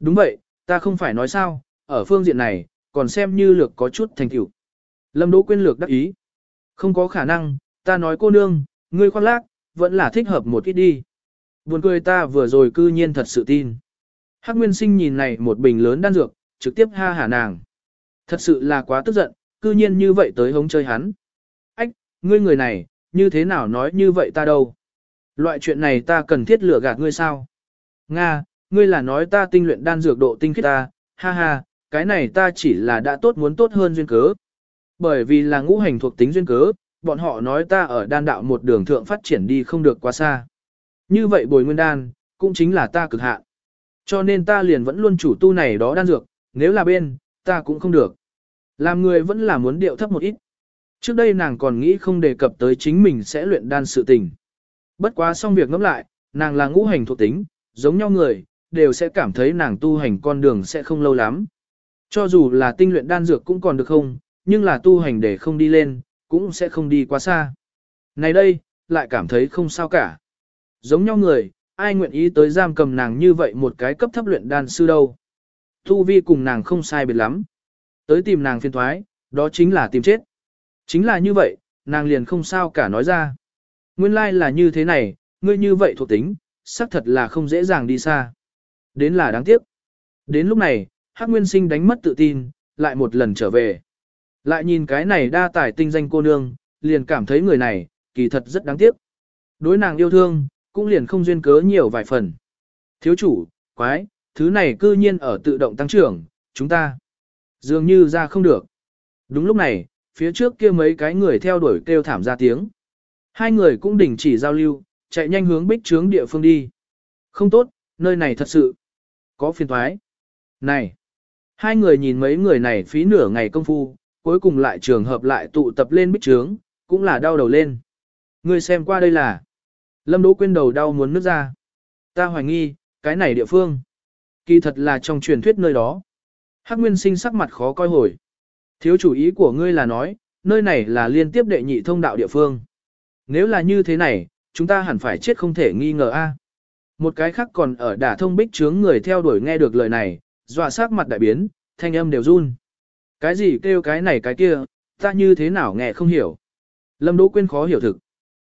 Đúng vậy, ta không phải nói sao, ở phương diện này, còn xem như lược có chút thành tựu. Lâm Đỗ Quyên lược đắc ý. Không có khả năng, ta nói cô nương, ngươi khoan lác, vẫn là thích hợp một ít đi. Buồn cười ta vừa rồi cư nhiên thật sự tin. Hắc Nguyên Sinh nhìn này một bình lớn đan dược, trực tiếp ha hả nàng. Thật sự là quá tức giận, cư nhiên như vậy tới hống chơi hắn. Ách, ngươi người này, như thế nào nói như vậy ta đâu? Loại chuyện này ta cần thiết lừa gạt ngươi sao? Nga, ngươi là nói ta tinh luyện đan dược độ tinh khiết ta, ha ha, cái này ta chỉ là đã tốt muốn tốt hơn duyên cớ. Bởi vì là ngũ hành thuộc tính duyên cớ, bọn họ nói ta ở đan đạo một đường thượng phát triển đi không được quá xa. Như vậy bồi nguyên đan, cũng chính là ta cực hạn. Cho nên ta liền vẫn luôn chủ tu này đó đan dược, nếu là bên, ta cũng không được. Làm người vẫn là muốn điệu thấp một ít. Trước đây nàng còn nghĩ không đề cập tới chính mình sẽ luyện đan sự tình. Bất quá xong việc ngẫm lại, nàng là ngũ hành thuộc tính, giống nhau người, đều sẽ cảm thấy nàng tu hành con đường sẽ không lâu lắm. Cho dù là tinh luyện đan dược cũng còn được không, nhưng là tu hành để không đi lên, cũng sẽ không đi quá xa. Này đây, lại cảm thấy không sao cả. Giống nhau người, ai nguyện ý tới giam cầm nàng như vậy một cái cấp thấp luyện đan sư đâu. Tu vi cùng nàng không sai biệt lắm. Tới tìm nàng phiên thoái, đó chính là tìm chết. Chính là như vậy, nàng liền không sao cả nói ra. Nguyên lai like là như thế này, ngươi như vậy thuộc tính, xác thật là không dễ dàng đi xa. Đến là đáng tiếc. Đến lúc này, Hắc Nguyên Sinh đánh mất tự tin, lại một lần trở về. Lại nhìn cái này đa tài tinh danh cô nương, liền cảm thấy người này, kỳ thật rất đáng tiếc. Đối nàng yêu thương, cũng liền không duyên cớ nhiều vài phần. Thiếu chủ, quái, thứ này cư nhiên ở tự động tăng trưởng, chúng ta dường như ra không được. Đúng lúc này, phía trước kia mấy cái người theo đuổi kêu thảm ra tiếng. Hai người cũng đình chỉ giao lưu, chạy nhanh hướng bích trướng địa phương đi. Không tốt, nơi này thật sự có phiền thoái. Này, hai người nhìn mấy người này phí nửa ngày công phu, cuối cùng lại trường hợp lại tụ tập lên bích trướng, cũng là đau đầu lên. Người xem qua đây là, Lâm Đỗ quên đầu đau muốn nước ra. Ta hoài nghi, cái này địa phương, kỳ thật là trong truyền thuyết nơi đó. Hắc Nguyên Sinh sắc mặt khó coi hồi. Thiếu chủ ý của ngươi là nói, nơi này là liên tiếp đệ nhị thông đạo địa phương. Nếu là như thế này, chúng ta hẳn phải chết không thể nghi ngờ a. Một cái khác còn ở đả thông bích chướng người theo đuổi nghe được lời này, dọa sắc mặt đại biến, thanh âm đều run. Cái gì kêu cái này cái kia, ta như thế nào nghe không hiểu. Lâm Đỗ Quyên khó hiểu thực.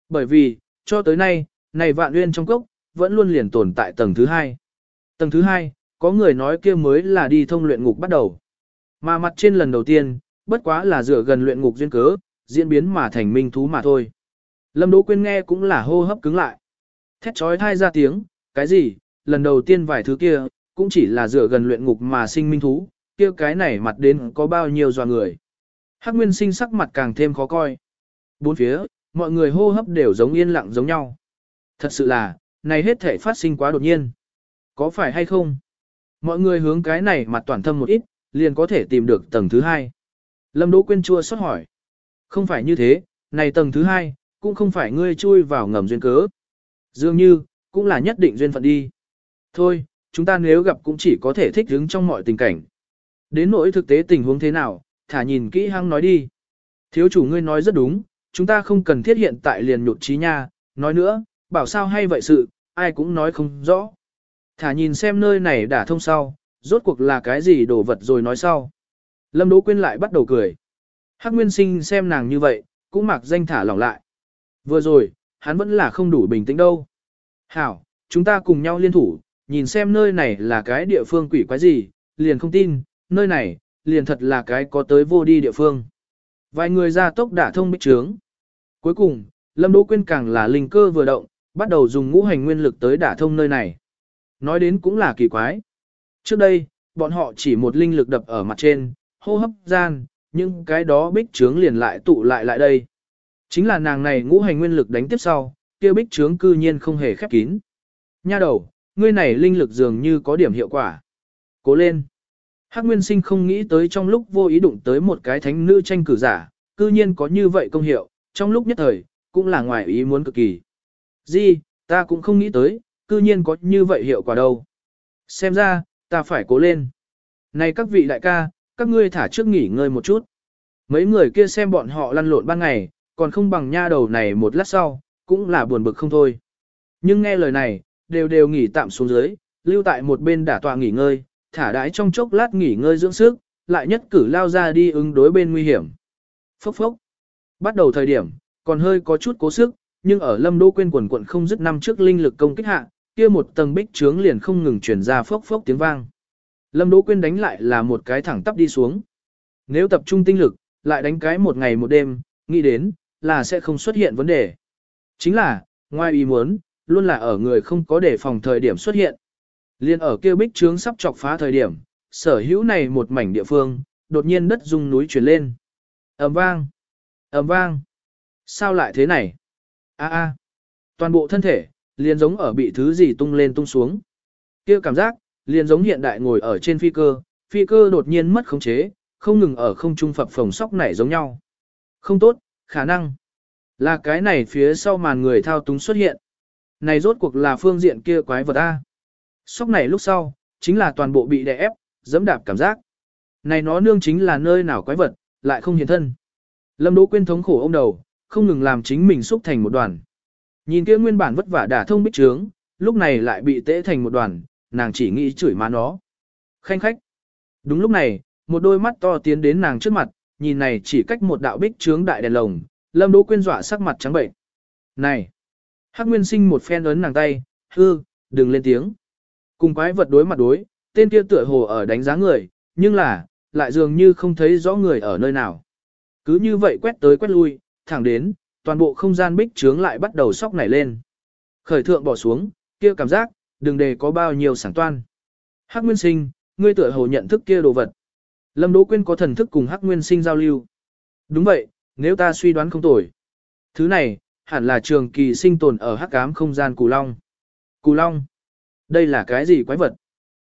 Bởi vì, cho tới nay, này vạn nguyên trong cốc, vẫn luôn liền tồn tại tầng thứ hai. Tầng thứ hai, có người nói kia mới là đi thông luyện ngục bắt đầu. Mà mặt trên lần đầu tiên, bất quá là dựa gần luyện ngục duyên cớ, diễn biến mà thành minh thú mà thôi. Lâm Đỗ Quyên nghe cũng là hô hấp cứng lại. Thét chói thai ra tiếng, cái gì, lần đầu tiên vài thứ kia, cũng chỉ là dựa gần luyện ngục mà sinh minh thú, kia cái này mặt đến có bao nhiêu dò người. Hắc Nguyên sinh sắc mặt càng thêm khó coi. Bốn phía, mọi người hô hấp đều giống yên lặng giống nhau. Thật sự là, này hết thể phát sinh quá đột nhiên. Có phải hay không? Mọi người hướng cái này mặt toàn thâm một ít, liền có thể tìm được tầng thứ hai. Lâm Đỗ Quyên chua xót hỏi. Không phải như thế, này tầng thứ hai, cũng không phải ngươi chui vào ngầm duyên cớ. Dường như, cũng là nhất định duyên phận đi. Thôi, chúng ta nếu gặp cũng chỉ có thể thích ứng trong mọi tình cảnh. Đến nỗi thực tế tình huống thế nào, thả nhìn kỹ hăng nói đi. Thiếu chủ ngươi nói rất đúng, chúng ta không cần thiết hiện tại liền nhụt trí nha, nói nữa, bảo sao hay vậy sự, ai cũng nói không rõ. Thả nhìn xem nơi này đã thông sau, rốt cuộc là cái gì đổ vật rồi nói sau. Lâm Đỗ Quyên lại bắt đầu cười. Hắc Nguyên Sinh xem nàng như vậy, cũng mặc danh thả lỏng lại. Vừa rồi, hắn vẫn là không đủ bình tĩnh đâu. Hảo, chúng ta cùng nhau liên thủ, nhìn xem nơi này là cái địa phương quỷ quái gì, liền không tin, nơi này, liền thật là cái có tới vô đi địa phương. Vài người ra tốc đả thông bích trướng. Cuối cùng, Lâm Đỗ Quyên càng là linh cơ vừa động, bắt đầu dùng ngũ hành nguyên lực tới đả thông nơi này. Nói đến cũng là kỳ quái. Trước đây, bọn họ chỉ một linh lực đập ở mặt trên, hô hấp gian, nhưng cái đó bích trướng liền lại tụ lại lại đây. Chính là nàng này ngũ hành nguyên lực đánh tiếp sau, kia bích trướng cư nhiên không hề khép kín. Nha đầu, ngươi này linh lực dường như có điểm hiệu quả. Cố lên. Hắc Nguyên Sinh không nghĩ tới trong lúc vô ý đụng tới một cái thánh nữ tranh cử giả, cư nhiên có như vậy công hiệu, trong lúc nhất thời, cũng là ngoài ý muốn cực kỳ. Di, ta cũng không nghĩ tới, cư nhiên có như vậy hiệu quả đâu. Xem ra, ta phải cố lên. Này các vị đại ca, các ngươi thả trước nghỉ ngơi một chút. Mấy người kia xem bọn họ lăn lộn ban ngày, còn không bằng nha đầu này một lát sau, cũng là buồn bực không thôi. Nhưng nghe lời này, đều đều nghỉ tạm xuống dưới, lưu tại một bên đả tọa nghỉ ngơi, thả đãi trong chốc lát nghỉ ngơi dưỡng sức, lại nhất cử lao ra đi ứng đối bên nguy hiểm. Phốc phốc. Bắt đầu thời điểm, còn hơi có chút cố sức, nhưng ở Lâm Đỗ quên quần quận không dứt năm trước linh lực công kích hạ, kia một tầng bích trướng liền không ngừng truyền ra phốc phốc tiếng vang. Lâm Đỗ quên đánh lại là một cái thẳng tắp đi xuống. Nếu tập trung tinh lực, lại đánh cái một ngày một đêm, nghĩ đến, là sẽ không xuất hiện vấn đề. Chính là, ngoài ý muốn, luôn là ở người không có đề phòng thời điểm xuất hiện. Liên ở kia bích trướng sắp chọc phá thời điểm, sở hữu này một mảnh địa phương, đột nhiên đất rung núi chuyển lên. ầm vang, ầm vang. Sao lại thế này? A a. Toàn bộ thân thể, liền giống ở bị thứ gì tung lên tung xuống. Kia cảm giác, liền giống hiện đại ngồi ở trên phi cơ, phi cơ đột nhiên mất khống chế, không ngừng ở không trung phập phồng sóc nảy giống nhau. Không tốt, khả năng là cái này phía sau màn người thao túng xuất hiện. Này rốt cuộc là phương diện kia quái vật A. Sóc này lúc sau, chính là toàn bộ bị đè ép, dẫm đạp cảm giác. Này nó nương chính là nơi nào quái vật, lại không hiện thân. Lâm Đỗ Quyên thống khổ ôm đầu, không ngừng làm chính mình xúc thành một đoàn. Nhìn kia nguyên bản vất vả đả thông bích trướng, lúc này lại bị tễ thành một đoàn, nàng chỉ nghĩ chửi má nó. Khanh khách. Đúng lúc này, một đôi mắt to tiến đến nàng trước mặt, nhìn này chỉ cách một đạo bích trướng đại đèn lồng, Lâm Đỗ Quyên dọa sắc mặt trắng bệnh. Này! Hắc Nguyên Sinh một phen ấn nàng tay, hư, đừng lên tiếng. Cùng quái vật đối mặt đối, tên kia tựa hồ ở đánh giá người, nhưng là, lại dường như không thấy rõ người ở nơi nào. Cứ như vậy quét tới quét lui, thẳng đến, toàn bộ không gian bích trướng lại bắt đầu sóc nảy lên. Khởi thượng bỏ xuống, kia cảm giác, đừng để có bao nhiêu sảng toan. Hắc Nguyên Sinh, ngươi tựa hồ nhận thức kia đồ vật. Lâm Đỗ Quyên có thần thức cùng Hắc Nguyên Sinh giao lưu. Đúng vậy, nếu ta suy đoán không tồi. Thứ này, hẳn là trường kỳ sinh tồn ở hắc ám không gian Cù Long. Cù Long? Đây là cái gì quái vật?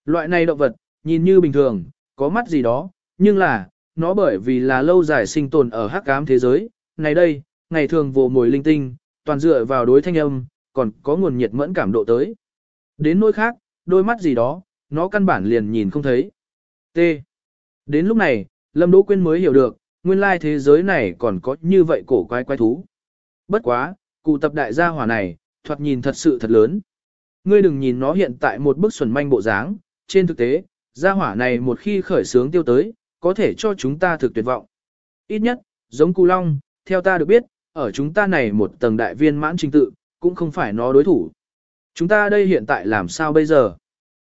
Loại này động vật, nhìn như bình thường, có mắt gì đó, nhưng là, nó bởi vì là lâu dài sinh tồn ở hắc ám thế giới, này đây, ngày thường vô mồi linh tinh, toàn dựa vào đối thanh âm, còn có nguồn nhiệt mẫn cảm độ tới. Đến nỗi khác, đôi mắt gì đó, nó căn bản liền nhìn không thấy. T. Đến lúc này, Lâm Đỗ Quyên mới hiểu được, nguyên lai thế giới này còn có như vậy cổ quái quái thú. Bất quá, cụ tập đại gia hỏa này, thoạt nhìn thật sự thật lớn. Ngươi đừng nhìn nó hiện tại một bức xuẩn manh bộ dáng, trên thực tế, gia hỏa này một khi khởi sướng tiêu tới, có thể cho chúng ta thực tuyệt vọng. Ít nhất, giống cụ long, theo ta được biết, ở chúng ta này một tầng đại viên mãn trình tự, cũng không phải nó đối thủ. Chúng ta đây hiện tại làm sao bây giờ?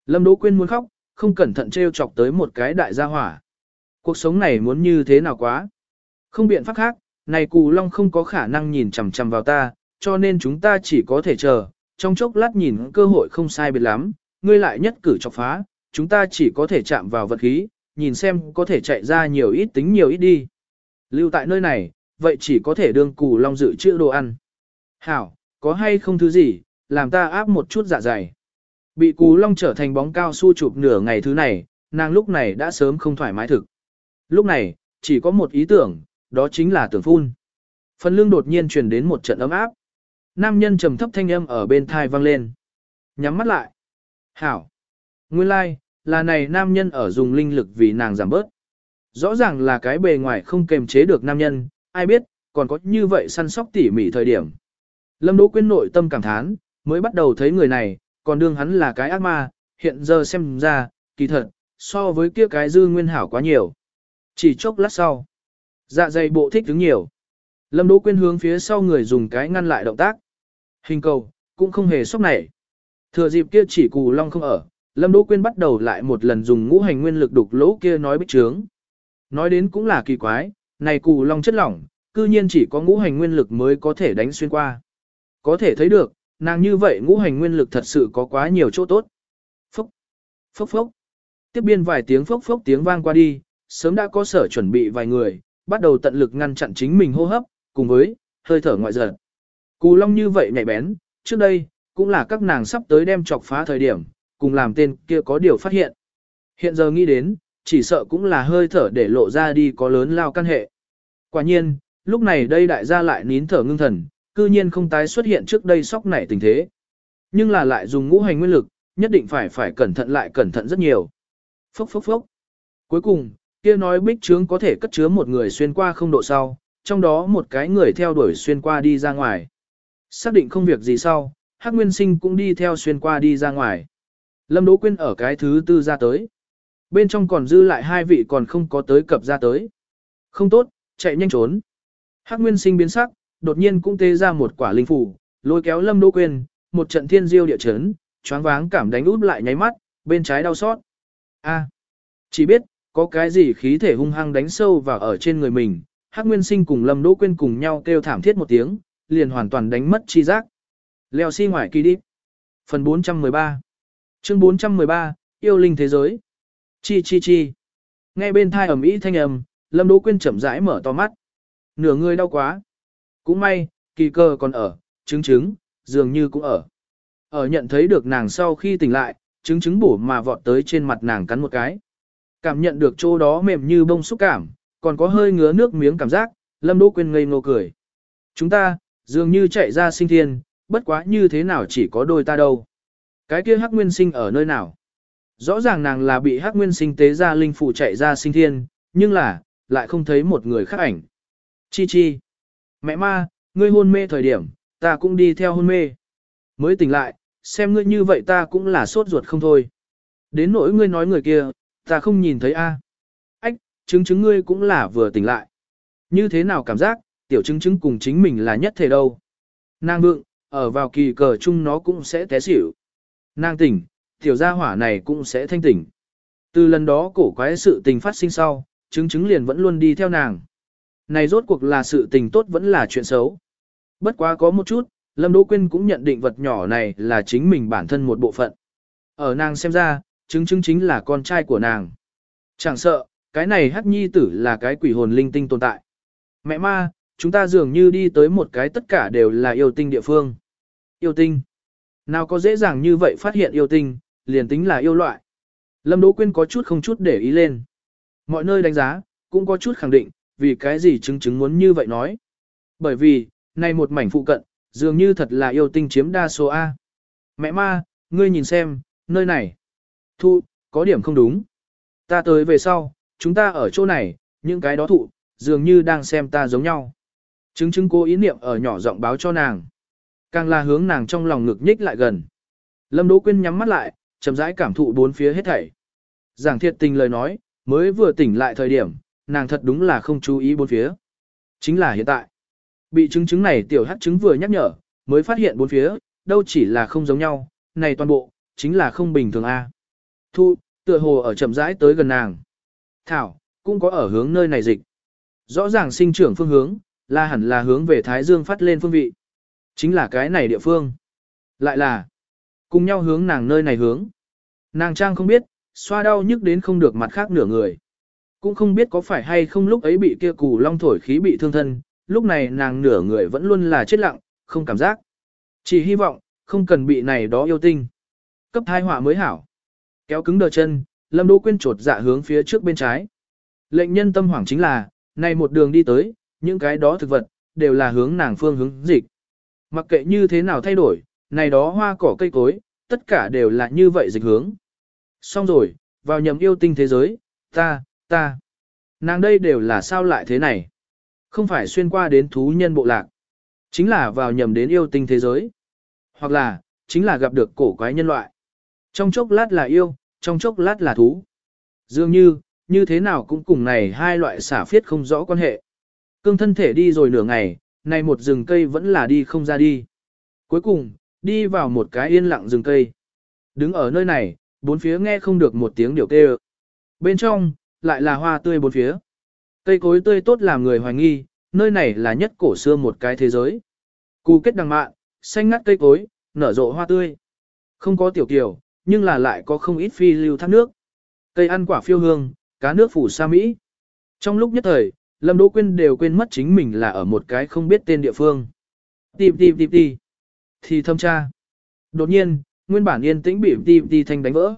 Lâm Đỗ Quyên muốn khóc, không cẩn thận treo chọc tới một cái đại gia hỏa. Cuộc sống này muốn như thế nào quá? Không biện pháp khác, này cù long không có khả năng nhìn chằm chằm vào ta, cho nên chúng ta chỉ có thể chờ, trong chốc lát nhìn cơ hội không sai biệt lắm, ngươi lại nhất cử chọc phá, chúng ta chỉ có thể chạm vào vật khí, nhìn xem có thể chạy ra nhiều ít tính nhiều ít đi. Lưu tại nơi này, vậy chỉ có thể đương cù long dự trữ đồ ăn. Hảo, có hay không thứ gì, làm ta áp một chút dạ dày. Bị cù long trở thành bóng cao su chụp nửa ngày thứ này, nàng lúc này đã sớm không thoải mái thực. Lúc này, chỉ có một ý tưởng, đó chính là tưởng phun. Phần lưng đột nhiên truyền đến một trận ấm áp. Nam nhân trầm thấp thanh âm ở bên thai vang lên. Nhắm mắt lại. Hảo. Nguyên lai, like, là này nam nhân ở dùng linh lực vì nàng giảm bớt. Rõ ràng là cái bề ngoài không kềm chế được nam nhân, ai biết, còn có như vậy săn sóc tỉ mỉ thời điểm. Lâm Đỗ Quyên nội tâm cảm thán, mới bắt đầu thấy người này, còn đương hắn là cái ác ma, hiện giờ xem ra, kỳ thật, so với kia cái dư nguyên hảo quá nhiều. Chỉ chốc lát sau, dạ dày bộ thích đứng nhiều. Lâm Đỗ Quyên hướng phía sau người dùng cái ngăn lại động tác. Hình cầu, cũng không hề sốc nảy. Thừa dịp kia chỉ cù long không ở, Lâm Đỗ Quyên bắt đầu lại một lần dùng ngũ hành nguyên lực đục lỗ kia nói bích trướng. Nói đến cũng là kỳ quái, này cù long chất lỏng, cư nhiên chỉ có ngũ hành nguyên lực mới có thể đánh xuyên qua. Có thể thấy được, nàng như vậy ngũ hành nguyên lực thật sự có quá nhiều chỗ tốt. Phốc, phốc phốc. Tiếp biên vài tiếng phốc phốc tiếng vang qua đi, sớm đã có sở chuẩn bị vài người, bắt đầu tận lực ngăn chặn chính mình hô hấp, cùng với hơi thở ngoại giật. Cù long như vậy nhạy bén, trước đây, cũng là các nàng sắp tới đem chọc phá thời điểm, cùng làm tên kia có điều phát hiện. Hiện giờ nghĩ đến, chỉ sợ cũng là hơi thở để lộ ra đi có lớn lao căn hệ. Quả nhiên, lúc này đây đại gia lại nín thở ngưng thần, cư nhiên không tái xuất hiện trước đây sóc nảy tình thế. Nhưng là lại dùng ngũ hành nguyên lực, nhất định phải phải cẩn thận lại cẩn thận rất nhiều. Phốc phốc phốc. Cuối cùng, kia nói bích trướng có thể cất chứa một người xuyên qua không độ sau, trong đó một cái người theo đuổi xuyên qua đi ra ngoài. Xác định không việc gì sau, Hắc Nguyên Sinh cũng đi theo xuyên qua đi ra ngoài. Lâm Đỗ Quyên ở cái thứ tư ra tới. bên trong còn dư lại hai vị còn không có tới cập ra tới. Không tốt, chạy nhanh trốn. Hắc Nguyên Sinh biến sắc, đột nhiên cũng tê ra một quả linh phủ, lôi kéo Lâm Đỗ Quyên, một trận thiên diêu địa chấn, choáng váng cảm đánh út lại nháy mắt, bên trái đau xót. A, chỉ biết, có cái gì khí thể hung hăng đánh sâu vào ở trên người mình, Hắc Nguyên Sinh cùng Lâm Đỗ Quyên cùng nhau kêu thảm thiết một tiếng, liền hoàn toàn đánh mất chi giác. Leo xi si ngoài kỳ đi. Phần 413 Chương 413, Yêu linh thế giới. Chi chi chi. Nghe bên thai ẩm ý thanh âm, Lâm Đỗ Quyên chậm rãi mở to mắt. Nửa người đau quá. Cũng may, kỳ cơ còn ở, chứng chứng, dường như cũng ở. Ở nhận thấy được nàng sau khi tỉnh lại, chứng chứng bổ mà vọt tới trên mặt nàng cắn một cái. Cảm nhận được chỗ đó mềm như bông xúc cảm, còn có hơi ngứa nước miếng cảm giác, Lâm Đỗ Quyên ngây ngô cười. Chúng ta, dường như chạy ra sinh thiên, bất quá như thế nào chỉ có đôi ta đâu. Cái kia hắc nguyên sinh ở nơi nào? Rõ ràng nàng là bị hắc nguyên sinh tế ra linh phụ chạy ra sinh thiên, nhưng là, lại không thấy một người khác ảnh. Chi chi. Mẹ ma, ngươi hôn mê thời điểm, ta cũng đi theo hôn mê. Mới tỉnh lại, xem ngươi như vậy ta cũng là sốt ruột không thôi. Đến nỗi ngươi nói người kia, ta không nhìn thấy a. Ách, chứng chứng ngươi cũng là vừa tỉnh lại. Như thế nào cảm giác, tiểu chứng chứng cùng chính mình là nhất thể đâu. Nàng vượng, ở vào kỳ cờ chung nó cũng sẽ té xỉu. Nàng tỉnh, tiểu gia hỏa này cũng sẽ thanh tỉnh. Từ lần đó cổ quái sự tình phát sinh sau, chứng chứng liền vẫn luôn đi theo nàng. Này rốt cuộc là sự tình tốt vẫn là chuyện xấu. Bất quá có một chút, Lâm Đỗ Quyên cũng nhận định vật nhỏ này là chính mình bản thân một bộ phận. Ở nàng xem ra, chứng chứng chính là con trai của nàng. Chẳng sợ, cái này hắc nhi tử là cái quỷ hồn linh tinh tồn tại. Mẹ ma, chúng ta dường như đi tới một cái tất cả đều là yêu tinh địa phương. Yêu tinh. Nào có dễ dàng như vậy phát hiện yêu tinh, liền tính là yêu loại. Lâm Đỗ Quyên có chút không chút để ý lên. Mọi nơi đánh giá, cũng có chút khẳng định, vì cái gì chứng chứng muốn như vậy nói. Bởi vì, này một mảnh phụ cận, dường như thật là yêu tinh chiếm đa số A. Mẹ ma, ngươi nhìn xem, nơi này. Thu, có điểm không đúng. Ta tới về sau, chúng ta ở chỗ này, những cái đó thụ, dường như đang xem ta giống nhau. Chứng chứng cô ý niệm ở nhỏ giọng báo cho nàng. Càng là hướng nàng trong lòng ngực nhích lại gần. Lâm Đỗ Quyên nhắm mắt lại, chậm rãi cảm thụ bốn phía hết thảy. Giảng thiệt tình lời nói, mới vừa tỉnh lại thời điểm, nàng thật đúng là không chú ý bốn phía. Chính là hiện tại. Bị chứng chứng này tiểu hắc chứng vừa nhắc nhở, mới phát hiện bốn phía, đâu chỉ là không giống nhau, này toàn bộ, chính là không bình thường a. Thu, tựa hồ ở chậm rãi tới gần nàng. Thảo, cũng có ở hướng nơi này dịch. Rõ ràng sinh trưởng phương hướng, là hẳn là hướng về Thái Dương phát lên phương vị. Chính là cái này địa phương. Lại là, cùng nhau hướng nàng nơi này hướng. Nàng trang không biết, xoa đau nhức đến không được mặt khác nửa người. Cũng không biết có phải hay không lúc ấy bị kia cù long thổi khí bị thương thân, lúc này nàng nửa người vẫn luôn là chết lặng, không cảm giác. Chỉ hy vọng, không cần bị này đó yêu tinh. Cấp hai họa mới hảo. Kéo cứng đờ chân, Lâm Đỗ Quyên trột dạ hướng phía trước bên trái. Lệnh nhân tâm hoảng chính là, này một đường đi tới, những cái đó thực vật, đều là hướng nàng phương hướng dịch. Mặc kệ như thế nào thay đổi, này đó hoa cỏ cây cối, tất cả đều là như vậy dịch hướng. Xong rồi, vào nhầm yêu tinh thế giới, ta, ta. Nàng đây đều là sao lại thế này? Không phải xuyên qua đến thú nhân bộ lạc. Chính là vào nhầm đến yêu tinh thế giới. Hoặc là, chính là gặp được cổ quái nhân loại. Trong chốc lát là yêu, trong chốc lát là thú. Dường như, như thế nào cũng cùng này hai loại xả phiết không rõ quan hệ. Cương thân thể đi rồi nửa ngày, này một rừng cây vẫn là đi không ra đi. Cuối cùng, đi vào một cái yên lặng rừng cây. Đứng ở nơi này, bốn phía nghe không được một tiếng điều kêu. Bên trong, lại là hoa tươi bốn phía. Cây cối tươi tốt làm người hoài nghi, nơi này là nhất cổ xưa một cái thế giới. Cù kết đằng mạn, xanh ngắt cây cối, nở rộ hoa tươi. Không có tiểu kiều, nhưng là lại có không ít phi lưu thác nước. Cây ăn quả phiêu hương, cá nước phủ sa Mỹ. Trong lúc nhất thời, Lâm Đỗ Quyên đều quên mất chính mình là ở một cái không biết tên địa phương. Tìm tìm tìm tìm. Thì thâm tra. Đột nhiên, nguyên bản yên tĩnh bị tìm tìm thanh đánh vỡ.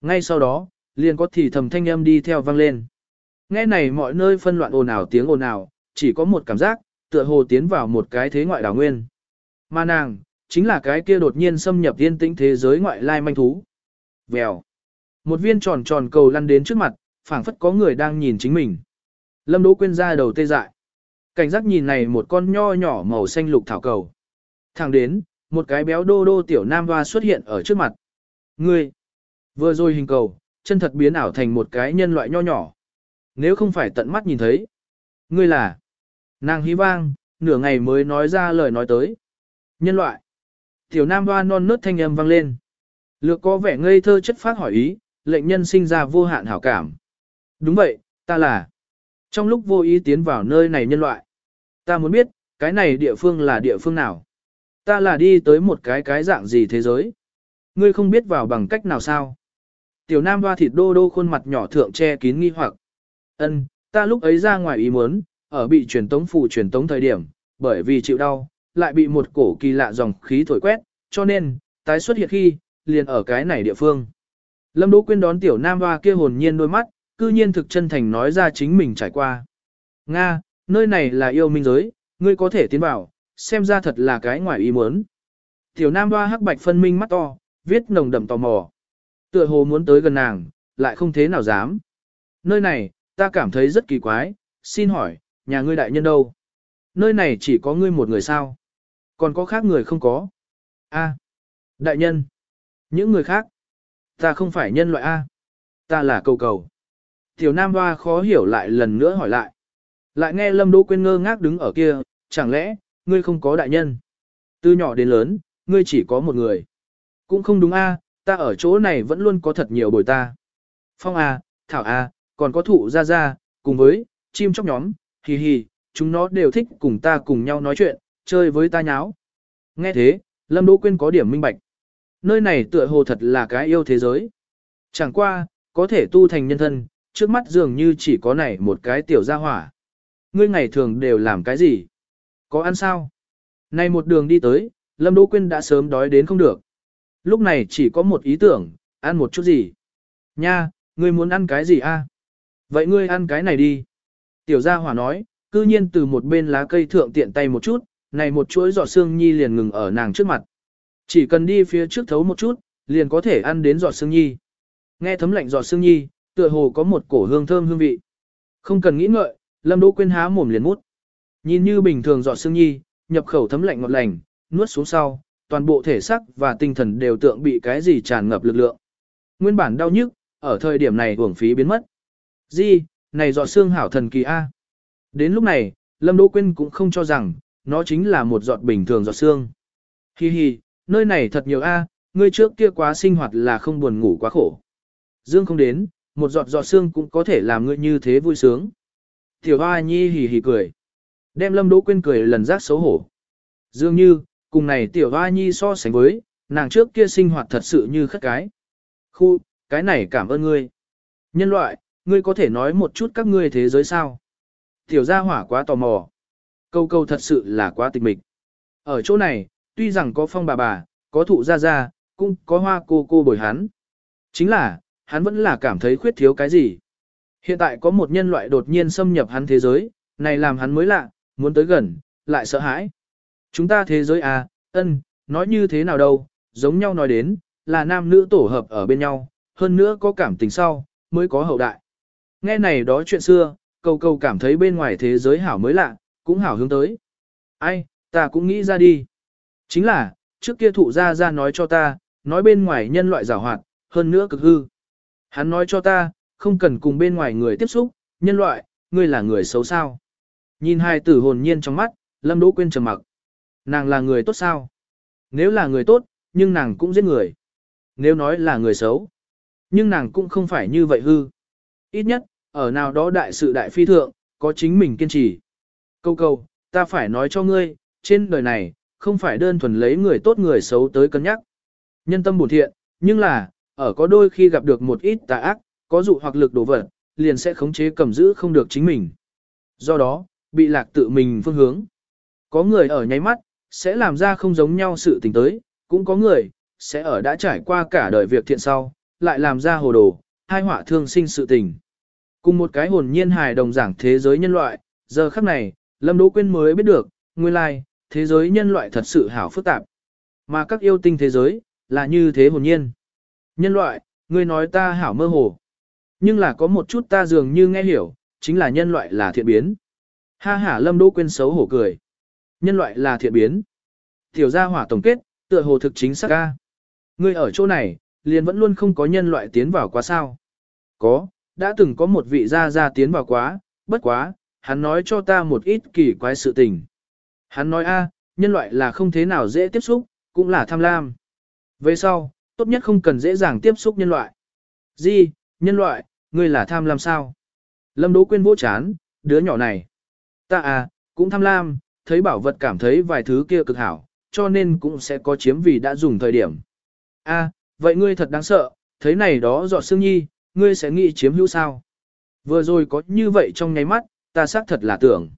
Ngay sau đó, liền có thì thầm thanh âm đi theo vang lên. Nghe này mọi nơi phân loạn ồn ào tiếng ồn ào, chỉ có một cảm giác, tựa hồ tiến vào một cái thế ngoại đảo nguyên. Mà nàng, chính là cái kia đột nhiên xâm nhập yên tĩnh thế giới ngoại lai manh thú. Vèo. Một viên tròn tròn cầu lăn đến trước mặt, phảng phất có người đang nhìn chính mình. Lâm Đỗ Quyên ra đầu tê dại. Cảnh giác nhìn này một con nho nhỏ màu xanh lục thảo cầu. Thẳng đến, một cái béo đô đô tiểu nam hoa xuất hiện ở trước mặt. Ngươi, vừa rồi hình cầu, chân thật biến ảo thành một cái nhân loại nho nhỏ. Nếu không phải tận mắt nhìn thấy. Ngươi là. Nàng hí vang, nửa ngày mới nói ra lời nói tới. Nhân loại. Tiểu nam hoa non nớt thanh âm vang lên. Lược có vẻ ngây thơ chất phát hỏi ý, lệnh nhân sinh ra vô hạn hảo cảm. Đúng vậy, ta là. Trong lúc vô ý tiến vào nơi này nhân loại. Ta muốn biết, cái này địa phương là địa phương nào. Ta là đi tới một cái cái dạng gì thế giới. Ngươi không biết vào bằng cách nào sao. Tiểu nam hoa thịt đô đô khuôn mặt nhỏ thượng che kín nghi hoặc. Ân, ta lúc ấy ra ngoài ý muốn, ở bị truyền tống phụ truyền tống thời điểm, bởi vì chịu đau, lại bị một cổ kỳ lạ dòng khí thổi quét, cho nên, tái xuất hiện khi, liền ở cái này địa phương. Lâm Đỗ Quyên đón tiểu nam hoa kia hồn nhiên đôi mắt, cư nhiên thực chân thành nói ra chính mình trải qua. Nga, nơi này là yêu minh giới, ngươi có thể tiến vào, xem ra thật là cái ngoài ý muốn. Tiểu nam hoa hắc bạch phân minh mắt to, viết nồng đậm tò mò. Tựa hồ muốn tới gần nàng, lại không thế nào dám. Nơi này, ta cảm thấy rất kỳ quái, xin hỏi, nhà ngươi đại nhân đâu? Nơi này chỉ có ngươi một người sao? Còn có khác người không có? A. đại nhân. Những người khác. Ta không phải nhân loại A. Ta là cầu cầu. Tiểu Nam Hoa khó hiểu lại lần nữa hỏi lại. Lại nghe Lâm Đỗ Quyên ngơ ngác đứng ở kia, chẳng lẽ, ngươi không có đại nhân? Từ nhỏ đến lớn, ngươi chỉ có một người. Cũng không đúng a, ta ở chỗ này vẫn luôn có thật nhiều bồi ta. Phong a, Thảo a, còn có thụ ra ra, cùng với, chim chóc nhóm, hì hì, chúng nó đều thích cùng ta cùng nhau nói chuyện, chơi với ta nháo. Nghe thế, Lâm Đỗ Quyên có điểm minh bạch. Nơi này tựa hồ thật là cái yêu thế giới. Chẳng qua, có thể tu thành nhân thân, trước mắt dường như chỉ có này một cái tiểu gia hỏa. Ngươi ngày thường đều làm cái gì? Có ăn sao? nay một đường đi tới, Lâm Đỗ Quyên đã sớm đói đến không được. Lúc này chỉ có một ý tưởng, ăn một chút gì. Nha, ngươi muốn ăn cái gì a? Vậy ngươi ăn cái này đi. Tiểu gia hỏa nói, cư nhiên từ một bên lá cây thượng tiện tay một chút, này một chuỗi giọt xương nhi liền ngừng ở nàng trước mặt. Chỉ cần đi phía trước thấu một chút, liền có thể ăn đến giọt xương nhi. Nghe thấm lạnh giọt xương nhi, tựa hồ có một cổ hương thơm hương vị. Không cần nghĩ ngợi, Lâm Đỗ Quyên há mồm liền mút. Nhìn như bình thường giọt xương nhi, nhập khẩu thấm lạnh ngọt lành, nuốt xuống sau, toàn bộ thể xác và tinh thần đều tượng bị cái gì tràn ngập lực lượng. Nguyên bản đau nhức, ở thời điểm này uổng phí biến mất. Di, này giọt xương hảo thần kỳ A. Đến lúc này, Lâm Đỗ Quyên cũng không cho rằng, nó chính là một giọt bình thường giọt xương. Hi hi, nơi này thật nhiều A, ngươi trước kia quá sinh hoạt là không buồn ngủ quá khổ. Dương không đến, một giọt giọt xương cũng có thể làm ngươi như thế vui sướng. Tiểu Hoa Nhi hì hì cười. Đem Lâm Đỗ Quyên cười lần rác xấu hổ. Dường như, cùng này Tiểu Hoa Nhi so sánh với, nàng trước kia sinh hoạt thật sự như khất cái. Khu, cái này cảm ơn ngươi. Nhân loại, ngươi có thể nói một chút các ngươi thế giới sao? Tiểu gia hỏa quá tò mò. Câu câu thật sự là quá tịch mịch. Ở chỗ này, tuy rằng có phong bà bà, có thụ gia gia, cũng có hoa cô cô bồi hắn. Chính là, hắn vẫn là cảm thấy khuyết thiếu cái gì. Hiện tại có một nhân loại đột nhiên xâm nhập hắn thế giới, này làm hắn mới lạ, muốn tới gần, lại sợ hãi. Chúng ta thế giới à, ân, nói như thế nào đâu, giống nhau nói đến, là nam nữ tổ hợp ở bên nhau, hơn nữa có cảm tình sau, mới có hậu đại. Nghe này đó chuyện xưa, cầu cầu cảm thấy bên ngoài thế giới hảo mới lạ, cũng hảo hướng tới. Ai, ta cũng nghĩ ra đi. Chính là, trước kia thụ ra ra nói cho ta, nói bên ngoài nhân loại giảo hoạt, hơn nữa cực hư. Hắn nói cho ta, không cần cùng bên ngoài người tiếp xúc, nhân loại, ngươi là người xấu sao. Nhìn hai tử hồn nhiên trong mắt, Lâm Đỗ Quyên trầm mặc. Nàng là người tốt sao? Nếu là người tốt, nhưng nàng cũng giết người. Nếu nói là người xấu, nhưng nàng cũng không phải như vậy hư. Ít nhất, ở nào đó đại sự đại phi thượng, có chính mình kiên trì. Câu câu, ta phải nói cho ngươi, trên đời này, không phải đơn thuần lấy người tốt người xấu tới cân nhắc. Nhân tâm buồn thiện, nhưng là, ở có đôi khi gặp được một ít tà ác, có dụ hoặc lực đổ vật, liền sẽ khống chế cầm giữ không được chính mình. Do đó, bị lạc tự mình phương hướng. Có người ở nháy mắt, sẽ làm ra không giống nhau sự tình tới, cũng có người, sẽ ở đã trải qua cả đời việc thiện sau, lại làm ra hồ đồ, hai họa thương sinh sự tình. Cùng một cái hồn nhiên hài đồng giảng thế giới nhân loại, giờ khắc này, Lâm Đỗ Quyên mới biết được, nguyên lai, thế giới nhân loại thật sự hảo phức tạp. Mà các yêu tinh thế giới, là như thế hồn nhiên. Nhân loại, ngươi nói ta hảo mơ hồ. Nhưng là có một chút ta dường như nghe hiểu, chính là nhân loại là thiện biến. Ha ha Lâm Đỗ Quyên xấu hổ cười. Nhân loại là thiện biến. Tiểu gia hỏa tổng kết, tựa hồ thực chính xác ca. Ngươi ở chỗ này, liền vẫn luôn không có nhân loại tiến vào quá sao. Có, đã từng có một vị gia gia tiến vào quá, bất quá, hắn nói cho ta một ít kỳ quái sự tình. Hắn nói a, nhân loại là không thế nào dễ tiếp xúc, cũng là tham lam. Về sau, tốt nhất không cần dễ dàng tiếp xúc nhân loại. Gì, nhân loại, ngươi là tham lam sao? Lâm Đỗ Quyên vỗ chán, đứa nhỏ này. Ta à, cũng tham lam, thấy bảo vật cảm thấy vài thứ kia cực hảo, cho nên cũng sẽ có chiếm vì đã dùng thời điểm. A, vậy ngươi thật đáng sợ, thấy này đó dọa xương nhi, ngươi sẽ nghĩ chiếm hữu sao? Vừa rồi có như vậy trong nháy mắt, ta xác thật là tưởng.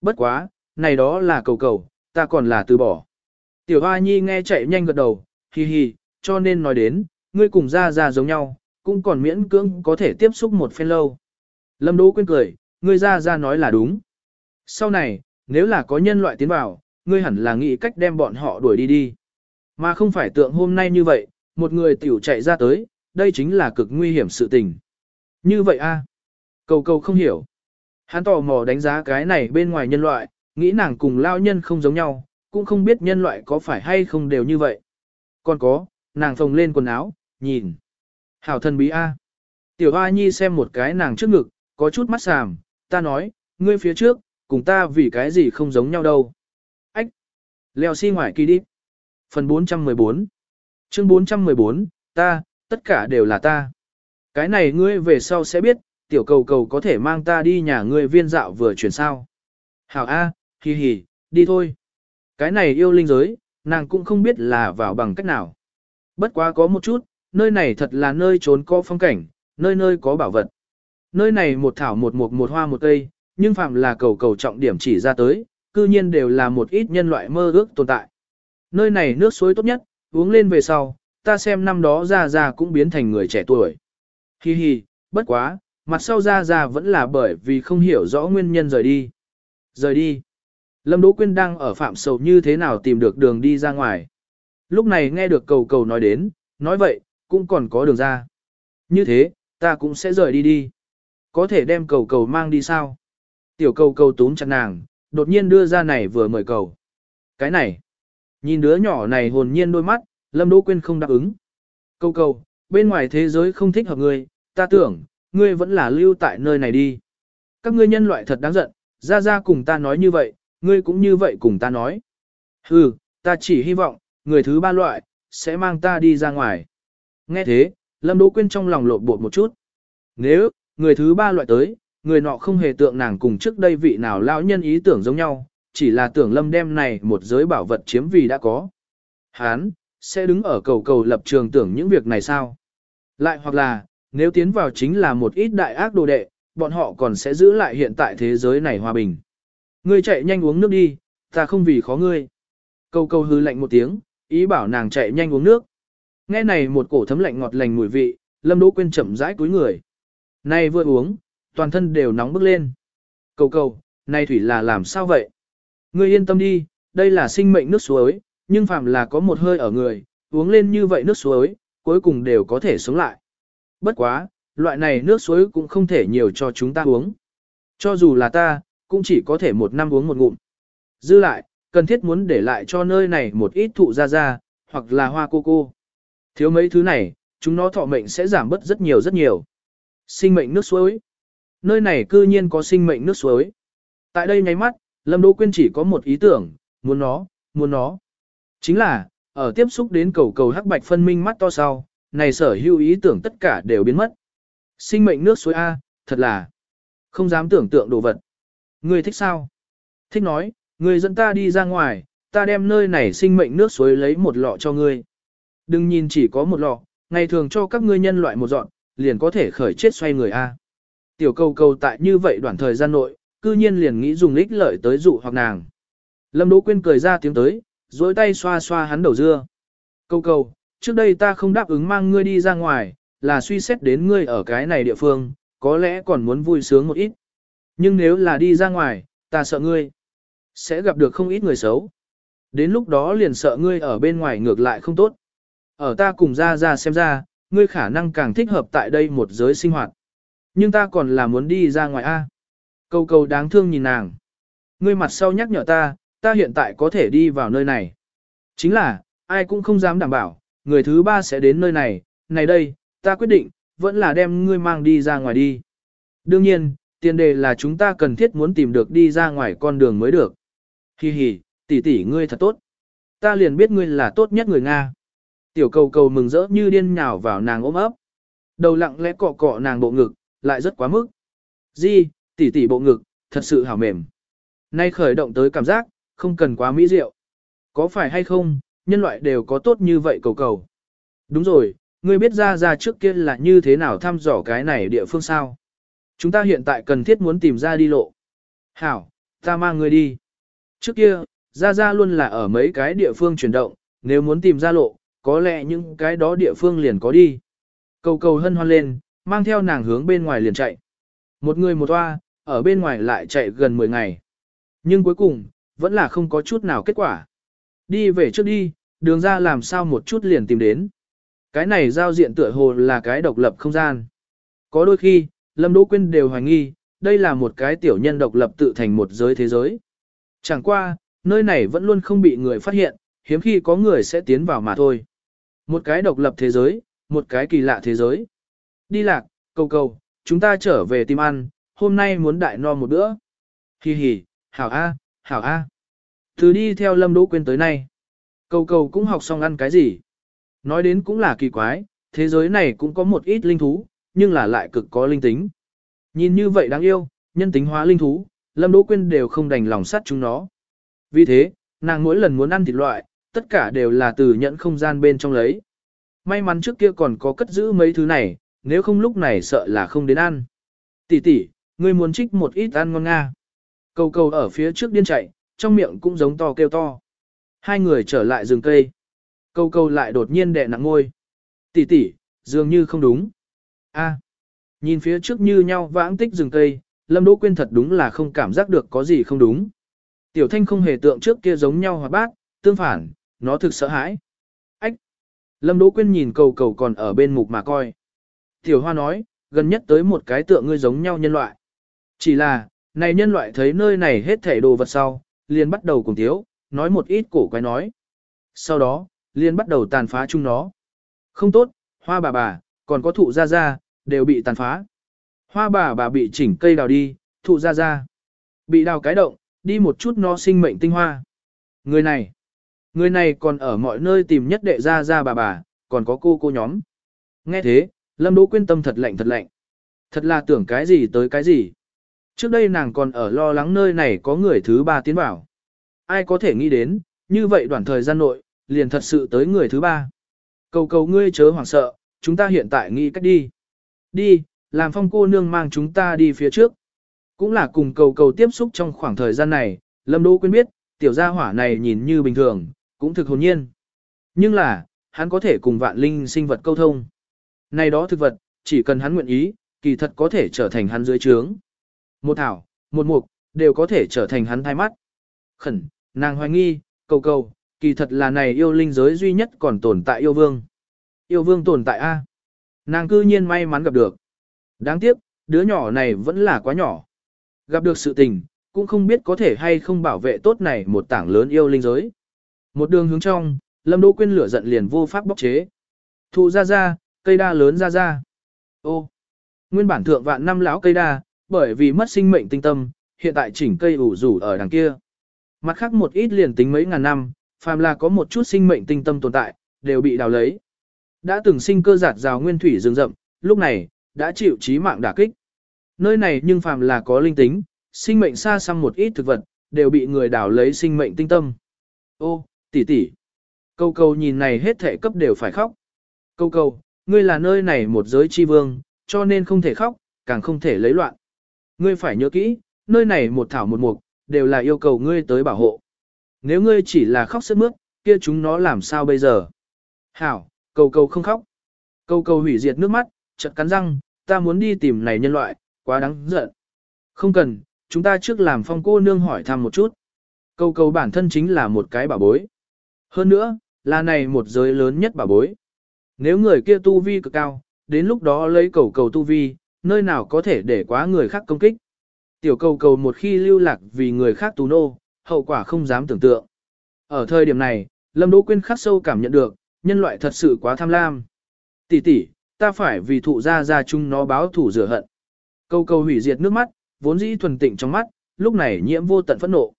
Bất quá, này đó là cầu cầu, ta còn là từ bỏ. Tiểu Hoa Nhi nghe chạy nhanh gật đầu, hi hi, cho nên nói đến, ngươi cùng ra ra giống nhau, cũng còn miễn cưỡng có thể tiếp xúc một phen lâu. Lâm Đỗ quên cười, ngươi ra ra nói là đúng. Sau này, nếu là có nhân loại tiến vào, ngươi hẳn là nghĩ cách đem bọn họ đuổi đi đi. Mà không phải tượng hôm nay như vậy, một người tiểu chạy ra tới, đây chính là cực nguy hiểm sự tình. Như vậy a Cầu cầu không hiểu. Hắn tò mò đánh giá cái này bên ngoài nhân loại, nghĩ nàng cùng lao nhân không giống nhau, cũng không biết nhân loại có phải hay không đều như vậy. Còn có, nàng phồng lên quần áo, nhìn. Hảo thần bí A. Tiểu A Nhi xem một cái nàng trước ngực, có chút mắt sàm, ta nói, ngươi phía trước, cùng ta vì cái gì không giống nhau đâu. Ách. Leo xi si ngoài kỳ đi. Phần 414. Chương 414, ta, tất cả đều là ta. Cái này ngươi về sau sẽ biết, tiểu cầu cầu có thể mang ta đi nhà ngươi viên dạo vừa chuyển sao. Hảo A, hì hì, đi thôi. Cái này yêu linh giới, nàng cũng không biết là vào bằng cách nào. Bất quá có một chút, nơi này thật là nơi trốn có phong cảnh, nơi nơi có bảo vật. Nơi này một thảo một mục một hoa một cây, nhưng phạm là cầu cầu trọng điểm chỉ ra tới, cư nhiên đều là một ít nhân loại mơ ước tồn tại. Nơi này nước suối tốt nhất, uống lên về sau, ta xem năm đó ra ra cũng biến thành người trẻ tuổi. Hi hi, bất quá, mặt sau ra ra vẫn là bởi vì không hiểu rõ nguyên nhân rời đi. Rời đi. Lâm Đỗ Quyên đang ở phạm sầu như thế nào tìm được đường đi ra ngoài. Lúc này nghe được cầu cầu nói đến, nói vậy, cũng còn có đường ra. Như thế, ta cũng sẽ rời đi đi. Có thể đem cầu cầu mang đi sao? Tiểu cầu cầu túm chặt nàng, đột nhiên đưa ra này vừa mời cầu. Cái này, nhìn đứa nhỏ này hồn nhiên đôi mắt, Lâm Đỗ Quyên không đáp ứng. Cầu cầu, bên ngoài thế giới không thích hợp người, ta tưởng, ngươi vẫn là lưu tại nơi này đi. Các ngươi nhân loại thật đáng giận, ra ra cùng ta nói như vậy, ngươi cũng như vậy cùng ta nói. Hừ, ta chỉ hy vọng, người thứ ba loại, sẽ mang ta đi ra ngoài. Nghe thế, Lâm Đỗ Quyên trong lòng lộn bột một chút. Nếu, người thứ ba loại tới, người nọ không hề tượng nàng cùng trước đây vị nào lão nhân ý tưởng giống nhau, chỉ là tưởng Lâm đem này một giới bảo vật chiếm vì đã có. Hán, sẽ đứng ở cầu cầu lập trường tưởng những việc này sao? Lại hoặc là, nếu tiến vào chính là một ít đại ác đồ đệ, bọn họ còn sẽ giữ lại hiện tại thế giới này hòa bình. Ngươi chạy nhanh uống nước đi, ta không vì khó ngươi. Cầu cầu hư lạnh một tiếng, ý bảo nàng chạy nhanh uống nước. Nghe này một cổ thấm lạnh ngọt lành mùi vị, Lâm Đỗ Quyên chậm rãi cúi người. Này vừa uống, toàn thân đều nóng bức lên. Cầu cầu, này thủy là làm sao vậy? Ngươi yên tâm đi, đây là sinh mệnh nước suối, nhưng phàm là có một hơi ở người, uống lên như vậy nước suối, cuối cùng đều có thể sống lại. Bất quá, loại này nước suối cũng không thể nhiều cho chúng ta uống. Cho dù là ta, cũng chỉ có thể một năm uống một ngụm. Dư lại, cần thiết muốn để lại cho nơi này một ít thụ ra ra, hoặc là hoa cô cô. Thiếu mấy thứ này, chúng nó thọ mệnh sẽ giảm bớt rất nhiều rất nhiều. Sinh mệnh nước suối. Nơi này cư nhiên có sinh mệnh nước suối. Tại đây nháy mắt, Lâm Đỗ Quyên chỉ có một ý tưởng, muốn nó, muốn nó. Chính là, ở tiếp xúc đến cầu cầu hắc bạch phân minh mắt to sau, này sở hữu ý tưởng tất cả đều biến mất. Sinh mệnh nước suối A, thật là không dám tưởng tượng đồ vật. Ngươi thích sao? Thích nói, ngươi dẫn ta đi ra ngoài, ta đem nơi này sinh mệnh nước suối lấy một lọ cho ngươi. Đừng nhìn chỉ có một lọ, ngày thường cho các ngươi nhân loại một dọn, liền có thể khởi chết xoay người A. Tiểu cầu cầu tại như vậy đoạn thời gian nội, cư nhiên liền nghĩ dùng lích lợi tới dụ hoặc nàng. Lâm Đỗ Quyên cười ra tiếng tới, duỗi tay xoa xoa hắn đầu dưa. Cầu cầu, trước đây ta không đáp ứng mang ngươi đi ra ngoài, là suy xét đến ngươi ở cái này địa phương, có lẽ còn muốn vui sướng một ít. Nhưng nếu là đi ra ngoài, ta sợ ngươi. Sẽ gặp được không ít người xấu. Đến lúc đó liền sợ ngươi ở bên ngoài ngược lại không tốt. Ở ta cùng ra ra xem ra, ngươi khả năng càng thích hợp tại đây một giới sinh hoạt. Nhưng ta còn là muốn đi ra ngoài A. Câu câu đáng thương nhìn nàng. Ngươi mặt sau nhắc nhở ta, ta hiện tại có thể đi vào nơi này. Chính là, ai cũng không dám đảm bảo, người thứ ba sẽ đến nơi này, này đây, ta quyết định, vẫn là đem ngươi mang đi ra ngoài đi. Đương nhiên, tiền đề là chúng ta cần thiết muốn tìm được đi ra ngoài con đường mới được. Hi hi, tỷ tỷ ngươi thật tốt. Ta liền biết ngươi là tốt nhất người Nga. Tiểu cầu cầu mừng rỡ như điên nhào vào nàng ôm ấp. Đầu lặng lẽ cọ cọ nàng bộ ngực, lại rất quá mức. Di, tỷ tỷ bộ ngực, thật sự hảo mềm. Nay khởi động tới cảm giác, không cần quá mỹ diệu. Có phải hay không, nhân loại đều có tốt như vậy cầu cầu. Đúng rồi, ngươi biết ra ra trước kia là như thế nào thăm dò cái này địa phương sao? Chúng ta hiện tại cần thiết muốn tìm ra đi lộ. Hảo, ta mang ngươi đi. Trước kia, ra ra luôn là ở mấy cái địa phương chuyển động, nếu muốn tìm ra lộ, có lẽ những cái đó địa phương liền có đi. Cầu cầu hân hoan lên, mang theo nàng hướng bên ngoài liền chạy. Một người một toa, ở bên ngoài lại chạy gần 10 ngày. Nhưng cuối cùng, vẫn là không có chút nào kết quả. Đi về trước đi, đường ra làm sao một chút liền tìm đến. Cái này giao diện tựa hồ là cái độc lập không gian. Có đôi khi, Lâm Đỗ Quyên đều hoài nghi, đây là một cái tiểu nhân độc lập tự thành một giới thế giới. Chẳng qua, nơi này vẫn luôn không bị người phát hiện, hiếm khi có người sẽ tiến vào mà thôi. Một cái độc lập thế giới, một cái kỳ lạ thế giới. Đi lạc, cầu cầu, chúng ta trở về tìm ăn, hôm nay muốn đại no một bữa. Hi hi, hảo a, hảo a. Từ đi theo Lâm Đỗ Quyên tới nay. Cầu cầu cũng học xong ăn cái gì. Nói đến cũng là kỳ quái, thế giới này cũng có một ít linh thú, nhưng là lại cực có linh tính. Nhìn như vậy đáng yêu, nhân tính hóa linh thú, Lâm Đỗ Quyên đều không đành lòng sát chúng nó. Vì thế, nàng mỗi lần muốn ăn thịt loại, tất cả đều là từ nhận không gian bên trong lấy. May mắn trước kia còn có cất giữ mấy thứ này, nếu không lúc này sợ là không đến ăn. Tỷ tỷ, ngươi muốn trích một ít ăn ngon nga. Cầu cầu ở phía trước điên chạy, trong miệng cũng giống to kêu to. Hai người trở lại rừng cây. câu câu lại đột nhiên đè nặng ngôi. Tỷ tỷ, dường như không đúng. A. Nhìn phía trước như nhau vãng tích rừng cây, Lâm Đỗ Quyên thật đúng là không cảm giác được có gì không đúng. Tiểu Thanh không hề tượng trước kia giống nhau hoạt bát, tương phản, nó thực sợ hãi. Ách! Lâm Đỗ Quyên nhìn cầu cầu còn ở bên mục mà coi. Tiểu Hoa nói, gần nhất tới một cái tượng ngươi giống nhau nhân loại. Chỉ là, này nhân loại thấy nơi này hết thảy đồ vật sau, liền bắt đầu cùng thiếu, nói một ít cổ quái nói. Sau đó, liền bắt đầu tàn phá chung nó. Không tốt, hoa bà bà, còn có thụ ra ra, đều bị tàn phá. Hoa bà bà bị chỉnh cây đào đi, thụ ra ra. Bị đào cái động, đi một chút nó sinh mệnh tinh hoa. Người này, người này còn ở mọi nơi tìm nhất đệ ra ra bà bà, còn có cô cô nhóm. Nghe thế, Lâm Đỗ quyên tâm thật lạnh thật lạnh. Thật là tưởng cái gì tới cái gì. Trước đây nàng còn ở lo lắng nơi này có người thứ ba tiến vào. Ai có thể nghĩ đến, như vậy đoạn thời gian nội, liền thật sự tới người thứ ba. Cầu cầu ngươi chớ hoảng sợ, chúng ta hiện tại nghĩ cách đi. Đi, làm phong cô nương mang chúng ta đi phía trước. Cũng là cùng cầu cầu tiếp xúc trong khoảng thời gian này, Lâm Đỗ Quyên biết, tiểu gia hỏa này nhìn như bình thường, cũng thực hồn nhiên. Nhưng là, hắn có thể cùng vạn linh sinh vật câu thông. Này đó thực vật, chỉ cần hắn nguyện ý, kỳ thật có thể trở thành hắn dưới trướng. Một thảo, một mục, đều có thể trở thành hắn thay mắt. Khẩn, nàng hoài nghi, cầu cầu, kỳ thật là này yêu linh giới duy nhất còn tồn tại yêu vương. Yêu vương tồn tại A. Nàng cư nhiên may mắn gặp được. Đáng tiếc, đứa nhỏ này vẫn là quá nhỏ. Gặp được sự tình, cũng không biết có thể hay không bảo vệ tốt này một tảng lớn yêu linh giới. Một đường hướng trong, Lâm Đỗ Quyên lửa giận liền vô pháp bóc chế. Thụ ra ra, cây đa lớn ra ra. Ô, nguyên bản thượng vạn năm lão cây đa, bởi vì mất sinh mệnh tinh tâm, hiện tại chỉnh cây ủ rủ ở đằng kia. Mặt khác một ít liền tính mấy ngàn năm, phàm là có một chút sinh mệnh tinh tâm tồn tại, đều bị đào lấy. Đã từng sinh cơ giạt rào nguyên thủy rừng rậm, lúc này, đã chịu chí mạng đả kích. Nơi này nhưng phàm là có linh tính, sinh mệnh xa xăm một ít thực vật, đều bị người đào lấy sinh mệnh tinh tâm. Ô, tỷ tỷ. Câu câu nhìn này hết thể cấp đều phải khóc. Câu câu, ngươi là nơi này một giới chi vương, cho nên không thể khóc, càng không thể lấy loạn. Ngươi phải nhớ kỹ, nơi này một thảo một mục, đều là yêu cầu ngươi tới bảo hộ. Nếu ngươi chỉ là khóc sức mướt, kia chúng nó làm sao bây giờ? Hảo, cầu cầu không khóc. Cầu cầu hủy diệt nước mắt, chợt cắn răng, ta muốn đi tìm này nhân loại, quá đáng giận. Không cần, chúng ta trước làm phong cô nương hỏi thăm một chút. Cầu cầu bản thân chính là một cái bảo bối. Hơn nữa, là này một giới lớn nhất bảo bối. Nếu người kia tu vi cực cao, đến lúc đó lấy cầu cầu tu vi, nơi nào có thể để quá người khác công kích. Tiểu cầu cầu một khi lưu lạc vì người khác tù nô, hậu quả không dám tưởng tượng. Ở thời điểm này, Lâm Đỗ Quyên khắc sâu cảm nhận được, nhân loại thật sự quá tham lam. Tỷ tỷ, ta phải vì thụ gia gia chung nó báo thủ rửa hận. Câu Cầu hủy diệt nước mắt, vốn dĩ thuần tịnh trong mắt, lúc này nhiễm vô tận phẫn nộ.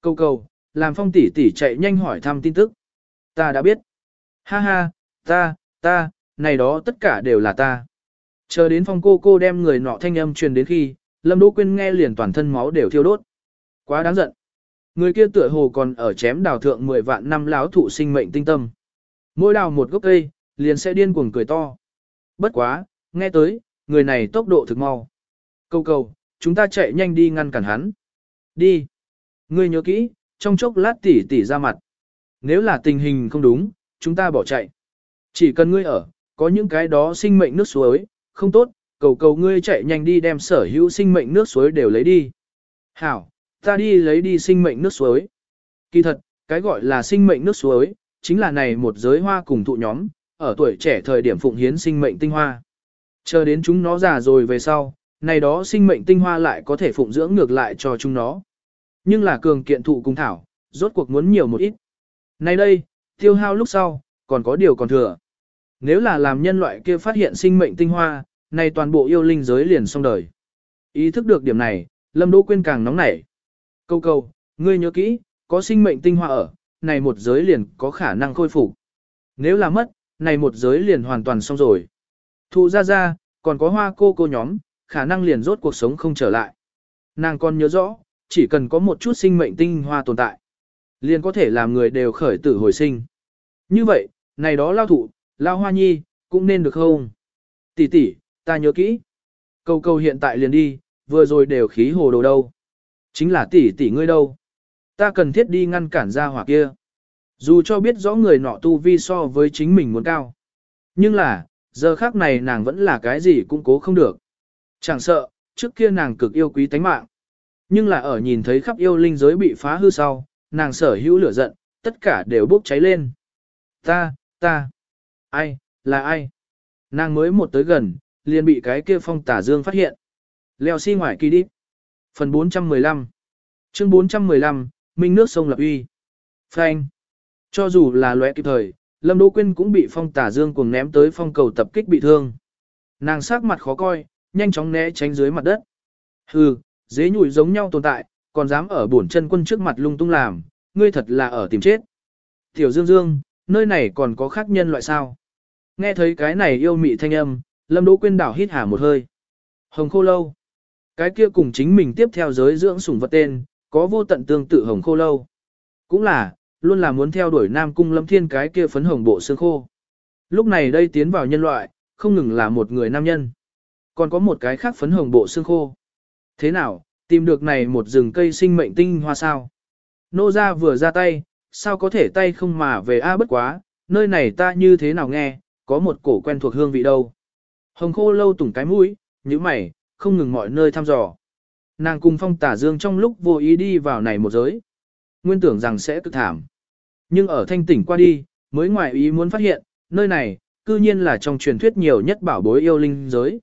Câu Cầu làm phong tỷ tỷ chạy nhanh hỏi thăm tin tức. Ta đã biết. Ha ha, ta, ta, này đó tất cả đều là ta. Chờ đến phong cô cô đem người nọ thanh âm truyền đến khi, Lâm Đỗ Quyên nghe liền toàn thân máu đều thiêu đốt. Quá đáng giận. Người kia tựa hồ còn ở chém đào thượng 10 vạn năm láo thụ sinh mệnh tinh tâm. Mỗi đào một gốc cây, liền sẽ điên cuồng cười to. Bất quá, nghe tới, người này tốc độ thực mau. Câu cầu, chúng ta chạy nhanh đi ngăn cản hắn. Đi. Ngươi nhớ kỹ, trong chốc lát tỉ tỉ ra mặt. Nếu là tình hình không đúng, chúng ta bỏ chạy. Chỉ cần ngươi ở, có những cái đó sinh mệnh nước suối, không tốt, cầu cầu ngươi chạy nhanh đi đem sở hữu sinh mệnh nước suối đều lấy đi. Hảo, ta đi lấy đi sinh mệnh nước suối. Kỳ thật, cái gọi là sinh mệnh nước suối, chính là này một giới hoa cùng thụ nhóm, ở tuổi trẻ thời điểm phụng hiến sinh mệnh tinh hoa. Chờ đến chúng nó già rồi về sau, này đó sinh mệnh tinh hoa lại có thể phụng dưỡng ngược lại cho chúng nó. Nhưng là cường kiện thụ cùng thảo, rốt cuộc muốn nhiều một ít. Nay đây, tiêu hao lúc sau, còn có điều còn thừa. Nếu là làm nhân loại kia phát hiện sinh mệnh tinh hoa, này toàn bộ yêu linh giới liền xong đời. Ý thức được điểm này, Lâm Đỗ Quyên càng nóng nảy. Câu câu, ngươi nhớ kỹ, có sinh mệnh tinh hoa ở, này một giới liền có khả năng khôi phục. Nếu là mất, này một giới liền hoàn toàn xong rồi. Thụ ra ra, còn có hoa cô cô nhóm, khả năng liền rốt cuộc sống không trở lại. Nàng còn nhớ rõ, chỉ cần có một chút sinh mệnh tinh hoa tồn tại, liền có thể làm người đều khởi tử hồi sinh. Như vậy, này đó lao thụ, lao hoa nhi, cũng nên được không? Tỷ tỷ, ta nhớ kỹ. Câu câu hiện tại liền đi, vừa rồi đều khí hồ đồ đâu. Chính là tỷ tỷ ngươi đâu. Ta cần thiết đi ngăn cản ra hỏa kia. Dù cho biết rõ người nọ tu vi so với chính mình muốn cao. Nhưng là, giờ khác này nàng vẫn là cái gì cũng cố không được. Chẳng sợ, trước kia nàng cực yêu quý tánh mạng. Nhưng là ở nhìn thấy khắp yêu linh giới bị phá hư sau, nàng sở hữu lửa giận, tất cả đều bốc cháy lên. Ta, ta, ai, là ai? Nàng mới một tới gần, liền bị cái kia phong tả dương phát hiện. Leo xi si ngoài kỳ đi. Phần 415 Chương 415, Minh nước sông Lập Uy. Phanh. Cho dù là lóe kịp thời, Lâm Đỗ Quyên cũng bị phong tả dương cuồng ném tới phong cầu tập kích bị thương. Nàng sắc mặt khó coi, nhanh chóng né tránh dưới mặt đất. Hừ, dế nhủi giống nhau tồn tại, còn dám ở bổn chân quân trước mặt lung tung làm, ngươi thật là ở tìm chết. Tiểu Dương Dương, nơi này còn có khác nhân loại sao? Nghe thấy cái này yêu mị thanh âm, Lâm Đỗ Quyên đảo hít hà một hơi. Hồng khô lâu. Cái kia cùng chính mình tiếp theo giới dưỡng sủng vật tên, có vô tận tương tự hồng khô lâu. Cũng là, luôn là muốn theo đuổi Nam Cung Lâm Thiên cái kia phấn hồng bộ xương khô. Lúc này đây tiến vào nhân loại, không ngừng là một người nam nhân. Còn có một cái khác phấn hồng bộ xương khô. Thế nào, tìm được này một rừng cây sinh mệnh tinh hoa sao? Nô ra vừa ra tay, sao có thể tay không mà về A à bất quá, nơi này ta như thế nào nghe, có một cổ quen thuộc hương vị đâu. Hồng khô lâu tủng cái mũi, như mày, không ngừng mọi nơi thăm dò. Nàng cùng phong tả dương trong lúc vô ý đi vào này một giới. Nguyên tưởng rằng sẽ cực thảm. Nhưng ở thanh tỉnh qua đi, mới ngoài ý muốn phát hiện, nơi này, cư nhiên là trong truyền thuyết nhiều nhất bảo bối yêu linh giới.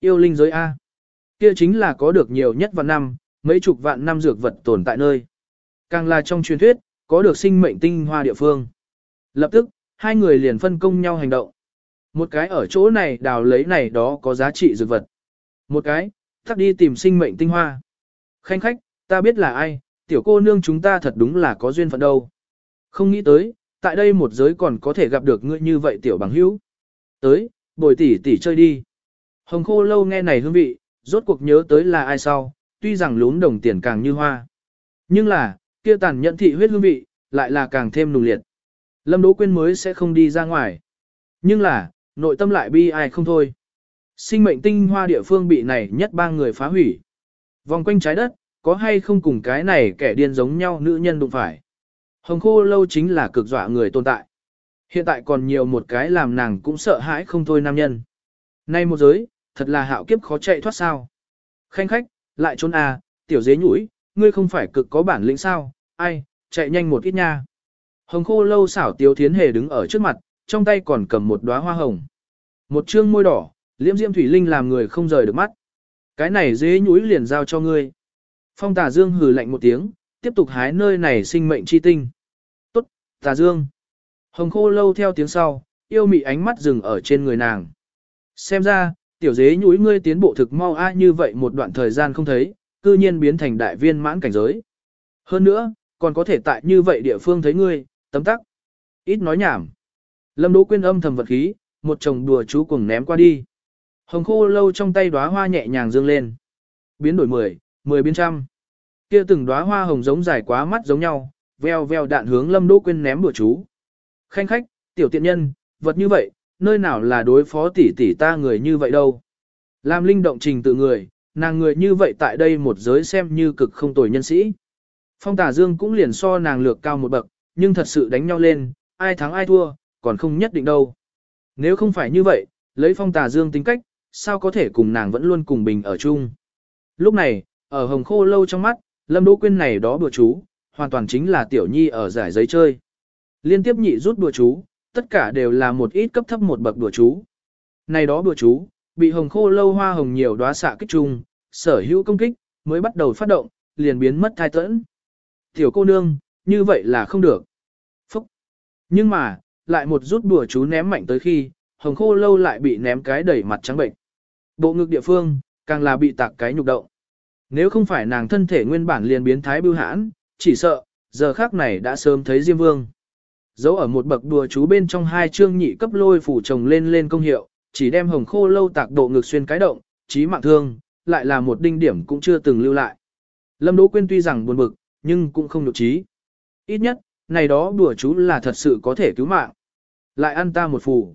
Yêu linh giới A. Kia chính là có được nhiều nhất vạn năm, mấy chục vạn năm dược vật tồn tại nơi. Càng là trong truyền thuyết, có được sinh mệnh tinh hoa địa phương. Lập tức, hai người liền phân công nhau hành động. Một cái ở chỗ này đào lấy này đó có giá trị dược vật. Một cái, thắc đi tìm sinh mệnh tinh hoa. Khanh khách, ta biết là ai, tiểu cô nương chúng ta thật đúng là có duyên phận đâu. Không nghĩ tới, tại đây một giới còn có thể gặp được ngươi như vậy tiểu bằng hữu. Tới, bồi tỷ tỷ chơi đi. Hồng khô lâu nghe này hương vị, rốt cuộc nhớ tới là ai sau, tuy rằng lún đồng tiền càng như hoa. Nhưng là, kia tàn nhẫn thị huyết hương vị, lại là càng thêm nùng liệt. Lâm Đỗ Quyên mới sẽ không đi ra ngoài. Nhưng là, nội tâm lại bi ai không thôi. Sinh mệnh tinh hoa địa phương bị này nhất ba người phá hủy. Vòng quanh trái đất, có hay không cùng cái này kẻ điên giống nhau nữ nhân đụng phải. Hồng khô lâu chính là cực dọa người tồn tại. Hiện tại còn nhiều một cái làm nàng cũng sợ hãi không thôi nam nhân. Nay một giới, thật là hạo kiếp khó chạy thoát sao. Khanh khách, lại trốn à, tiểu dế nhũi, ngươi không phải cực có bản lĩnh sao, ai, chạy nhanh một ít nha. Hồng khô lâu xảo tiếu thiến hề đứng ở trước mặt, trong tay còn cầm một đóa hoa hồng. Một trương môi đỏ, liễm diễm thủy linh làm người không rời được mắt. Cái này dế nhúi liền giao cho ngươi. Phong tà dương hừ lạnh một tiếng, tiếp tục hái nơi này sinh mệnh chi tinh. Tốt, tà dương. Hồng khô lâu theo tiếng sau, yêu mị ánh mắt dừng ở trên người nàng. Xem ra, tiểu dế nhúi ngươi tiến bộ thực mau a như vậy một đoạn thời gian không thấy, cư nhiên biến thành đại viên mãn cảnh giới. Hơn nữa, còn có thể tại như vậy địa phương thấy ngươi, tấm tắc. Ít nói nhảm. Lâm Đỗ Quyên âm thầm vật khí, một chồng đùa chú cùng ném qua đi. Hồng khô lâu trong tay đóa hoa nhẹ nhàng dương lên. Biến đổi 10, 10 biến trăm. Kia từng đóa hoa hồng giống dài quá mắt giống nhau, veo veo đạn hướng Lâm Đỗ Quyên ném đùa chú. Khanh khách, tiểu tiện nhân, vật như vậy, nơi nào là đối phó tỷ tỷ ta người như vậy đâu. Làm linh động trình tự người, nàng người như vậy tại đây một giới xem như cực không tồi nhân sĩ. Phong tả dương cũng liền so nàng lược cao một bậc, nhưng thật sự đánh nhau lên, ai thắng ai thua, còn không nhất định đâu. Nếu không phải như vậy, lấy phong tà dương tính cách, sao có thể cùng nàng vẫn luôn cùng bình ở chung. Lúc này, ở hồng khô lâu trong mắt, lâm đỗ quyên này đó bừa chú, hoàn toàn chính là tiểu nhi ở giải giấy chơi. Liên tiếp nhị rút đùa chú, tất cả đều là một ít cấp thấp một bậc đùa chú. Này đó đùa chú, bị hồng khô lâu hoa hồng nhiều đóa xạ kích chung, sở hữu công kích, mới bắt đầu phát động, liền biến mất thai tẫn. Tiểu cô nương, như vậy là không được. Phúc. Nhưng mà, lại một rút bùa chú ném mạnh tới khi, hồng khô lâu lại bị ném cái đẩy mặt trắng bệnh. Bộ ngực địa phương, càng là bị tạc cái nhục động. Nếu không phải nàng thân thể nguyên bản liền biến thái bưu hãn, chỉ sợ, giờ khác này đã sớm thấy Diêm Vương. Dấu ở một bậc đùa chú bên trong hai chương nhị cấp lôi phủ chồng lên lên công hiệu, chỉ đem hồng khô lâu tạc độ ngực xuyên cái động, chí mạng thương, lại là một đinh điểm cũng chưa từng lưu lại. Lâm Đỗ Quyên tuy rằng buồn bực, nhưng cũng không nhục trí. Ít nhất, này đó đùa chú là thật sự có thể cứu mạng. Lại ăn ta một phù.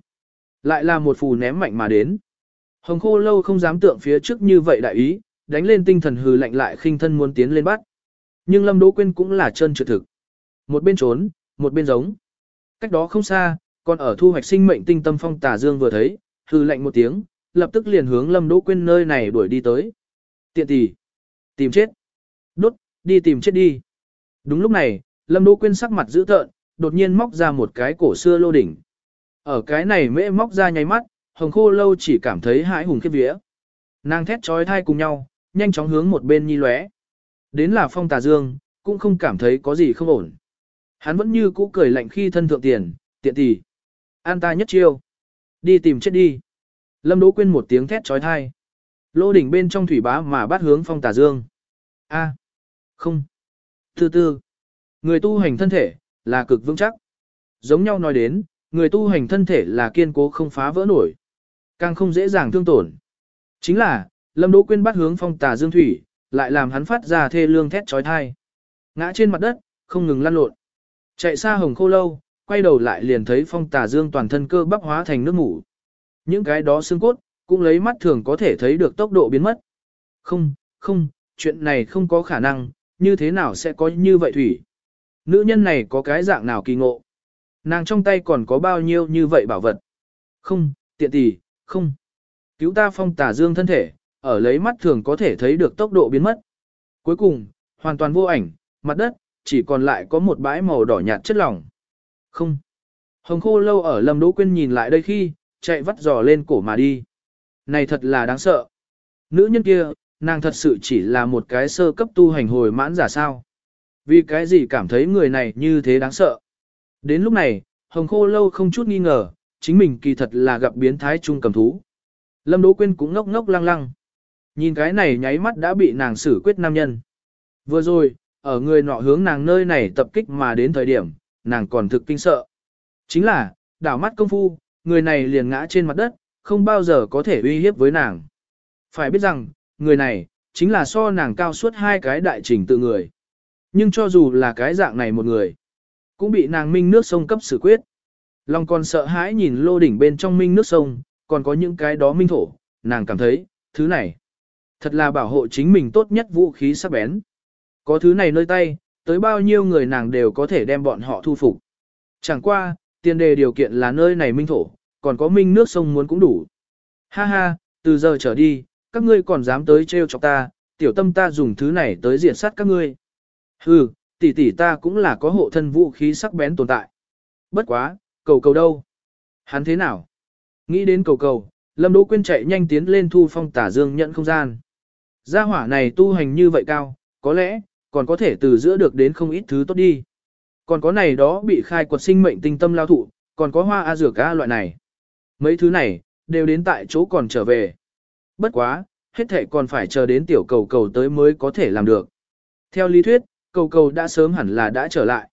Lại là một phù ném mạnh mà đến. Hồng khô lâu không dám tượng phía trước như vậy đại ý, đánh lên tinh thần hừ lạnh lại khinh thân muốn tiến lên bắt. Nhưng Lâm Đỗ Quyên cũng là chân trượt thực. Một bên trốn, một bên giống. Cách đó không xa, còn ở thu hoạch sinh mệnh tinh tâm phong tà dương vừa thấy, hừ lạnh một tiếng, lập tức liền hướng Lâm Đỗ Quyên nơi này đuổi đi tới. Tiện tỷ, tìm chết. Đốt, đi tìm chết đi. Đúng lúc này, Lâm Đỗ Quyên sắc mặt dữ tợn, đột nhiên móc ra một cái cổ xưa lô đỉnh. Ở cái này mễ móc ra nháy mắt, hồng khô lâu chỉ cảm thấy hãi hùng khiếp vía. Nàng thét chói tai cùng nhau, nhanh chóng hướng một bên nhi lóe. Đến là phong tà dương, cũng không cảm thấy có gì không ổn. Hắn vẫn như cũ cười lạnh khi thân thượng tiền, tiện tỷ. An ta nhất chiêu. Đi tìm chết đi. Lâm Đỗ Quyên một tiếng thét chói tai. Lô đỉnh bên trong thủy bá mà bắt hướng phong tà dương. A. Không. từ từ. Người tu hành thân thể, là cực vững chắc. Giống nhau nói đến, người tu hành thân thể là kiên cố không phá vỡ nổi. Càng không dễ dàng thương tổn. Chính là, Lâm Đỗ Quyên bắt hướng phong tà dương thủy, lại làm hắn phát ra thê lương thét chói tai, Ngã trên mặt đất, không ngừng lăn lộn. Chạy xa hồng khô lâu, quay đầu lại liền thấy phong tà dương toàn thân cơ bắp hóa thành nước ngủ. Những cái đó xương cốt, cũng lấy mắt thường có thể thấy được tốc độ biến mất. Không, không, chuyện này không có khả năng, như thế nào sẽ có như vậy thủy. Nữ nhân này có cái dạng nào kỳ ngộ. Nàng trong tay còn có bao nhiêu như vậy bảo vật. Không, tiện tỷ, không. Cứu ta phong tà dương thân thể, ở lấy mắt thường có thể thấy được tốc độ biến mất. Cuối cùng, hoàn toàn vô ảnh, mặt đất, chỉ còn lại có một bãi màu đỏ nhạt chất lỏng. Không. Hồng khô lâu ở Lâm Đỗ Quyên nhìn lại đây khi, chạy vắt giò lên cổ mà đi. Này thật là đáng sợ. Nữ nhân kia, nàng thật sự chỉ là một cái sơ cấp tu hành hồi mãn giả sao. Vì cái gì cảm thấy người này như thế đáng sợ. Đến lúc này, Hồng Khô Lâu không chút nghi ngờ, chính mình kỳ thật là gặp biến thái trung cầm thú. Lâm Đỗ Quyên cũng ngốc ngốc lăng lăng. Nhìn cái này nháy mắt đã bị nàng xử quyết nam nhân. Vừa rồi, ở người nọ hướng nàng nơi này tập kích mà đến thời điểm, nàng còn thực kinh sợ. Chính là, đảo mắt công phu, người này liền ngã trên mặt đất, không bao giờ có thể uy hiếp với nàng. Phải biết rằng, người này, chính là so nàng cao suốt hai cái đại trình tự người. Nhưng cho dù là cái dạng này một người, cũng bị nàng minh nước sông cấp xử quyết. Long còn sợ hãi nhìn lô đỉnh bên trong minh nước sông, còn có những cái đó minh thổ, nàng cảm thấy, thứ này, thật là bảo hộ chính mình tốt nhất vũ khí sắc bén. Có thứ này nơi tay, tới bao nhiêu người nàng đều có thể đem bọn họ thu phục. Chẳng qua, tiền đề điều kiện là nơi này minh thổ, còn có minh nước sông muốn cũng đủ. Ha ha, từ giờ trở đi, các ngươi còn dám tới trêu chọc ta, tiểu tâm ta dùng thứ này tới diệt sát các ngươi. Hừ, tỷ tỷ ta cũng là có hộ thân vũ khí sắc bén tồn tại. Bất quá, cầu cầu đâu? Hắn thế nào? Nghĩ đến cầu cầu, Lâm Đỗ Quyên chạy nhanh tiến lên thu phong tả dương nhận không gian. Gia hỏa này tu hành như vậy cao, có lẽ, còn có thể từ giữa được đến không ít thứ tốt đi. Còn có này đó bị khai quật sinh mệnh tinh tâm lao thụ, còn có hoa a dược a loại này. Mấy thứ này, đều đến tại chỗ còn trở về. Bất quá, hết thể còn phải chờ đến tiểu cầu cầu tới mới có thể làm được. Theo lý thuyết, cầu cầu đã sớm hẳn là đã trở lại.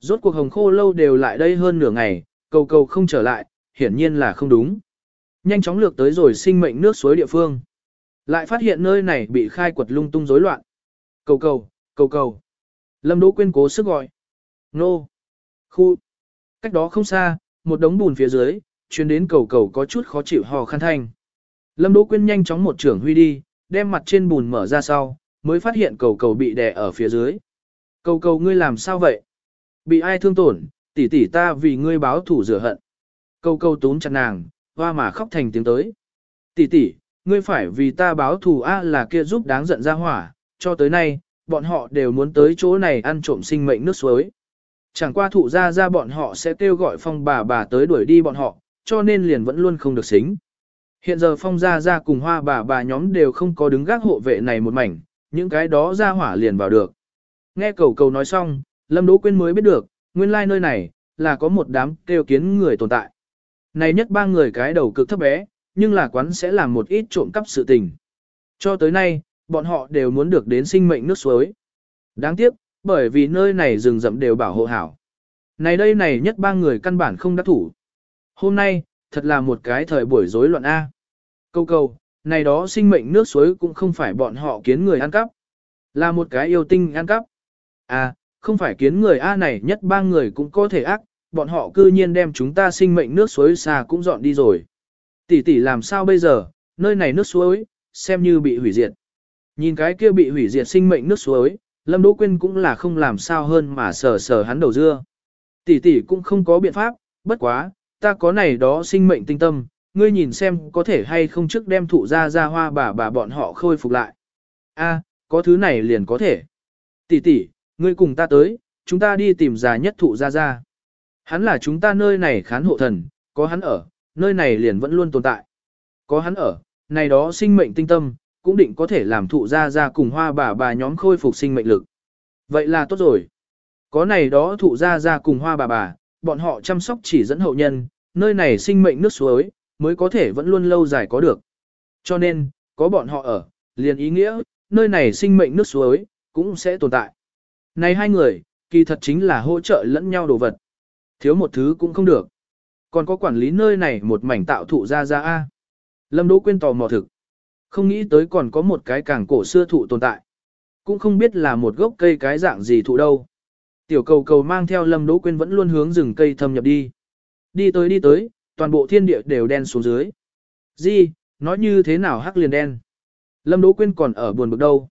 Rốt cuộc hồng khô lâu đều lại đây hơn nửa ngày, cầu cầu không trở lại, hiển nhiên là không đúng. Nhanh chóng lược tới rồi sinh mệnh nước suối địa phương. Lại phát hiện nơi này bị khai quật lung tung rối loạn. Cầu cầu, cầu cầu. Lâm Đỗ Quyên cố sức gọi. Nô. Khu. Cách đó không xa, một đống bùn phía dưới, chuyến đến cầu cầu có chút khó chịu hò khăn thanh. Lâm Đỗ Quyên nhanh chóng một trưởng huy đi, đem mặt trên bùn mở ra sau, mới phát hiện cầu cầu bị đè ở phía dưới. Cầu cầu ngươi làm sao vậy? Bị ai thương tổn, tỷ tỷ ta vì ngươi báo thủ rửa hận. Cầu cầu tún chặt nàng, hoa mà khóc thành tiếng tới. Tỷ tỷ, ngươi phải vì ta báo thù A là kia giúp đáng giận ra hỏa, cho tới nay, bọn họ đều muốn tới chỗ này ăn trộm sinh mệnh nước suối. Chẳng qua thụ ra ra bọn họ sẽ kêu gọi phong bà bà tới đuổi đi bọn họ, cho nên liền vẫn luôn không được xính. Hiện giờ phong gia gia cùng hoa bà bà nhóm đều không có đứng gác hộ vệ này một mảnh, những cái đó ra hỏa liền vào được. Nghe cầu cầu nói xong, Lâm Đỗ Quyên mới biết được, nguyên lai like nơi này, là có một đám kêu kiến người tồn tại. Này nhất ba người cái đầu cực thấp bé, nhưng là quán sẽ làm một ít trộm cắp sự tình. Cho tới nay, bọn họ đều muốn được đến sinh mệnh nước suối. Đáng tiếc, bởi vì nơi này rừng rậm đều bảo hộ hảo. Này đây này nhất ba người căn bản không đắc thủ. Hôm nay, thật là một cái thời buổi rối loạn A. Câu câu, này đó sinh mệnh nước suối cũng không phải bọn họ kiến người ăn cắp. Là một cái yêu tinh ăn cắp. À, không phải kiến người A này nhất ba người cũng có thể ác, bọn họ cư nhiên đem chúng ta sinh mệnh nước suối xa cũng dọn đi rồi. Tỷ tỷ làm sao bây giờ, nơi này nước suối, xem như bị hủy diệt. Nhìn cái kia bị hủy diệt sinh mệnh nước suối, Lâm Đỗ Quyên cũng là không làm sao hơn mà sờ sờ hắn đầu dưa. Tỷ tỷ cũng không có biện pháp, bất quá, ta có này đó sinh mệnh tinh tâm, ngươi nhìn xem có thể hay không trước đem thụ ra ra hoa bà bà bọn họ khôi phục lại. A, có thứ này liền có thể. Tỷ tỷ, ngươi cùng ta tới, chúng ta đi tìm già nhất thụ ra ra. Hắn là chúng ta nơi này khán hộ thần, có hắn ở, nơi này liền vẫn luôn tồn tại. Có hắn ở, này đó sinh mệnh tinh tâm, cũng định có thể làm thụ ra ra cùng hoa bà bà nhóm khôi phục sinh mệnh lực. Vậy là tốt rồi. Có này đó thụ ra ra cùng hoa bà bà, bọn họ chăm sóc chỉ dẫn hậu nhân, nơi này sinh mệnh nước suối, mới có thể vẫn luôn lâu dài có được. Cho nên, có bọn họ ở, liền ý nghĩa, nơi này sinh mệnh nước suối, cũng sẽ tồn tại. Này hai người, kỳ thật chính là hỗ trợ lẫn nhau đồ vật. Thiếu một thứ cũng không được. Còn có quản lý nơi này một mảnh tạo thụ ra ra A. Lâm Đỗ Quyên tò mò thực. Không nghĩ tới còn có một cái càng cổ xưa thụ tồn tại. Cũng không biết là một gốc cây cái dạng gì thụ đâu. Tiểu cầu cầu mang theo Lâm Đỗ Quyên vẫn luôn hướng rừng cây thâm nhập đi. Đi tới đi tới, toàn bộ thiên địa đều đen xuống dưới. gì nói như thế nào hắc liền đen. Lâm Đỗ Quyên còn ở buồn bực đâu.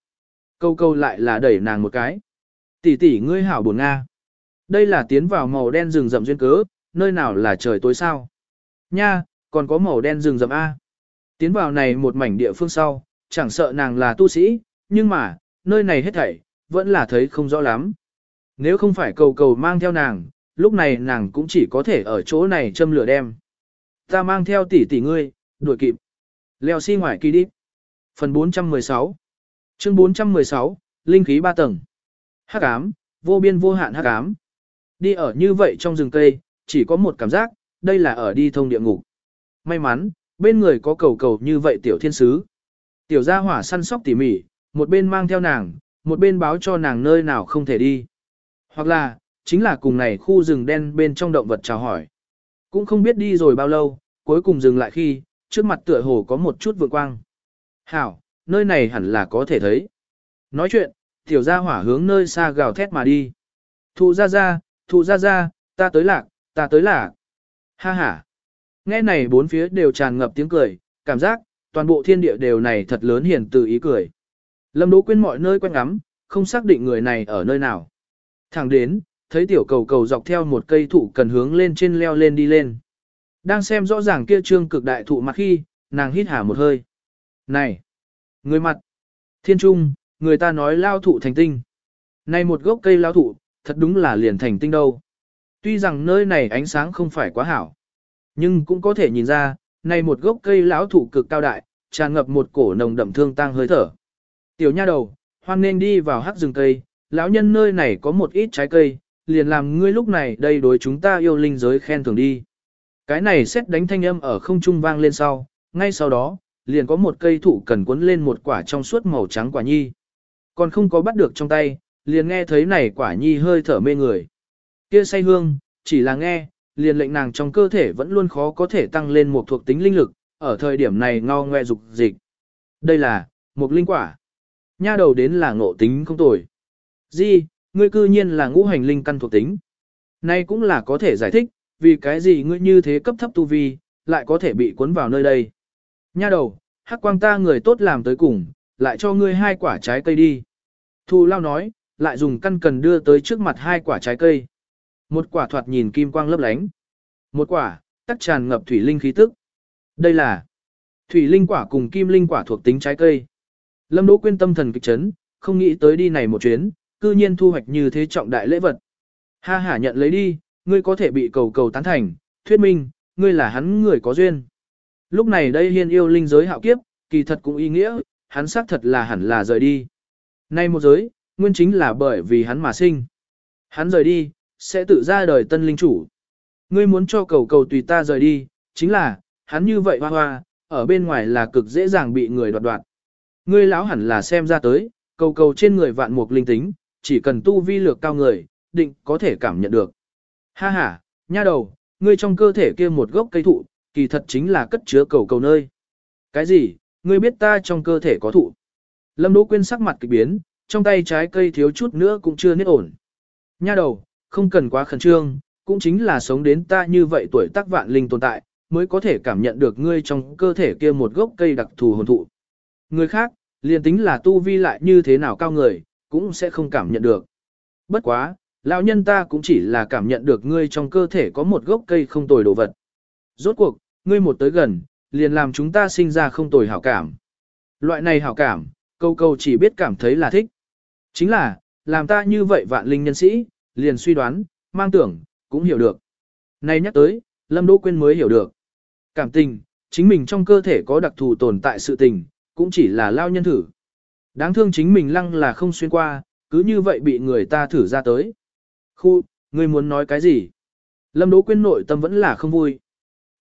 Câu câu lại là đẩy nàng một cái. Tỷ tỷ ngươi hảo buồn Nga. Đây là tiến vào màu đen rừng rậm duyên cớ, nơi nào là trời tối sao. Nha, còn có màu đen rừng rậm A. Tiến vào này một mảnh địa phương sau, chẳng sợ nàng là tu sĩ, nhưng mà, nơi này hết thảy, vẫn là thấy không rõ lắm. Nếu không phải cầu cầu mang theo nàng, lúc này nàng cũng chỉ có thể ở chỗ này châm lửa đem. Ta mang theo tỷ tỷ ngươi, đuổi kịp. Leo xi si ngoài kỳ đi. Phần 416 Chương 416, Linh khí 3 tầng. Hắc ám, vô biên vô hạn hắc ám. Đi ở như vậy trong rừng cây, chỉ có một cảm giác, đây là ở đi thông địa ngục. May mắn, bên người có cầu cầu như vậy tiểu thiên sứ. Tiểu gia hỏa săn sóc tỉ mỉ, một bên mang theo nàng, một bên báo cho nàng nơi nào không thể đi. Hoặc là, chính là cùng này khu rừng đen bên trong động vật chào hỏi. Cũng không biết đi rồi bao lâu, cuối cùng dừng lại khi, trước mặt tựa hồ có một chút vượng quang. Hảo, nơi này hẳn là có thể thấy. Nói chuyện, tiểu gia hỏa hướng nơi xa gào thét mà đi. Thụ ra ra, thụ ra ra, ta tới lạc, ta tới lạc. Ha ha. Nghe này bốn phía đều tràn ngập tiếng cười, cảm giác, toàn bộ thiên địa đều này thật lớn hiền từ ý cười. Lâm Đỗ Quyên mọi nơi quanh ngắm, không xác định người này ở nơi nào. Thẳng đến, thấy tiểu cầu cầu dọc theo một cây thụ cần hướng lên trên leo lên đi lên. Đang xem rõ ràng kia trương cực đại thụ mặt khi, nàng hít hà một hơi. Này! Người mặt! Thiên trung, người ta nói lao thụ thành tinh. Này một gốc cây lao thụ, thật đúng là liền thành tinh đâu. Tuy rằng nơi này ánh sáng không phải quá hảo, nhưng cũng có thể nhìn ra, này một gốc cây lão thụ cực cao đại, tràn ngập một cổ nồng đậm thương tang hơi thở. Tiểu nha đầu, hoan nên đi vào hắc rừng cây, lão nhân nơi này có một ít trái cây, liền làm ngươi lúc này đây đối chúng ta yêu linh giới khen thưởng đi. Cái này xét đánh thanh âm ở không trung vang lên sau, ngay sau đó, liền có một cây thụ cần cuốn lên một quả trong suốt màu trắng quả nhi. Còn không có bắt được trong tay, liền nghe thấy này quả nhi hơi thở mê người. Kia say hương, chỉ là nghe, liền lệnh nàng trong cơ thể vẫn luôn khó có thể tăng lên một thuộc tính linh lực, ở thời điểm này ngao ngoe dục dịch. Đây là, một linh quả. Nha đầu đến là ngộ tính không tồi. Di, ngươi cư nhiên là ngũ hành linh căn thuộc tính. Nay cũng là có thể giải thích, vì cái gì ngươi như thế cấp thấp tu vi, lại có thể bị cuốn vào nơi đây. Nha đầu, hắc quang ta người tốt làm tới cùng, lại cho ngươi hai quả trái cây đi. Thu lao nói, lại dùng căn cần đưa tới trước mặt hai quả trái cây. Một quả thoạt nhìn kim quang lấp lánh. Một quả, tắc tràn ngập thủy linh khí tức. Đây là thủy linh quả cùng kim linh quả thuộc tính trái cây. Lâm Đỗ Quyên tâm thần kịch chấn, không nghĩ tới đi này một chuyến, cư nhiên thu hoạch như thế trọng đại lễ vật. Ha ha nhận lấy đi, ngươi có thể bị cầu cầu tán thành, thuyết minh, ngươi là hắn người có duyên. Lúc này đây hiên yêu linh giới hạo kiếp, kỳ thật cũng ý nghĩa, hắn xác thật là hẳn là rời đi. Nay một giới, nguyên chính là bởi vì hắn mà sinh. Hắn rời đi, sẽ tự ra đời tân linh chủ. Ngươi muốn cho cầu cầu tùy ta rời đi, chính là, hắn như vậy hoa hoa, ở bên ngoài là cực dễ dàng bị người đoạt đoạt. Ngươi lão hẳn là xem ra tới, cầu cầu trên người vạn mục linh tính, chỉ cần tu vi lược cao người, định có thể cảm nhận được. Ha ha, nha đầu, ngươi trong cơ thể kia một gốc cây thụ, kỳ thật chính là cất chứa cầu cầu nơi. Cái gì, ngươi biết ta trong cơ thể có thụ. Lâm Đỗ Quyên sắc mặt kỳ biến, trong tay trái cây thiếu chút nữa cũng chưa niết ổn. Nha đầu, không cần quá khẩn trương, cũng chính là sống đến ta như vậy tuổi tác vạn linh tồn tại, mới có thể cảm nhận được ngươi trong cơ thể kia một gốc cây đặc thù hồn thụ. Người khác, liền tính là tu vi lại như thế nào cao người, cũng sẽ không cảm nhận được. Bất quá, lão nhân ta cũng chỉ là cảm nhận được ngươi trong cơ thể có một gốc cây không tồi đồ vật. Rốt cuộc, ngươi một tới gần, liền làm chúng ta sinh ra không tồi hảo cảm. Loại này hảo cảm, câu câu chỉ biết cảm thấy là thích. Chính là, làm ta như vậy vạn linh nhân sĩ, liền suy đoán, mang tưởng, cũng hiểu được. nay nhắc tới, Lâm Đỗ Quyên mới hiểu được. Cảm tình, chính mình trong cơ thể có đặc thù tồn tại sự tình, cũng chỉ là lao nhân thử. Đáng thương chính mình lăng là không xuyên qua, cứ như vậy bị người ta thử ra tới. Khu, ngươi muốn nói cái gì? Lâm Đỗ Quyên nội tâm vẫn là không vui.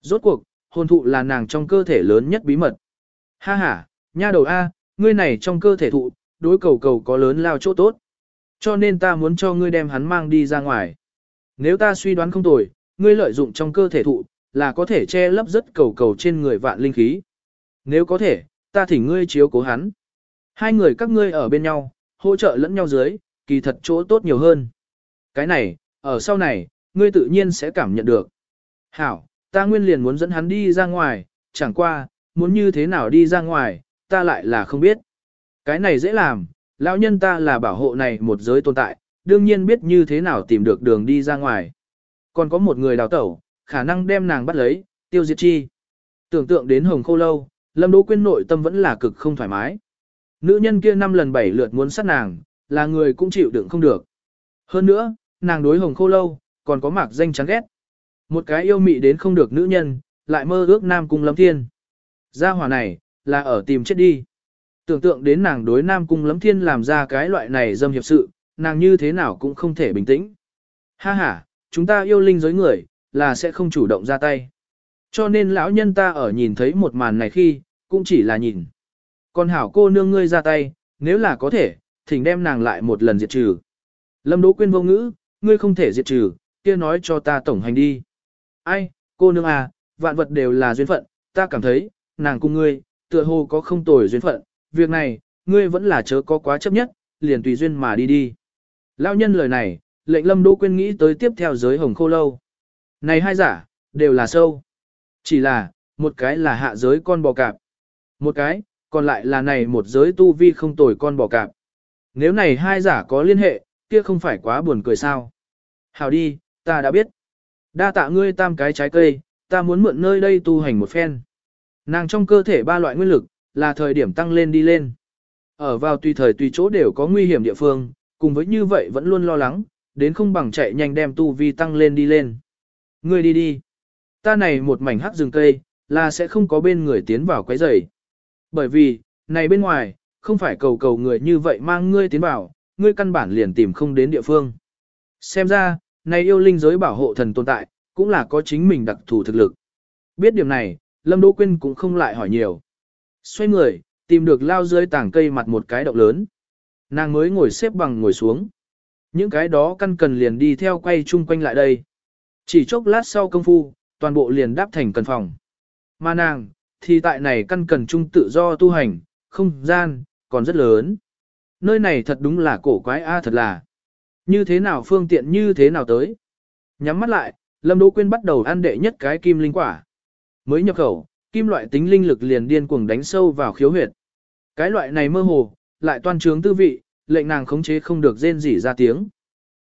Rốt cuộc, hồn thụ là nàng trong cơ thể lớn nhất bí mật. Ha ha, nha đầu A, ngươi này trong cơ thể thụ, đối cầu cầu có lớn lao chỗ tốt. Cho nên ta muốn cho ngươi đem hắn mang đi ra ngoài. Nếu ta suy đoán không tồi, ngươi lợi dụng trong cơ thể thụ, là có thể che lấp rất cầu cầu trên người vạn linh khí. Nếu có thể, ta thỉnh ngươi chiếu cố hắn. Hai người các ngươi ở bên nhau, hỗ trợ lẫn nhau dưới, kỳ thật chỗ tốt nhiều hơn. Cái này, ở sau này, ngươi tự nhiên sẽ cảm nhận được. Hảo, ta nguyên liền muốn dẫn hắn đi ra ngoài, chẳng qua, muốn như thế nào đi ra ngoài, ta lại là không biết. Cái này dễ làm, lão nhân ta là bảo hộ này một giới tồn tại, đương nhiên biết như thế nào tìm được đường đi ra ngoài. Còn có một người đào tẩu, khả năng đem nàng bắt lấy, tiêu diệt chi. Tưởng tượng đến hồng khô lâu, Lâm Đỗ Quyên nội tâm vẫn là cực không thoải mái. Nữ nhân kia năm lần bảy lượt muốn sát nàng, là người cũng chịu đựng không được. Hơn nữa, nàng đối hồng khô lâu, còn có mạc danh chán ghét. Một cái yêu mị đến không được nữ nhân, lại mơ ước nam cung lâm thiên. Gia hỏa này, là ở tìm chết đi. Tưởng tượng đến nàng đối nam cung lâm thiên làm ra cái loại này dâm hiệp sự, nàng như thế nào cũng không thể bình tĩnh. Ha ha, chúng ta yêu linh giới người, là sẽ không chủ động ra tay. Cho nên lão nhân ta ở nhìn thấy một màn này khi, cũng chỉ là nhìn. Còn hảo cô nương ngươi ra tay, nếu là có thể, thỉnh đem nàng lại một lần diệt trừ. Lâm Đỗ Quyên vô ngữ, ngươi không thể diệt trừ, kia nói cho ta tổng hành đi. Ai, cô nương à, vạn vật đều là duyên phận, ta cảm thấy, nàng cùng ngươi, tựa hồ có không tồi duyên phận, việc này, ngươi vẫn là chớ có quá chấp nhất, liền tùy duyên mà đi đi. Lão nhân lời này, lệnh Lâm Đỗ quên nghĩ tới tiếp theo giới hồng khô lâu. Này hai giả, đều là sâu. Chỉ là, một cái là hạ giới con bò cạp. Một cái, còn lại là này một giới tu vi không tồi con bò cạp. Nếu này hai giả có liên hệ, kia không phải quá buồn cười sao. Hảo đi, ta đã biết. Đa tạ ngươi tam cái trái cây, ta muốn mượn nơi đây tu hành một phen. Nàng trong cơ thể ba loại nguyên lực, là thời điểm tăng lên đi lên. Ở vào tùy thời tùy chỗ đều có nguy hiểm địa phương, cùng với như vậy vẫn luôn lo lắng, đến không bằng chạy nhanh đem tu vi tăng lên đi lên. Ngươi đi đi. Ta này một mảnh hắc rừng cây, là sẽ không có bên người tiến vào quấy rầy. Bởi vì, này bên ngoài, không phải cầu cầu người như vậy mang ngươi tiến vào, ngươi căn bản liền tìm không đến địa phương. Xem ra, này yêu linh giới bảo hộ thần tồn tại, cũng là có chính mình đặc thù thực lực. Biết điểm này, Lâm Đỗ Quyên cũng không lại hỏi nhiều. Xoay người, tìm được lao dưới tảng cây mặt một cái động lớn. Nàng mới ngồi xếp bằng ngồi xuống. Những cái đó căn cần liền đi theo quay chung quanh lại đây. Chỉ chốc lát sau công phu, toàn bộ liền đáp thành cần phòng. Mà nàng, thì tại này căn cần chung tự do tu hành, không gian, còn rất lớn. Nơi này thật đúng là cổ quái a thật là. Như thế nào phương tiện như thế nào tới. Nhắm mắt lại, Lâm Đỗ Quyên bắt đầu ăn đệ nhất cái kim linh quả. Mới nhập khẩu, kim loại tính linh lực liền điên cuồng đánh sâu vào khiếu huyệt. Cái loại này mơ hồ, lại toan trướng tư vị, lệnh nàng khống chế không được rên rỉ ra tiếng.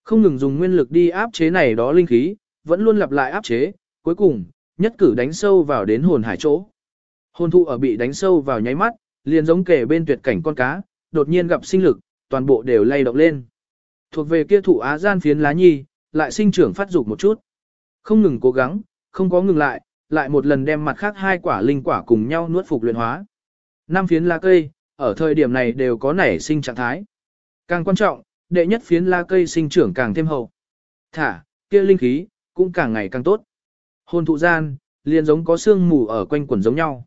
Không ngừng dùng nguyên lực đi áp chế này đó linh khí, vẫn luôn lặp lại áp chế, cuối cùng, nhất cử đánh sâu vào đến hồn hải chỗ. Hồn thụ ở bị đánh sâu vào nháy mắt, liền giống kể bên tuyệt cảnh con cá, đột nhiên gặp sinh lực, toàn bộ đều lay động lên. Thuộc về kia thụ á gian phiến lá nhi, lại sinh trưởng phát dục một chút. Không ngừng cố gắng, không có ngừng lại, lại một lần đem mặt khác hai quả linh quả cùng nhau nuốt phục luyện hóa. Năm phiến lá cây, ở thời điểm này đều có nảy sinh trạng thái. Càng quan trọng, đệ nhất phiến lá cây sinh trưởng càng thêm hậu. Thả, kia linh khí, cũng càng ngày càng tốt. Hồn thụ gian, liền giống có sương mù ở quanh quần giống nhau.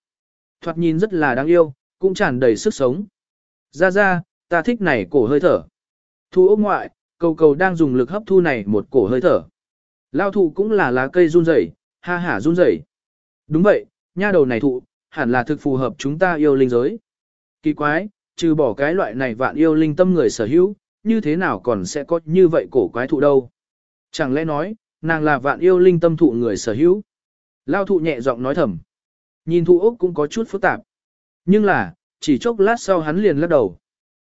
Thoạt nhìn rất là đáng yêu, cũng tràn đầy sức sống. Ra ra, ta thích này cổ hơi thở. Thu ốc ngoại, cầu cầu đang dùng lực hấp thu này một cổ hơi thở. Lao thụ cũng là lá cây run rẩy, ha hả run rẩy. Đúng vậy, nha đầu này thụ, hẳn là thực phù hợp chúng ta yêu linh giới. Kỳ quái, trừ bỏ cái loại này vạn yêu linh tâm người sở hữu, như thế nào còn sẽ có như vậy cổ quái thụ đâu. Chẳng lẽ nói, nàng là vạn yêu linh tâm thụ người sở hữu. Lao thụ nhẹ giọng nói thầm. Nhìn thụ ốc cũng có chút phức tạp. Nhưng là, chỉ chốc lát sau hắn liền lắc đầu.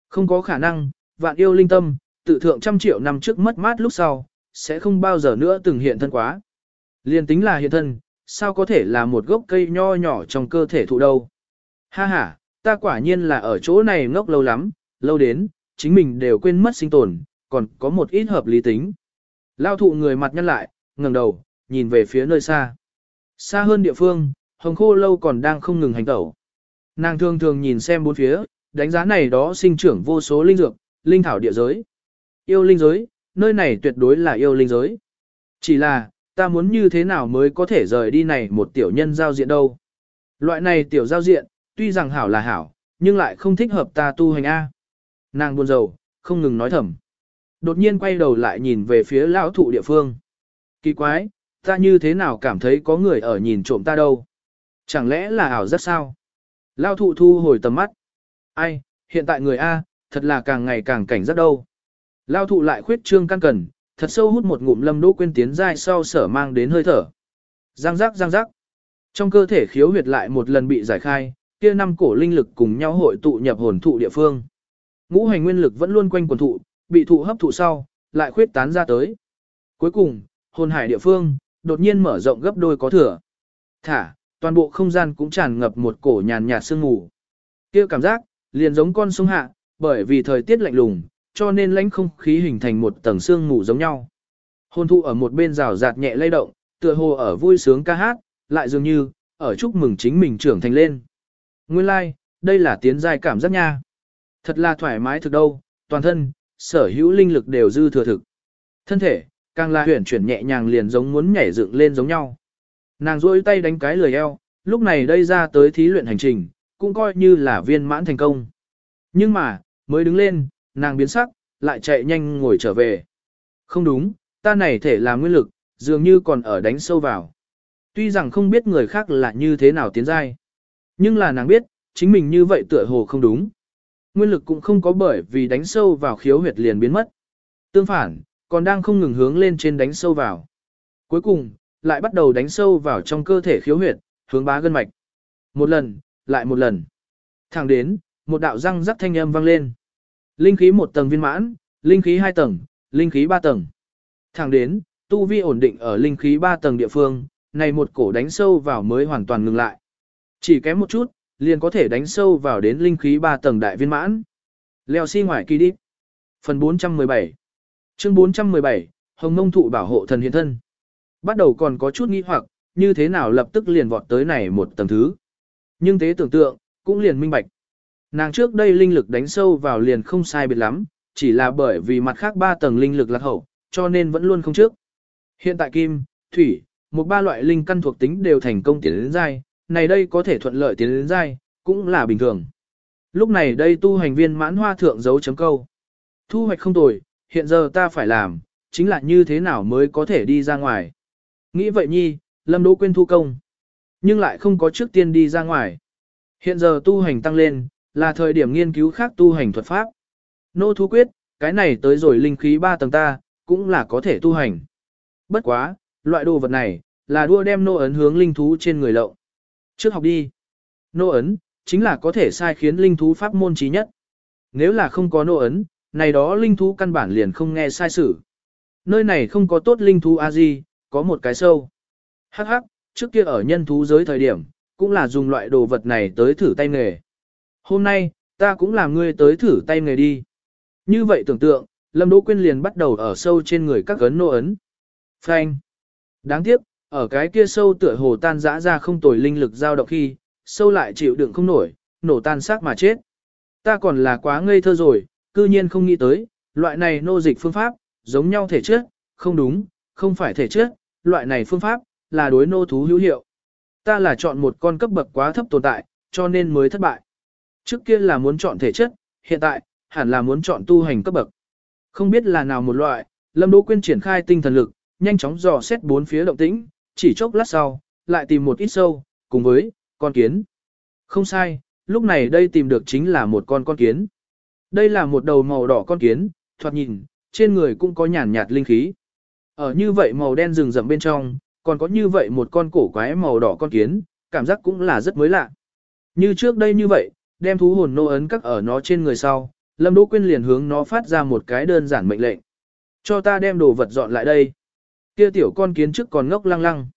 Không có khả năng, vạn yêu linh tâm, tự thượng trăm triệu năm trước mất mát lúc sau, sẽ không bao giờ nữa từng hiện thân quá. Liên tính là hiện thân, sao có thể là một gốc cây nho nhỏ trong cơ thể thụ đâu. Ha ha, ta quả nhiên là ở chỗ này ngốc lâu lắm, lâu đến, chính mình đều quên mất sinh tồn, còn có một ít hợp lý tính. Lao thụ người mặt nhăn lại, ngẩng đầu, nhìn về phía nơi xa. Xa hơn địa phương, hồng khô lâu còn đang không ngừng hành tẩu. Nàng thường thường nhìn xem bốn phía, đánh giá này đó sinh trưởng vô số linh dược, linh thảo địa giới. Yêu linh giới, nơi này tuyệt đối là yêu linh giới. Chỉ là, ta muốn như thế nào mới có thể rời đi này một tiểu nhân giao diện đâu. Loại này tiểu giao diện, tuy rằng hảo là hảo, nhưng lại không thích hợp ta tu hành A. Nàng buồn rầu, không ngừng nói thầm. Đột nhiên quay đầu lại nhìn về phía lão thụ địa phương. Kỳ quái, ta như thế nào cảm thấy có người ở nhìn trộm ta đâu? Chẳng lẽ là ảo rất sao? Lão thụ thu hồi tầm mắt. Ai, hiện tại người A, thật là càng ngày càng cảnh giác đâu. Lao thụ lại khuyết trương căn cần, thật sâu hút một ngụm lâm đỗ quên tiến dai sau sở mang đến hơi thở. Giang giác giang giác. Trong cơ thể khiếu huyệt lại một lần bị giải khai, kia năm cổ linh lực cùng nhau hội tụ nhập hồn thụ địa phương. Ngũ hành nguyên lực vẫn luôn quanh quần thụ, bị thụ hấp thụ sau, lại khuyết tán ra tới. Cuối cùng, hồn hải địa phương, đột nhiên mở rộng gấp đôi có thừa. Thả, toàn bộ không gian cũng tràn ngập một cổ nhàn nhạt sương mù. Kia cảm giác, liền giống con sông hạ, bởi vì thời tiết lạnh lùng, cho nên lãnh không khí hình thành một tầng sương mù giống nhau. Hồn thụ ở một bên rào rạt nhẹ lay động, tựa hồ ở vui sướng ca hát, lại dường như, ở chúc mừng chính mình trưởng thành lên. Nguyên lai, like, đây là tiến giai cảm giác nha. Thật là thoải mái thực đâu, toàn thân, sở hữu linh lực đều dư thừa thực. Thân thể, càng là huyển chuyển nhẹ nhàng liền giống muốn nhảy dựng lên giống nhau. Nàng rôi tay đánh cái lười eo, lúc này đây ra tới thí luyện hành trình, cũng coi như là viên mãn thành công. Nhưng mà, mới đứng lên, nàng biến sắc, lại chạy nhanh ngồi trở về. Không đúng, ta này thể là nguyên lực, dường như còn ở đánh sâu vào. Tuy rằng không biết người khác là như thế nào tiến giai, nhưng là nàng biết, chính mình như vậy tựa hồ không đúng. Nguyên lực cũng không có bởi vì đánh sâu vào khiếu huyệt liền biến mất. Tương phản, còn đang không ngừng hướng lên trên đánh sâu vào. Cuối cùng, lại bắt đầu đánh sâu vào trong cơ thể khiếu huyệt, hướng bá gân mạch. Một lần, lại một lần. Thẳng đến, một đạo răng rắc thanh âm vang lên. Linh khí một tầng viên mãn, linh khí hai tầng, linh khí ba tầng. Thẳng đến, tu vi ổn định ở linh khí ba tầng địa phương, này một cổ đánh sâu vào mới hoàn toàn ngừng lại. Chỉ kém một chút, liền có thể đánh sâu vào đến linh khí ba tầng đại viên mãn. Leo xi si ngoài kỳ đi. Phần 417 Chương 417, Hồng Nông Thụ bảo hộ thần hiện thân. Bắt đầu còn có chút nghi hoặc, như thế nào lập tức liền vọt tới này một tầng thứ. Nhưng thế tưởng tượng, cũng liền minh bạch. Nàng trước đây linh lực đánh sâu vào liền không sai biệt lắm, chỉ là bởi vì mặt khác ba tầng linh lực lạc hậu, cho nên vẫn luôn không trước. Hiện tại kim, thủy, một ba loại linh căn thuộc tính đều thành công tiến đến giai, này đây có thể thuận lợi tiến đến giai, cũng là bình thường. Lúc này đây tu hành viên mãn hoa thượng dấu chấm câu. Thu hoạch không tồi, hiện giờ ta phải làm, chính là như thế nào mới có thể đi ra ngoài. Nghĩ vậy nhi, Lâm Đỗ quên thu công. Nhưng lại không có trước tiên đi ra ngoài. Hiện giờ tu hành tăng lên, là thời điểm nghiên cứu khác tu hành thuật pháp. Nô thu quyết, cái này tới rồi linh khí 3 tầng ta, cũng là có thể tu hành. Bất quá, loại đồ vật này, là đua đem nô ấn hướng linh thú trên người lậu. Trước học đi. Nô ấn, chính là có thể sai khiến linh thú pháp môn trí nhất. Nếu là không có nô ấn, này đó linh thú căn bản liền không nghe sai sử. Nơi này không có tốt linh thú a di, có một cái sâu. Hắc hắc, trước kia ở nhân thú giới thời điểm, cũng là dùng loại đồ vật này tới thử tay nghề. Hôm nay, ta cũng làm ngươi tới thử tay nghề đi. Như vậy tưởng tượng, Lâm Đỗ Quyên liền bắt đầu ở sâu trên người các gấn nô ấn. Phanh. Đáng tiếc, ở cái kia sâu tựa hồ tan rã ra không tồi linh lực dao động khi, sâu lại chịu đựng không nổi, nổ tan xác mà chết. Ta còn là quá ngây thơ rồi, cư nhiên không nghĩ tới, loại này nô dịch phương pháp, giống nhau thể chất, không đúng, không phải thể chất, loại này phương pháp, là đối nô thú hữu hiệu. Ta là chọn một con cấp bậc quá thấp tồn tại, cho nên mới thất bại. Trước kia là muốn chọn thể chất, hiện tại, hẳn là muốn chọn tu hành cấp bậc. Không biết là nào một loại, Lâm Đỗ Quyên triển khai tinh thần lực, nhanh chóng dò xét bốn phía động tĩnh, chỉ chốc lát sau, lại tìm một ít sâu, cùng với con kiến. Không sai, lúc này đây tìm được chính là một con con kiến. Đây là một đầu màu đỏ con kiến, thoạt nhìn, trên người cũng có nhàn nhạt linh khí. Ở như vậy màu đen rừng rậm bên trong, còn có như vậy một con cổ quái màu đỏ con kiến, cảm giác cũng là rất mới lạ. Như trước đây như vậy, đem thú hồn nô ấn các ở nó trên người sau, Lâm Đỗ Quyên liền hướng nó phát ra một cái đơn giản mệnh lệnh. Cho ta đem đồ vật dọn lại đây. Kia tiểu con kiến trước còn ngốc lăng lăng.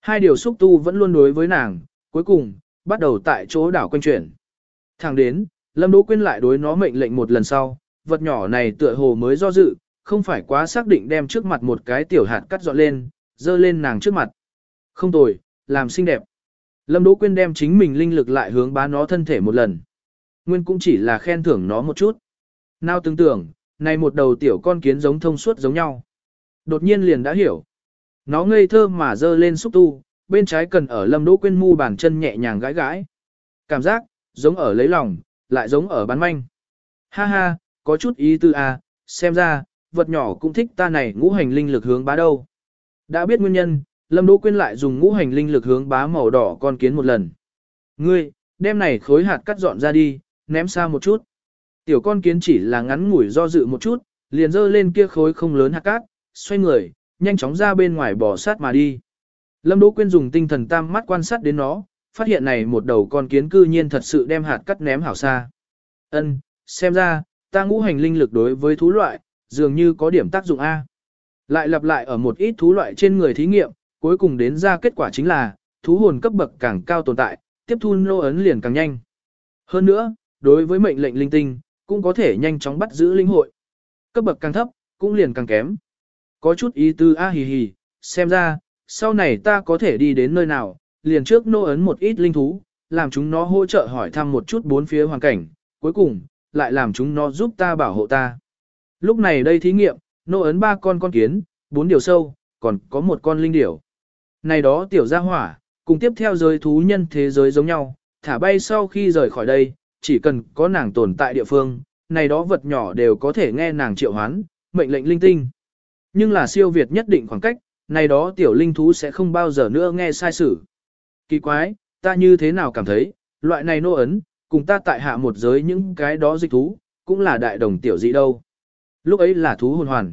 Hai điều xúc tu vẫn luôn đối với nàng, cuối cùng, bắt đầu tại chỗ đảo quanh chuyển. Thẳng đến, Lâm Đỗ Quyên lại đối nó mệnh lệnh một lần sau, vật nhỏ này tựa hồ mới do dự, không phải quá xác định đem trước mặt một cái tiểu hạt cắt dọn lên, dơ lên nàng trước mặt. Không tồi, làm xinh đẹp. Lâm Đỗ Quyên đem chính mình linh lực lại hướng bá nó thân thể một lần. Nguyên cũng chỉ là khen thưởng nó một chút. Nào tưởng tưởng, này một đầu tiểu con kiến giống thông suốt giống nhau. Đột nhiên liền đã hiểu. Nó ngây thơ mà dơ lên xúc tu, bên trái cần ở Lâm Đỗ Quyên mu bàn chân nhẹ nhàng gãi gãi. Cảm giác, giống ở lấy lòng, lại giống ở bán manh. Ha ha, có chút ý tư à, xem ra, vật nhỏ cũng thích ta này ngũ hành linh lực hướng bá đâu. Đã biết nguyên nhân, Lâm Đỗ Quyên lại dùng ngũ hành linh lực hướng bá màu đỏ con kiến một lần. Ngươi, đem này khối hạt cắt dọn ra đi, ném xa một chút. Tiểu con kiến chỉ là ngắn ngủi do dự một chút, liền dơ lên kia khối không lớn hạt cát, xoay người, nhanh chóng ra bên ngoài bỏ sát mà đi. Lâm Đỗ Quyên dùng tinh thần tam mắt quan sát đến nó, phát hiện này một đầu con kiến cư nhiên thật sự đem hạt cắt ném hảo xa. Ân, xem ra, ta ngũ hành linh lực đối với thú loại, dường như có điểm tác dụng A. Lại lặp lại ở một ít thú loại trên người thí nghiệm, cuối cùng đến ra kết quả chính là, thú hồn cấp bậc càng cao tồn tại, tiếp thu nô ấn liền càng nhanh. Hơn nữa, đối với mệnh lệnh linh tinh, cũng có thể nhanh chóng bắt giữ linh hội. Cấp bậc càng thấp, cũng liền càng kém. Có chút ý tư a hì hì, xem ra, sau này ta có thể đi đến nơi nào, liền trước nô ấn một ít linh thú, làm chúng nó hỗ trợ hỏi thăm một chút bốn phía hoàn cảnh, cuối cùng, lại làm chúng nó giúp ta bảo hộ ta. Lúc này đây thí nghiệm, nô ấn ba con con kiến, bốn điều sâu, còn có một con linh điểu. Này đó tiểu gia hỏa, cùng tiếp theo giới thú nhân thế giới giống nhau, thả bay sau khi rời khỏi đây, chỉ cần có nàng tồn tại địa phương, này đó vật nhỏ đều có thể nghe nàng triệu hoán, mệnh lệnh linh tinh. Nhưng là siêu việt nhất định khoảng cách, này đó tiểu linh thú sẽ không bao giờ nữa nghe sai sử. Kỳ quái, ta như thế nào cảm thấy, loại này nô ấn, cùng ta tại hạ một giới những cái đó dịch thú, cũng là đại đồng tiểu dị đâu. Lúc ấy là thú hồn hoàn.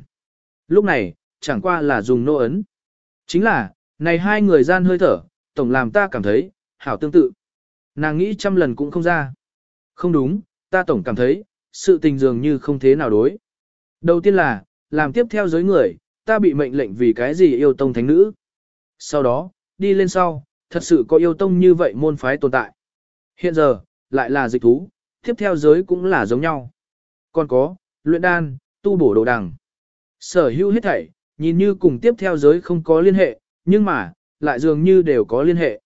Lúc này, chẳng qua là dùng nô ấn. Chính là, này hai người gian hơi thở, tổng làm ta cảm thấy, hảo tương tự. Nàng nghĩ trăm lần cũng không ra. Không đúng, ta tổng cảm thấy, sự tình dường như không thế nào đối. Đầu tiên là, làm tiếp theo giới người, ta bị mệnh lệnh vì cái gì yêu tông thánh nữ. Sau đó, đi lên sau, thật sự có yêu tông như vậy môn phái tồn tại. Hiện giờ, lại là dịch thú, tiếp theo giới cũng là giống nhau. Còn có, luyện đan, tu bổ đồ đằng. Sở hữu hết thảy, nhìn như cùng tiếp theo giới không có liên hệ, nhưng mà, lại dường như đều có liên hệ.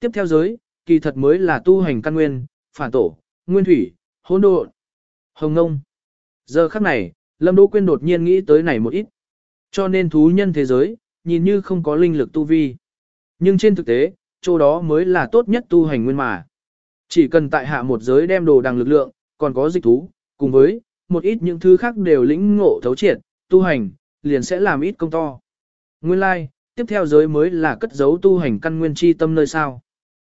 Tiếp theo giới, kỳ thật mới là tu hành căn nguyên, phản tổ, nguyên thủy, hỗn độn. Hồng ngông. Giờ khắc này, Lâm Đỗ Quyên đột nhiên nghĩ tới này một ít. Cho nên thú nhân thế giới, nhìn như không có linh lực tu vi. Nhưng trên thực tế, chỗ đó mới là tốt nhất tu hành nguyên mà. Chỉ cần tại hạ một giới đem đồ đằng lực lượng, còn có dịch thú, cùng với một ít những thứ khác đều lĩnh ngộ thấu triệt, tu hành, liền sẽ làm ít công to. Nguyên lai, like, tiếp theo giới mới là cất giấu tu hành căn nguyên chi tâm nơi sao.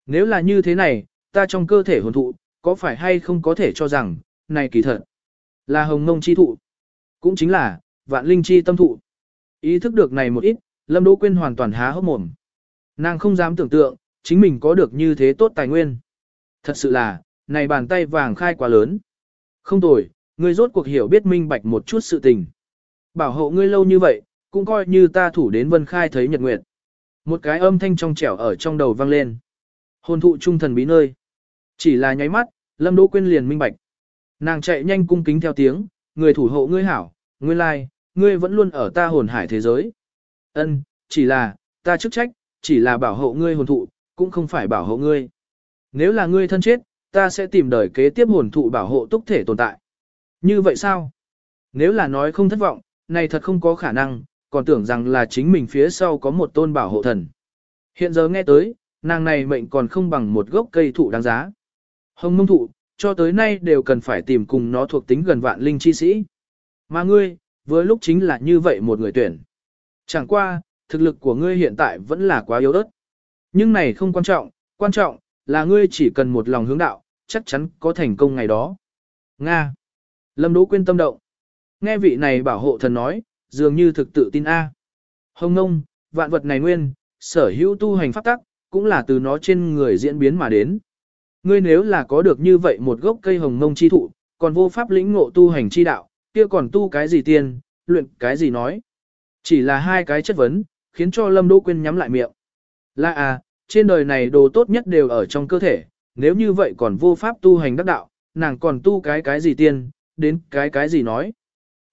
Nếu là như thế này, ta trong cơ thể hồn thụ, có phải hay không có thể cho rằng, này kỳ thật, là hồng ngông chi thụ, cũng chính là, vạn linh chi tâm thụ. Ý thức được này một ít, Lâm Đỗ Quyên hoàn toàn há hốc mồm. Nàng không dám tưởng tượng, chính mình có được như thế tốt tài nguyên. Thật sự là, này bàn tay vàng khai quá lớn. Không tồi, ngươi rốt cuộc hiểu biết minh bạch một chút sự tình. Bảo hộ ngươi lâu như vậy, cũng coi như ta thủ đến vân khai thấy nhật nguyệt. Một cái âm thanh trong trẻo ở trong đầu vang lên. Hồn thụ trung thần bí nơi. Chỉ là nháy mắt, Lâm Đỗ Quyên liền minh bạch. Nàng chạy nhanh cung kính theo tiếng, người thủ hộ ngươi hảo, ngươi lai, ngươi vẫn luôn ở ta hồn hải thế giới. Ân, chỉ là, ta chức trách, chỉ là bảo hộ ngươi hồn thụ, cũng không phải bảo hộ ngươi. Nếu là ngươi thân chết, ta sẽ tìm đời kế tiếp hồn thụ bảo hộ túc thể tồn tại. Như vậy sao? Nếu là nói không thất vọng, này thật không có khả năng, còn tưởng rằng là chính mình phía sau có một tôn bảo hộ thần. Hiện giờ nghe tới, nàng này mệnh còn không bằng một gốc cây thụ đáng giá. Hồng mông thụ, cho tới nay đều cần phải tìm cùng nó thuộc tính gần vạn linh chi sĩ. Mà ngươi, với lúc chính là như vậy một người tuyển. Chẳng qua, thực lực của ngươi hiện tại vẫn là quá yếu ớt. Nhưng này không quan trọng, quan trọng là ngươi chỉ cần một lòng hướng đạo, chắc chắn có thành công ngày đó. Nga. Lâm Đỗ Quyên tâm động. Nghe vị này bảo hộ thần nói, dường như thực tự tin A. Hồng nông, vạn vật này nguyên, sở hữu tu hành pháp tắc, cũng là từ nó trên người diễn biến mà đến. Ngươi nếu là có được như vậy một gốc cây hồng ngông chi thụ, còn vô pháp lĩnh ngộ tu hành chi đạo, kia còn tu cái gì tiên, luyện cái gì nói. Chỉ là hai cái chất vấn, khiến cho Lâm Đỗ Quyên nhắm lại miệng. Là à, trên đời này đồ tốt nhất đều ở trong cơ thể, nếu như vậy còn vô pháp tu hành đắc đạo, nàng còn tu cái cái gì tiên, đến cái cái gì nói.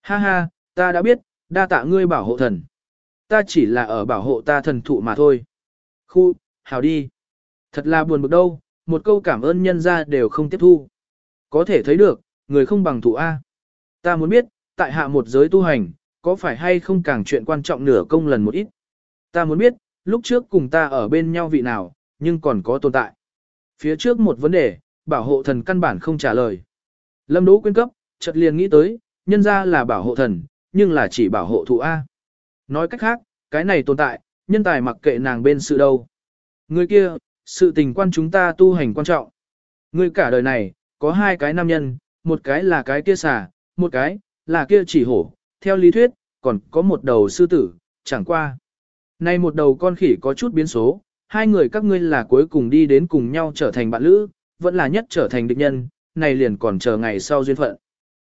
Ha ha, ta đã biết, đa tạ ngươi bảo hộ thần. Ta chỉ là ở bảo hộ ta thần thụ mà thôi. Khu, hào đi. Thật là buồn bực đâu, một câu cảm ơn nhân ra đều không tiếp thu. Có thể thấy được, người không bằng thụ A. Ta muốn biết, tại hạ một giới tu hành, có phải hay không càng chuyện quan trọng nửa công lần một ít. Ta muốn biết, lúc trước cùng ta ở bên nhau vị nào, nhưng còn có tồn tại. Phía trước một vấn đề, bảo hộ thần căn bản không trả lời. Lâm Đỗ quyên cấp, chợt liền nghĩ tới, nhân ra là bảo hộ thần, nhưng là chỉ bảo hộ thụ A. Nói cách khác, cái này tồn tại, nhân tài mặc kệ nàng bên sự đâu. Người kia, sự tình quan chúng ta tu hành quan trọng. Người cả đời này, có hai cái nam nhân, một cái là cái kia xà, một cái, là kia chỉ hổ, theo lý thuyết, còn có một đầu sư tử, chẳng qua. Nay một đầu con khỉ có chút biến số, hai người các ngươi là cuối cùng đi đến cùng nhau trở thành bạn lữ, vẫn là nhất trở thành địch nhân, này liền còn chờ ngày sau duyên phận.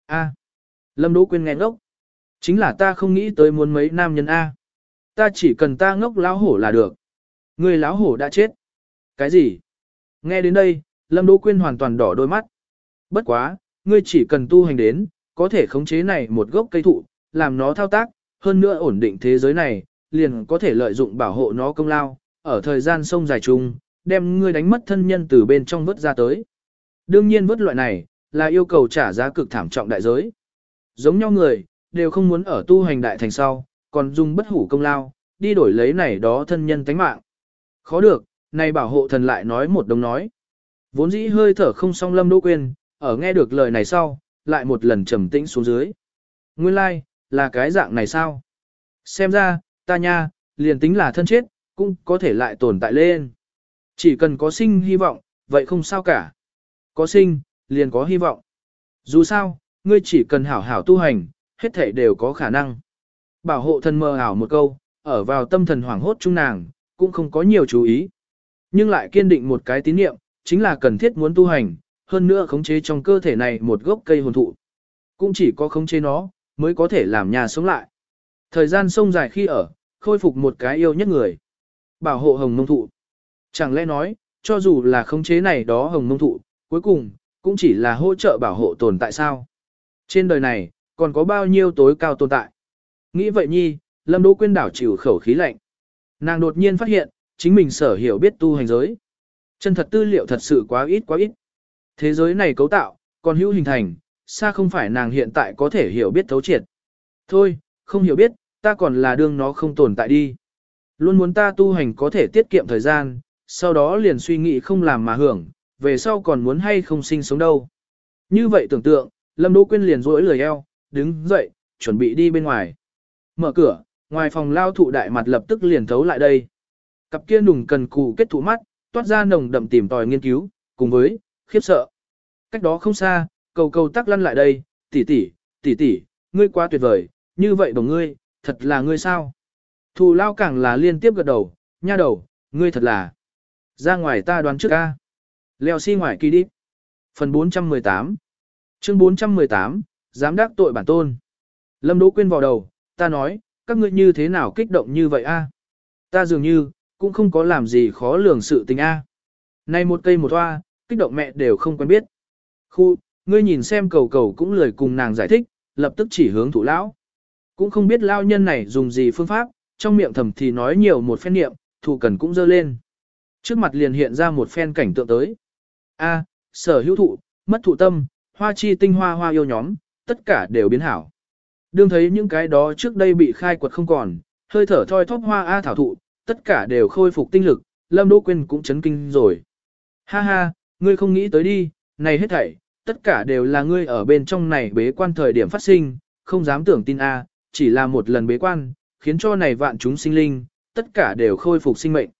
A. Lâm Đỗ Quyên nghe ngốc. Chính là ta không nghĩ tới muốn mấy nam nhân A. Ta chỉ cần ta ngốc lão hổ là được. Người lão hổ đã chết. Cái gì? Nghe đến đây, Lâm Đỗ Quyên hoàn toàn đỏ đôi mắt. Bất quá, ngươi chỉ cần tu hành đến, có thể khống chế này một gốc cây thụ, làm nó thao tác, hơn nữa ổn định thế giới này, liền có thể lợi dụng bảo hộ nó công lao, ở thời gian sông dài chung, đem ngươi đánh mất thân nhân từ bên trong vớt ra tới. Đương nhiên vớt loại này, là yêu cầu trả giá cực thảm trọng đại giới. Giống nhau người, đều không muốn ở tu hành đại thành sau, còn dùng bất hủ công lao, đi đổi lấy này đó thân nhân tánh mạng. Khó được, này bảo hộ thần lại nói một đồng nói. Vốn dĩ hơi thở không song lâm đỗ quên, ở nghe được lời này sau, lại một lần trầm tĩnh xuống dưới. Nguyên lai, like, là cái dạng này sao? Xem ra, ta nha, liền tính là thân chết, cũng có thể lại tồn tại lên. Chỉ cần có sinh hy vọng, vậy không sao cả. Có sinh, liền có hy vọng. Dù sao, ngươi chỉ cần hảo hảo tu hành, hết thể đều có khả năng. Bảo hộ thần mơ ảo một câu, ở vào tâm thần hoảng hốt chung nàng, cũng không có nhiều chú ý. Nhưng lại kiên định một cái tín niệm, chính là cần thiết muốn tu hành, hơn nữa khống chế trong cơ thể này một gốc cây hồn thụ. Cũng chỉ có khống chế nó, mới có thể làm nhà sống lại. Thời gian sông dài khi ở, khôi phục một cái yêu nhất người. Bảo hộ hồng mông thụ. Chẳng lẽ nói, cho dù là khống chế này đó hồng mông thụ, cuối cùng, cũng chỉ là hỗ trợ bảo hộ tồn tại sao. Trên đời này, còn có bao nhiêu tối cao tồn tại. Nghĩ vậy nhi, Lâm Đỗ Quyên đảo chịu khẩu khí lạnh. Nàng đột nhiên phát hiện, chính mình sở hiểu biết tu hành giới. Chân thật tư liệu thật sự quá ít quá ít. Thế giới này cấu tạo, còn hữu hình thành, xa không phải nàng hiện tại có thể hiểu biết thấu triệt. Thôi, không hiểu biết, ta còn là đương nó không tồn tại đi. Luôn muốn ta tu hành có thể tiết kiệm thời gian, sau đó liền suy nghĩ không làm mà hưởng, về sau còn muốn hay không sinh sống đâu. Như vậy tưởng tượng, Lâm Đỗ Quyên liền rỗi lười eo, đứng dậy, chuẩn bị đi bên ngoài. Mở cửa, ngoài phòng lao thụ đại mặt lập tức liền thấu lại đây. Cặp kia nùng cần cù kết thụ mắt, toát ra nồng đậm tìm tòi nghiên cứu, cùng với, khiếp sợ. Cách đó không xa, cầu cầu tắc lăn lại đây, tỷ tỷ, tỷ tỷ, ngươi quá tuyệt vời, như vậy đồng ngươi, thật là ngươi sao? Thù lao càng là liên tiếp gật đầu, nha đầu, ngươi thật là. Ra ngoài ta đoán trước ca. Leo xi si ngoài kỳ đi. Phần 418 Chương 418, dám đắc tội bản tôn. Lâm Đỗ Quyên vào đầu, ta nói, các ngươi như thế nào kích động như vậy a? Ta dường như, cũng không có làm gì khó lường sự tình a. Này một cây một hoa, kích động mẹ đều không quen biết. Khu, ngươi nhìn xem cầu cầu cũng lười cùng nàng giải thích, lập tức chỉ hướng thủ lão. Cũng không biết lao nhân này dùng gì phương pháp, trong miệng thầm thì nói nhiều một phen niệm, thủ cần cũng dơ lên. Trước mặt liền hiện ra một phen cảnh tượng tới. A, sở hữu thụ, mất thụ tâm, hoa chi tinh hoa hoa yêu nhóm, tất cả đều biến hảo. Đương thấy những cái đó trước đây bị khai quật không còn, hơi thở thoi thóp hoa A thảo thụ, tất cả đều khôi phục tinh lực, Lâm Đỗ Quyên cũng chấn kinh rồi. Ha ha, ngươi không nghĩ tới đi, này hết thảy, tất cả đều là ngươi ở bên trong này bế quan thời điểm phát sinh, không dám tưởng tin A, chỉ là một lần bế quan, khiến cho này vạn chúng sinh linh, tất cả đều khôi phục sinh mệnh.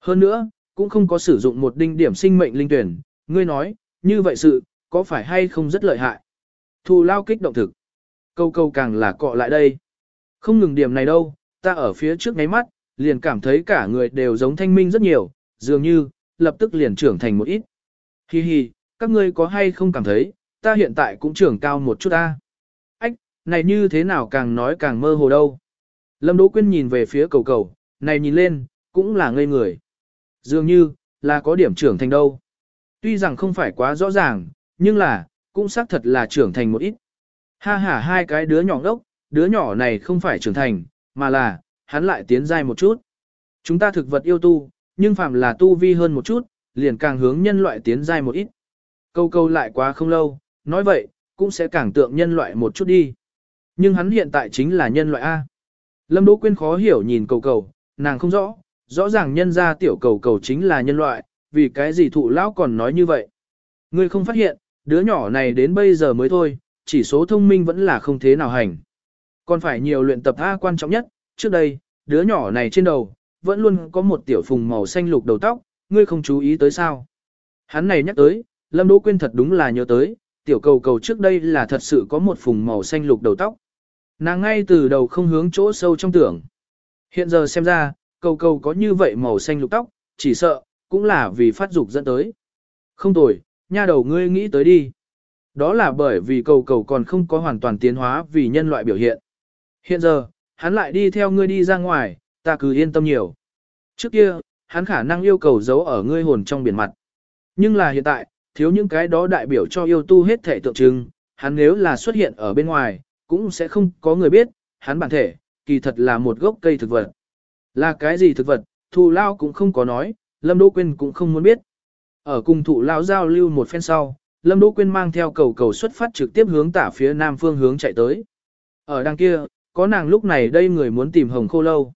Hơn nữa, cũng không có sử dụng một đinh điểm sinh mệnh linh tuyển, ngươi nói, như vậy sự, có phải hay không rất lợi hại? Thù lao kích động thực. Câu câu càng là cọ lại đây. Không ngừng điểm này đâu, ta ở phía trước ngáy mắt, liền cảm thấy cả người đều giống thanh minh rất nhiều, dường như, lập tức liền trưởng thành một ít. Hi hi, các ngươi có hay không cảm thấy, ta hiện tại cũng trưởng cao một chút ta. Ách, này như thế nào càng nói càng mơ hồ đâu. Lâm Đỗ Quyên nhìn về phía cầu cầu, này nhìn lên, cũng là ngây người. Dường như, là có điểm trưởng thành đâu. Tuy rằng không phải quá rõ ràng, nhưng là, cũng xác thật là trưởng thành một ít. Ha ha hai cái đứa nhỏ ngốc, đứa nhỏ này không phải trưởng thành, mà là, hắn lại tiến dai một chút. Chúng ta thực vật yêu tu, nhưng phạm là tu vi hơn một chút, liền càng hướng nhân loại tiến dai một ít. Câu câu lại quá không lâu, nói vậy, cũng sẽ càng tượng nhân loại một chút đi. Nhưng hắn hiện tại chính là nhân loại A. Lâm Đỗ Quyên khó hiểu nhìn cầu cầu, nàng không rõ, rõ ràng nhân gia tiểu cầu cầu chính là nhân loại, vì cái gì thụ lão còn nói như vậy. Ngươi không phát hiện, đứa nhỏ này đến bây giờ mới thôi, chỉ số thông minh vẫn là không thế nào hành. Còn phải nhiều luyện tập A quan trọng nhất, trước đây, đứa nhỏ này trên đầu, vẫn luôn có một tiểu phùng màu xanh lục đầu tóc, ngươi không chú ý tới sao. Hắn này nhắc tới, Lâm Đỗ Quyên thật đúng là nhớ tới, tiểu cầu cầu trước đây là thật sự có một phùng màu xanh lục đầu tóc. Nàng ngay từ đầu không hướng chỗ sâu trong tưởng. Hiện giờ xem ra, cầu cầu có như vậy màu xanh lục tóc, chỉ sợ, cũng là vì phát dục dẫn tới. Không tồi, nha đầu ngươi nghĩ tới đi. Đó là bởi vì cầu cầu còn không có hoàn toàn tiến hóa vì nhân loại biểu hiện. Hiện giờ, hắn lại đi theo ngươi đi ra ngoài, ta cứ yên tâm nhiều. Trước kia, hắn khả năng yêu cầu giấu ở ngươi hồn trong biển mặt. Nhưng là hiện tại, thiếu những cái đó đại biểu cho yêu tu hết thể tượng trưng, hắn nếu là xuất hiện ở bên ngoài, cũng sẽ không có người biết, hắn bản thể, kỳ thật là một gốc cây thực vật. Là cái gì thực vật, thù lao cũng không có nói, Lâm Đỗ Quyên cũng không muốn biết. Ở cùng thụ lao giao lưu một phen sau, Lâm Đỗ Quyên mang theo cầu cầu xuất phát trực tiếp hướng tả phía nam phương hướng chạy tới. Ở đằng kia, có nàng lúc này đây người muốn tìm hồng khô lâu.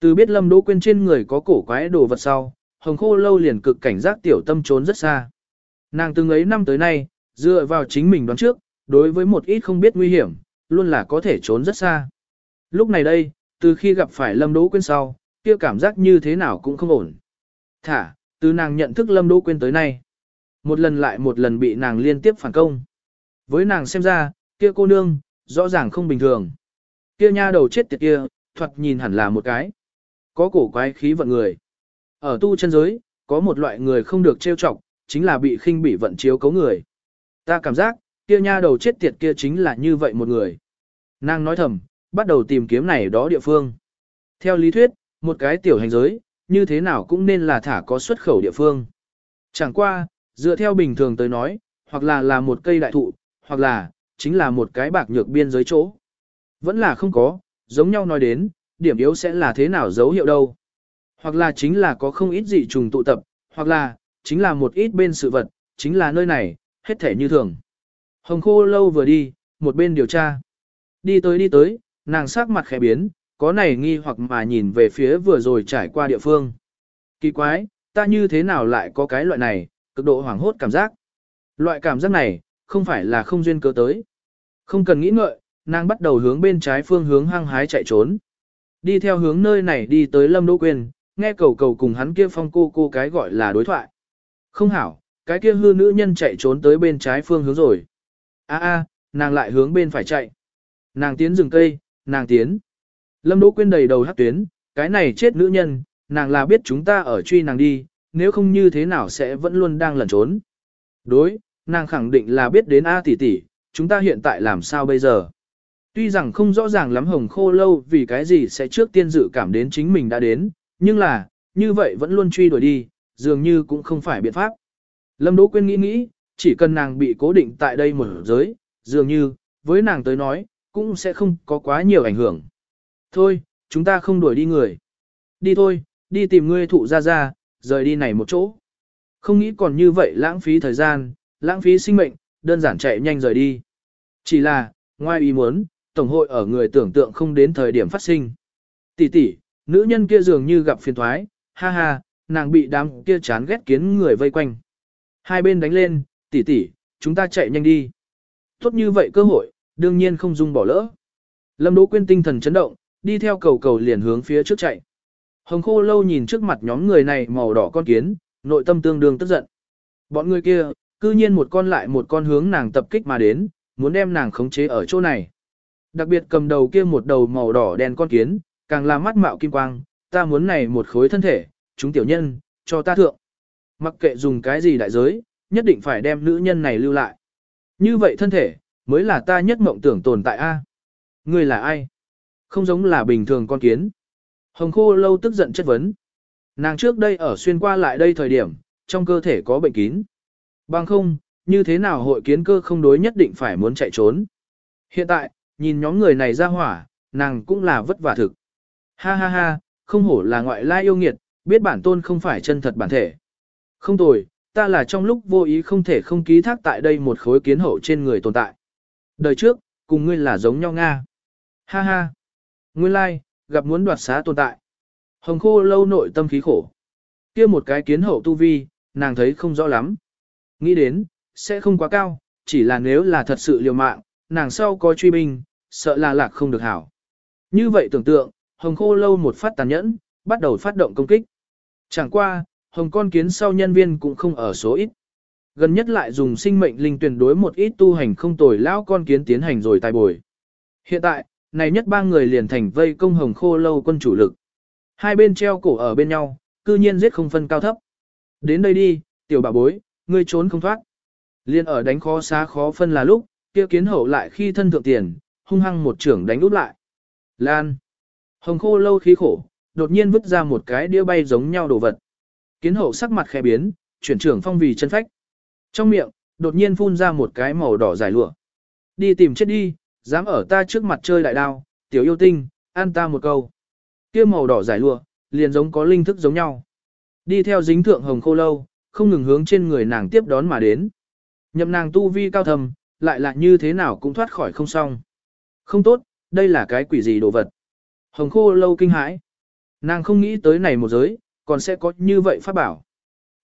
Từ biết Lâm Đỗ Quyên trên người có cổ quái đồ vật sau, hồng khô lâu liền cực cảnh giác tiểu tâm trốn rất xa. Nàng từng ấy năm tới nay, dựa vào chính mình đoán trước, đối với một ít không biết nguy hiểm, luôn là có thể trốn rất xa. Lúc này đây, từ khi gặp phải Lâm Đỗ Quyên sau, kia cảm giác như thế nào cũng không ổn. Thả, từ nàng nhận thức Lâm Đỗ Quyên tới nay, một lần lại một lần bị nàng liên tiếp phản công. Với nàng xem ra, kia cô nương, rõ ràng không bình thường. Kia nha đầu chết tiệt kia, thoạt nhìn hẳn là một cái. Có cổ quái khí vận người. Ở tu chân giới, có một loại người không được trêu chọc, chính là bị khinh bị vận chiếu cấu người. Ta cảm giác, kia nha đầu chết tiệt kia chính là như vậy một người. Nàng nói thầm, bắt đầu tìm kiếm này đó địa phương. Theo lý thuyết, một cái tiểu hành giới, như thế nào cũng nên là thả có xuất khẩu địa phương. Chẳng qua, dựa theo bình thường tới nói, hoặc là là một cây đại thụ, hoặc là, chính là một cái bạc nhược biên giới chỗ. Vẫn là không có, giống nhau nói đến, điểm yếu sẽ là thế nào dấu hiệu đâu. Hoặc là chính là có không ít dị trùng tụ tập, hoặc là, chính là một ít bên sự vật, chính là nơi này, hết thể như thường. Hồng khô lâu vừa đi, một bên điều tra. Đi tới đi tới, nàng sắc mặt khẽ biến, có này nghi hoặc mà nhìn về phía vừa rồi trải qua địa phương. Kỳ quái, ta như thế nào lại có cái loại này, cực độ hoảng hốt cảm giác. Loại cảm giác này, không phải là không duyên cớ tới. Không cần nghĩ ngợi, nàng bắt đầu hướng bên trái phương hướng hăng hái chạy trốn. Đi theo hướng nơi này đi tới Lâm Đỗ Quyên, nghe cầu cầu cùng hắn kia phong cô cô cái gọi là đối thoại. Không hảo, cái kia hư nữ nhân chạy trốn tới bên trái phương hướng rồi. A a, nàng lại hướng bên phải chạy. Nàng tiến rừng cây, nàng tiến. Lâm Đỗ Quyên đầy đầu hắc tuyến, cái này chết nữ nhân, nàng là biết chúng ta ở truy nàng đi, nếu không như thế nào sẽ vẫn luôn đang lẩn trốn. Đối, nàng khẳng định là biết đến A tỷ tỷ, chúng ta hiện tại làm sao bây giờ. Tuy rằng không rõ ràng lắm hồng khô lâu vì cái gì sẽ trước tiên dự cảm đến chính mình đã đến, nhưng là, như vậy vẫn luôn truy đuổi đi, dường như cũng không phải biện pháp. Lâm Đỗ Quyên nghĩ nghĩ, chỉ cần nàng bị cố định tại đây một giới, dường như, với nàng tới nói, cũng sẽ không có quá nhiều ảnh hưởng. Thôi, chúng ta không đuổi đi người. Đi thôi, đi tìm ngươi thụ ra ra, rời đi này một chỗ. Không nghĩ còn như vậy lãng phí thời gian, lãng phí sinh mệnh, đơn giản chạy nhanh rời đi. Chỉ là, ngoài ý muốn, Tổng hội ở người tưởng tượng không đến thời điểm phát sinh. Tỷ tỷ, nữ nhân kia dường như gặp phiền thoái, ha ha, nàng bị đám kia chán ghét kiến người vây quanh. Hai bên đánh lên, tỷ tỷ, chúng ta chạy nhanh đi. Tốt như vậy cơ hội, đương nhiên không dung bỏ lỡ. Lâm Đỗ Quyên tinh thần chấn động, đi theo cầu cầu liền hướng phía trước chạy. Hồng Khô lâu nhìn trước mặt nhóm người này màu đỏ con kiến, nội tâm tương đương tức giận. Bọn người kia, cư nhiên một con lại một con hướng nàng tập kích mà đến, muốn đem nàng khống chế ở chỗ này. Đặc biệt cầm đầu kia một đầu màu đỏ đen con kiến, càng là mắt mạo kim quang, ta muốn này một khối thân thể, chúng tiểu nhân, cho ta thượng. Mặc kệ dùng cái gì đại giới, nhất định phải đem nữ nhân này lưu lại. Như vậy thân thể, mới là ta nhất mộng tưởng tồn tại a. Ngươi là ai? Không giống là bình thường con kiến. Hồng khô lâu tức giận chất vấn. Nàng trước đây ở xuyên qua lại đây thời điểm, trong cơ thể có bệnh kín. Bằng không, như thế nào hội kiến cơ không đối nhất định phải muốn chạy trốn. Hiện tại, nhìn nhóm người này ra hỏa, nàng cũng là vất vả thực. Ha ha ha, không hổ là ngoại lai yêu nghiệt, biết bản tôn không phải chân thật bản thể. Không tồi, ta là trong lúc vô ý không thể không ký thác tại đây một khối kiến hậu trên người tồn tại. Đời trước, cùng ngươi là giống nhau Nga. Ha ha. Nguyên lai, gặp muốn đoạt xá tồn tại. Hồng khô lâu nội tâm khí khổ. kia một cái kiến hậu tu vi, nàng thấy không rõ lắm. Nghĩ đến, sẽ không quá cao, chỉ là nếu là thật sự liều mạng, nàng sau có truy binh, sợ là lạc không được hảo. Như vậy tưởng tượng, hồng khô lâu một phát tàn nhẫn, bắt đầu phát động công kích. Chẳng qua, hồng con kiến sau nhân viên cũng không ở số ít. Gần nhất lại dùng sinh mệnh linh tuyển đối một ít tu hành không tồi lão con kiến tiến hành rồi tài bồi. Hiện tại, này nhất ba người liền thành vây công hồng khô lâu quân chủ lực. Hai bên treo cổ ở bên nhau, cư nhiên giết không phân cao thấp. Đến đây đi, tiểu bà bối, ngươi trốn không thoát. Liên ở đánh khó xá khó phân là lúc, kia kiến hậu lại khi thân thượng tiền, hung hăng một trưởng đánh úp lại. Lan. Hồng khô lâu khí khổ, đột nhiên vứt ra một cái đĩa bay giống nhau đồ vật. Kiến hậu sắc mặt khẽ biến, chuyển trưởng phong vì chân phách. Trong miệng, đột nhiên phun ra một cái màu đỏ dài lụa. Đi tìm chết đi, dám ở ta trước mặt chơi đại đao, tiểu yêu tinh, ăn ta một câu. Kia màu đỏ giải lụa, liền giống có linh thức giống nhau. Đi theo dính thượng hồng khô lâu, không ngừng hướng trên người nàng tiếp đón mà đến. Nhậm nàng tu vi cao thầm, lại là như thế nào cũng thoát khỏi không xong. Không tốt, đây là cái quỷ gì đồ vật. Hồng khô lâu kinh hãi. Nàng không nghĩ tới này một giới, còn sẽ có như vậy pháp bảo.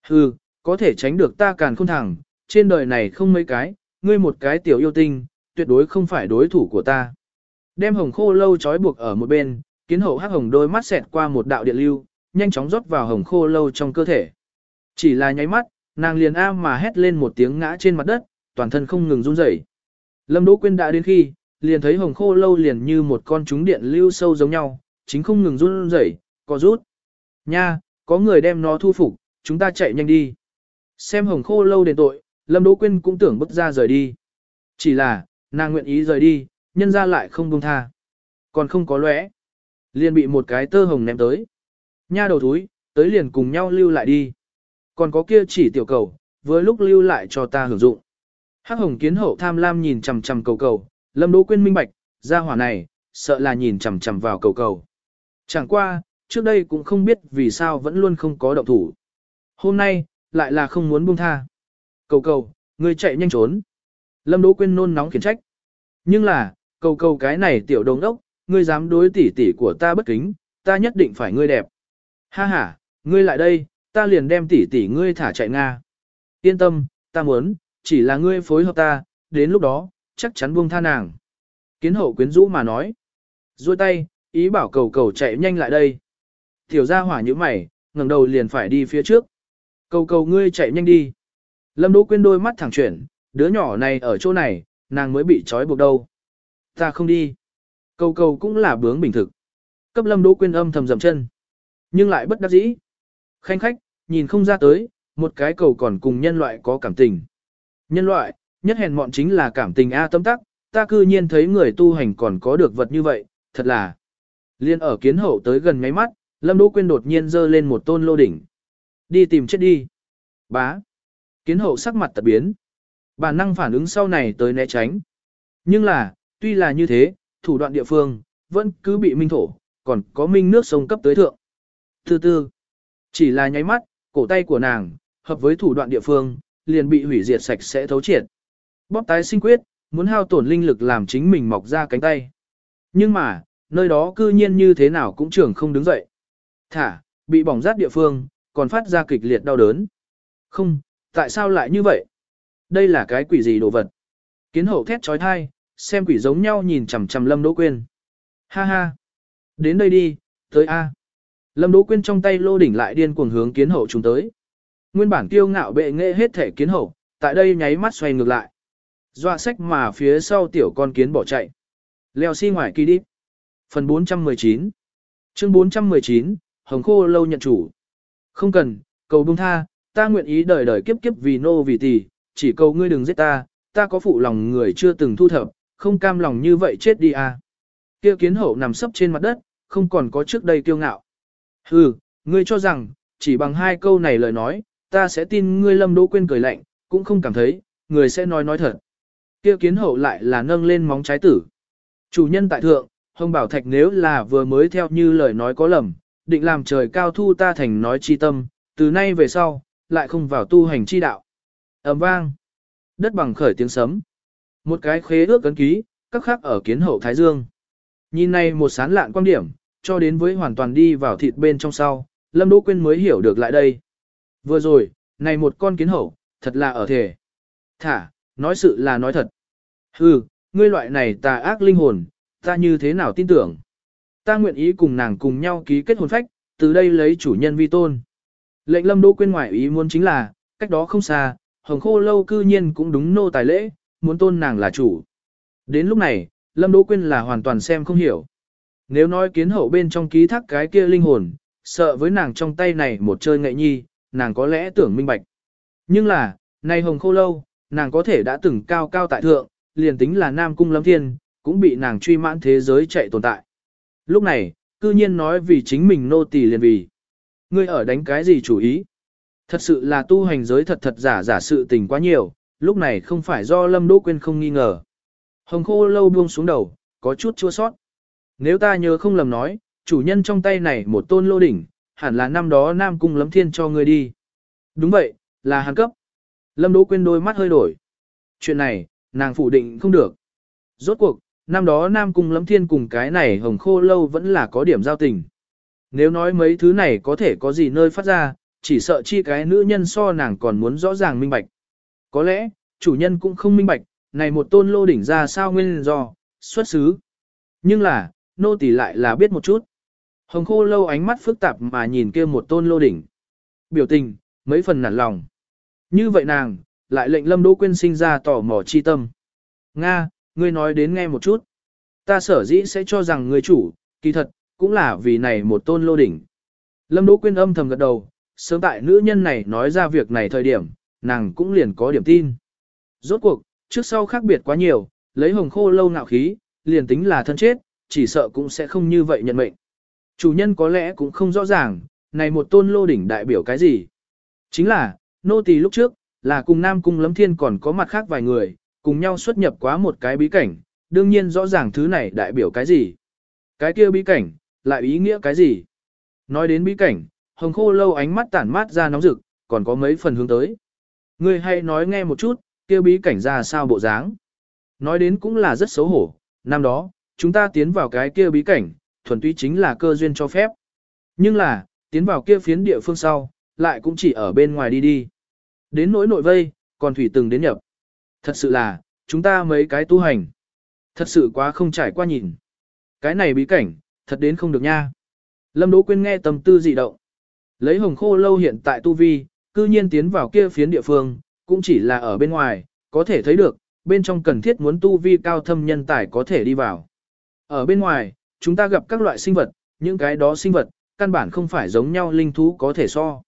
Hừ, có thể tránh được ta càn không thẳng, trên đời này không mấy cái, ngươi một cái tiểu yêu tinh, tuyệt đối không phải đối thủ của ta. Đem hồng khô lâu trói buộc ở một bên, kiến hậu hắc hồng đôi mắt xẹt qua một đạo điện lưu, nhanh chóng rót vào hồng khô lâu trong cơ thể. Chỉ là nháy mắt, nàng liền a mà hét lên một tiếng ngã trên mặt đất, toàn thân không ngừng run rẩy. Lâm Đỗ Quyên đã đến khi, liền thấy hồng khô lâu liền như một con trúng điện lưu sâu giống nhau, chính không ngừng run rẩy, có rút. Nha, có người đem nó thu phục, chúng ta chạy nhanh đi. Xem hồng khô lâu đền tội, Lâm Đỗ Quyên cũng tưởng bước ra rời đi. Chỉ là, nàng nguyện ý rời đi, nhân ra lại không buông tha. Còn không có lóe. Liền bị một cái tơ hồng ném tới. Nha đầu túi, tới liền cùng nhau lưu lại đi. Còn có kia chỉ tiểu cầu, với lúc lưu lại cho ta hưởng dụng. Hắc hồng kiến hậu tham lam nhìn chằm chằm cầu cầu, lâm đỗ quyên minh bạch, ra hỏa này, sợ là nhìn chằm chằm vào cầu cầu. Chẳng qua, trước đây cũng không biết vì sao vẫn luôn không có động thủ. Hôm nay, lại là không muốn buông tha. Cầu cầu, ngươi chạy nhanh trốn. Lâm Đỗ Quyên nôn nóng khiển trách. Nhưng là, cầu cầu cái này tiểu đồng đốc, ngươi dám đối tỷ tỷ của ta bất kính, ta nhất định phải ngươi đẹp. Ha ha, ngươi lại đây, ta liền đem tỷ tỷ ngươi thả chạy Nga. Yên tâm, ta muốn, chỉ là ngươi phối hợp ta, đến lúc đó, chắc chắn buông tha nàng. Kiến hậu quyến rũ mà nói. Rồi tay, ý bảo cầu cầu chạy nhanh lại đây. Tiểu gia hỏa như mày, ngẩng đầu liền phải đi phía trước. Cầu cầu ngươi chạy nhanh đi. Lâm Đỗ Quyên đôi mắt thẳng chuyển, đứa nhỏ này ở chỗ này, nàng mới bị trói buộc đâu. Ta không đi. Cầu cầu cũng là bướng bình thực. Cấp Lâm Đỗ Quyên âm thầm dầm chân. Nhưng lại bất đắc dĩ. Khanh khách, nhìn không ra tới, một cái cầu còn cùng nhân loại có cảm tình. Nhân loại, nhất hèn mọn chính là cảm tình A tâm tắc, ta cư nhiên thấy người tu hành còn có được vật như vậy, thật là. Liên ở kiến hậu tới gần ngáy mắt, Lâm Đỗ Quyên đột nhiên giơ lên một tôn lô đỉnh. Đi tìm chết đi. Bá. Kiến hậu sắc mặt tật biến. Bản năng phản ứng sau này tới né tránh. Nhưng là, tuy là như thế, thủ đoạn địa phương, vẫn cứ bị minh thổ, còn có minh nước sông cấp tới thượng. thứ tư chỉ là nháy mắt, cổ tay của nàng, hợp với thủ đoạn địa phương, liền bị hủy diệt sạch sẽ thấu triệt. Bóp tái sinh quyết, muốn hao tổn linh lực làm chính mình mọc ra cánh tay. Nhưng mà, nơi đó cư nhiên như thế nào cũng trưởng không đứng dậy. Thả, bị bỏng rát địa phương, còn phát ra kịch liệt đau đớn. Không, tại sao lại như vậy? Đây là cái quỷ gì đồ vật? Kiến hậu thét trói thai, xem quỷ giống nhau nhìn chằm chằm Lâm Đỗ Quyên. Ha ha! Đến đây đi, tới A. Lâm Đỗ Quyên trong tay lô đỉnh lại điên cuồng hướng kiến hậu chúng tới. Nguyên bản kiêu ngạo bệ nghệ hết thể kiến hậu, tại đây nháy mắt xoay ngược lại. Dọa sách mà phía sau tiểu con kiến bỏ chạy. Leo xi si ngoài kỳ đi. Phần 419 Chương 419, Hồng Khô lâu nhận chủ. Không cần, cầu buông tha, ta nguyện ý đời đời kiếp kiếp vì nô vì tỷ, chỉ cầu ngươi đừng giết ta, ta có phụ lòng người chưa từng thu thập, không cam lòng như vậy chết đi à. Kia kiến hậu nằm sấp trên mặt đất, không còn có trước đây kiêu ngạo. Hừ, ngươi cho rằng, chỉ bằng hai câu này lời nói, ta sẽ tin ngươi lâm đỗ quên cười lạnh, cũng không cảm thấy, người sẽ nói nói thật. Kia kiến hậu lại là nâng lên móng trái tử. Chủ nhân tại thượng, hồng bảo thạch nếu là vừa mới theo như lời nói có lầm, định làm trời cao thu ta thành nói chi tâm, từ nay về sau, lại không vào tu hành chi đạo ầm vang, đất bằng khởi tiếng sấm. Một cái khế ước cấn ký, các khác ở kiến hậu Thái Dương. Nhìn này một sán lạn quan điểm, cho đến với hoàn toàn đi vào thịt bên trong sau, Lâm Đỗ Quyên mới hiểu được lại đây. Vừa rồi, này một con kiến hậu, thật là ở thể. Thả, nói sự là nói thật. Hừ, ngươi loại này tà ác linh hồn, ta như thế nào tin tưởng. Ta nguyện ý cùng nàng cùng nhau ký kết hồn phách, từ đây lấy chủ nhân vi tôn. Lệnh lâm đỗ Quyên ngoại ý muốn chính là, cách đó không xa, hồng khô lâu cư nhiên cũng đúng nô tài lễ, muốn tôn nàng là chủ. Đến lúc này, lâm đỗ Quyên là hoàn toàn xem không hiểu. Nếu nói kiến hậu bên trong ký thác cái kia linh hồn, sợ với nàng trong tay này một chơi nghệ nhi, nàng có lẽ tưởng minh bạch. Nhưng là, này hồng khô lâu, nàng có thể đã từng cao cao tại thượng, liền tính là nam cung lâm thiên, cũng bị nàng truy mãn thế giới chạy tồn tại. Lúc này, cư nhiên nói vì chính mình nô tỳ liền vì. Ngươi ở đánh cái gì chủ ý? Thật sự là tu hành giới thật thật giả giả sự tình quá nhiều, lúc này không phải do Lâm Đỗ Quyên không nghi ngờ. Hồng khô lâu buông xuống đầu, có chút chua sót. Nếu ta nhớ không lầm nói, chủ nhân trong tay này một tôn lô đỉnh, hẳn là năm đó Nam Cung lấm thiên cho ngươi đi. Đúng vậy, là hàng cấp. Lâm Đỗ Quyên đôi mắt hơi đổi. Chuyện này, nàng phủ định không được. Rốt cuộc, năm đó Nam Cung lấm thiên cùng cái này hồng khô lâu vẫn là có điểm giao tình. Nếu nói mấy thứ này có thể có gì nơi phát ra, chỉ sợ chi cái nữ nhân so nàng còn muốn rõ ràng minh bạch. Có lẽ, chủ nhân cũng không minh bạch, này một tôn lô đỉnh ra sao nguyên do, xuất xứ. Nhưng là, nô tỳ lại là biết một chút. Hồng khô lâu ánh mắt phức tạp mà nhìn kia một tôn lô đỉnh. Biểu tình, mấy phần nản lòng. Như vậy nàng, lại lệnh lâm đỗ quyên sinh ra tò mò chi tâm. Nga, ngươi nói đến nghe một chút. Ta sở dĩ sẽ cho rằng người chủ, kỳ thật, cũng là vì này một tôn lô đỉnh. Lâm Đỗ Quyên âm thầm gật đầu, sớm tại nữ nhân này nói ra việc này thời điểm, nàng cũng liền có điểm tin. Rốt cuộc, trước sau khác biệt quá nhiều, lấy hồng khô lâu ngạo khí, liền tính là thân chết, chỉ sợ cũng sẽ không như vậy nhận mệnh. Chủ nhân có lẽ cũng không rõ ràng, này một tôn lô đỉnh đại biểu cái gì. Chính là, nô tỳ lúc trước, là cùng Nam Cung Lấm Thiên còn có mặt khác vài người, cùng nhau xuất nhập quá một cái bí cảnh, đương nhiên rõ ràng thứ này đại biểu cái gì. Cái kia bí cảnh, lại ý nghĩa cái gì? Nói đến bí cảnh, hồng khô lâu ánh mắt tản mát ra nóng rực, còn có mấy phần hướng tới. Ngươi hay nói nghe một chút, kia bí cảnh ra sao bộ dáng. Nói đến cũng là rất xấu hổ, năm đó, chúng ta tiến vào cái kia bí cảnh, thuần túy chính là cơ duyên cho phép. Nhưng là, tiến vào kia phiến địa phương sau, lại cũng chỉ ở bên ngoài đi đi. Đến nỗi nội vây, còn thủy từng đến nhập. Thật sự là, chúng ta mấy cái tu hành. Thật sự quá không trải qua nhìn. Cái này bí cảnh, thật đến không được nha. Lâm Đỗ Quyên nghe tâm tư dị động. Lấy hồng khô lâu hiện tại tu vi, cư nhiên tiến vào kia phiến địa phương, cũng chỉ là ở bên ngoài, có thể thấy được, bên trong cần thiết muốn tu vi cao thâm nhân tài có thể đi vào. Ở bên ngoài, chúng ta gặp các loại sinh vật, những cái đó sinh vật, căn bản không phải giống nhau linh thú có thể so.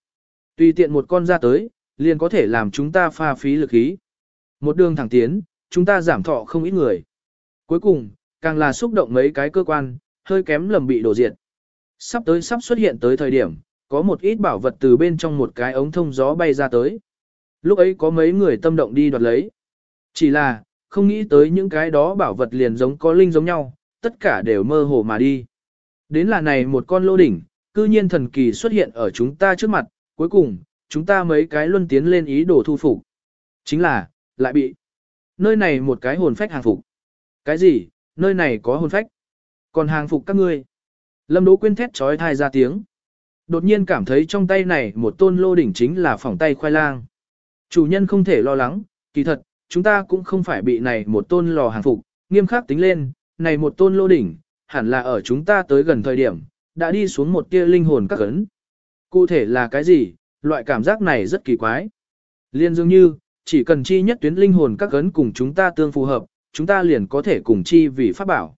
Tùy tiện một con ra tới, liền có thể làm chúng ta pha phí lực khí. Một đường thẳng tiến, chúng ta giảm thọ không ít người. Cuối cùng, càng là xúc động mấy cái cơ quan, hơi kém lầm bị đổ diệt. Sắp tới sắp xuất hiện tới thời điểm, có một ít bảo vật từ bên trong một cái ống thông gió bay ra tới. Lúc ấy có mấy người tâm động đi đoạt lấy. Chỉ là, không nghĩ tới những cái đó bảo vật liền giống có linh giống nhau, tất cả đều mơ hồ mà đi. Đến là này một con lô đỉnh, cư nhiên thần kỳ xuất hiện ở chúng ta trước mặt, cuối cùng, chúng ta mấy cái luân tiến lên ý đồ thu phục. Chính là, lại bị. Nơi này một cái hồn phách hàng phục. Cái gì, nơi này có hồn phách. Còn hàng phục các ngươi. Lâm Đỗ Quyên thét trói thai ra tiếng. Đột nhiên cảm thấy trong tay này một tôn lô đỉnh chính là phỏng tay khoai lang. Chủ nhân không thể lo lắng, kỳ thật, chúng ta cũng không phải bị này một tôn lò hàng phục, nghiêm khắc tính lên, này một tôn lô đỉnh, hẳn là ở chúng ta tới gần thời điểm, đã đi xuống một tia linh hồn các ấn. Cụ thể là cái gì, loại cảm giác này rất kỳ quái. Liên dường như, chỉ cần chi nhất tuyến linh hồn các ấn cùng chúng ta tương phù hợp, chúng ta liền có thể cùng chi vì pháp bảo.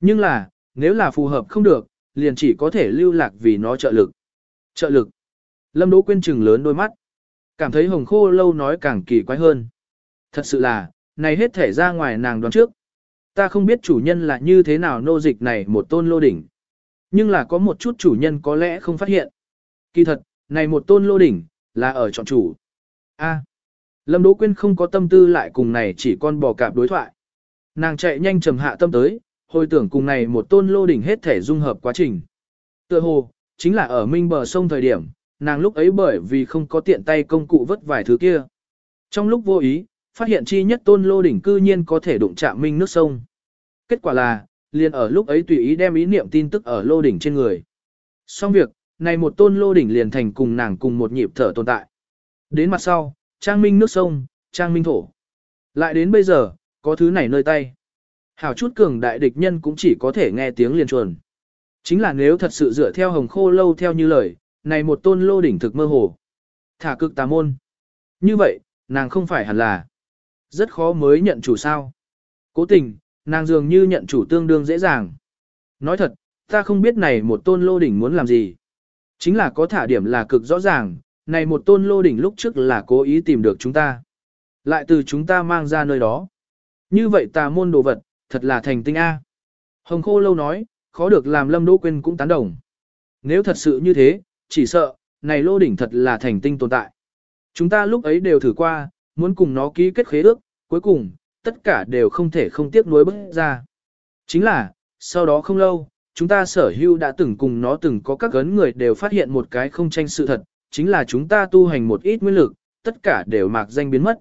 Nhưng là, nếu là phù hợp không được, liền chỉ có thể lưu lạc vì nó trợ lực. Trợ lực. Lâm Đỗ Quyên trừng lớn đôi mắt. Cảm thấy hồng khô lâu nói càng kỳ quái hơn. Thật sự là, này hết thể ra ngoài nàng đoán trước. Ta không biết chủ nhân là như thế nào nô dịch này một tôn lô đỉnh. Nhưng là có một chút chủ nhân có lẽ không phát hiện. Kỳ thật, này một tôn lô đỉnh, là ở chọn chủ. A. Lâm Đỗ Quyên không có tâm tư lại cùng này chỉ con bò cạp đối thoại. Nàng chạy nhanh trầm hạ tâm tới, hồi tưởng cùng này một tôn lô đỉnh hết thể dung hợp quá trình. Tựa hồ, chính là ở minh bờ sông thời điểm, nàng lúc ấy bởi vì không có tiện tay công cụ vất vài thứ kia. Trong lúc vô ý, phát hiện chi nhất tôn lô đỉnh cư nhiên có thể đụng chạm minh nước sông. Kết quả là, liền ở lúc ấy tùy ý đem ý niệm tin tức ở lô đỉnh trên người. Xong việc, này một tôn lô đỉnh liền thành cùng nàng cùng một nhịp thở tồn tại. Đến mặt sau, trang minh nước sông, trang minh thổ. Lại đến bây giờ, có thứ này nơi tay. Hảo chút cường đại địch nhân cũng chỉ có thể nghe tiếng liền chuồn. Chính là nếu thật sự dựa theo hồng khô lâu theo như lời, này một tôn lô đỉnh thực mơ hồ. Thả cực tà môn. Như vậy, nàng không phải hẳn là. Rất khó mới nhận chủ sao. Cố tình, nàng dường như nhận chủ tương đương dễ dàng. Nói thật, ta không biết này một tôn lô đỉnh muốn làm gì. Chính là có thả điểm là cực rõ ràng, này một tôn lô đỉnh lúc trước là cố ý tìm được chúng ta. Lại từ chúng ta mang ra nơi đó. Như vậy tà môn đồ vật, thật là thành tinh A. Hồng Khô lâu nói, khó được làm Lâm Đỗ Quyên cũng tán đồng. Nếu thật sự như thế, chỉ sợ, này lô đỉnh thật là thành tinh tồn tại. Chúng ta lúc ấy đều thử qua, muốn cùng nó ký kết khế ước, cuối cùng, tất cả đều không thể không tiếc nuối bước ra. Chính là, sau đó không lâu, chúng ta sở hữu đã từng cùng nó từng có các gấn người đều phát hiện một cái không tranh sự thật, chính là chúng ta tu hành một ít nguyên lực, tất cả đều mạc danh biến mất.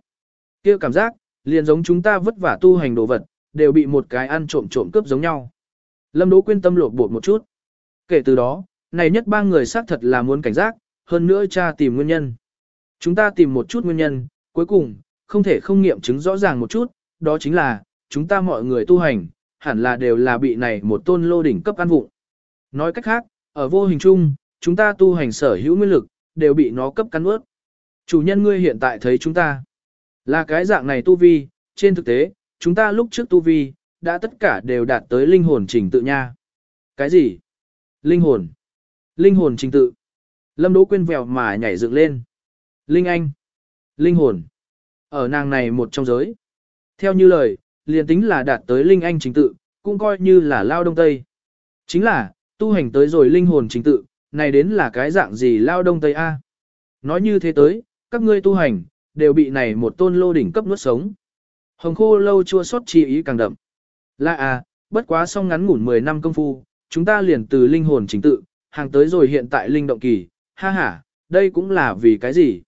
kia cảm giác, liền giống chúng ta vất vả tu hành đồ vật, đều bị một cái ăn trộm trộm cướp giống nhau. Lâm Đỗ Quyên tâm lột bột một chút. Kể từ đó, này nhất ba người xác thật là muốn cảnh giác, hơn nữa cha tìm nguyên nhân. Chúng ta tìm một chút nguyên nhân, cuối cùng, không thể không nghiệm chứng rõ ràng một chút, đó chính là, chúng ta mọi người tu hành, hẳn là đều là bị này một tôn lô đỉnh cấp ăn vụng. Nói cách khác, ở vô hình chung, chúng ta tu hành sở hữu nguyên lực, đều bị nó cấp cắn ướt. Chủ nhân ngươi hiện tại thấy chúng ta là cái dạng này tu vi, trên thực tế, chúng ta lúc trước tu vi, đã tất cả đều đạt tới linh hồn trình tự nha. Cái gì? Linh hồn. Linh hồn trình tự. Lâm Đỗ Quyên vèo mà nhảy dựng lên. Linh Anh. Linh hồn. Ở nàng này một trong giới. Theo như lời, liền tính là đạt tới Linh Anh trình tự, cũng coi như là lao đông tây. Chính là, tu hành tới rồi linh hồn trình tự, này đến là cái dạng gì lao đông tây A. Nói như thế tới, các ngươi tu hành, đều bị này một tôn lô đỉnh cấp nuốt sống. Hồng khô lâu chua xót chi ý càng đậm. Là à, bất quá xong ngắn ngủn 10 năm công phu, chúng ta liền từ linh hồn chính tự, hàng tới rồi hiện tại linh động kỳ, ha ha, đây cũng là vì cái gì?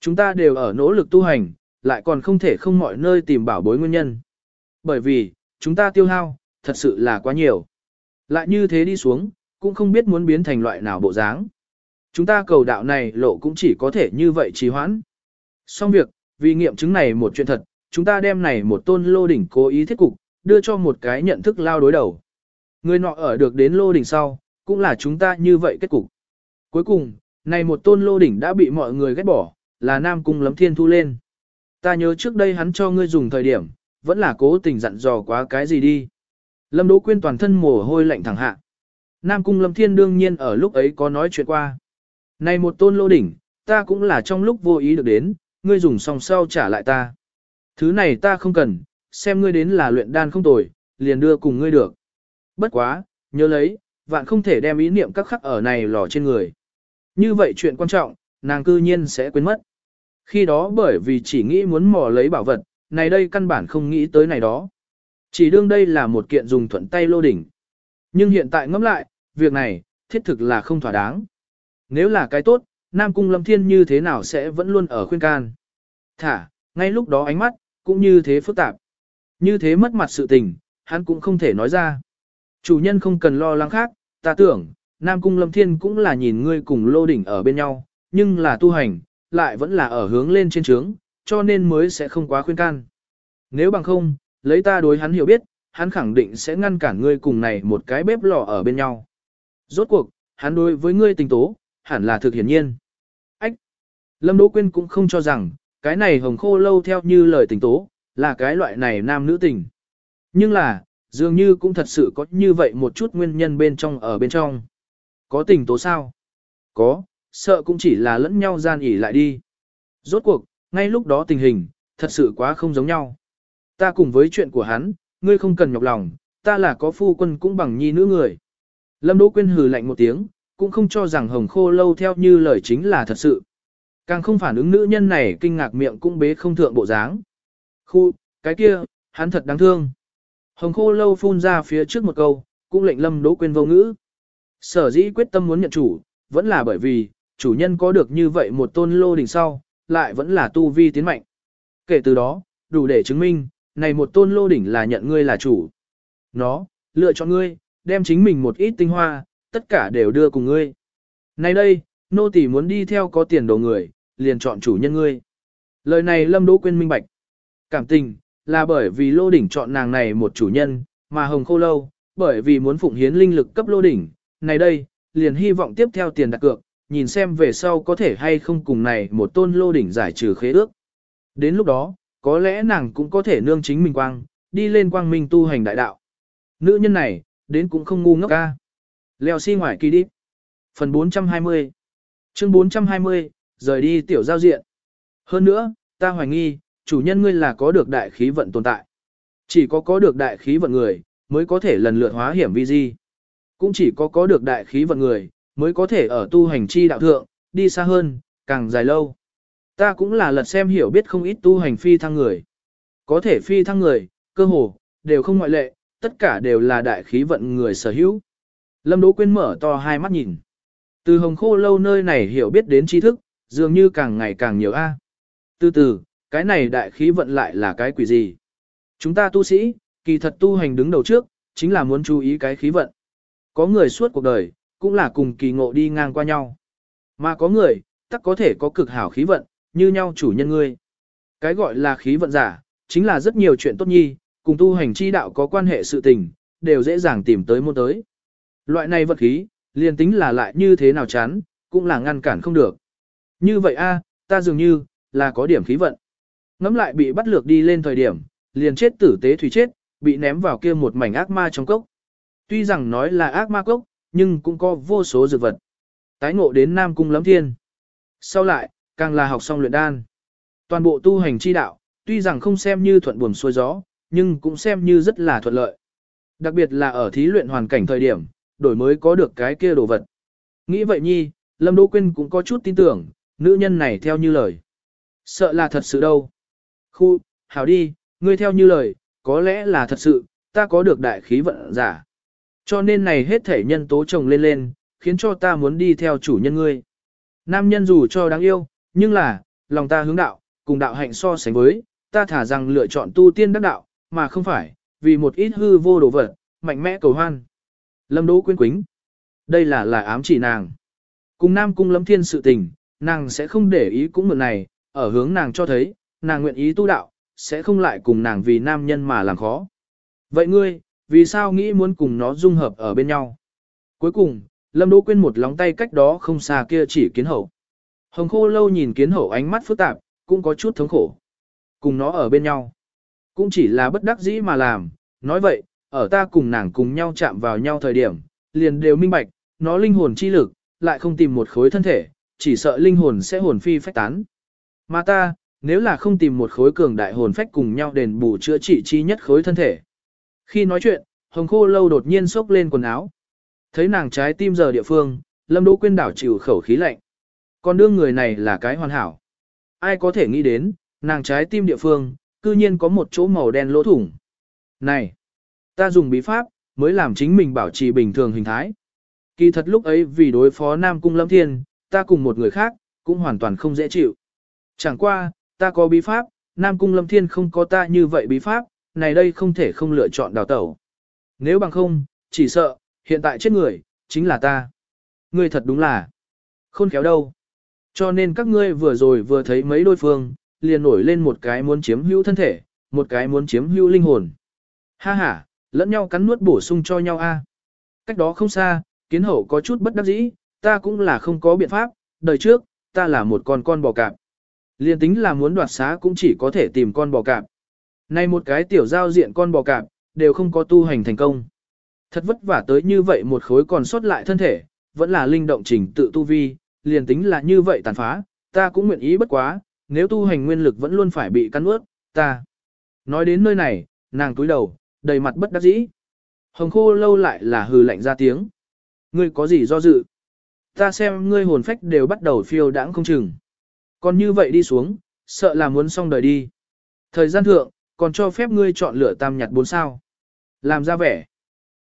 Chúng ta đều ở nỗ lực tu hành, lại còn không thể không mọi nơi tìm bảo bối nguyên nhân. Bởi vì, chúng ta tiêu hao, thật sự là quá nhiều. Lại như thế đi xuống, cũng không biết muốn biến thành loại nào bộ dáng. Chúng ta cầu đạo này lộ cũng chỉ có thể như vậy trì hoãn. Xong việc, vì nghiệm chứng này một chuyện thật, chúng ta đem này một tôn lô đỉnh cố ý thiết cục, đưa cho một cái nhận thức lao đối đầu. Người nọ ở được đến lô đỉnh sau, cũng là chúng ta như vậy kết cục. Cuối cùng, này một tôn lô đỉnh đã bị mọi người ghét bỏ, là Nam Cung lấm thiên thu lên. Ta nhớ trước đây hắn cho ngươi dùng thời điểm, vẫn là cố tình dặn dò quá cái gì đi. Lâm Đỗ Quyên toàn thân mồ hôi lạnh thẳng hạ. Nam Cung Lâm Thiên đương nhiên ở lúc ấy có nói chuyện qua. Này một tôn lô đỉnh, ta cũng là trong lúc vô ý được đến, ngươi dùng xong sau trả lại ta. Thứ này ta không cần, xem ngươi đến là luyện đan không tồi, liền đưa cùng ngươi được. Bất quá, nhớ lấy, vạn không thể đem ý niệm các khắc ở này lò trên người. Như vậy chuyện quan trọng, nàng cư nhiên sẽ quên mất. Khi đó bởi vì chỉ nghĩ muốn mò lấy bảo vật, này đây căn bản không nghĩ tới này đó. Chỉ đương đây là một kiện dùng thuận tay lô đỉnh. Nhưng hiện tại ngẫm lại, việc này, thiết thực là không thỏa đáng. Nếu là cái tốt, Nam Cung Lâm Thiên như thế nào sẽ vẫn luôn ở khuyên can. Thả, ngay lúc đó ánh mắt, cũng như thế phức tạp. Như thế mất mặt sự tình, hắn cũng không thể nói ra. Chủ nhân không cần lo lắng khác, ta tưởng, Nam Cung Lâm Thiên cũng là nhìn ngươi cùng lô đỉnh ở bên nhau, nhưng là tu hành, lại vẫn là ở hướng lên trên trướng, cho nên mới sẽ không quá khuyên can. Nếu bằng không, lấy ta đối hắn hiểu biết, hắn khẳng định sẽ ngăn cản ngươi cùng này một cái bếp lò ở bên nhau. Rốt cuộc, hắn đối với ngươi tình tố, hẳn là thực hiển nhiên. Ách! Lâm Đỗ Quyên cũng không cho rằng, cái này hồng khô lâu theo như lời tình tố, là cái loại này nam nữ tình. Nhưng là, dường như cũng thật sự có như vậy một chút nguyên nhân bên trong ở bên trong. Có tình tố sao? Có, sợ cũng chỉ là lẫn nhau gian ỉ lại đi. Rốt cuộc, ngay lúc đó tình hình, thật sự quá không giống nhau. Ta cùng với chuyện của hắn, ngươi không cần nhọc lòng, ta là có phu quân cũng bằng nhi nữ người. Lâm Đỗ Quyên hừ lạnh một tiếng, cũng không cho rằng hồng khô lâu theo như lời chính là thật sự. Càng không phản ứng nữ nhân này kinh ngạc miệng cũng bế không thượng bộ dáng. Khu, cái kia, hắn thật đáng thương. Hồng khô lâu phun ra phía trước một câu, cũng lệnh lâm đỗ quên vô ngữ. Sở dĩ quyết tâm muốn nhận chủ, vẫn là bởi vì, chủ nhân có được như vậy một tôn lô đỉnh sau, lại vẫn là tu vi tiến mạnh. Kể từ đó, đủ để chứng minh, này một tôn lô đỉnh là nhận ngươi là chủ. Nó, lựa chọn ngươi, đem chính mình một ít tinh hoa, tất cả đều đưa cùng ngươi. Nay đây, nô tỳ muốn đi theo có tiền đồ người, liền chọn chủ nhân ngươi. Lời này Lâm Đỗ Quyên minh bạch. Cảm tình, là bởi vì lô đỉnh chọn nàng này một chủ nhân, mà hồng khô lâu, bởi vì muốn phụng hiến linh lực cấp lô đỉnh. Này đây, liền hy vọng tiếp theo tiền đặt cược, nhìn xem về sau có thể hay không cùng này một tôn lô đỉnh giải trừ khế ước. Đến lúc đó, có lẽ nàng cũng có thể nương chính mình quang, đi lên quang minh tu hành đại đạo. Nữ nhân này, đến cũng không ngu ngốc ca. Leo xi si ngoài kỳ đi. Phần 420 Chương 420, rời đi tiểu giao diện. Hơn nữa, ta hoài nghi, chủ nhân ngươi là có được đại khí vận tồn tại. Chỉ có có được đại khí vận người, mới có thể lần lượt hóa hiểm vi di. Cũng chỉ có có được đại khí vận người, mới có thể ở tu hành chi đạo thượng, đi xa hơn, càng dài lâu. Ta cũng là lật xem hiểu biết không ít tu hành phi thăng người. Có thể phi thăng người, cơ hồ, đều không ngoại lệ, tất cả đều là đại khí vận người sở hữu. Lâm Đỗ Quyên mở to hai mắt nhìn. Từ hồng khô lâu nơi này hiểu biết đến tri thức, dường như càng ngày càng nhiều a. Từ từ, cái này đại khí vận lại là cái quỷ gì? Chúng ta tu sĩ, kỳ thật tu hành đứng đầu trước, chính là muốn chú ý cái khí vận. Có người suốt cuộc đời, cũng là cùng kỳ ngộ đi ngang qua nhau. Mà có người, tắc có thể có cực hảo khí vận, như nhau chủ nhân ngươi. Cái gọi là khí vận giả, chính là rất nhiều chuyện tốt nhi, cùng tu hành chi đạo có quan hệ sự tình, đều dễ dàng tìm tới môn tới. Loại này vật khí, liền tính là lại như thế nào chán, cũng là ngăn cản không được. Như vậy a, ta dường như, là có điểm khí vận. Ngắm lại bị bắt lược đi lên thời điểm, liền chết tử tế thủy chết, bị ném vào kia một mảnh ác ma trong cốc. Tuy rằng nói là ác ma cốc, nhưng cũng có vô số dược vật. Tái ngộ đến Nam Cung lắm thiên. Sau lại, càng là học xong luyện đan. Toàn bộ tu hành chi đạo, tuy rằng không xem như thuận buồm xuôi gió, nhưng cũng xem như rất là thuận lợi. Đặc biệt là ở thí luyện hoàn cảnh thời điểm, đổi mới có được cái kia đồ vật. Nghĩ vậy nhi, Lâm Đỗ Quyên cũng có chút tin tưởng, nữ nhân này theo như lời. Sợ là thật sự đâu. Khu, hảo đi, ngươi theo như lời, có lẽ là thật sự, ta có được đại khí vận giả. Cho nên này hết thể nhân tố chồng lên lên, khiến cho ta muốn đi theo chủ nhân ngươi. Nam nhân dù cho đáng yêu, nhưng là, lòng ta hướng đạo, cùng đạo hạnh so sánh với, ta thả rằng lựa chọn tu tiên đắc đạo, mà không phải, vì một ít hư vô đồ vật, mạnh mẽ cầu hoan. Lâm Đỗ Quyên quính. Đây là là ám chỉ nàng. Cùng Nam Cung Lâm Thiên sự tình, nàng sẽ không để ý cũng mượn này, ở hướng nàng cho thấy, nàng nguyện ý tu đạo, sẽ không lại cùng nàng vì nam nhân mà làm khó. Vậy ngươi, vì sao nghĩ muốn cùng nó dung hợp ở bên nhau? Cuối cùng, Lâm Đỗ Quyên một lóng tay cách đó không xa kia chỉ kiến hậu. Hồng khô lâu nhìn kiến hậu ánh mắt phức tạp, cũng có chút thống khổ. Cùng nó ở bên nhau. Cũng chỉ là bất đắc dĩ mà làm. Nói vậy, ở ta cùng nàng cùng nhau chạm vào nhau thời điểm, liền đều minh bạch, nó linh hồn chi lực, lại không tìm một khối thân thể, chỉ sợ linh hồn sẽ hồn phi phách tán. Mà ta, nếu là không tìm một khối cường đại hồn phách cùng nhau đền bù chữa trị chi nhất khối thân thể. Khi nói chuyện, hồng khô lâu đột nhiên xốc lên quần áo. Thấy nàng trái tim giờ địa phương, lâm đỗ quyên đảo chịu khẩu khí lạnh. Còn đương người này là cái hoàn hảo. Ai có thể nghĩ đến, nàng trái tim địa phương, cư nhiên có một chỗ màu đen lỗ thủng. Này, ta dùng bí pháp, mới làm chính mình bảo trì bình thường hình thái. Kỳ thật lúc ấy vì đối phó Nam Cung Lâm Thiên, ta cùng một người khác, cũng hoàn toàn không dễ chịu. Chẳng qua, ta có bí pháp, Nam Cung Lâm Thiên không có ta như vậy bí pháp, này đây không thể không lựa chọn đào tẩu. Nếu bằng không, chỉ sợ, hiện tại chết người, chính là ta. Ngươi thật đúng là khôn khéo đâu. Cho nên các ngươi vừa rồi vừa thấy mấy đôi phương, liền nổi lên một cái muốn chiếm hữu thân thể, một cái muốn chiếm hữu linh hồn. Ha ha, lẫn nhau cắn nuốt bổ sung cho nhau a. Cách đó không xa, kiến hậu có chút bất đắc dĩ, ta cũng là không có biện pháp, đời trước, ta là một con con bò cạp. Liên tính là muốn đoạt xá cũng chỉ có thể tìm con bò cạp. nay một cái tiểu giao diện con bò cạp, đều không có tu hành thành công. Thật vất vả tới như vậy một khối còn sót lại thân thể, vẫn là linh động trình tự tu vi, liền tính là như vậy tàn phá, ta cũng nguyện ý bất quá, nếu tu hành nguyên lực vẫn luôn phải bị cắn ướt, ta. Nói đến nơi này, nàng túi đầu, đầy mặt bất đắc dĩ. Hồng khô lâu lại là hừ lạnh ra tiếng. Ngươi có gì do dự? Ta xem ngươi hồn phách đều bắt đầu phiêu đãng không chừng. Còn như vậy đi xuống, sợ là muốn xong đời đi. Thời gian thượng, còn cho phép ngươi chọn lựa tam nhặt bốn sao. Làm ra vẻ.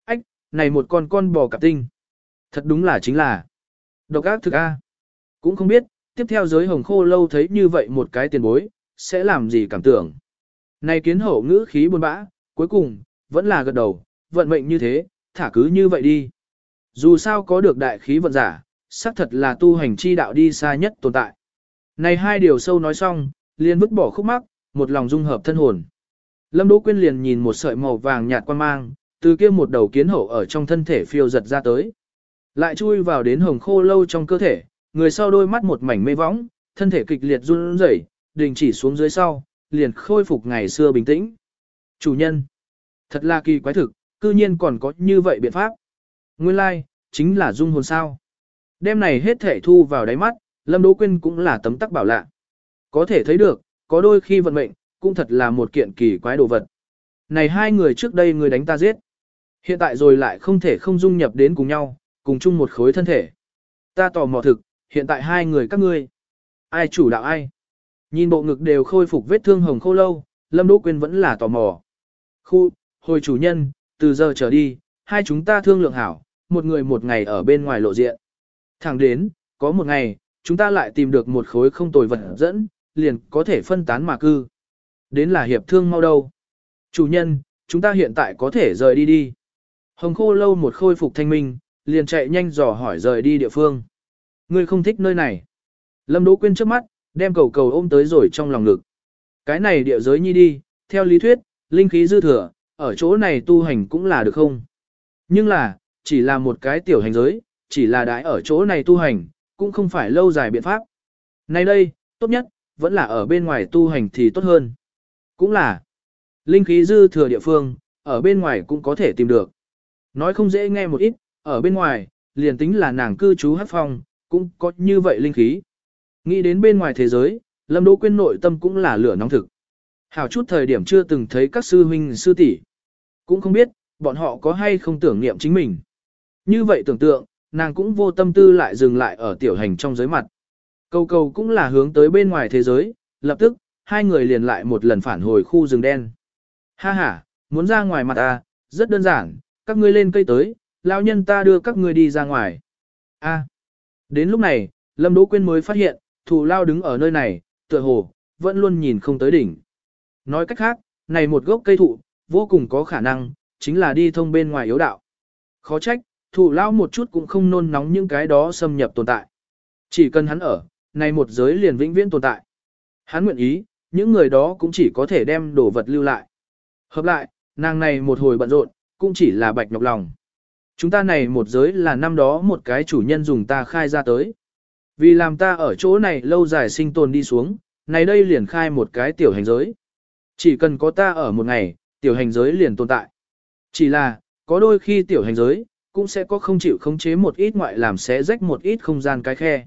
Ách, này một con con bò cạp tinh. Thật đúng là chính là. Độc ác thực A. Cũng không biết, tiếp theo giới hồng khô lâu thấy như vậy một cái tiền bối, sẽ làm gì cảm tưởng. Này kiến hậu ngữ khí buồn bã, cuối cùng, vẫn là gật đầu, vận mệnh như thế, thả cứ như vậy đi. Dù sao có được đại khí vận giả, xác thật là tu hành chi đạo đi xa nhất tồn tại. Này hai điều sâu nói xong, liền vứt bỏ khúc mắc, một lòng dung hợp thân hồn. Lâm Đỗ Quyên liền nhìn một sợi màu vàng nhạt quan mang, từ kia một đầu kiến hậu ở trong thân thể phiêu giật ra tới. Lại chui vào đến hồng khô lâu trong cơ thể, người sau đôi mắt một mảnh mê võng, thân thể kịch liệt run rẩy, đình chỉ xuống dưới sau, liền khôi phục ngày xưa bình tĩnh. Chủ nhân, thật là kỳ quái thực, cư nhiên còn có như vậy biện pháp. Nguyên lai, like, chính là dung hồn sao. Đêm này hết thể thu vào đáy mắt, Lâm Đỗ Quyên cũng là tấm tắc bảo lạ. Có thể thấy được, có đôi khi vận mệnh, cũng thật là một kiện kỳ quái đồ vật. Này hai người trước đây người đánh ta giết. Hiện tại rồi lại không thể không dung nhập đến cùng nhau, cùng chung một khối thân thể. Ta tò mò thực, hiện tại hai người các ngươi. Ai chủ đạo ai? Nhìn bộ ngực đều khôi phục vết thương hồng khô lâu, Lâm Đỗ Quyên vẫn là tò mò. Khu, hồi chủ nhân, từ giờ trở đi, hai chúng ta thương lượng hảo, một người một ngày ở bên ngoài lộ diện. Thẳng đến, có một ngày, chúng ta lại tìm được một khối không tồi vật dẫn, liền có thể phân tán mà cư. Đến là hiệp thương mau đâu. Chủ nhân, chúng ta hiện tại có thể rời đi đi. Hồng khô lâu một khôi phục thanh minh, liền chạy nhanh dò hỏi rời đi địa phương. Ngươi không thích nơi này. Lâm Đỗ Quyên trước mắt, đem cầu cầu ôm tới rồi trong lòng ngực. Cái này địa giới nhi đi, theo lý thuyết, linh khí dư thừa, ở chỗ này tu hành cũng là được không? Nhưng là, chỉ là một cái tiểu hành giới, chỉ là đãi ở chỗ này tu hành, cũng không phải lâu dài biện pháp. Nay đây, tốt nhất, vẫn là ở bên ngoài tu hành thì tốt hơn. Cũng là, linh khí dư thừa địa phương, ở bên ngoài cũng có thể tìm được. Nói không dễ nghe một ít, ở bên ngoài, liền tính là nàng cư trú hát phong, cũng có như vậy linh khí. Nghĩ đến bên ngoài thế giới, Lâm Đỗ Quyên nội tâm cũng là lửa nóng thực. Hảo chút thời điểm chưa từng thấy các sư huynh sư tỷ, cũng không biết bọn họ có hay không tưởng niệm chính mình. Như vậy tưởng tượng, nàng cũng vô tâm tư lại dừng lại ở tiểu hành trong giới mặt. Cầu cầu cũng là hướng tới bên ngoài thế giới, lập tức, hai người liền lại một lần phản hồi khu rừng đen. Ha ha, muốn ra ngoài mặt à, rất đơn giản, các ngươi lên cây tới, lão nhân ta đưa các ngươi đi ra ngoài. A. Đến lúc này, Lâm Đỗ Quyên mới phát hiện, thủ lao đứng ở nơi này, tựa hồ, vẫn luôn nhìn không tới đỉnh. Nói cách khác, này một gốc cây thụ, vô cùng có khả năng, chính là đi thông bên ngoài yếu đạo. Khó trách, thủ lao một chút cũng không nôn nóng những cái đó xâm nhập tồn tại. Chỉ cần hắn ở, này một giới liền vĩnh viễn tồn tại. Hắn nguyện ý, những người đó cũng chỉ có thể đem đồ vật lưu lại. Hợp lại, nàng này một hồi bận rộn, cũng chỉ là bạch nhọc lòng. Chúng ta này một giới là năm đó một cái chủ nhân dùng ta khai ra tới. Vì làm ta ở chỗ này lâu dài sinh tồn đi xuống, này đây liền khai một cái tiểu hành giới. Chỉ cần có ta ở một ngày, tiểu hành giới liền tồn tại. Chỉ là, có đôi khi tiểu hành giới, cũng sẽ có không chịu khống chế một ít ngoại làm xé rách một ít không gian cái khe.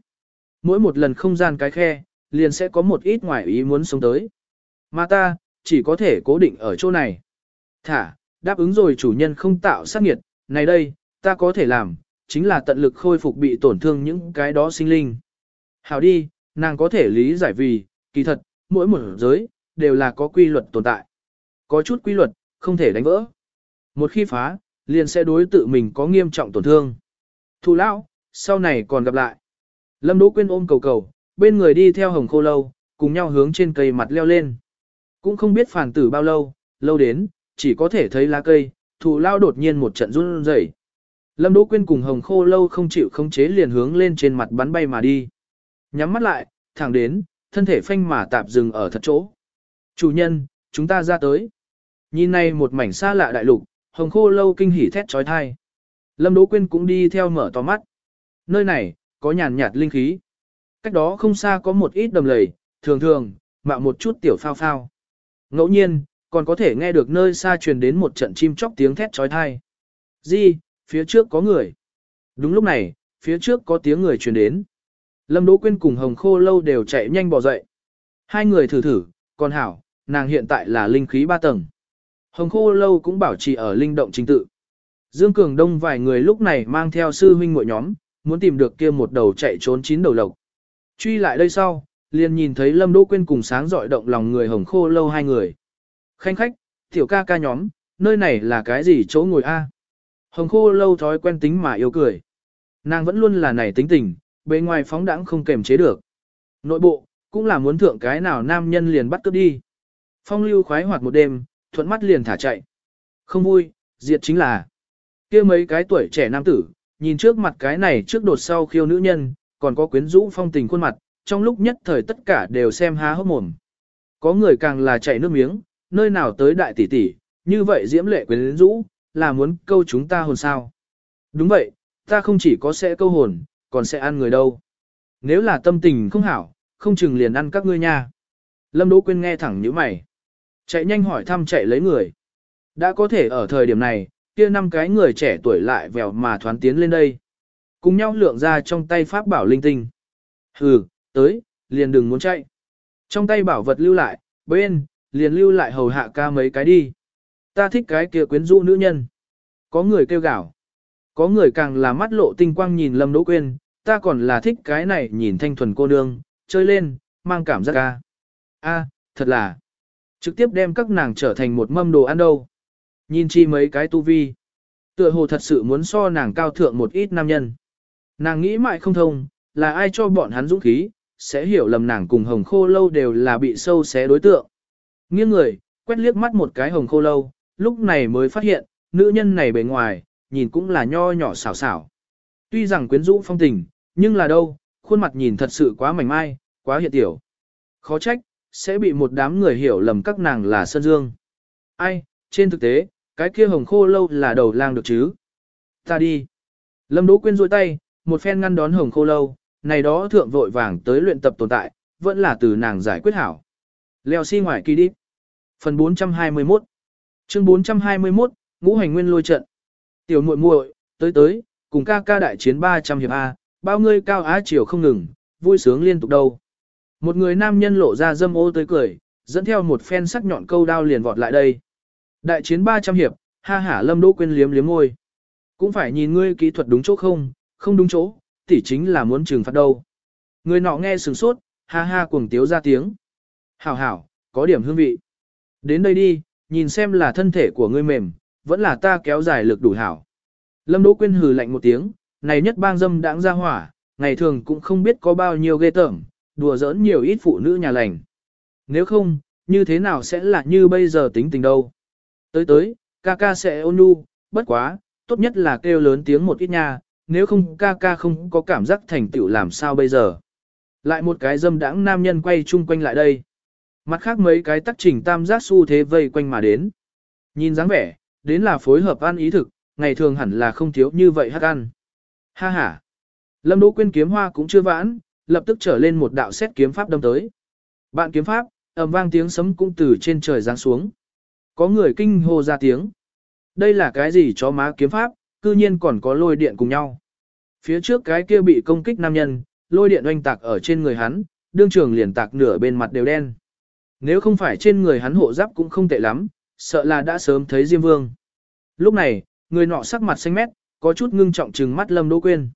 Mỗi một lần không gian cái khe, liền sẽ có một ít ngoại ý muốn sống tới. Mà ta, chỉ có thể cố định ở chỗ này. Thả, đáp ứng rồi chủ nhân không tạo sát nghiệt, này đây, ta có thể làm, chính là tận lực khôi phục bị tổn thương những cái đó sinh linh. Hảo đi, nàng có thể lý giải vì, kỳ thật, mỗi một giới, đều là có quy luật tồn tại. Có chút quy luật, không thể đánh vỡ. Một khi phá, liền sẽ đối tự mình có nghiêm trọng tổn thương. Thù lão, sau này còn gặp lại. Lâm Đỗ Quyên ôm cầu cầu, bên người đi theo hồng khô lâu, cùng nhau hướng trên cây mặt leo lên. Cũng không biết phản tử bao lâu, lâu đến, chỉ có thể thấy lá cây, thù lao đột nhiên một trận run rẩy. Lâm Đỗ Quyên cùng hồng khô lâu không chịu khống chế liền hướng lên trên mặt bắn bay mà đi. Nhắm mắt lại, thẳng đến, thân thể phanh mà tạp dừng ở thật chỗ. Chủ nhân, chúng ta ra tới. Nhìn này một mảnh xa lạ đại lục, hồng khô lâu kinh hỉ thét trói thai. Lâm Đỗ Quyên cũng đi theo mở to mắt. Nơi này, có nhàn nhạt linh khí. Cách đó không xa có một ít đầm lầy, thường thường, mạo một chút tiểu phao phao. Ngẫu nhiên, còn có thể nghe được nơi xa truyền đến một trận chim chóc tiếng thét trói thai. Di, phía trước có người. Đúng lúc này, phía trước có tiếng người truyền đến. Lâm Đỗ Quyên cùng Hồng Khô Lâu đều chạy nhanh bò dậy. Hai người thử thử, còn hảo, nàng hiện tại là linh khí ba tầng. Hồng Khô Lâu cũng bảo trì ở linh động trình tự. Dương Cường Đông vài người lúc này mang theo sư huynh muội nhóm, muốn tìm được kia một đầu chạy trốn chín đầu lộc. Truy lại đây sau, liền nhìn thấy Lâm Đỗ Quyên cùng sáng dọi động lòng người Hồng Khô Lâu hai người. Khanh khách, tiểu ca ca nhóm, nơi này là cái gì chỗ ngồi a? Hồng Khô Lâu thói quen tính mà yêu cười. Nàng vẫn luôn là này tính tình, bề ngoài phóng đãng không kềm chế được. Nội bộ, cũng là muốn thượng cái nào nam nhân liền bắt cướp đi. Phong lưu khoái hoạt một đêm, thuận mắt liền thả chạy. Không vui, diệt chính là kia mấy cái tuổi trẻ nam tử, nhìn trước mặt cái này trước đột sau khiêu nữ nhân, còn có quyến rũ phong tình khuôn mặt, trong lúc nhất thời tất cả đều xem há hốc mồm. Có người càng là chạy nước miếng, nơi nào tới đại tỷ tỷ, như vậy diễm lệ quyến rũ, là muốn câu chúng ta hồn sao. Đúng vậy, ta không chỉ có sẽ câu hồn, còn sẽ ăn người đâu. Nếu là tâm tình không hảo, không chừng liền ăn các ngươi nha. Lâm Đỗ Quyên nghe thẳng như mày. Chạy nhanh hỏi thăm chạy lấy người. Đã có thể ở thời điểm này, kia năm cái người trẻ tuổi lại vèo mà thoán tiến lên đây. Cùng nhau lượng ra trong tay pháp bảo linh tinh. Hừ, tới, liền đừng muốn chạy. Trong tay bảo vật lưu lại, bên, liền lưu lại hầu hạ ca mấy cái đi. Ta thích cái kia quyến rũ nữ nhân. Có người kêu gào. Có người càng là mắt lộ tinh quang nhìn Lâm Đỗ Quyên, ta còn là thích cái này nhìn thanh thuần cô nương, chơi lên, mang cảm giác ca. A, thật là, trực tiếp đem các nàng trở thành một mâm đồ ăn đâu. Nhìn chi mấy cái tu vi. Tựa hồ thật sự muốn so nàng cao thượng một ít nam nhân. Nàng nghĩ mãi không thông, là ai cho bọn hắn dũng khí, sẽ hiểu lầm nàng cùng hồng khô lâu đều là bị sâu xé đối tượng. Nghiêng người, quét liếc mắt một cái hồng khô lâu, lúc này mới phát hiện, nữ nhân này bề ngoài, nhìn cũng là nho nhỏ xảo xảo. Tuy rằng quyến rũ phong tình, nhưng là đâu, khuôn mặt nhìn thật sự quá mảnh mai, quá hiện tiểu. Khó trách, sẽ bị một đám người hiểu lầm các nàng là Sơn Dương. Ai, trên thực tế, cái kia hồng khô lâu là đầu lang được chứ. Ta đi. Lâm Đỗ Quyên rôi tay, một phen ngăn đón hồng khô lâu, này đó thượng vội vàng tới luyện tập tồn tại, vẫn là từ nàng giải quyết hảo. Leo xi si ngoài kỳ đi. Phần 421 Chương 421, Ngũ hành nguyên lôi trận. Tiểu muội muội, tới tới, cùng ca ca đại chiến 300 hiệp A, bao ngươi cao á chiều không ngừng, vui sướng liên tục đâu. Một người nam nhân lộ ra dâm ô tới cười, dẫn theo một phen sắc nhọn câu đao liền vọt lại đây. Đại chiến 300 hiệp, ha hả lâm đỗ quên liếm liếm môi. Cũng phải nhìn ngươi kỹ thuật đúng chỗ không, không đúng chỗ, tỉ chính là muốn trừng phạt đâu. Người nọ nghe sừng sốt, ha ha cuồng tiếu ra tiếng. Hảo hảo, có điểm hương vị. Đến đây đi, nhìn xem là thân thể của ngươi mềm, vẫn là ta kéo dài lực đủ hảo. Lâm Đỗ Quyên hừ lạnh một tiếng, này nhất bang dâm đãng ra hỏa, ngày thường cũng không biết có bao nhiêu ghê tởm, đùa giỡn nhiều ít phụ nữ nhà lành. Nếu không, như thế nào sẽ là như bây giờ tính tình đâu. Tới tới, ca ca sẽ ôn nhu, bất quá, tốt nhất là kêu lớn tiếng một ít nha, nếu không ca ca không có cảm giác thành tựu làm sao bây giờ. Lại một cái dâm đãng nam nhân quay chung quanh lại đây. Mặt khác mấy cái tắc trình tam giác xu thế vây quanh mà đến. Nhìn dáng vẻ, đến là phối hợp ăn ý thực, ngày thường hẳn là không thiếu như vậy hát ăn. Ha ha. Lâm Đỗ Quyên kiếm hoa cũng chưa vãn, lập tức trở lên một đạo xét kiếm pháp đâm tới. Bạn kiếm pháp, ầm vang tiếng sấm cũng từ trên trời giáng xuống. Có người kinh hô ra tiếng. Đây là cái gì chó má kiếm pháp, cư nhiên còn có lôi điện cùng nhau. Phía trước cái kia bị công kích nam nhân, lôi điện oanh tạc ở trên người hắn, đương trường liền tạc nửa bên mặt đều đen. Nếu không phải trên người hắn hộ giáp cũng không tệ lắm, sợ là đã sớm thấy Diêm Vương. Lúc này, người nọ sắc mặt xanh mét, có chút ngưng trọng trừng mắt Lâm Đỗ Quyên.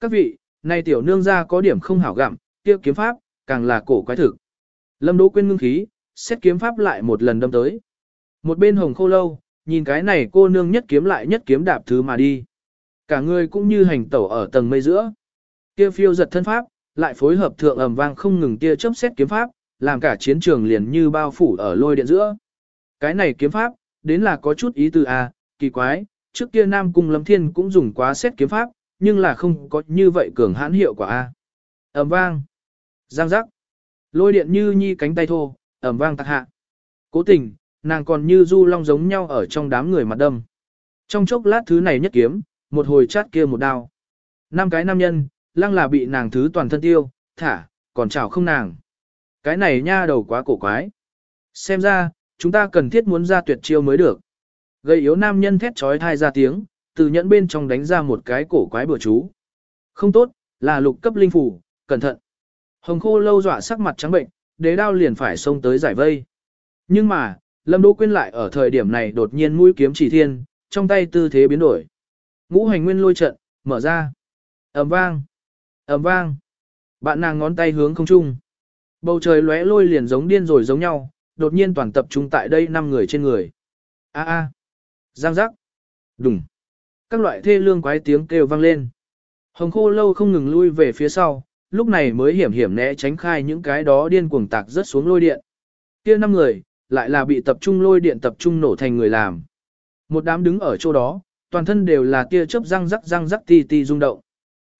Các vị, nay tiểu nương gia có điểm không hảo gặm, kia kiếm pháp, càng là cổ quái thực. Lâm Đỗ Quyên ngưng khí, xét kiếm pháp lại một lần đâm tới. Một bên hồng khô lâu, nhìn cái này cô nương nhất kiếm lại nhất kiếm đạp thứ mà đi. Cả người cũng như hành tẩu ở tầng mây giữa. Kia phiêu giật thân pháp, lại phối hợp thượng ầm vang không ngừng tia chớp xét kiếm pháp, làm cả chiến trường liền như bao phủ ở lôi điện giữa. Cái này kiếm pháp, đến là có chút ý tư a, à, kỳ quái, trước kia Nam Cung Lâm Thiên cũng dùng quá xét kiếm pháp, nhưng là không có như vậy cường hãn hiệu quả a. Ầm vang, giang giác, lôi điện như nhi cánh tay thô, ầm vang tạc hạ. Cố tình, nàng còn như du long giống nhau ở trong đám người mặt đâm. Trong chốc lát thứ này nhất kiếm, một hồi chát kia một đao. Năm cái nam nhân, lăng là bị nàng thứ toàn thân tiêu, thả, còn chảo không nàng. Cái này nha đầu quá cổ quái. Xem ra, chúng ta cần thiết muốn ra tuyệt chiêu mới được. Gây yếu nam nhân thét trói thai ra tiếng, từ nhẫn bên trong đánh ra một cái cổ quái bừa chú. Không tốt, là lục cấp linh phủ, cẩn thận. Hồng khô lâu dọa sắc mặt trắng bệnh, đế đao liền phải xông tới giải vây. Nhưng mà, Lâm Đỗ Quyên lại ở thời điểm này đột nhiên mũi kiếm chỉ thiên, trong tay tư thế biến đổi. Ngũ hành nguyên lôi trận, mở ra. ầm vang, ầm vang. Bạn nàng ngón tay hướng không trung. Bầu trời lóe lôi liền giống điên rồi giống nhau, đột nhiên toàn tập trung tại đây năm người trên người. A a. Giang giác. Đùng. Các loại thê lương quái tiếng kêu vang lên. Hồng khô lâu không ngừng lui về phía sau, lúc này mới hiểm hiểm né tránh khai những cái đó điên cuồng tạc rất xuống lôi điện. Kia năm người, lại là bị tập trung lôi điện tập trung nổ thành người làm. Một đám đứng ở chỗ đó, toàn thân đều là tia chớp răng rắc răng rắc ti ti rung động.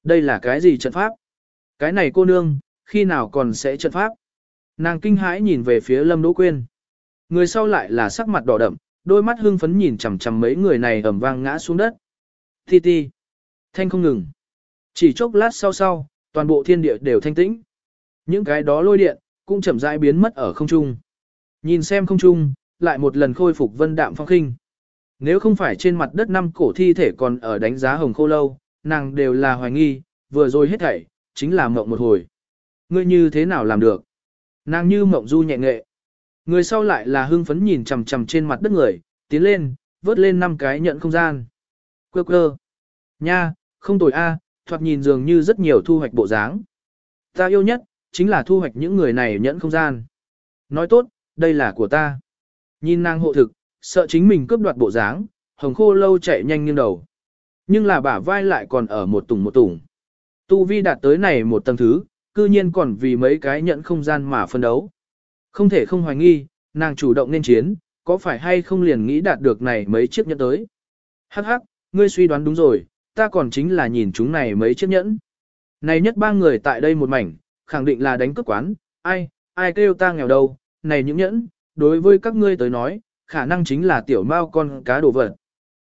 Đây là cái gì trận pháp? Cái này cô nương, khi nào còn sẽ trận pháp? Nàng kinh hãi nhìn về phía Lâm Đỗ Quyên. Người sau lại là sắc mặt đỏ đậm, đôi mắt hưng phấn nhìn chằm chằm mấy người này ầm vang ngã xuống đất. Ti ti. Thanh không ngừng. Chỉ chốc lát sau sau, toàn bộ thiên địa đều thanh tĩnh. Những cái đó lôi điện, cũng chậm rãi biến mất ở không trung. Nhìn xem không trung, lại một lần khôi phục vân đạm phong khinh. Nếu không phải trên mặt đất năm cổ thi thể còn ở đánh giá hồng khô lâu, nàng đều là hoài nghi, vừa rồi hết thảy, chính là mộng một hồi. Ngươi như thế nào làm được? Nàng như mộng du nhẹ nghệ. Người sau lại là hưng phấn nhìn chằm chằm trên mặt đất người, tiến lên, vớt lên năm cái nhận không gian. Quơ quơ. Nha, không tồi a, thoạt nhìn dường như rất nhiều thu hoạch bộ dáng. Ta yêu nhất, chính là thu hoạch những người này nhận không gian. Nói tốt, đây là của ta. Nhìn nàng hộ thực, sợ chính mình cướp đoạt bộ dáng, hồng khô lâu chạy nhanh nghiêng đầu. Nhưng là bả vai lại còn ở một tùng một tùng. Tu vi đạt tới này một tầng thứ, cư nhiên còn vì mấy cái nhận không gian mà phân đấu. Không thể không hoài nghi, nàng chủ động nên chiến, có phải hay không liền nghĩ đạt được này mấy chiếc nhẫn tới. Hắc hắc, ngươi suy đoán đúng rồi, ta còn chính là nhìn chúng này mấy chiếc nhẫn. Này nhất ba người tại đây một mảnh, khẳng định là đánh cướp quán, ai, ai kêu ta nghèo đâu, này những nhẫn, đối với các ngươi tới nói, khả năng chính là tiểu mao con cá đồ vật.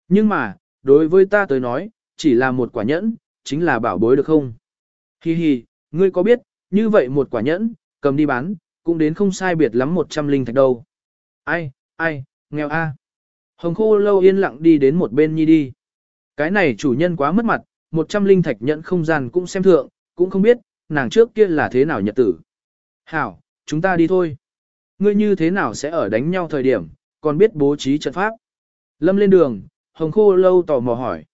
Nhưng mà, đối với ta tới nói, chỉ là một quả nhẫn, chính là bảo bối được không? Hi hi, ngươi có biết, như vậy một quả nhẫn, cầm đi bán, cũng đến không sai biệt lắm một trăm linh thạch đâu. Ai, ai, nghèo a. Hồng khô lâu yên lặng đi đến một bên nhi đi. Cái này chủ nhân quá mất mặt, một trăm linh thạch nhận không gian cũng xem thượng, cũng không biết, nàng trước kia là thế nào nhật tử. Hảo, chúng ta đi thôi. Ngươi như thế nào sẽ ở đánh nhau thời điểm, còn biết bố trí trận pháp. Lâm lên đường, hồng khô lâu tò mò hỏi.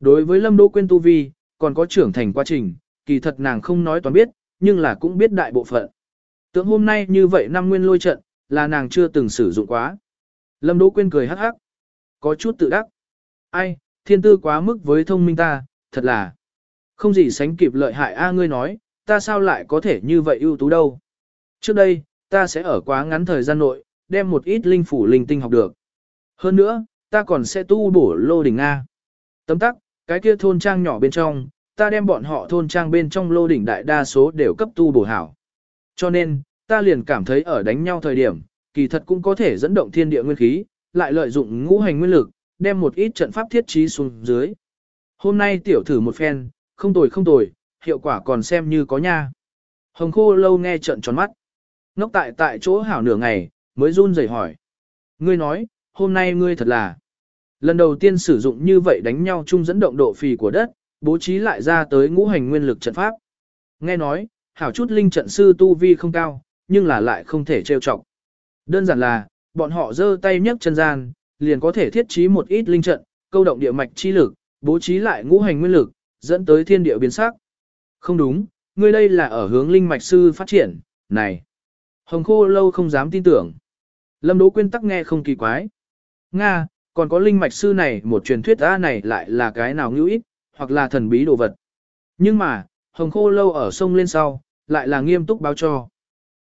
Đối với Lâm Đỗ Quyên Tu Vi, còn có trưởng thành quá trình, kỳ thật nàng không nói toàn biết, nhưng là cũng biết đại bộ phận. Tượng hôm nay như vậy năm nguyên lôi trận, là nàng chưa từng sử dụng quá. Lâm Đỗ Quyên cười hắc hắc. Có chút tự đắc. Ai, thiên tư quá mức với thông minh ta, thật là. Không gì sánh kịp lợi hại a ngươi nói, ta sao lại có thể như vậy ưu tú đâu. Trước đây, ta sẽ ở quá ngắn thời gian nội, đem một ít linh phủ linh tinh học được. Hơn nữa, ta còn sẽ tu bổ lô đỉnh Nga. Tấm tắc, cái kia thôn trang nhỏ bên trong, ta đem bọn họ thôn trang bên trong lô đỉnh đại đa số đều cấp tu bổ hảo. Cho nên, ta liền cảm thấy ở đánh nhau thời điểm, kỳ thật cũng có thể dẫn động thiên địa nguyên khí, lại lợi dụng ngũ hành nguyên lực, đem một ít trận pháp thiết trí xuống dưới. Hôm nay tiểu thử một phen, không tồi không tồi, hiệu quả còn xem như có nha. Hồng khô lâu nghe trận tròn mắt. Ngốc tại tại chỗ hảo nửa ngày, mới run rẩy hỏi. Ngươi nói, hôm nay ngươi thật là. Lần đầu tiên sử dụng như vậy đánh nhau chung dẫn động độ phì của đất, bố trí lại ra tới ngũ hành nguyên lực trận pháp. Nghe nói, hảo chút linh trận sư tu vi không cao, nhưng là lại không thể trêu chọc. Đơn giản là, bọn họ giơ tay nhấc chân gian, liền có thể thiết trí một ít linh trận, câu động địa mạch chi lực, bố trí lại ngũ hành nguyên lực, dẫn tới thiên địa biến sắc. Không đúng, ngươi đây là ở hướng linh mạch sư phát triển, này. Hồng khô lâu không dám tin tưởng. Lâm Đỗ Quyên tắc nghe không kỳ quái. Nga, còn có linh mạch sư này một truyền thuyết A này lại là cái nào ngữ ít, hoặc là thần bí đồ vật. Nhưng mà, hồng khô lâu ở sông lên sau, lại là nghiêm túc báo cho.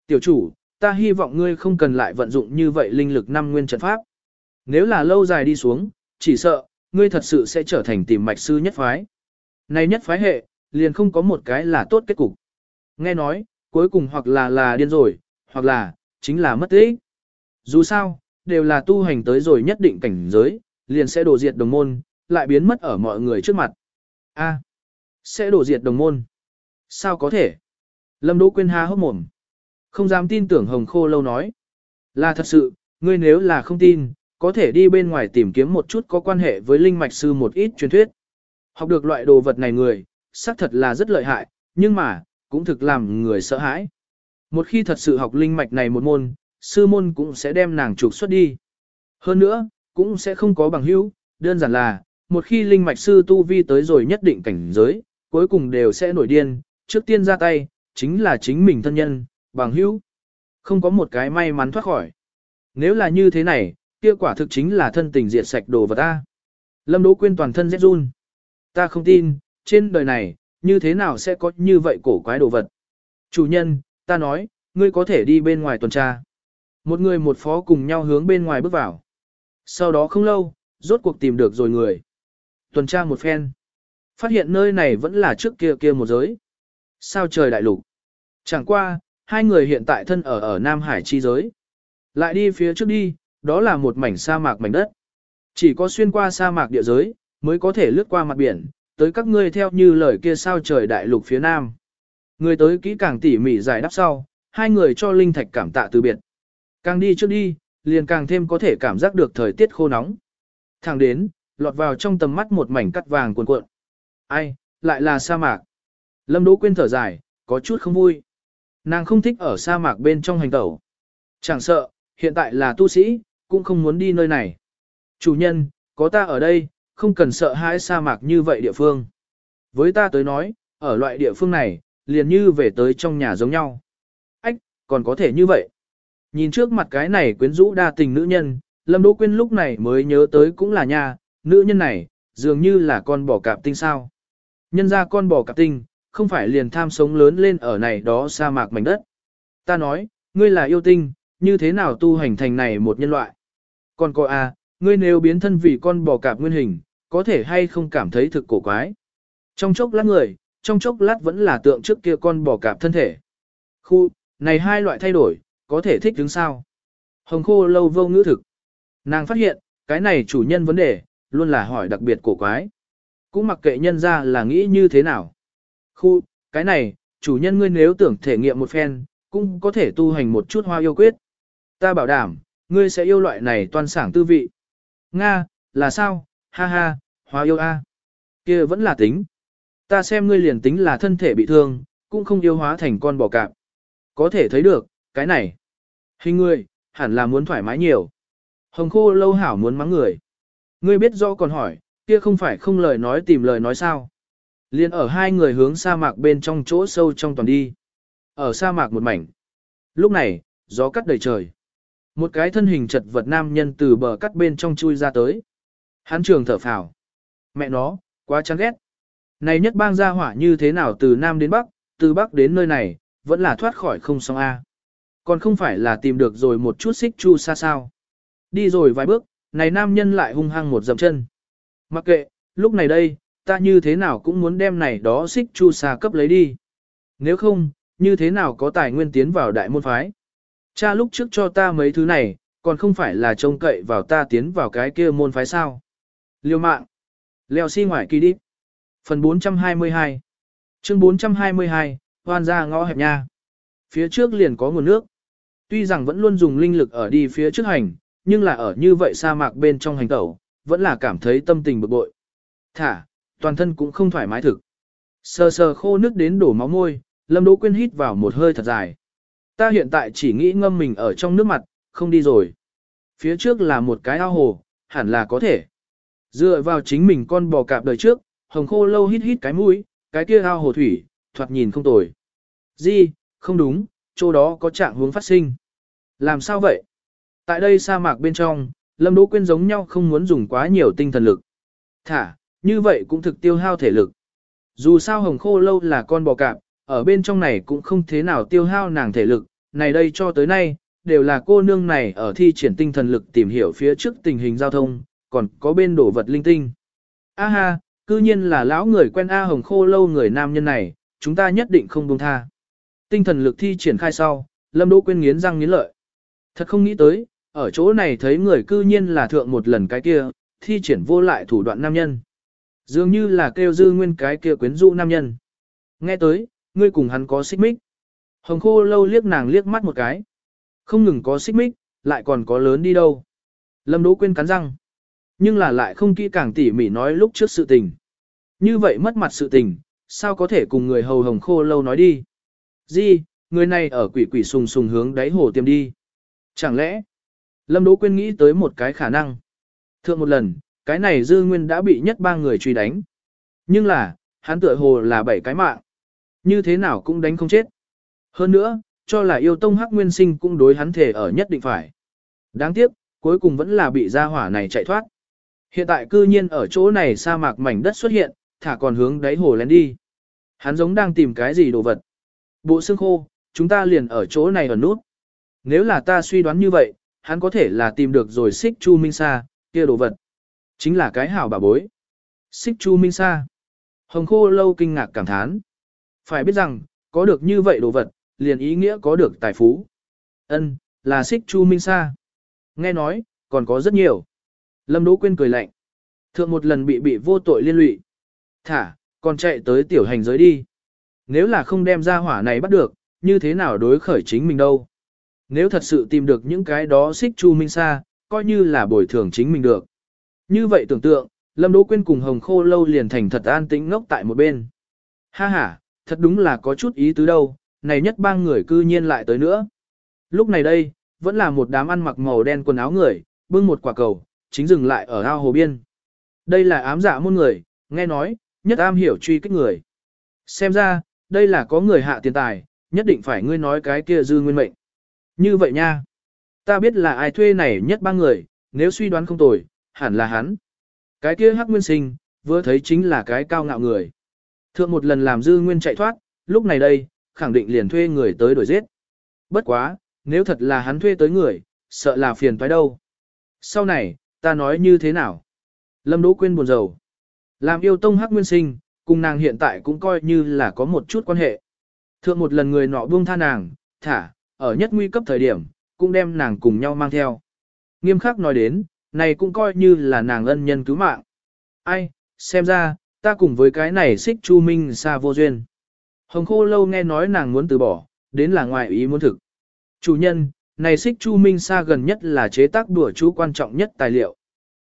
Tiểu chủ, ta hy vọng ngươi không cần lại vận dụng như vậy linh lực năm nguyên trận pháp. Nếu là lâu dài đi xuống, chỉ sợ, ngươi thật sự sẽ trở thành tìm mạch sư nhất phái. Này nhất phái hệ, liền không có một cái là tốt kết cục. Nghe nói, cuối cùng hoặc là là điên rồi, hoặc là, chính là mất tích. Dù sao, đều là tu hành tới rồi nhất định cảnh giới, liền sẽ đổ diệt đồng môn, lại biến mất ở mọi người trước mặt. A, sẽ đổ diệt đồng môn. Sao có thể? Lâm Đỗ Quyên ha hốc mồm. Không dám tin tưởng Hồng Khô lâu nói. Là thật sự, ngươi nếu là không tin, có thể đi bên ngoài tìm kiếm một chút có quan hệ với linh mạch sư một ít truyền thuyết. Học được loại đồ vật này người, xác thật là rất lợi hại, nhưng mà, cũng thực làm người sợ hãi. Một khi thật sự học linh mạch này một môn, sư môn cũng sẽ đem nàng trục xuất đi. Hơn nữa, cũng sẽ không có bằng hữu, đơn giản là, một khi linh mạch sư tu vi tới rồi nhất định cảnh giới, cuối cùng đều sẽ nổi điên, trước tiên ra tay, chính là chính mình thân nhân, bằng hữu. Không có một cái may mắn thoát khỏi. Nếu là như thế này, kia quả thực chính là thân tình diệt sạch đồ vật ta. Lâm Đỗ Quyên toàn thân rét run. Ta không tin, trên đời này, như thế nào sẽ có như vậy cổ quái đồ vật. Chủ nhân, ta nói, ngươi có thể đi bên ngoài tuần tra. Một người một phó cùng nhau hướng bên ngoài bước vào. Sau đó không lâu, rốt cuộc tìm được rồi người. Tuần tra một phen. Phát hiện nơi này vẫn là trước kia kia một giới. Sao trời đại lục. Chẳng qua, hai người hiện tại thân ở ở Nam Hải chi giới. Lại đi phía trước đi, đó là một mảnh sa mạc mảnh đất. Chỉ có xuyên qua sa mạc địa giới, mới có thể lướt qua mặt biển, tới các ngươi theo như lời kia sao trời đại lục phía Nam. Người tới kỹ càng tỉ mỉ giải đáp sau, hai người cho Linh Thạch cảm tạ từ biệt. Càng đi trước đi, liền càng thêm có thể cảm giác được thời tiết khô nóng. Thẳng đến, lọt vào trong tầm mắt một mảnh cắt vàng cuộn cuộn. Ai, lại là sa mạc. Lâm Đỗ Quyên thở dài, có chút không vui. Nàng không thích ở sa mạc bên trong hành tẩu. Chẳng sợ, hiện tại là tu sĩ, cũng không muốn đi nơi này. Chủ nhân, có ta ở đây, không cần sợ hãi sa mạc như vậy địa phương. Với ta tới nói, ở loại địa phương này, liền như về tới trong nhà giống nhau. Ách, còn có thể như vậy. Nhìn trước mặt cái này quyến rũ đa tình nữ nhân, Lâm Đỗ Quyên lúc này mới nhớ tới cũng là nha, nữ nhân này, dường như là con bò cạp tinh sao. Nhân ra con bò cạp tinh, không phải liền tham sống lớn lên ở này đó sa mạc mảnh đất. Ta nói, ngươi là yêu tinh, như thế nào tu hành thành này một nhân loại. Còn cô à, ngươi nếu biến thân vì con bò cạp nguyên hình, có thể hay không cảm thấy thực cổ quái. Trong chốc lát người, trong chốc lát vẫn là tượng trước kia con bò cạp thân thể. Khu, này hai loại thay đổi, có thể thích đứng sao? Hồng khô lâu vô ngữ thực. Nàng phát hiện, cái này chủ nhân vấn đề, luôn là hỏi đặc biệt cổ quái. Cũng mặc kệ nhân ra là nghĩ như thế nào. Khu, cái này, chủ nhân ngươi nếu tưởng thể nghiệm một phen, cũng có thể tu hành một chút hoa yêu quyết. Ta bảo đảm, ngươi sẽ yêu loại này toàn sảng tư vị. Nga, là sao, ha ha, hóa yêu a, kia vẫn là tính. Ta xem ngươi liền tính là thân thể bị thương, cũng không yêu hóa thành con bò cạp. Có thể thấy được, cái này. Hình ngươi, hẳn là muốn thoải mái nhiều. Hồng khô lâu hảo muốn mắng người. Ngươi biết rõ còn hỏi, kia không phải không lời nói tìm lời nói sao. Liên ở hai người hướng sa mạc bên trong chỗ sâu trong toàn đi. Ở sa mạc một mảnh. Lúc này, gió cắt đầy trời. Một cái thân hình chật vật nam nhân từ bờ cắt bên trong chui ra tới. Hắn trường thở phào. Mẹ nó, quá chán ghét. Này nhất bang gia hỏa như thế nào từ Nam đến Bắc, từ Bắc đến nơi này, vẫn là thoát khỏi không song A. Còn không phải là tìm được rồi một chút xích chu xa sao. Đi rồi vài bước, này nam nhân lại hung hăng một dậm chân. Mặc kệ, lúc này đây, ta như thế nào cũng muốn đem này đó xích chu sa cấp lấy đi. Nếu không, như thế nào có tài nguyên tiến vào đại môn phái. Cha lúc trước cho ta mấy thứ này, còn không phải là trông cậy vào ta tiến vào cái kia môn phái sao. Liêu mạng. Leo xi si ngoài kỳ đi. Phần 422 Chương 422, hoan ra ngõ hẹp nha. Phía trước liền có nguồn nước. Tuy rằng vẫn luôn dùng linh lực ở đi phía trước hành, nhưng là ở như vậy sa mạc bên trong hành tẩu, vẫn là cảm thấy tâm tình bực bội. Thả, toàn thân cũng không thoải mái thực. Sờ sờ khô nước đến đổ máu môi, Lâm Đỗ Quyên hít vào một hơi thật dài. Ta hiện tại chỉ nghĩ ngâm mình ở trong nước mặt, không đi rồi. Phía trước là một cái ao hồ, hẳn là có thể. Dựa vào chính mình con bò cạp đời trước, hồng khô lâu hít hít cái mũi, cái kia ao hồ thủy, thoạt nhìn không tồi. Di, không đúng, chỗ đó có trạng hướng phát sinh. Làm sao vậy? Tại đây sa mạc bên trong, Lâm Đỗ Quyên giống nhau không muốn dùng quá nhiều tinh thần lực. Thả, như vậy cũng thực tiêu hao thể lực. Dù sao hồng khô lâu là con bò cạp, ở bên trong này cũng không thế nào tiêu hao nàng thể lực, này đây cho tới nay, đều là cô nương này ở thi triển tinh thần lực tìm hiểu phía trước tình hình giao thông, còn có bên đổ vật linh tinh. A ha, cư nhiên là lão người quen A hồng khô lâu người nam nhân này, chúng ta nhất định không buông tha. Tinh thần lực thi triển khai sau, Lâm Đỗ Quyên nghiến răng nghiến lợi. Thật không nghĩ tới, ở chỗ này thấy người cư nhiên là thượng một lần cái kia, thi triển vô lại thủ đoạn nam nhân. Dường như là kêu dư nguyên cái kia quyến rũ nam nhân. Nghe tới, ngươi cùng hắn có xích mích. Hồng khô lâu liếc nàng liếc mắt một cái. Không ngừng có xích mích, lại còn có lớn đi đâu. Lâm Đỗ Quyên cắn răng. Nhưng là lại không kỹ càng tỉ mỉ nói lúc trước sự tình. Như vậy mất mặt sự tình, sao có thể cùng người hầu hồng khô lâu nói đi. Di, người này ở quỷ quỷ sùng sùng hướng đáy hồ tiêm đi. Chẳng lẽ, Lâm Đỗ Quyên nghĩ tới một cái khả năng. Thượng một lần, cái này dư nguyên đã bị nhất ba người truy đánh. Nhưng là, hắn tựa hồ là bảy cái mạng. Như thế nào cũng đánh không chết. Hơn nữa, cho là yêu tông hắc nguyên sinh cũng đối hắn thể ở nhất định phải. Đáng tiếc, cuối cùng vẫn là bị gia hỏa này chạy thoát. Hiện tại cư nhiên ở chỗ này sa mạc mảnh đất xuất hiện, thả còn hướng đáy hồ lén đi. Hắn giống đang tìm cái gì đồ vật. Bộ xương khô, chúng ta liền ở chỗ này ở nút. Nếu là ta suy đoán như vậy, hắn có thể là tìm được rồi xích chu minh sa, kia đồ vật. Chính là cái hảo bà bối. Xích chu minh sa. Hồng khô lâu kinh ngạc cảm thán. Phải biết rằng, có được như vậy đồ vật, liền ý nghĩa có được tài phú. Ân, là xích chu minh sa. Nghe nói, còn có rất nhiều. Lâm Đỗ Quyên cười lạnh. Thượng một lần bị bị vô tội liên lụy. Thả, còn chạy tới tiểu hành giới đi. Nếu là không đem ra hỏa này bắt được, như thế nào đối khởi chính mình đâu. Nếu thật sự tìm được những cái đó xích chu minh sa, coi như là bồi thường chính mình được. Như vậy tưởng tượng, Lâm Đỗ Quyên cùng Hồng Khô lâu liền thành thật an tĩnh ngốc tại một bên. Ha ha, thật đúng là có chút ý tứ đâu, này nhất ba người cư nhiên lại tới nữa. Lúc này đây, vẫn là một đám ăn mặc màu đen quần áo người, bưng một quả cầu, chính dừng lại ở ao hồ biên. Đây là ám dạ môn người, nghe nói, nhất am hiểu truy kích người. Xem ra, đây là có người hạ tiền tài, nhất định phải ngươi nói cái kia dư nguyên mệnh. Như vậy nha. Ta biết là ai thuê này nhất ba người, nếu suy đoán không tồi, hẳn là hắn. Cái kia hắc nguyên sinh, vừa thấy chính là cái cao ngạo người. Thượng một lần làm dư nguyên chạy thoát, lúc này đây, khẳng định liền thuê người tới đuổi giết. Bất quá, nếu thật là hắn thuê tới người, sợ là phiền toái đâu. Sau này, ta nói như thế nào? Lâm Đỗ Quyên buồn rầu. Làm yêu tông hắc nguyên sinh, cùng nàng hiện tại cũng coi như là có một chút quan hệ. Thượng một lần người nọ buông tha nàng, thả, ở nhất nguy cấp thời điểm, cũng đem nàng cùng nhau mang theo. Nghiêm khắc nói đến, này cũng coi như là nàng ân nhân cứu mạng. Ai, xem ra, ta cùng với cái này xích chu minh xa vô duyên. Hồng khô lâu nghe nói nàng muốn từ bỏ, đến là ngoài ý muốn thực. Chủ nhân, này xích chu minh xa gần nhất là chế tác đùa chú quan trọng nhất tài liệu.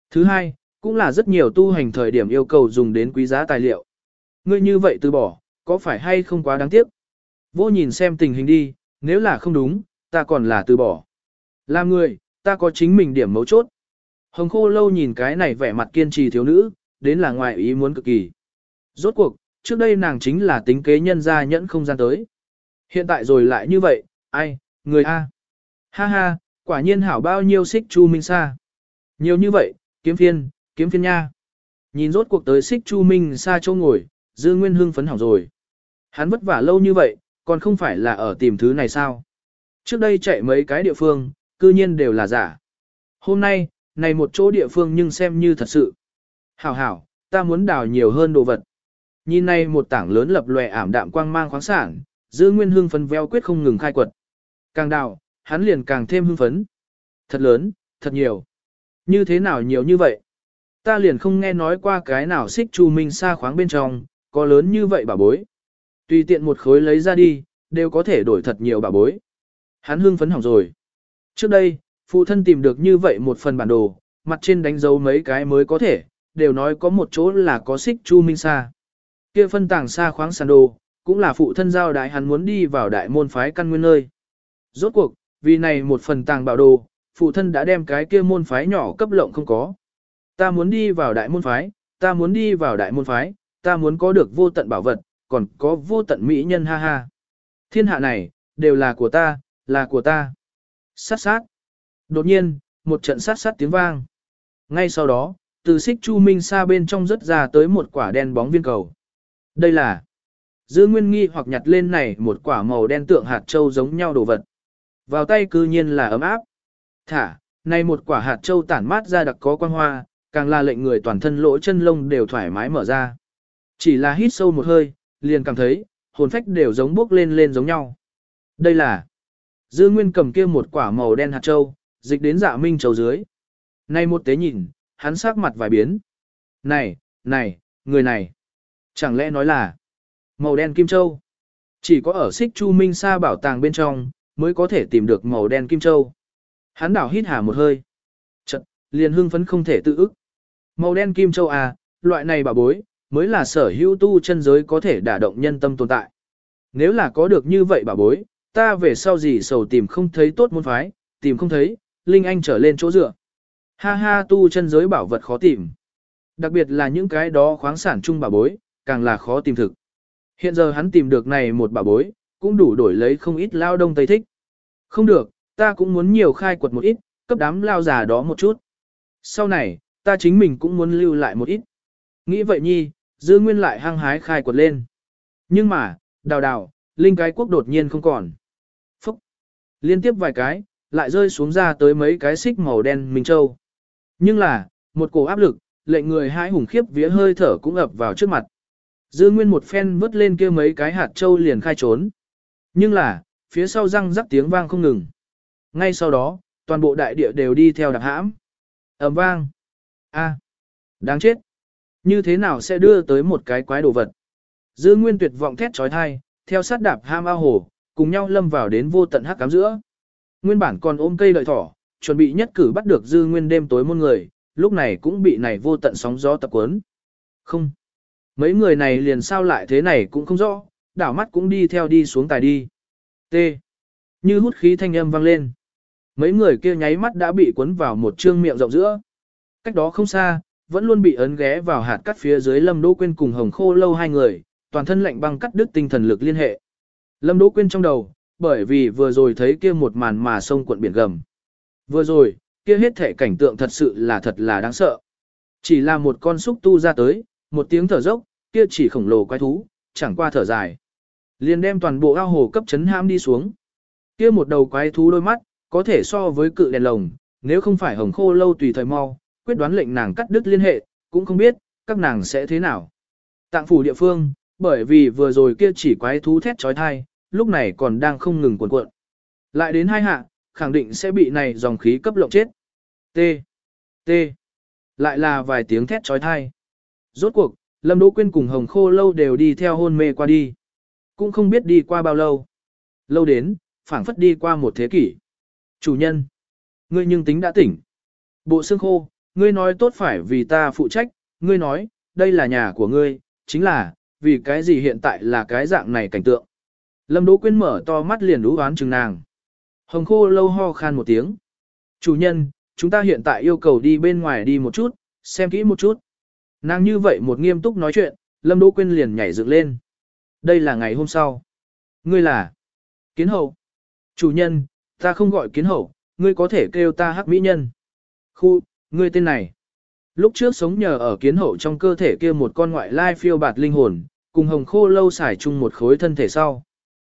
Thứ hai, cũng là rất nhiều tu hành thời điểm yêu cầu dùng đến quý giá tài liệu. Ngươi như vậy từ bỏ, có phải hay không quá đáng tiếc? Vô nhìn xem tình hình đi, nếu là không đúng, ta còn là từ bỏ. Làm người, ta có chính mình điểm mấu chốt. Hồng khô lâu nhìn cái này vẻ mặt kiên trì thiếu nữ, đến là ngoài ý muốn cực kỳ. Rốt cuộc, trước đây nàng chính là tính kế nhân ra nhẫn không gian tới. Hiện tại rồi lại như vậy, ai, người A. Ha ha, quả nhiên hảo bao nhiêu xích chu minh sa. Nhiều như vậy, kiếm phiên, kiếm phiên nha. Nhìn rốt cuộc tới xích chu minh sa châu ngồi, dư nguyên hưng phấn hỏng rồi. Hắn vất vả lâu như vậy, còn không phải là ở tìm thứ này sao. Trước đây chạy mấy cái địa phương, cư nhiên đều là giả. Hôm nay, này một chỗ địa phương nhưng xem như thật sự. Hảo hảo, ta muốn đào nhiều hơn đồ vật. Nhìn này một tảng lớn lập lòe ảm đạm quang mang khoáng sản, dư nguyên hưng phấn veo quyết không ngừng khai quật. Càng đào, hắn liền càng thêm hưng phấn. Thật lớn, thật nhiều. Như thế nào nhiều như vậy? Ta liền không nghe nói qua cái nào xích chu minh xa khoáng bên trong, có lớn như vậy bà bối. Tùy tiện một khối lấy ra đi, đều có thể đổi thật nhiều bà bối. Hắn hưng phấn hỏng rồi. Trước đây, phụ thân tìm được như vậy một phần bản đồ, mặt trên đánh dấu mấy cái mới có thể, đều nói có một chỗ là có xích chu minh xa. Kia phân tàng xa khoáng sản đồ, cũng là phụ thân giao đại hắn muốn đi vào đại môn phái căn nguyên nơi. Rốt cuộc, vì này một phần tàng bảo đồ, phụ thân đã đem cái kia môn phái nhỏ cấp lộng không có. Ta muốn đi vào đại môn phái, ta muốn đi vào đại môn phái, ta muốn có được vô tận bảo vật, còn có vô tận mỹ nhân ha ha. Thiên hạ này, đều là của ta, là của ta. Sát sát. Đột nhiên, một trận sát sát tiếng vang. Ngay sau đó, từ xích chu minh xa bên trong rớt ra tới một quả đen bóng viên cầu. Đây là Dư Nguyên nghi hoặc nhặt lên này một quả màu đen tượng hạt châu giống nhau đồ vật. Vào tay cư nhiên là ấm áp. Thả, này một quả hạt châu tản mát ra đặc có quang hoa, càng là lệnh người toàn thân lỗ chân lông đều thoải mái mở ra. Chỉ là hít sâu một hơi, liền cảm thấy, hồn phách đều giống bước lên lên giống nhau. Đây là Dư Nguyên cầm kia một quả màu đen hạt châu, dịch đến dạ minh châu dưới. Này một tế nhìn, hắn sắc mặt vài biến. Này, này, người này. Chẳng lẽ nói là màu đen kim châu? Chỉ có ở xích chu minh sa bảo tàng bên trong, mới có thể tìm được màu đen kim châu. Hắn đảo hít hà một hơi. Chật, liền hưng phấn không thể tự ức. Màu đen kim châu à, loại này bảo bối, mới là sở hữu tu chân giới có thể đả động nhân tâm tồn tại. Nếu là có được như vậy bảo bối, ta về sau gì sầu tìm không thấy tốt môn phái, tìm không thấy, Linh Anh trở lên chỗ dựa. Ha ha tu chân giới bảo vật khó tìm. Đặc biệt là những cái đó khoáng sản chung bảo bối, càng là khó tìm thực. Hiện giờ hắn tìm được này một bảo bối, cũng đủ đổi lấy không ít lao đông tây thích. Không được, ta cũng muốn nhiều khai quật một ít, cấp đám lao già đó một chút. Sau này, ta chính mình cũng muốn lưu lại một ít. Nghĩ vậy nhi, dư nguyên lại hăng hái khai quật lên. Nhưng mà, đào đào, linh cái quốc đột nhiên không còn. Phúc! Liên tiếp vài cái, lại rơi xuống ra tới mấy cái xích màu đen Minh Châu. Nhưng là, một cổ áp lực, lệnh người hãi hùng khiếp vía hơi thở cũng ập vào trước mặt. Dư Nguyên một phen vứt lên kia mấy cái hạt châu liền khai trốn. Nhưng là, phía sau răng rắc tiếng vang không ngừng. Ngay sau đó, toàn bộ đại địa đều đi theo đạp hãm. ầm vang. A, đáng chết. Như thế nào sẽ đưa tới một cái quái đồ vật? Dư Nguyên tuyệt vọng thét trói thai, theo sát đạp ham ao hồ, cùng nhau lâm vào đến vô tận hắc cám giữa. Nguyên bản còn ôm cây đợi thỏ, chuẩn bị nhất cử bắt được Dư Nguyên đêm tối môn người, lúc này cũng bị này vô tận sóng gió tập cuốn. Không. Mấy người này liền sao lại thế này cũng không rõ, đảo mắt cũng đi theo đi xuống tài đi. T. Như hút khí thanh âm vang lên. Mấy người kia nháy mắt đã bị cuốn vào một trương miệng rộng giữa. Cách đó không xa, vẫn luôn bị ấn ghé vào hạt cắt phía dưới Lâm Đỗ Quyên cùng Hồng Khô lâu hai người, toàn thân lạnh băng cắt đứt tinh thần lực liên hệ. Lâm Đỗ Quyên trong đầu, bởi vì vừa rồi thấy kia một màn mà sông cuộn biển gầm. Vừa rồi, kia hết thể cảnh tượng thật sự là thật là đáng sợ. Chỉ là một con xúc tu ra tới, một tiếng thở dốc, kia chỉ khổng lồ quái thú, chẳng qua thở dài. Liền đem toàn bộ ao hồ cấp chấn hãm đi xuống. Kia một đầu quái thú đôi mắt, có thể so với cự đèn lồng, nếu không phải hồng khô lâu tùy thời mau, quyết đoán lệnh nàng cắt đứt liên hệ, cũng không biết, các nàng sẽ thế nào. Tạng phủ địa phương, bởi vì vừa rồi kia chỉ quái thú thét trói thai, lúc này còn đang không ngừng cuộn cuộn. Lại đến hai hạ, khẳng định sẽ bị này dòng khí cấp lộng chết. T. T. Lại là vài tiếng thét trói thai. Rốt cuộc, Lâm Đỗ Quyên cùng Hồng Khô lâu đều đi theo hôn mê qua đi. Cũng không biết đi qua bao lâu. Lâu đến, phảng phất đi qua một thế kỷ. Chủ nhân. Ngươi nhưng tính đã tỉnh. Bộ xương khô, ngươi nói tốt phải vì ta phụ trách, ngươi nói, đây là nhà của ngươi, chính là, vì cái gì hiện tại là cái dạng này cảnh tượng. Lâm Đỗ Quyên mở to mắt liền đú oán chừng nàng. Hồng khô lâu ho khan một tiếng. Chủ nhân, chúng ta hiện tại yêu cầu đi bên ngoài đi một chút, xem kỹ một chút. Nàng như vậy một nghiêm túc nói chuyện, Lâm Đỗ Quyên liền nhảy dựng lên. Đây là ngày hôm sau. Ngươi là Kiến hậu. Chủ nhân, ta không gọi kiến hậu, ngươi có thể kêu ta hắc mỹ nhân. Khu, ngươi tên này. Lúc trước sống nhờ ở kiến hậu trong cơ thể kia một con ngoại lai phiêu bạt linh hồn, cùng hồng khô lâu xài chung một khối thân thể sau.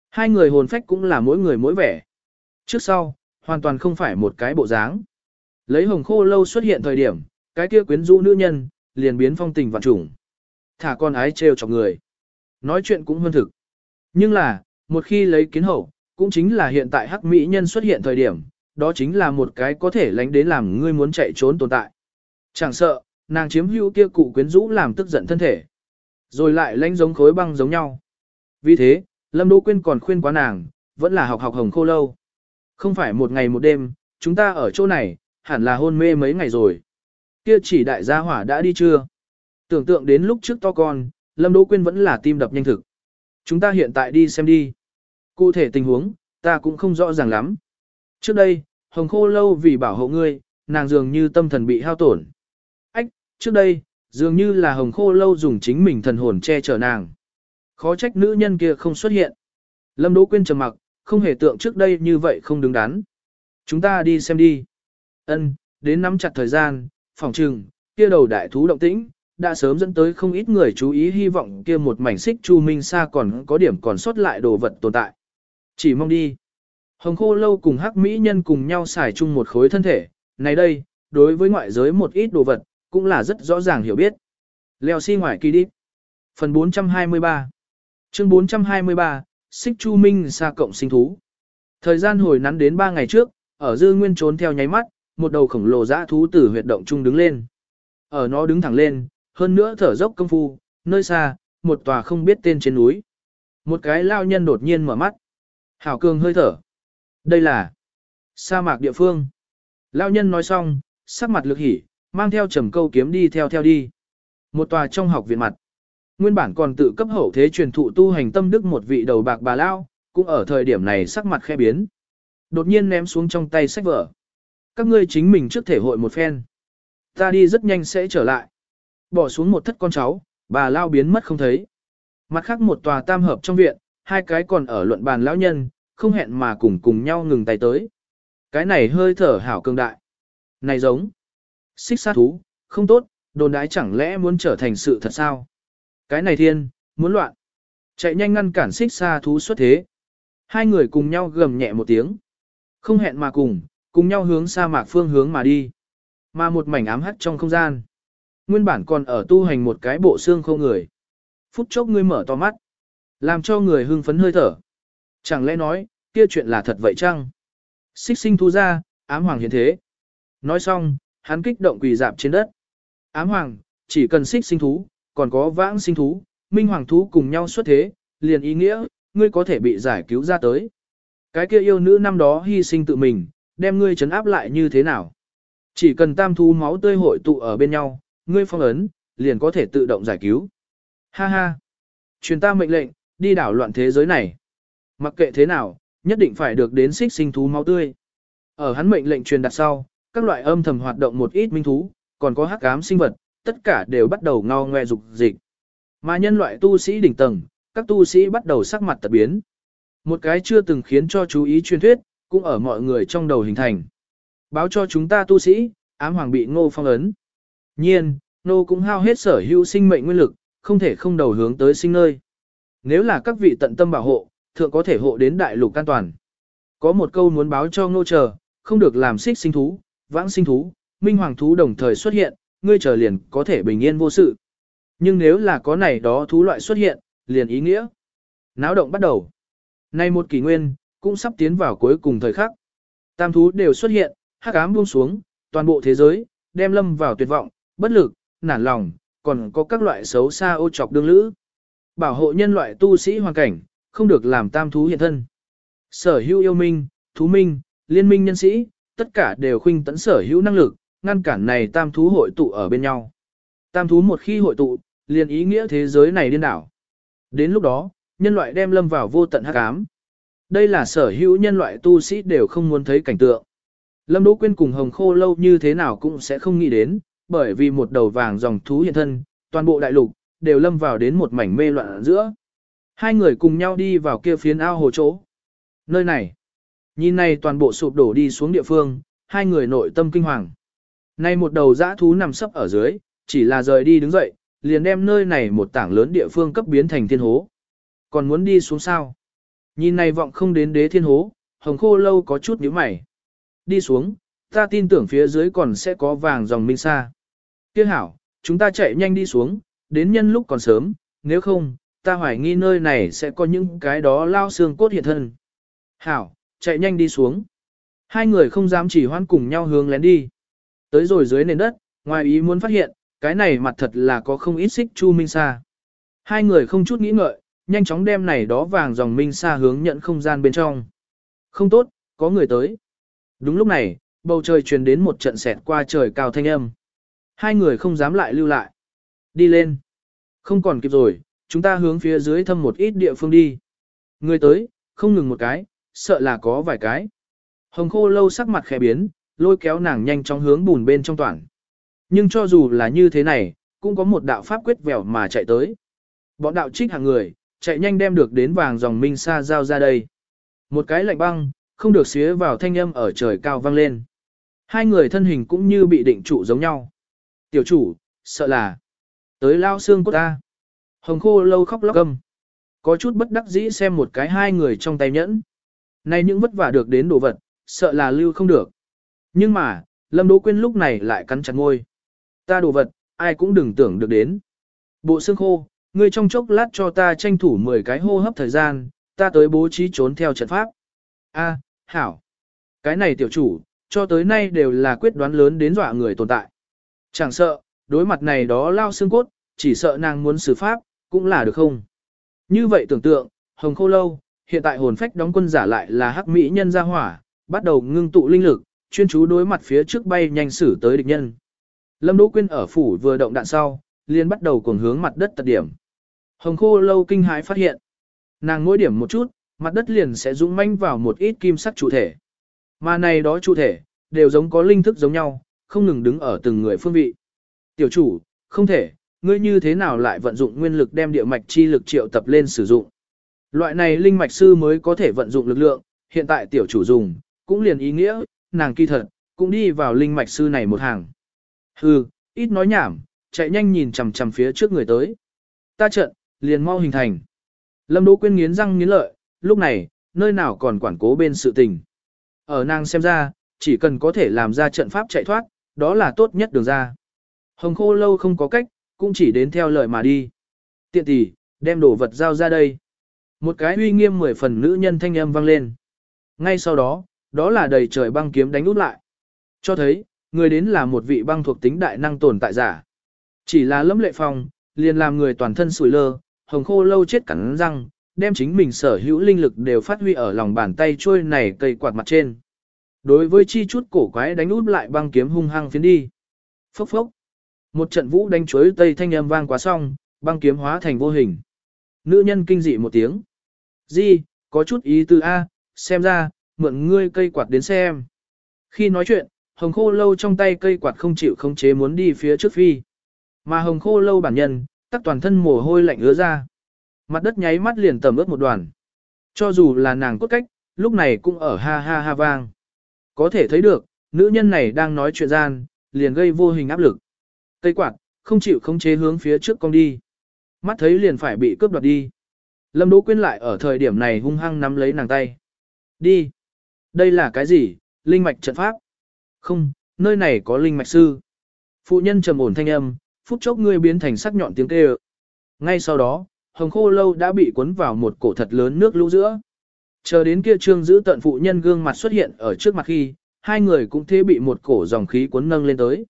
Hai người hồn phách cũng là mỗi người mỗi vẻ. Trước sau, hoàn toàn không phải một cái bộ dáng. Lấy hồng khô lâu xuất hiện thời điểm, cái kia quyến rũ nữ nhân, liền biến phong tình vạn trùng. Thả con ái trêu chọc người. Nói chuyện cũng hơn thực. Nhưng là, một khi lấy kiến hậu, cũng chính là hiện tại hắc mỹ nhân xuất hiện thời điểm, đó chính là một cái có thể lánh đến làm ngươi muốn chạy trốn tồn tại. Chẳng sợ, nàng chiếm hữu kia cụ quyến rũ làm tức giận thân thể. Rồi lại lánh giống khối băng giống nhau. Vì thế, Lâm Đỗ Quyên còn khuyên quá nàng, vẫn là học học hồng khô lâu. Không phải một ngày một đêm, chúng ta ở chỗ này, hẳn là hôn mê mấy ngày rồi. Kia chỉ đại gia hỏa đã đi chưa? Tưởng tượng đến lúc trước to con, Lâm Đỗ Quyên vẫn là tim đập nhanh thực. Chúng ta hiện tại đi xem đi. Cụ thể tình huống, ta cũng không rõ ràng lắm. Trước đây, Hồng Khô Lâu vì bảo hộ ngươi, nàng dường như tâm thần bị hao tổn. Ách, trước đây, dường như là Hồng Khô Lâu dùng chính mình thần hồn che chở nàng. Khó trách nữ nhân kia không xuất hiện. Lâm Đỗ Quyên trầm mặc, không hề tượng trước đây như vậy không đứng đắn. Chúng ta đi xem đi. Ân, đến nắm chặt thời gian, phòng trừng, kia đầu đại thú động tĩnh, đã sớm dẫn tới không ít người chú ý hy vọng kia một mảnh xích chu minh xa còn có điểm còn sót lại đồ vật tồn tại. Chỉ mong đi. Hồng khô lâu cùng hắc mỹ nhân cùng nhau xài chung một khối thân thể, này đây, đối với ngoại giới một ít đồ vật, cũng là rất rõ ràng hiểu biết. Leo xi si ngoài kỳ đi. Phần 423 Chương 423, Xích Chu Minh xa cộng sinh thú. Thời gian hồi nắn đến 3 ngày trước, ở dư nguyên trốn theo nháy mắt, một đầu khổng lồ dã thú tử huyệt động trung đứng lên. Ở nó đứng thẳng lên, hơn nữa thở dốc công phu, nơi xa, một tòa không biết tên trên núi. Một cái lao nhân đột nhiên mở mắt. Hảo cường hơi thở. Đây là sa mạc địa phương. Lao nhân nói xong, sắc mặt lực hỉ, mang theo trầm câu kiếm đi theo theo đi. Một tòa trong học viện mặt. Nguyên bản còn tự cấp hậu thế truyền thụ tu hành tâm đức một vị đầu bạc bà lao, cũng ở thời điểm này sắc mặt khe biến. Đột nhiên ném xuống trong tay sách vở. Các ngươi chính mình trước thể hội một phen. Ta đi rất nhanh sẽ trở lại. Bỏ xuống một thất con cháu, bà lao biến mất không thấy. Mặt khác một tòa tam hợp trong viện, hai cái còn ở luận bàn lão nhân, không hẹn mà cùng cùng nhau ngừng tay tới. Cái này hơi thở hảo cường đại. Này giống. Xích sát thú, không tốt, đồn đái chẳng lẽ muốn trở thành sự thật sao? Cái này thiên, muốn loạn. Chạy nhanh ngăn cản xích xa thú xuất thế. Hai người cùng nhau gầm nhẹ một tiếng. Không hẹn mà cùng, cùng nhau hướng sa mạc phương hướng mà đi. Mà một mảnh ám hắt trong không gian. Nguyên bản còn ở tu hành một cái bộ xương khô người. Phút chốc ngươi mở to mắt. Làm cho người hưng phấn hơi thở. Chẳng lẽ nói, kia chuyện là thật vậy chăng? Xích sinh thu ra, ám hoàng hiện thế. Nói xong, hắn kích động quỳ dạp trên đất. Ám hoàng, chỉ cần xích sinh thú, còn có vãng sinh thú, minh hoàng thú cùng nhau xuất thế, liền ý nghĩa, ngươi có thể bị giải cứu ra tới. Cái kia yêu nữ năm đó hy sinh tự mình, đem ngươi trấn áp lại như thế nào? Chỉ cần tam thú máu tươi hội tụ ở bên nhau, ngươi phong ấn, liền có thể tự động giải cứu. Ha ha! Truyền ta mệnh lệnh, đi đảo loạn thế giới này. Mặc kệ thế nào, nhất định phải được đến xích sinh thú máu tươi. Ở hắn mệnh lệnh truyền đặt sau, các loại âm thầm hoạt động một ít minh thú, còn có hắc ám sinh vật, tất cả đều bắt đầu ngao ngoe dục dịch. Mà nhân loại tu sĩ đỉnh tầng, các tu sĩ bắt đầu sắc mặt tật biến. Một cái chưa từng khiến cho chú ý truyền thuyết, cũng ở mọi người trong đầu hình thành. Báo cho chúng ta tu sĩ, ám hoàng bị ngô phong ấn. Nhiên, nô cũng hao hết sở hữu sinh mệnh nguyên lực, không thể không đầu hướng tới sinh nơi. Nếu là các vị tận tâm bảo hộ, thượng có thể hộ đến đại lục an toàn. Có một câu muốn báo cho ngô chờ, không được làm xích sinh thú, vãng sinh thú, minh hoàng thú đồng thời xuất hiện, ngươi chờ liền có thể bình yên vô sự. Nhưng nếu là có này đó thú loại xuất hiện, liền ý nghĩa. Náo động bắt đầu. Nay một kỷ nguyên, cũng sắp tiến vào cuối cùng thời khắc. Tam thú đều xuất hiện, hắc ám buông xuống, toàn bộ thế giới, đem lâm vào tuyệt vọng, bất lực, nản lòng, còn có các loại xấu xa ô trọc đương lữ. Bảo hộ nhân loại tu sĩ hoàn cảnh, không được làm tam thú hiện thân. Sở hữu yêu minh, thú minh, liên minh nhân sĩ, tất cả đều khuynh tấn sở hữu năng lực, ngăn cản này tam thú hội tụ ở bên nhau. Tam thú một khi hội tụ, liền ý nghĩa thế giới này điên đảo. Đến lúc đó, nhân loại đem lâm vào vô tận hắc ám. Đây là sở hữu nhân loại tu sĩ đều không muốn thấy cảnh tượng. Lâm Đỗ Quyên cùng Hồng Khô lâu như thế nào cũng sẽ không nghĩ đến, bởi vì một đầu vàng dòng thú hiện thân, toàn bộ đại lục đều lâm vào đến một mảnh mê loạn giữa. Hai người cùng nhau đi vào kia phiến ao hồ chỗ. Nơi này, nhìn này toàn bộ sụp đổ đi xuống địa phương, hai người nội tâm kinh hoàng. Nay một đầu dã thú nằm sấp ở dưới, chỉ là rời đi đứng dậy, liền đem nơi này một tảng lớn địa phương cấp biến thành thiên hố. Còn muốn đi xuống sao? Nhìn này vọng không đến đế thiên hố, hồng khô lâu có chút nhíu mày. Đi xuống, Ta tin tưởng phía dưới còn sẽ có vàng dòng minh sa. Kia hảo, chúng ta chạy nhanh đi xuống, đến nhân lúc còn sớm, nếu không, ta hoài nghi nơi này sẽ có những cái đó lao xương cốt hiện thân. Hảo, chạy nhanh đi xuống. Hai người không dám chỉ hoan cùng nhau hướng lén đi. Tới rồi dưới nền đất, ngoài ý muốn phát hiện, cái này mặt thật là có không ít xích chu minh sa. Hai người không chút nghĩ ngợi, nhanh chóng đem này đó vàng dòng minh sa hướng nhận không gian bên trong. Không tốt, có người tới. Đúng lúc này, bầu trời truyền đến một trận xẹt qua trời cao thanh âm. Hai người không dám lại lưu lại. Đi lên. Không còn kịp rồi, chúng ta hướng phía dưới thâm một ít địa phương đi. Người tới, không ngừng một cái, sợ là có vài cái. Hồng khô lâu sắc mặt khẽ biến, lôi kéo nàng nhanh chóng hướng bùn bên trong toàn. Nhưng cho dù là như thế này, cũng có một đạo pháp quyết vèo mà chạy tới. Bọn đạo trích hàng người, chạy nhanh đem được đến vàng dòng minh sa giao ra đây. Một cái lạnh băng, không được xía vào thanh âm ở trời cao vang lên. Hai người thân hình cũng như bị định trụ giống nhau. Tiểu chủ, sợ là tới lao xương của ta. Hồng khô lâu khóc lóc gầm. Có chút bất đắc dĩ xem một cái hai người trong tay nhẫn. Này những vất vả được đến đồ vật, sợ là lưu không được. Nhưng mà, Lâm Đỗ Quyên lúc này lại cắn chặt môi Ta đồ vật, ai cũng đừng tưởng được đến. Bộ xương khô, ngươi trong chốc lát cho ta tranh thủ 10 cái hô hấp thời gian, ta tới bố trí trốn theo trận pháp. A, hảo. Cái này tiểu chủ, cho tới nay đều là quyết đoán lớn đến dọa người tồn tại. Chẳng sợ, đối mặt này đó lao xương cốt, chỉ sợ nàng muốn xử pháp, cũng là được không. Như vậy tưởng tượng, hồng khô lâu, hiện tại hồn phách đóng quân giả lại là hắc mỹ nhân gia hỏa, bắt đầu ngưng tụ linh lực, chuyên chú đối mặt phía trước bay nhanh xử tới địch nhân. Lâm Đỗ Quyên ở phủ vừa động đạn sau, liền bắt đầu cuồng hướng mặt đất tật điểm. Hồng khô lâu kinh hãi phát hiện. Nàng mỗi điểm một chút, mặt đất liền sẽ dũng manh vào một ít kim sắc chủ thể. Mà này đó chủ thể, đều giống có linh thức giống nhau, không ngừng đứng ở từng người phương vị. Tiểu chủ, không thể, ngươi như thế nào lại vận dụng nguyên lực đem địa mạch chi lực triệu tập lên sử dụng. Loại này linh mạch sư mới có thể vận dụng lực lượng, hiện tại tiểu chủ dùng, cũng liền ý nghĩa, nàng kỳ thật, cũng đi vào linh mạch sư này một hàng. Hừ, ít nói nhảm, chạy nhanh nhìn chằm chằm phía trước người tới. Ta trận, liền mau hình thành. Lâm Đỗ Quyên nghiến răng nghiến lợi, lúc này, nơi nào còn quản cố bên sự tình. Ở nàng xem ra, chỉ cần có thể làm ra trận pháp chạy thoát, đó là tốt nhất đường ra. Hồng khô lâu không có cách, cũng chỉ đến theo lời mà đi. Tiện tỷ, đem đồ vật giao ra đây. Một cái uy nghiêm mười phần nữ nhân thanh âm vang lên. Ngay sau đó, đó là đầy trời băng kiếm đánh út lại. Cho thấy, người đến là một vị băng thuộc tính đại năng tồn tại giả. Chỉ là lâm lệ phong, liền làm người toàn thân sủi lơ, hồng khô lâu chết cắn răng, đem chính mình sở hữu linh lực đều phát huy ở lòng bàn tay trôi này cây quạt mặt trên. Đối với chi chút cổ quái đánh út lại băng kiếm hung hăng phiến đi. Phốc phốc. Một trận vũ đánh chuối tây thanh âm vang quá xong, băng kiếm hóa thành vô hình. Nữ nhân kinh dị một tiếng. Di, có chút ý tư A, xem ra, mượn ngươi cây quạt đến xem. Khi nói chuyện, hồng khô lâu trong tay cây quạt không chịu không chế muốn đi phía trước phi. Mà hồng khô lâu bản nhân, tắc toàn thân mồ hôi lạnh ứa ra. Mặt đất nháy mắt liền tầm ướt một đoàn. Cho dù là nàng cốt cách, lúc này cũng ở ha ha ha vang. Có thể thấy được, nữ nhân này đang nói chuyện gian, liền gây vô hình áp lực. Cây quạt, không chịu không chế hướng phía trước con đi. Mắt thấy liền phải bị cướp đoạt đi. Lâm Đỗ Quyên lại ở thời điểm này hung hăng nắm lấy nàng tay. Đi. Đây là cái gì? Linh mạch trận pháp. Không, nơi này có linh mạch sư. Phụ nhân trầm ổn thanh âm, phút chốc ngươi biến thành sắc nhọn tiếng kêu. Ngay sau đó, hồng khô lâu đã bị cuốn vào một cổ thật lớn nước lũ giữa. Chờ đến kia trương giữ tận phụ nhân gương mặt xuất hiện ở trước mặt khi, hai người cũng thế bị một cổ dòng khí cuốn nâng lên tới.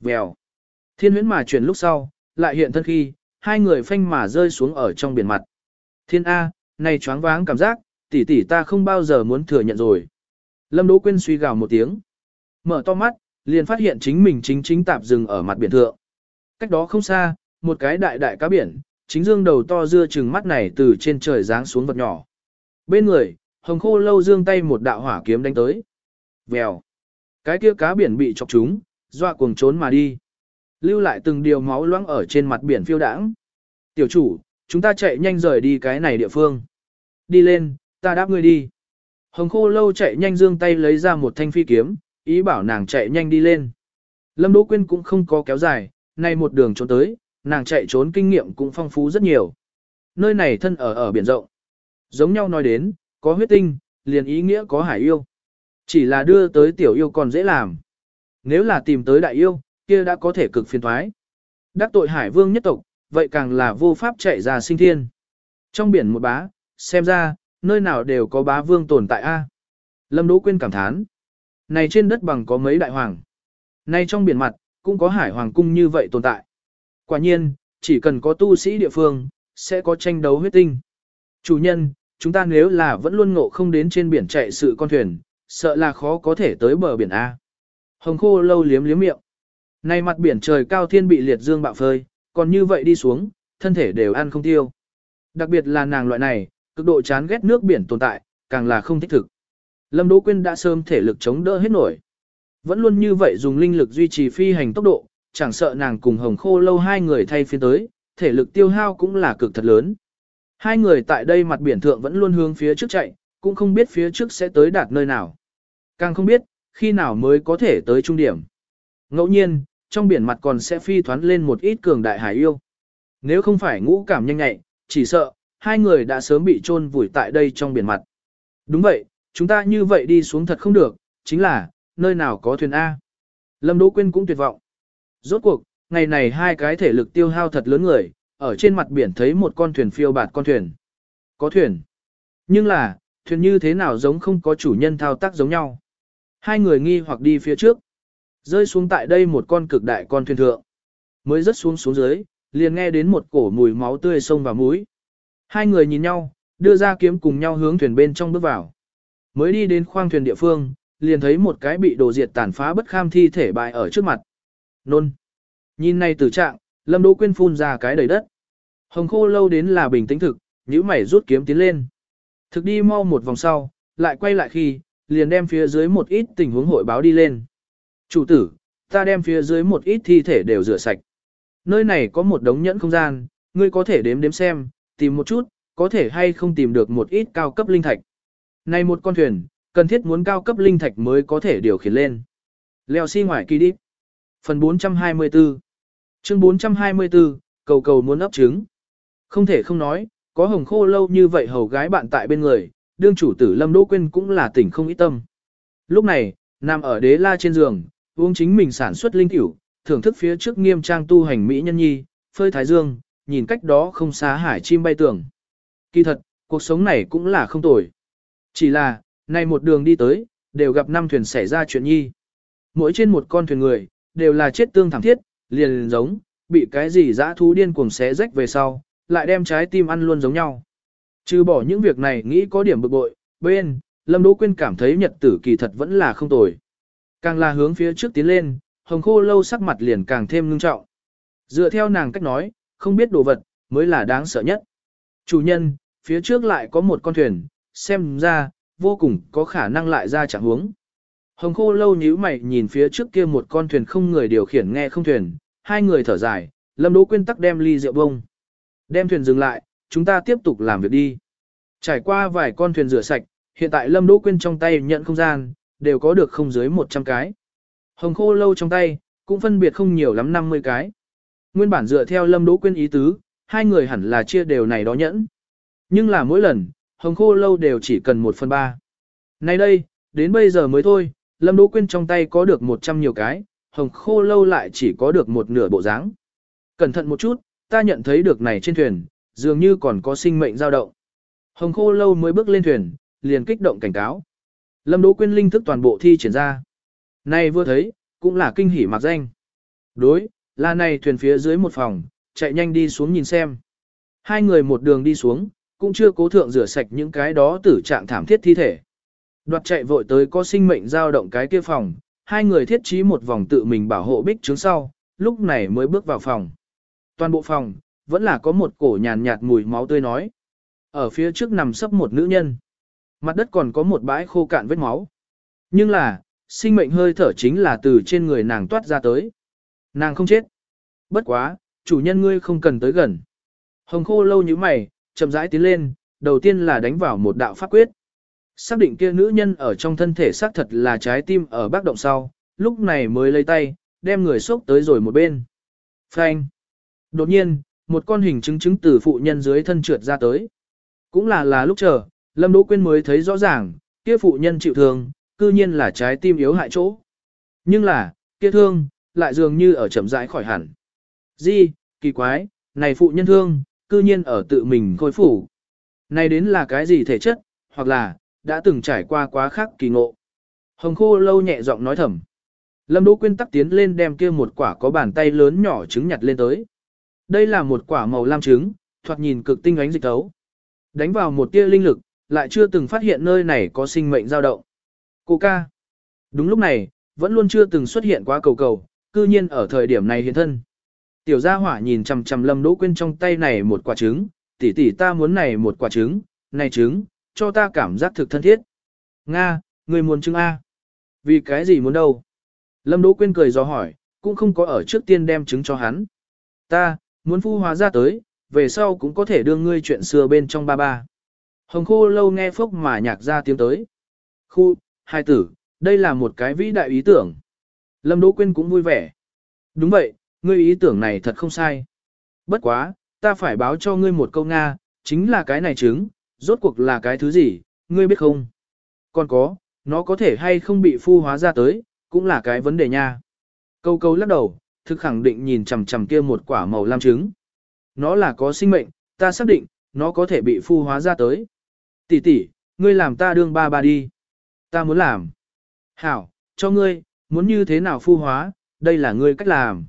Vèo. Thiên huyễn mà chuyển lúc sau, lại hiện thân khi, hai người phanh mà rơi xuống ở trong biển mặt. Thiên A, này choáng váng cảm giác, tỷ tỷ ta không bao giờ muốn thừa nhận rồi. Lâm Đỗ Quyên suy gào một tiếng. Mở to mắt, liền phát hiện chính mình chính chính tạp dừng ở mặt biển thượng. Cách đó không xa, một cái đại đại cá biển, chính dương đầu to dưa chừng mắt này từ trên trời giáng xuống vật nhỏ. Bên người, hồng khô lâu dương tay một đạo hỏa kiếm đánh tới. Vèo. Cái kia cá biển bị chọc trúng, dọa cuồng trốn mà đi. Lưu lại từng điều máu loãng ở trên mặt biển phiêu đãng. Tiểu chủ, chúng ta chạy nhanh rời đi cái này địa phương. Đi lên, ta đáp ngươi đi. Hồng khô lâu chạy nhanh dương tay lấy ra một thanh phi kiếm, ý bảo nàng chạy nhanh đi lên. Lâm Đỗ Quyên cũng không có kéo dài, nay một đường trốn tới, nàng chạy trốn kinh nghiệm cũng phong phú rất nhiều. Nơi này thân ở ở biển rộng. Giống nhau nói đến, có huyết tinh, liền ý nghĩa có hải yêu. Chỉ là đưa tới tiểu yêu còn dễ làm. Nếu là tìm tới đại yêu, kia đã có thể cực phiền toái. Đắc tội hải vương nhất tộc, vậy càng là vô pháp chạy ra sinh thiên. Trong biển một bá, xem ra, nơi nào đều có bá vương tồn tại a. Lâm Đỗ Quyên cảm thán. Này trên đất bằng có mấy đại hoàng. Này trong biển mặt, cũng có hải hoàng cung như vậy tồn tại. Quả nhiên, chỉ cần có tu sĩ địa phương, sẽ có tranh đấu huyết tinh. Chủ nhân, chúng ta nếu là vẫn luôn ngộ không đến trên biển chạy sự con thuyền, sợ là khó có thể tới bờ biển A. Hồng khô lâu liếm liếm miệng. Này mặt biển trời cao thiên bị liệt dương bạo phơi, còn như vậy đi xuống, thân thể đều ăn không tiêu. Đặc biệt là nàng loại này, cực độ chán ghét nước biển tồn tại, càng là không thích thực. Lâm Đỗ Quyên đã sớm thể lực chống đỡ hết nổi. Vẫn luôn như vậy dùng linh lực duy trì phi hành tốc độ, chẳng sợ nàng cùng hồng khô lâu hai người thay phiên tới, thể lực tiêu hao cũng là cực thật lớn. Hai người tại đây mặt biển thượng vẫn luôn hướng phía trước chạy, cũng không biết phía trước sẽ tới đạt nơi nào. Càng không biết, khi nào mới có thể tới trung điểm. Ngẫu nhiên, trong biển mặt còn sẽ phi thoán lên một ít cường đại hải yêu. Nếu không phải ngũ cảm nhanh nhạy, chỉ sợ, hai người đã sớm bị chôn vùi tại đây trong biển mặt. Đúng vậy, chúng ta như vậy đi xuống thật không được, chính là, nơi nào có thuyền A. Lâm Đỗ Quyên cũng tuyệt vọng. Rốt cuộc, ngày này hai cái thể lực tiêu hao thật lớn người, ở trên mặt biển thấy một con thuyền phiêu bạt con thuyền. Có thuyền. Nhưng là, thuyền như thế nào giống không có chủ nhân thao tác giống nhau. Hai người nghi hoặc đi phía trước. Rơi xuống tại đây một con cực đại con thuyền thượng. Mới rớt xuống xuống dưới, liền nghe đến một cổ mùi máu tươi sông vào mũi. Hai người nhìn nhau, đưa ra kiếm cùng nhau hướng thuyền bên trong bước vào. Mới đi đến khoang thuyền địa phương, liền thấy một cái bị đổ diệt tàn phá bất kham thi thể bại ở trước mặt. Nôn. Nhìn này tử trạng, Lâm Đỗ Quyên phun ra cái đầy đất. Hồng khô lâu đến là bình tĩnh thực, nhíu mày rút kiếm tiến lên. Thực đi mau một vòng sau, lại quay lại khi, liền đem phía dưới một ít tình huống hội báo đi lên. Chủ tử, ta đem phía dưới một ít thi thể đều rửa sạch. Nơi này có một đống nhẫn không gian, ngươi có thể đếm đếm xem, tìm một chút, có thể hay không tìm được một ít cao cấp linh thạch. Này một con thuyền, cần thiết muốn cao cấp linh thạch mới có thể điều khiển lên. Leo xi si ngoài kỳ đi. Phần 424 Chương 424, cầu cầu muốn ấp trứng. Không thể không nói, có hồng khô lâu như vậy hầu gái bạn tại bên người, đương chủ tử Lâm Đỗ Quyên cũng là tỉnh không ít tâm. Lúc này, nằm ở đế la trên giường, uống chính mình sản xuất linh tiểu, thưởng thức phía trước nghiêm trang tu hành mỹ nhân nhi, phơi thái dương, nhìn cách đó không xa hải chim bay tưởng. Kỳ thật, cuộc sống này cũng là không tồi. Chỉ là, nay một đường đi tới, đều gặp năm thuyền xảy ra chuyện nhi. Mỗi trên một con thuyền người, đều là chết tương thảm thiết, liền giống, bị cái gì dã thú điên cuồng xé rách về sau, lại đem trái tim ăn luôn giống nhau. Trừ bỏ những việc này nghĩ có điểm bực bội, bên, Lâm Đỗ Quyên cảm thấy nhật tử kỳ thật vẫn là không tồi. Càng là hướng phía trước tiến lên, hồng khô lâu sắc mặt liền càng thêm ngưng trọng. Dựa theo nàng cách nói, không biết đồ vật, mới là đáng sợ nhất. Chủ nhân, phía trước lại có một con thuyền, xem ra, vô cùng có khả năng lại ra chẳng hướng. Hồng khô lâu nhíu mày nhìn phía trước kia một con thuyền không người điều khiển nghe không thuyền, hai người thở dài, Lâm Đỗ Quyên tắc đem ly rượu bông. Đem thuyền dừng lại, chúng ta tiếp tục làm việc đi. Trải qua vài con thuyền rửa sạch, hiện tại Lâm Đỗ Quyên trong tay nhận không gian, đều có được không dưới 100 cái. Hồng khô lâu trong tay, cũng phân biệt không nhiều lắm 50 cái. Nguyên bản dựa theo Lâm Đỗ Quyên ý tứ, hai người hẳn là chia đều này đó nhẫn. Nhưng là mỗi lần, hồng khô lâu đều chỉ cần một phần ba. Nay đây, đến bây giờ mới thôi, Lâm Đỗ Quyên trong tay có được 100 nhiều cái, hồng khô lâu lại chỉ có được một nửa bộ dáng. Cẩn thận một chút, ta nhận thấy được này trên thuyền, dường như còn có sinh mệnh dao động. Hồng khô lâu mới bước lên thuyền, liền kích động cảnh cáo. Lâm Đỗ Quyên linh thức toàn bộ thi triển ra. Này vừa thấy, cũng là kinh hỉ mặc danh. Đối, là này thuyền phía dưới một phòng, chạy nhanh đi xuống nhìn xem. Hai người một đường đi xuống, cũng chưa cố thượng rửa sạch những cái đó tử trạng thảm thiết thi thể. Đoạt chạy vội tới có sinh mệnh dao động cái kia phòng, hai người thiết trí một vòng tự mình bảo hộ bích trướng sau, lúc này mới bước vào phòng. Toàn bộ phòng, vẫn là có một cổ nhàn nhạt mùi máu tươi nói. Ở phía trước nằm sấp một nữ nhân. Mặt đất còn có một bãi khô cạn vết máu. Nhưng là, sinh mệnh hơi thở chính là từ trên người nàng toát ra tới. Nàng không chết. Bất quá, chủ nhân ngươi không cần tới gần. Hồng khô lâu như mày, chậm rãi tiến lên, đầu tiên là đánh vào một đạo pháp quyết. Xác định kia nữ nhân ở trong thân thể xác thật là trái tim ở bác động sau, lúc này mới lấy tay, đem người xốc tới rồi một bên. Phanh. Đột nhiên, một con hình chứng chứng từ phụ nhân dưới thân trượt ra tới. Cũng là là lúc chờ, Lâm Đỗ Quyên mới thấy rõ ràng, kia phụ nhân chịu thương, cư nhiên là trái tim yếu hại chỗ. Nhưng là, kia thương, lại dường như ở chậm rãi khỏi hẳn. Di, kỳ quái, này phụ nhân thương, cư nhiên ở tự mình khôi phủ. Này đến là cái gì thể chất, hoặc là, đã từng trải qua quá khắc kỳ ngộ. Hồng khô lâu nhẹ giọng nói thầm. Lâm Đỗ Quyên tắc tiến lên đem kia một quả có bàn tay lớn nhỏ trứng nhặt lên tới. Đây là một quả màu lam trứng, thoạt nhìn cực tinh ánh dịch tấu. Đánh vào một tia linh lực, lại chưa từng phát hiện nơi này có sinh mệnh dao động. Cô ca. Đúng lúc này, vẫn luôn chưa từng xuất hiện quá cầu cầu, cư nhiên ở thời điểm này hiện thân. Tiểu gia hỏa nhìn chằm chằm Lâm Đỗ Quyên trong tay này một quả trứng, tỷ tỷ ta muốn này một quả trứng, này trứng, cho ta cảm giác thực thân thiết. Nga, người muốn trứng A. Vì cái gì muốn đâu? Lâm Đỗ Quyên cười do hỏi, cũng không có ở trước tiên đem trứng cho hắn. Ta, muốn phu hóa ra tới, về sau cũng có thể đưa ngươi chuyện xưa bên trong ba ba. Hồng khô lâu nghe phốc mà nhạc ra tiếng tới. Khu, hai tử, đây là một cái vĩ đại ý tưởng. Lâm Đỗ Quyên cũng vui vẻ. Đúng vậy, ngươi ý tưởng này thật không sai. Bất quá, ta phải báo cho ngươi một câu Nga, chính là cái này trứng, rốt cuộc là cái thứ gì, ngươi biết không? Còn có, nó có thể hay không bị phu hóa ra tới, cũng là cái vấn đề nha. Câu câu lắc đầu, thực khẳng định nhìn chằm chằm kia một quả màu lam trứng. Nó là có sinh mệnh, ta xác định, nó có thể bị phu hóa ra tới. Tỷ tỷ, ngươi làm ta đương ba ba đi. Ta muốn làm. Hảo, cho ngươi, muốn như thế nào phu hóa, đây là ngươi cách làm.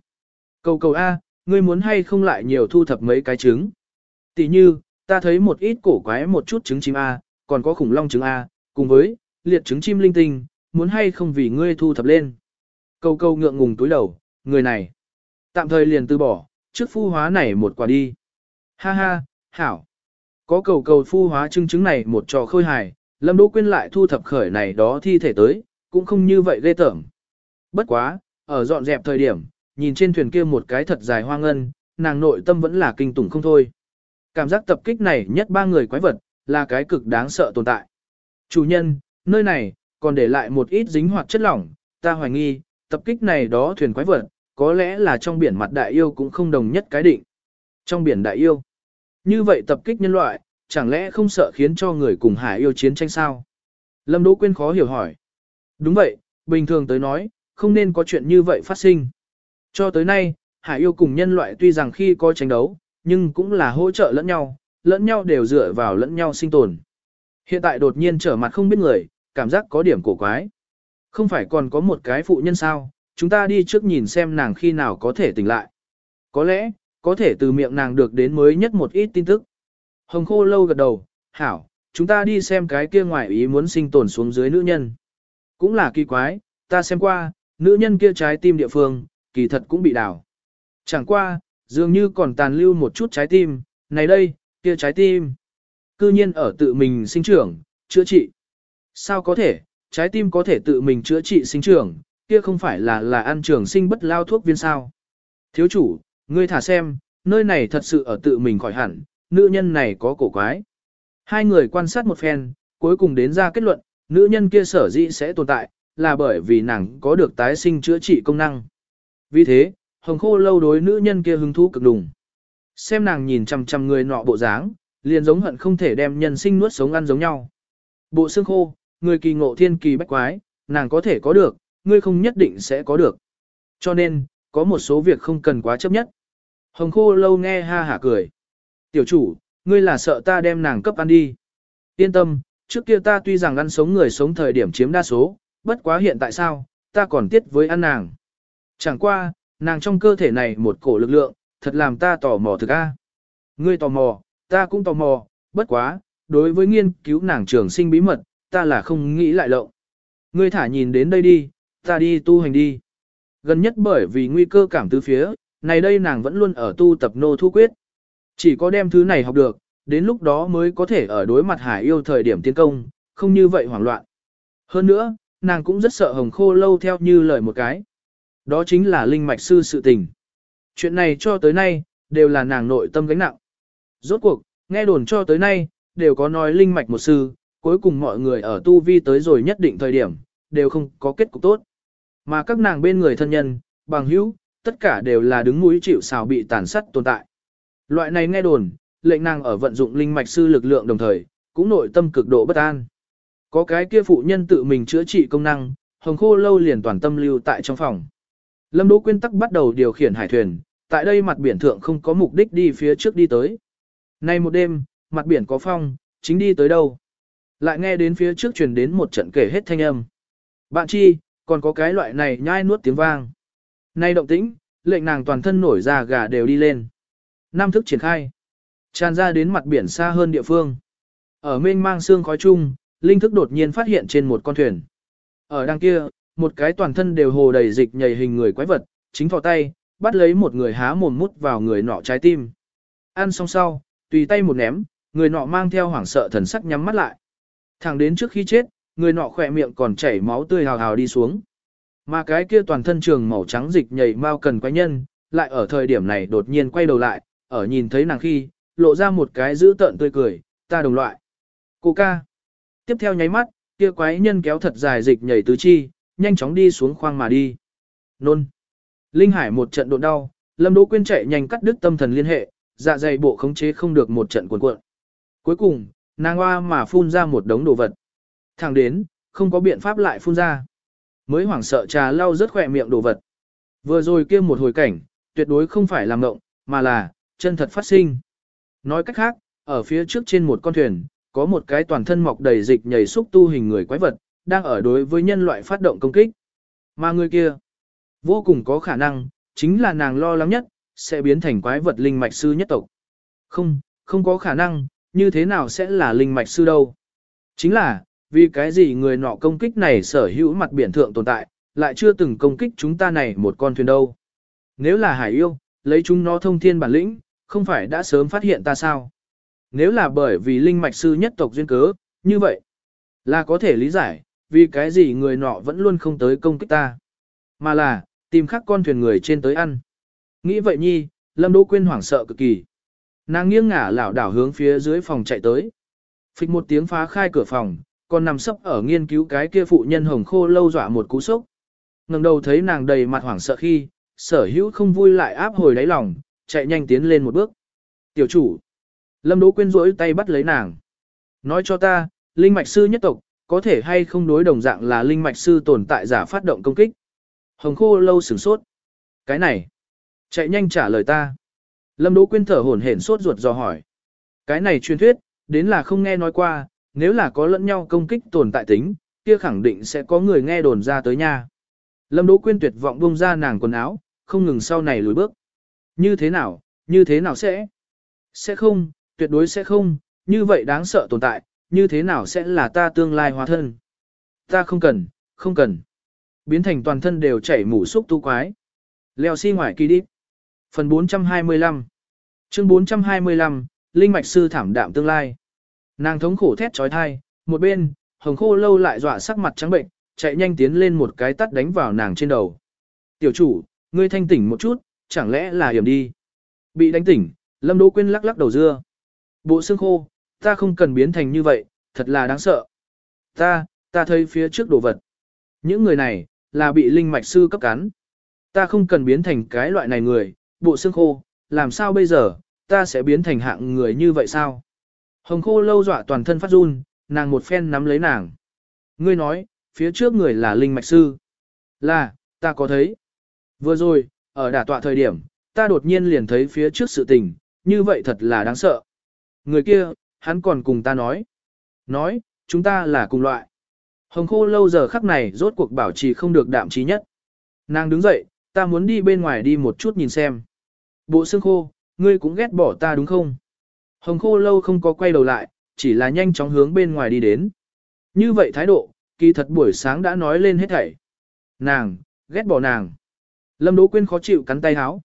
Cầu cầu A, ngươi muốn hay không lại nhiều thu thập mấy cái trứng. Tỷ như, ta thấy một ít cổ quái một chút trứng chim A, còn có khủng long trứng A, cùng với, liệt trứng chim linh tinh, muốn hay không vì ngươi thu thập lên. Cầu cầu ngượng ngùng túi đầu, người này. Tạm thời liền từ bỏ, trước phu hóa này một quả đi. Ha ha, hảo. Có cầu cầu phu hóa trứng trứng này một trò khôi hài, Lâm Đỗ Quyên lại thu thập khởi này đó thi thể tới, cũng không như vậy ghê tởm. Bất quá, ở dọn dẹp thời điểm, nhìn trên thuyền kia một cái thật dài hoa ngân, nàng nội tâm vẫn là kinh tủng không thôi. Cảm giác tập kích này nhất ba người quái vật, là cái cực đáng sợ tồn tại. Chủ nhân, nơi này, còn để lại một ít dính hoạt chất lỏng, ta hoài nghi, tập kích này đó thuyền quái vật, có lẽ là trong biển mặt đại yêu cũng không đồng nhất cái định. Trong biển đại yêu, như vậy tập kích nhân loại, chẳng lẽ không sợ khiến cho người cùng hải yêu chiến tranh sao? Lâm Đỗ Quyên khó hiểu hỏi. Đúng vậy, bình thường tới nói, không nên có chuyện như vậy phát sinh. Cho tới nay, hải yêu cùng nhân loại tuy rằng khi có tranh đấu, nhưng cũng là hỗ trợ lẫn nhau, lẫn nhau đều dựa vào lẫn nhau sinh tồn. Hiện tại đột nhiên trở mặt không biết người, cảm giác có điểm cổ quái. Không phải còn có một cái phụ nhân sao, chúng ta đi trước nhìn xem nàng khi nào có thể tỉnh lại. Có lẽ, có thể từ miệng nàng được đến mới nhất một ít tin tức. Hồng khô lâu gật đầu, hảo, chúng ta đi xem cái kia ngoài ý muốn sinh tồn xuống dưới nữ nhân. Cũng là kỳ quái, ta xem qua, nữ nhân kia trái tim địa phương, kỳ thật cũng bị đảo. Chẳng qua, dường như còn tàn lưu một chút trái tim, này đây, kia trái tim. Cư nhiên ở tự mình sinh trưởng, chữa trị. Sao có thể, trái tim có thể tự mình chữa trị sinh trưởng, kia không phải là là ăn trường sinh bất lao thuốc viên sao. Thiếu chủ, ngươi thả xem, nơi này thật sự ở tự mình khỏi hẳn, nữ nhân này có cổ quái. Hai người quan sát một phen, cuối cùng đến ra kết luận, nữ nhân kia sở dĩ sẽ tồn tại, là bởi vì nàng có được tái sinh chữa trị công năng. Vì thế, hồng khô lâu đối nữ nhân kia hứng thú cực đùng. Xem nàng nhìn chằm chằm người nọ bộ dáng, liền giống hận không thể đem nhân sinh nuốt sống ăn giống nhau. Bộ xương khô, người kỳ ngộ thiên kỳ bách quái, nàng có thể có được, ngươi không nhất định sẽ có được. Cho nên, có một số việc không cần quá chấp nhất. Hồng khô lâu nghe ha hả cười. Tiểu chủ, ngươi là sợ ta đem nàng cấp ăn đi. Yên tâm, trước kia ta tuy rằng ăn sống người sống thời điểm chiếm đa số, bất quá hiện tại sao, ta còn tiết với ăn nàng. Chẳng qua, nàng trong cơ thể này một cổ lực lượng, thật làm ta tò mò thực a. Ngươi tò mò, ta cũng tò mò, bất quá, đối với nghiên cứu nàng trường sinh bí mật, ta là không nghĩ lại lộng. Ngươi thả nhìn đến đây đi, ta đi tu hành đi. Gần nhất bởi vì nguy cơ cảm tứ phía, này đây nàng vẫn luôn ở tu tập nô thu quyết. Chỉ có đem thứ này học được, đến lúc đó mới có thể ở đối mặt hải yêu thời điểm tiến công, không như vậy hoảng loạn. Hơn nữa, nàng cũng rất sợ hồng khô lâu theo như lời một cái. Đó chính là linh mạch sư sự tình. Chuyện này cho tới nay, đều là nàng nội tâm gánh nặng. Rốt cuộc, nghe đồn cho tới nay, đều có nói linh mạch một sư, cuối cùng mọi người ở tu vi tới rồi nhất định thời điểm, đều không có kết cục tốt. Mà các nàng bên người thân nhân, bằng hữu, tất cả đều là đứng mũi chịu sào bị tàn sát tồn tại. Loại này nghe đồn, lệnh nàng ở vận dụng linh mạch sư lực lượng đồng thời, cũng nội tâm cực độ bất an. Có cái kia phụ nhân tự mình chữa trị công năng, hồng khô lâu liền toàn tâm lưu tại trong phòng. Lâm Đỗ Quyên tắc bắt đầu điều khiển hải thuyền, tại đây mặt biển thượng không có mục đích đi phía trước đi tới. Nay một đêm, mặt biển có phong, chính đi tới đâu. Lại nghe đến phía trước truyền đến một trận kể hết thanh âm. Bạn chi, còn có cái loại này nhai nuốt tiếng vang. Nay động tĩnh, lệnh nàng toàn thân nổi da gà đều đi lên. Nam thức triển khai. Tràn ra đến mặt biển xa hơn địa phương. Ở mênh mang xương khói chung, linh thức đột nhiên phát hiện trên một con thuyền. Ở đằng kia, một cái toàn thân đều hồ đầy dịch nhảy hình người quái vật, chính thò tay, bắt lấy một người há mồm mút vào người nọ trái tim. Ăn xong sau, tùy tay một ném, người nọ mang theo hoảng sợ thần sắc nhắm mắt lại. Thẳng đến trước khi chết, người nọ khỏe miệng còn chảy máu tươi hào hào đi xuống. Mà cái kia toàn thân trường màu trắng dịch nhảy mau cần quái nhân, lại ở thời điểm này đột nhiên quay đầu lại, ở nhìn thấy nàng khi, lộ ra một cái dữ tợn tươi cười, ta đồng loại. Cô ca. Tiếp theo nháy mắt, kia quái nhân kéo thật dài dịch nhảy tứ chi, nhanh chóng đi xuống khoang mà đi. Nôn. Linh Hải một trận độn đau, Lâm Đỗ Quyên chạy nhanh cắt đứt tâm thần liên hệ, dạ dày bộ khống chế không được một trận cuộn cuộn. Cuối cùng, nàng hoa mà phun ra một đống đồ vật. Thẳng đến, không có biện pháp lại phun ra. Mới hoảng sợ trà lau rất khỏe miệng đồ vật. Vừa rồi kia một hồi cảnh, tuyệt đối không phải làm ngộng, mà là, chân thật phát sinh. Nói cách khác, ở phía trước trên một con thuyền, có một cái toàn thân mọc đầy dịch nhảy xúc tu hình người quái vật, đang ở đối với nhân loại phát động công kích. Mà người kia, vô cùng có khả năng, chính là nàng lo lắng nhất, sẽ biến thành quái vật linh mạch sư nhất tộc. Không, không có khả năng, như thế nào sẽ là linh mạch sư đâu. Chính là, vì cái gì người nọ công kích này sở hữu mặt biển thượng tồn tại, lại chưa từng công kích chúng ta này một con thuyền đâu. Nếu là hải yêu, lấy chúng nó thông thiên bản lĩnh, không phải đã sớm phát hiện ta sao? Nếu là bởi vì linh mạch sư nhất tộc duyên cớ, như vậy, là có thể lý giải, vì cái gì người nọ vẫn luôn không tới công kích ta. Mà là, tìm khắc con thuyền người trên tới ăn. Nghĩ vậy nhi, Lâm Đỗ Quyên hoảng sợ cực kỳ. Nàng nghiêng ngả lảo đảo hướng phía dưới phòng chạy tới. Phịch một tiếng phá khai cửa phòng, còn nằm sấp ở nghiên cứu cái kia phụ nhân hồng khô lâu dọa một cú sốc. ngẩng đầu thấy nàng đầy mặt hoảng sợ khi, sở hữu không vui lại áp hồi đáy lòng, chạy nhanh tiến lên một bước. Tiểu chủ. Lâm Đỗ Quyên rỗi tay bắt lấy nàng. Nói cho ta, linh mạch sư nhất tộc, có thể hay không đối đồng dạng là linh mạch sư tồn tại giả phát động công kích. Hồng khô lâu sửng sốt. Cái này. Chạy nhanh trả lời ta. Lâm Đỗ Quyên thở hổn hển sốt ruột dò hỏi. Cái này truyền thuyết, đến là không nghe nói qua, nếu là có lẫn nhau công kích tồn tại tính, kia khẳng định sẽ có người nghe đồn ra tới nha. Lâm Đỗ Quyên tuyệt vọng buông ra nàng quần áo, không ngừng sau này lùi bước. Như thế nào, như thế nào sẽ? Sẽ không, tuyệt đối sẽ không, như vậy đáng sợ tồn tại, như thế nào sẽ là ta tương lai hóa thân? Ta không cần, không cần. Biến thành toàn thân đều chảy mủ xúc tu quái. Leo xi si ngoài kỳ đi. Phần 425 Chương 425, Linh Mạch Sư thảm đạm tương lai. Nàng thống khổ thét trói thai, một bên, hồng khô lâu lại dọa sắc mặt trắng bệnh, chạy nhanh tiến lên một cái tắt đánh vào nàng trên đầu. Tiểu chủ, ngươi thanh tỉnh một chút, chẳng lẽ là hiểm đi. Bị đánh tỉnh, Lâm Đỗ Quyên lắc lắc đầu dưa. Bộ xương khô, ta không cần biến thành như vậy, thật là đáng sợ. Ta, ta thấy phía trước đồ vật. Những người này, là bị linh mạch sư cấp cắn. Ta không cần biến thành cái loại này người, bộ xương khô, làm sao bây giờ, ta sẽ biến thành hạng người như vậy sao? Hồng khô lâu dọa toàn thân phát run, nàng một phen nắm lấy nàng. Ngươi nói, phía trước người là linh mạch sư. Là, ta có thấy. Vừa rồi, ở đả tọa thời điểm, ta đột nhiên liền thấy phía trước sự tình, như vậy thật là đáng sợ. Người kia, hắn còn cùng ta nói. Nói, chúng ta là cùng loại. Hồng khô lâu giờ khắc này rốt cuộc bảo trì không được đạm trí nhất. Nàng đứng dậy, ta muốn đi bên ngoài đi một chút nhìn xem. Bộ xương khô, ngươi cũng ghét bỏ ta đúng không? Hồng khô lâu không có quay đầu lại, chỉ là nhanh chóng hướng bên ngoài đi đến. Như vậy thái độ, kỳ thật buổi sáng đã nói lên hết thảy. Nàng, ghét bỏ nàng. Lâm Đỗ Quyên khó chịu cắn tay háo.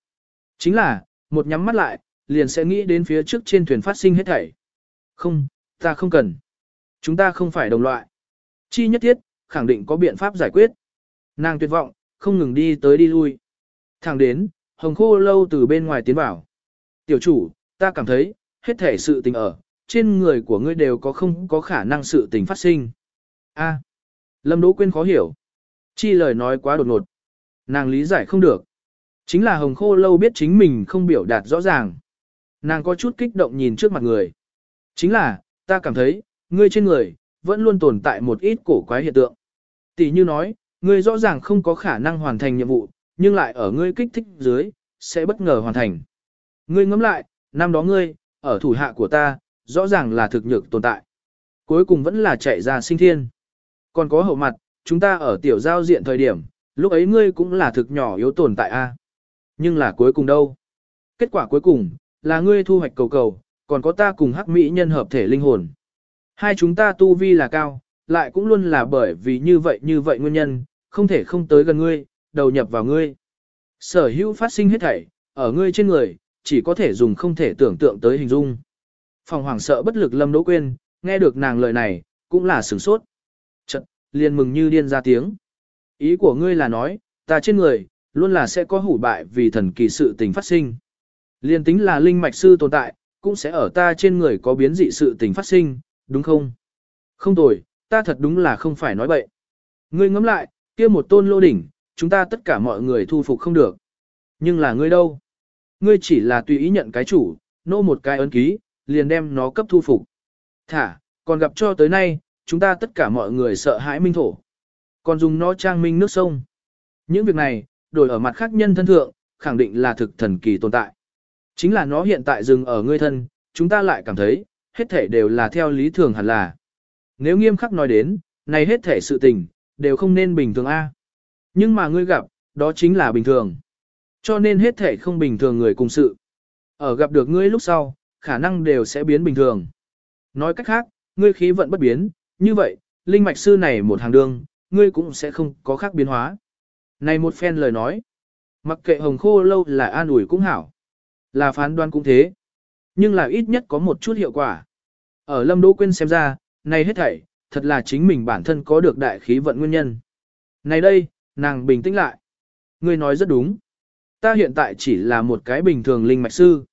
Chính là, một nhắm mắt lại, liền sẽ nghĩ đến phía trước trên thuyền phát sinh hết thảy. Không, ta không cần. Chúng ta không phải đồng loại. Chi nhất thiết, khẳng định có biện pháp giải quyết. Nàng tuyệt vọng, không ngừng đi tới đi lui. Thẳng đến, hồng khô lâu từ bên ngoài tiến vào. Tiểu chủ, ta cảm thấy, hết thể sự tình ở, trên người của ngươi đều có không có khả năng sự tình phát sinh. A. Lâm Đỗ Quyên khó hiểu. Chi lời nói quá đột ngột. Nàng lý giải không được. Chính là hồng khô lâu biết chính mình không biểu đạt rõ ràng. Nàng có chút kích động nhìn trước mặt người. Chính là, ta cảm thấy, ngươi trên người, vẫn luôn tồn tại một ít cổ quái hiện tượng. Tỷ như nói, ngươi rõ ràng không có khả năng hoàn thành nhiệm vụ, nhưng lại ở ngươi kích thích dưới, sẽ bất ngờ hoàn thành. Ngươi ngẫm lại, năm đó ngươi, ở thủ hạ của ta, rõ ràng là thực nhược tồn tại. Cuối cùng vẫn là chạy ra sinh thiên. Còn có hậu mặt, chúng ta ở tiểu giao diện thời điểm, lúc ấy ngươi cũng là thực nhỏ yếu tồn tại a. Nhưng là cuối cùng đâu? Kết quả cuối cùng, là ngươi thu hoạch cầu cầu, còn có ta cùng hắc mỹ nhân hợp thể linh hồn. Hai chúng ta tu vi là cao, lại cũng luôn là bởi vì như vậy như vậy nguyên nhân, không thể không tới gần ngươi, đầu nhập vào ngươi. Sở hữu phát sinh hết thảy, ở ngươi trên người, chỉ có thể dùng không thể tưởng tượng tới hình dung. Phòng hoàng sợ bất lực lâm đỗ quên, nghe được nàng lời này, cũng là sửng sốt. Chật, liền mừng như điên ra tiếng. Ý của ngươi là nói, ta trên người, luôn là sẽ có hủ bại vì thần kỳ sự tình phát sinh. Liên tính là linh mạch sư tồn tại, cũng sẽ ở ta trên người có biến dị sự tình phát sinh, đúng không? Không tồi, ta thật đúng là không phải nói bậy. Ngươi ngẫm lại, kia một tôn lô đỉnh, chúng ta tất cả mọi người thu phục không được. Nhưng là ngươi đâu? Ngươi chỉ là tùy ý nhận cái chủ, nô một cái ấn ký, liền đem nó cấp thu phục. Thả, còn gặp cho tới nay, chúng ta tất cả mọi người sợ hãi minh thổ. Còn dùng nó trang minh nước sông. Những việc này, đổi ở mặt khác nhân thân thượng, khẳng định là thực thần kỳ tồn tại. Chính là nó hiện tại dừng ở ngươi thân, chúng ta lại cảm thấy, hết thể đều là theo lý thường hẳn là. Nếu nghiêm khắc nói đến, này hết thể sự tình, đều không nên bình thường A. Nhưng mà ngươi gặp, đó chính là bình thường. Cho nên hết thể không bình thường người cùng sự. Ở gặp được ngươi lúc sau, khả năng đều sẽ biến bình thường. Nói cách khác, ngươi khí vận bất biến, như vậy, linh mạch sư này một hàng đường, ngươi cũng sẽ không có khác biến hóa. Này một phen lời nói, mặc kệ hồng khô lâu là an ủi cũng hảo, là phán đoán cũng thế. Nhưng là ít nhất có một chút hiệu quả. Ở Lâm Đỗ Quyên xem ra, này hết thảy, thật là chính mình bản thân có được đại khí vận nguyên nhân. Này đây, nàng bình tĩnh lại. Ngươi nói rất đúng. Ta hiện tại chỉ là một cái bình thường linh mạch sư.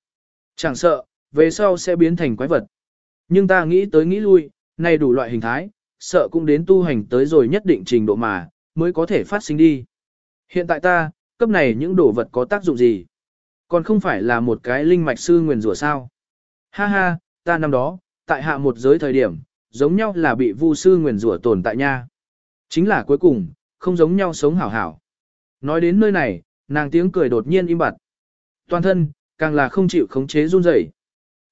Chẳng sợ, về sau sẽ biến thành quái vật. Nhưng ta nghĩ tới nghĩ lui, này đủ loại hình thái, sợ cũng đến tu hành tới rồi nhất định trình độ mà, mới có thể phát sinh đi. Hiện tại ta, cấp này những đồ vật có tác dụng gì? Còn không phải là một cái linh mạch sư nguyền rủa sao? Ha ha, ta năm đó, tại hạ một giới thời điểm, giống nhau là bị vu sư nguyền rủa tồn tại nha. Chính là cuối cùng, không giống nhau sống hảo hảo. Nói đến nơi này, nàng tiếng cười đột nhiên im bặt. Toàn thân, càng là không chịu khống chế run rẩy.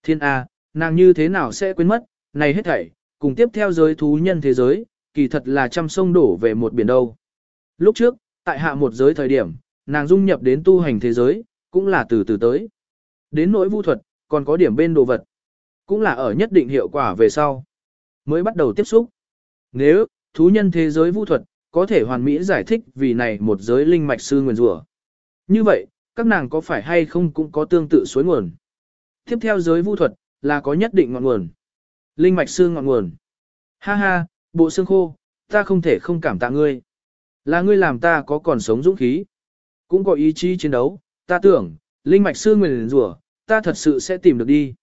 Thiên A, nàng như thế nào sẽ quên mất, này hết thảy, cùng tiếp theo giới thú nhân thế giới, kỳ thật là trăm sông đổ về một biển đâu. Lúc trước, tại hạ một giới thời điểm, nàng dung nhập đến tu hành thế giới, cũng là từ từ tới. Đến nỗi vu thuật, còn có điểm bên đồ vật, cũng là ở nhất định hiệu quả về sau, mới bắt đầu tiếp xúc. Nếu, thú nhân thế giới vu thuật, có thể hoàn mỹ giải thích vì này một giới linh mạch sư nguyền rủa. Như vậy, các nàng có phải hay không cũng có tương tự suối nguồn. Tiếp theo giới vu thuật, là có nhất định ngọn nguồn. Linh mạch xương ngọn nguồn. Ha ha, bộ xương khô, ta không thể không cảm tạ ngươi. Là ngươi làm ta có còn sống dũng khí. Cũng có ý chí chiến đấu, ta tưởng, linh mạch xương nguyền rủa, ta thật sự sẽ tìm được đi.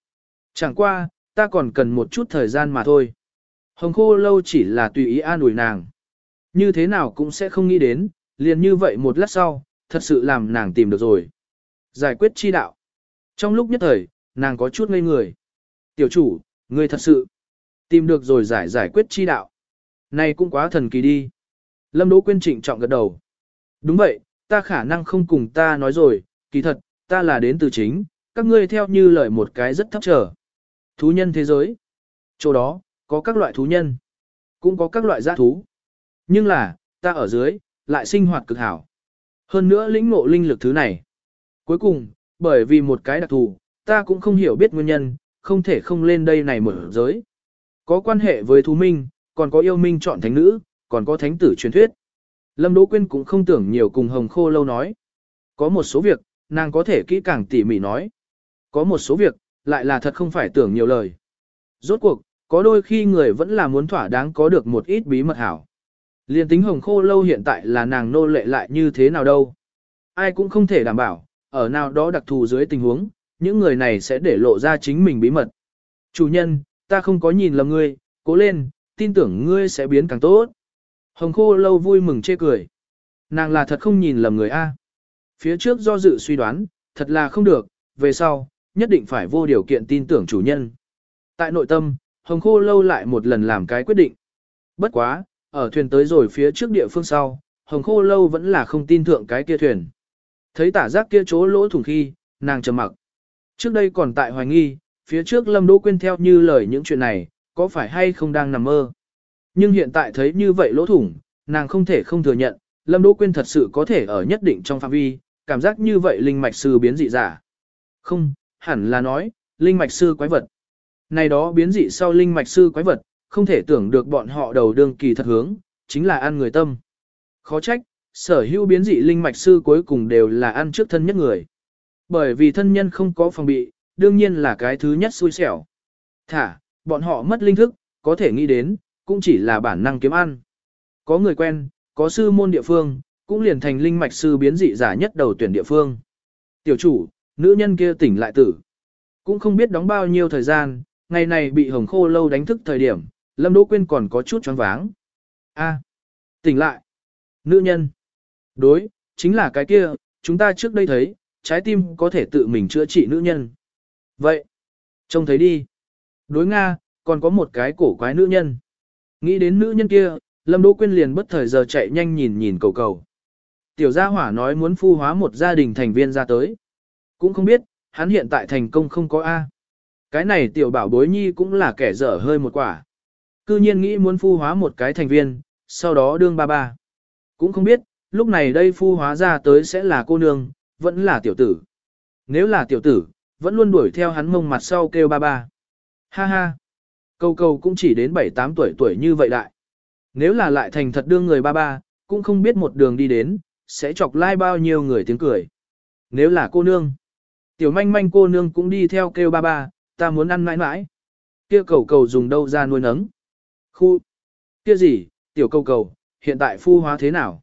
Chẳng qua, ta còn cần một chút thời gian mà thôi. Hồng khô lâu chỉ là tùy ý an ủi nàng. Như thế nào cũng sẽ không nghĩ đến, liền như vậy một lát sau, thật sự làm nàng tìm được rồi. Giải quyết chi đạo. Trong lúc nhất thời, nàng có chút ngây người. Tiểu chủ, ngươi thật sự tìm được rồi giải giải quyết chi đạo. Này cũng quá thần kỳ đi. Lâm Đỗ Quyên trịnh trọng gật đầu. Đúng vậy, ta khả năng không cùng ta nói rồi, kỳ thật, ta là đến từ chính, các ngươi theo như lời một cái rất thấp trở. Thú nhân thế giới. Chỗ đó, có các loại thú nhân, cũng có các loại giã thú. Nhưng là, ta ở dưới, lại sinh hoạt cực hảo. Hơn nữa lĩnh ngộ linh lực thứ này. Cuối cùng, bởi vì một cái đặc thù, ta cũng không hiểu biết nguyên nhân, không thể không lên đây này mở giới. Có quan hệ với thú minh, còn có yêu minh chọn thánh nữ, còn có thánh tử truyền thuyết. Lâm Đỗ Quyên cũng không tưởng nhiều cùng Hồng Khô lâu nói. Có một số việc, nàng có thể kỹ càng tỉ mỉ nói. Có một số việc, lại là thật không phải tưởng nhiều lời. Rốt cuộc, có đôi khi người vẫn là muốn thỏa đáng có được một ít bí mật hảo. Liên tính Hồng Khô lâu hiện tại là nàng nô lệ lại như thế nào đâu. Ai cũng không thể đảm bảo, ở nào đó đặc thù dưới tình huống, những người này sẽ để lộ ra chính mình bí mật. Chủ nhân, ta không có nhìn lầm ngươi, cố lên, tin tưởng ngươi sẽ biến càng tốt. Hồng khô lâu vui mừng chê cười. Nàng là thật không nhìn lầm người A. Phía trước do dự suy đoán, thật là không được, về sau, nhất định phải vô điều kiện tin tưởng chủ nhân. Tại nội tâm, hồng khô lâu lại một lần làm cái quyết định. Bất quá, ở thuyền tới rồi phía trước địa phương sau, hồng khô lâu vẫn là không tin thượng cái kia thuyền. Thấy tả giác kia chỗ lỗ thủng khi, nàng trầm mặc. Trước đây còn tại hoài nghi, phía trước Lâm Đỗ Quyên theo như lời những chuyện này, có phải hay không đang nằm mơ. Nhưng hiện tại thấy như vậy lỗ thủng, nàng không thể không thừa nhận, Lâm Đỗ Quyên thật sự có thể ở nhất định trong phạm vi, cảm giác như vậy linh mạch sư biến dị giả. Không, hẳn là nói, linh mạch sư quái vật. Này đó biến dị sau linh mạch sư quái vật, không thể tưởng được bọn họ đầu đường kỳ thật hướng, chính là ăn người tâm. Khó trách, sở hữu biến dị linh mạch sư cuối cùng đều là ăn trước thân nhất người. Bởi vì thân nhân không có phòng bị, đương nhiên là cái thứ nhất xui xẻo. Thả, bọn họ mất linh thức, có thể nghĩ đến, cũng chỉ là bản năng kiếm ăn. Có người quen, có sư môn địa phương, cũng liền thành linh mạch sư biến dị giả nhất đầu tuyển địa phương. Tiểu chủ, nữ nhân kia tỉnh lại tử. Cũng không biết đóng bao nhiêu thời gian, ngày này bị hồng khô lâu đánh thức thời điểm, Lâm Đỗ Quyên còn có chút choáng váng. A, tỉnh lại. Nữ nhân. Đối, chính là cái kia, chúng ta trước đây thấy, trái tim có thể tự mình chữa trị nữ nhân. Vậy, trông thấy đi. Đối Nga, còn có một cái cổ quái nữ nhân. Nghĩ đến nữ nhân kia, Lâm Đỗ Quyên liền bất thời giờ chạy nhanh nhìn nhìn cầu cầu. Tiểu gia hỏa nói muốn phu hóa một gia đình thành viên ra tới. Cũng không biết, hắn hiện tại thành công không có A. Cái này tiểu bảo bối nhi cũng là kẻ dở hơi một quả. Cư nhiên nghĩ muốn phu hóa một cái thành viên, sau đó đương ba ba. Cũng không biết, lúc này đây phu hóa ra tới sẽ là cô nương, vẫn là tiểu tử. Nếu là tiểu tử, vẫn luôn đuổi theo hắn mông mặt sau kêu ba ba. Ha ha. Câu câu cũng chỉ đến 7-8 tuổi tuổi như vậy đại. Nếu là lại thành thật đương người ba ba, cũng không biết một đường đi đến, sẽ chọc lai like bao nhiêu người tiếng cười. Nếu là cô nương, tiểu manh manh cô nương cũng đi theo kêu ba ba, ta muốn ăn mãi mãi. Kia cầu cầu dùng đâu ra nuôi nấng. Khu. Kia gì, tiểu cầu cầu, hiện tại phu hóa thế nào?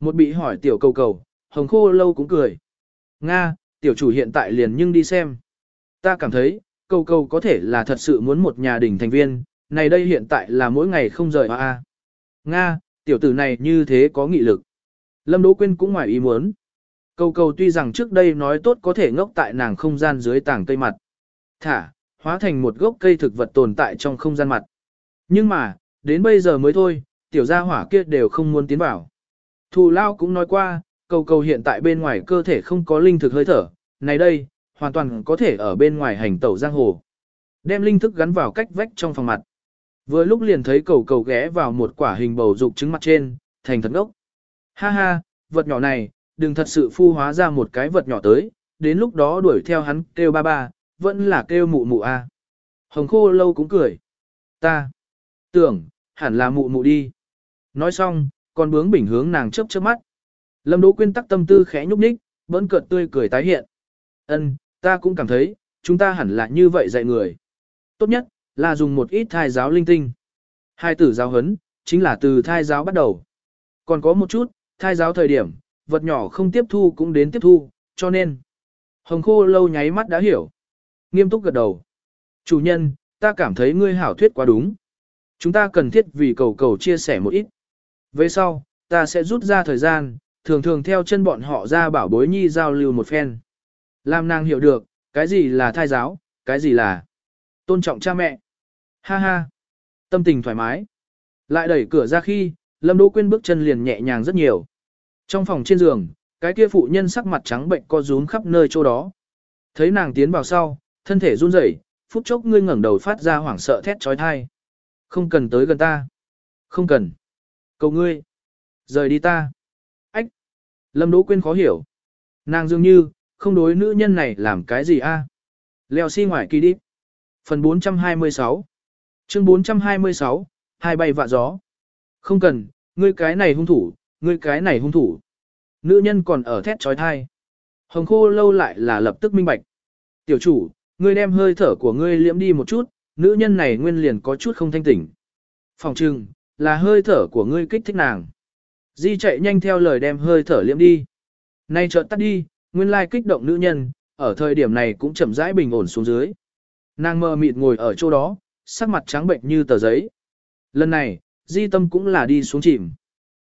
Một bị hỏi tiểu cầu cầu, hồng khô lâu cũng cười. Nga, tiểu chủ hiện tại liền nhưng đi xem. Ta cảm thấy, cầu cầu có thể là thật sự muốn một nhà đình thành viên, này đây hiện tại là mỗi ngày không rời hoa. Nga, tiểu tử này như thế có nghị lực. Lâm Đỗ Quyên cũng ngoài ý muốn. Cầu cầu tuy rằng trước đây nói tốt có thể ngốc tại nàng không gian dưới tảng cây mặt. Thả, hóa thành một gốc cây thực vật tồn tại trong không gian mặt. Nhưng mà, đến bây giờ mới thôi, tiểu gia hỏa kia đều không muốn tiến vào. Thù Lao cũng nói qua, cầu cầu hiện tại bên ngoài cơ thể không có linh thực hơi thở, này đây, hoàn toàn có thể ở bên ngoài hành tẩu giang hồ. Đem linh thức gắn vào cách vách trong phòng mặt. Vừa lúc liền thấy cầu cầu ghé vào một quả hình bầu dục trứng mặt trên, thành thật ngốc. Ha ha, vật nhỏ này, đừng thật sự phu hóa ra một cái vật nhỏ tới, đến lúc đó đuổi theo hắn kêu ba ba, vẫn là kêu mụ mụ a. Hồng khô lâu cũng cười. Ta tưởng, hẳn là mụ mụ đi. Nói xong, còn bướng bỉnh hướng nàng chớp chớp mắt. Lâm Đỗ Quyên tắc tâm tư khẽ nhúc nhích, bỡn cợt tươi cười tái hiện. Ân, ta cũng cảm thấy, chúng ta hẳn là như vậy dạy người. Tốt nhất, là dùng một ít thai giáo linh tinh. Hai tử giáo huấn, chính là từ thai giáo bắt đầu. Còn có một chút, thai giáo thời điểm, vật nhỏ không tiếp thu cũng đến tiếp thu, cho nên. Hồng khô lâu nháy mắt đã hiểu. Nghiêm túc gật đầu. Chủ nhân, ta cảm thấy ngươi hảo thuyết quá đúng. Chúng ta cần thiết vì cầu cầu chia sẻ một ít. Về sau, ta sẽ rút ra thời gian, thường thường theo chân bọn họ ra bảo bối nhi giao lưu một phen. Làm nàng hiểu được, cái gì là thai giáo, cái gì là tôn trọng cha mẹ. Ha ha, tâm tình thoải mái. Lại đẩy cửa ra khi, Lâm Đỗ Quyên bước chân liền nhẹ nhàng rất nhiều. Trong phòng trên giường, cái kia phụ nhân sắc mặt trắng bệnh co rúm khắp nơi chỗ đó. Thấy nàng tiến vào sau, thân thể run rẩy, phút chốc ngươi ngẩng đầu phát ra hoảng sợ thét chói tai. Không cần tới gần ta. Không cần. Cầu ngươi. Rời đi ta. Ách. Lâm Đỗ Quyên khó hiểu. Nàng dường như, không đối nữ nhân này làm cái gì a? À? Leo xi si ngoài kỳ đi. Phần 426. Chương 426, hai bay vạ gió. Không cần, ngươi cái này hung thủ, ngươi cái này hung thủ. Nữ nhân còn ở thét trói thai. Hồng khô lâu lại là lập tức minh bạch. Tiểu chủ, ngươi đem hơi thở của ngươi liễm đi một chút, nữ nhân này nguyên liền có chút không thanh tỉnh. Phòng trừng, là hơi thở của ngươi kích thích nàng. Di chạy nhanh theo lời đem hơi thở liễm đi. Nay chợt tắt đi, nguyên lai kích động nữ nhân, ở thời điểm này cũng chậm rãi bình ổn xuống dưới. Nàng mơ mịt ngồi ở chỗ đó, sắc mặt trắng bệnh như tờ giấy. Lần này, di tâm cũng là đi xuống chìm.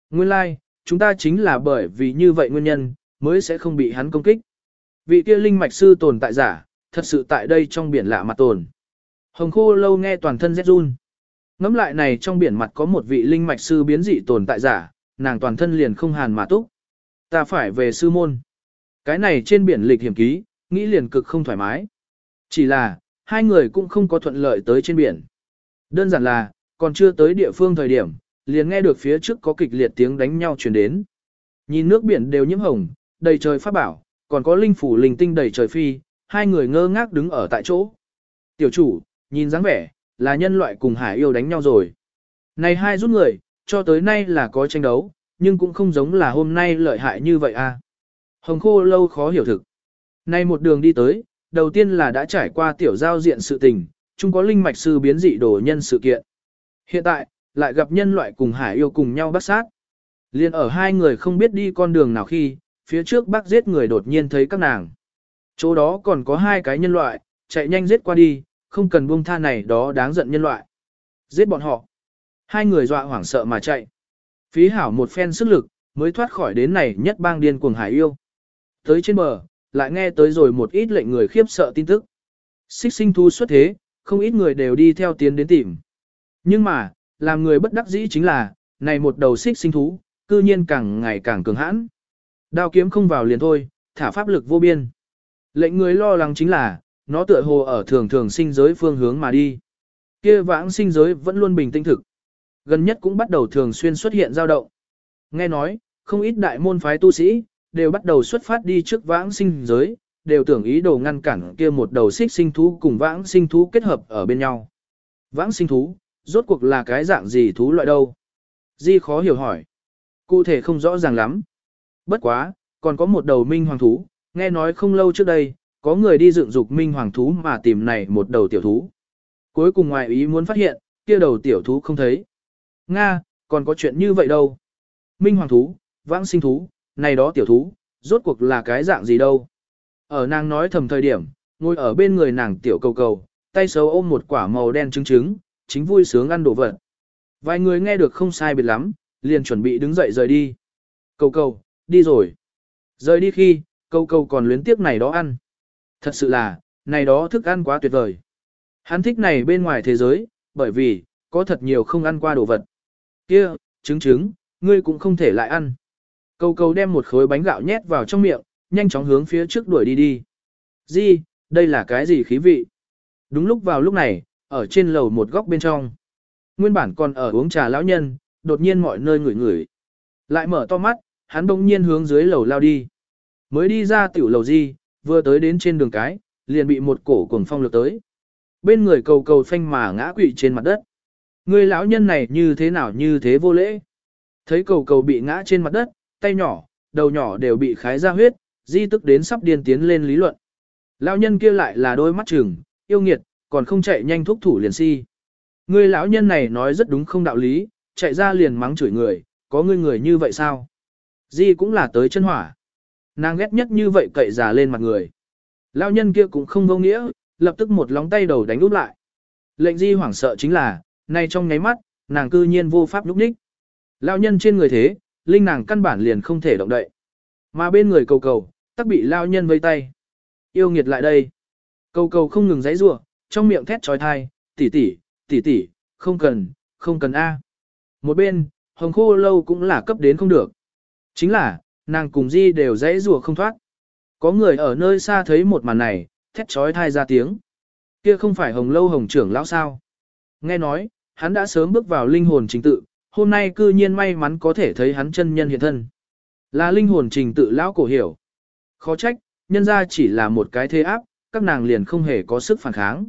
Nguyên lai, chúng ta chính là bởi vì như vậy nguyên nhân, mới sẽ không bị hắn công kích. Vị kia linh mạch sư tồn tại giả, thật sự tại đây trong biển lạ mặt tồn. Hồng khô lâu nghe toàn thân rét run. Ngắm lại này trong biển mặt có một vị linh mạch sư biến dị tồn tại giả, nàng toàn thân liền không hàn mà túc. Ta phải về sư môn. Cái này trên biển lịch hiểm ký, nghĩ liền cực không thoải mái. Chỉ là, hai người cũng không có thuận lợi tới trên biển. Đơn giản là, còn chưa tới địa phương thời điểm, liền nghe được phía trước có kịch liệt tiếng đánh nhau truyền đến. Nhìn nước biển đều nhiễm hồng, đầy trời pháp bảo, còn có linh phủ linh tinh đầy trời phi, hai người ngơ ngác đứng ở tại chỗ. Tiểu chủ, nhìn dáng vẻ, là nhân loại cùng hải yêu đánh nhau rồi. Này hai rút người, cho tới nay là có tranh đấu, nhưng cũng không giống là hôm nay lợi hại như vậy à. Hồng khô lâu khó hiểu thực. Nay một đường đi tới, đầu tiên là đã trải qua tiểu giao diện sự tình, chung có linh mạch sư biến dị đồ nhân sự kiện. Hiện tại, lại gặp nhân loại cùng hải yêu cùng nhau bắt sát. Liên ở hai người không biết đi con đường nào khi, phía trước bác giết người đột nhiên thấy các nàng. Chỗ đó còn có hai cái nhân loại, chạy nhanh giết qua đi, không cần buông tha này đó đáng giận nhân loại. Giết bọn họ. Hai người dọa hoảng sợ mà chạy. Phí hảo một phen sức lực, mới thoát khỏi đến này nhất bang điên cuồng hải yêu. Tới trên bờ, lại nghe tới rồi một ít lệnh người khiếp sợ tin tức. Xích sinh thu xuất thế, không ít người đều đi theo tiến đến tìm. Nhưng mà, làm người bất đắc dĩ chính là, này một đầu xích sinh thú, cư nhiên càng ngày càng cường hãn. Đao kiếm không vào liền thôi, thả pháp lực vô biên. Lệnh người lo lắng chính là, nó tựa hồ ở thường thường sinh giới phương hướng mà đi. Kia vãng sinh giới vẫn luôn bình tĩnh thực. Gần nhất cũng bắt đầu thường xuyên xuất hiện dao động. Nghe nói, không ít đại môn phái tu sĩ, đều bắt đầu xuất phát đi trước vãng sinh giới, đều tưởng ý đồ ngăn cản kia một đầu xích sinh thú cùng vãng sinh thú kết hợp ở bên nhau. Vãng sinh thú, rốt cuộc là cái dạng gì thú loại đâu? Di khó hiểu hỏi. Cụ thể không rõ ràng lắm. Bất quá, còn có một đầu minh hoàng thú, nghe nói không lâu trước đây, có người đi dựng dục minh hoàng thú mà tìm này một đầu tiểu thú. Cuối cùng ngoài ý muốn phát hiện, kia đầu tiểu thú không thấy. Nga, còn có chuyện như vậy đâu. Minh hoàng thú, vãng sinh thú, này đó tiểu thú, rốt cuộc là cái dạng gì đâu. Ở nàng nói thầm thời điểm, ngồi ở bên người nàng tiểu cầu cầu, tay xấu ôm một quả màu đen trứng trứng, chính vui sướng ăn đồ vật. Vài người nghe được không sai biệt lắm, liền chuẩn bị đứng dậy rời đi. Cầu cầu, đi rồi. Rời đi khi, cầu cầu còn luyến tiếc này đó ăn. Thật sự là, này đó thức ăn quá tuyệt vời. Hắn thích này bên ngoài thế giới, bởi vì, có thật nhiều không ăn qua đồ vật. Kia, trứng trứng, ngươi cũng không thể lại ăn. Cầu cầu đem một khối bánh gạo nhét vào trong miệng, nhanh chóng hướng phía trước đuổi đi đi. Di, đây là cái gì khí vị? Đúng lúc vào lúc này, ở trên lầu một góc bên trong. Nguyên bản còn ở uống trà lão nhân, đột nhiên mọi nơi ngửi ngửi. Lại mở to mắt, hắn bỗng nhiên hướng dưới lầu lao đi. Mới đi ra tiểu lầu di, vừa tới đến trên đường cái, liền bị một cổ cuồng phong lược tới. Bên người cầu cầu phanh mà ngã quỵ trên mặt đất. Người lão nhân này như thế nào như thế vô lễ. Thấy cầu cầu bị ngã trên mặt đất, tay nhỏ, đầu nhỏ đều bị khái ra huyết, di tức đến sắp điên tiến lên lý luận. Lão nhân kia lại là đôi mắt trừng, yêu nghiệt, còn không chạy nhanh thúc thủ liền si. Người lão nhân này nói rất đúng không đạo lý, chạy ra liền mắng chửi người, có người người như vậy sao? Di cũng là tới chân hỏa. Nàng ghét nhất như vậy cậy già lên mặt người. Lão nhân kia cũng không vô nghĩa, lập tức một lóng tay đầu đánh úp lại. Lệnh Di hoảng sợ chính là, nay trong nháy mắt, nàng cư nhiên vô pháp lúc ních. Lão nhân trên người thế, linh nàng căn bản liền không thể động đậy. Mà bên người cầu cầu, tắc bị lão nhân vây tay. Yêu nghiệt lại đây. Cầu cầu không ngừng giãy giụa, trong miệng thét trói thai, tỷ tỷ, tỷ tỷ, không cần, không cần A. Một bên, hồng khô lâu cũng là cấp đến không được. Chính là, nàng cùng di đều dãy rùa không thoát. Có người ở nơi xa thấy một màn này, thét trói thai ra tiếng. Kia không phải hồng lâu hồng trưởng lão sao. Nghe nói, hắn đã sớm bước vào linh hồn trình tự, hôm nay cư nhiên may mắn có thể thấy hắn chân nhân hiện thân. Là linh hồn trình tự lão cổ hiểu. Khó trách, nhân ra chỉ là một cái thế áp, các nàng liền không hề có sức phản kháng.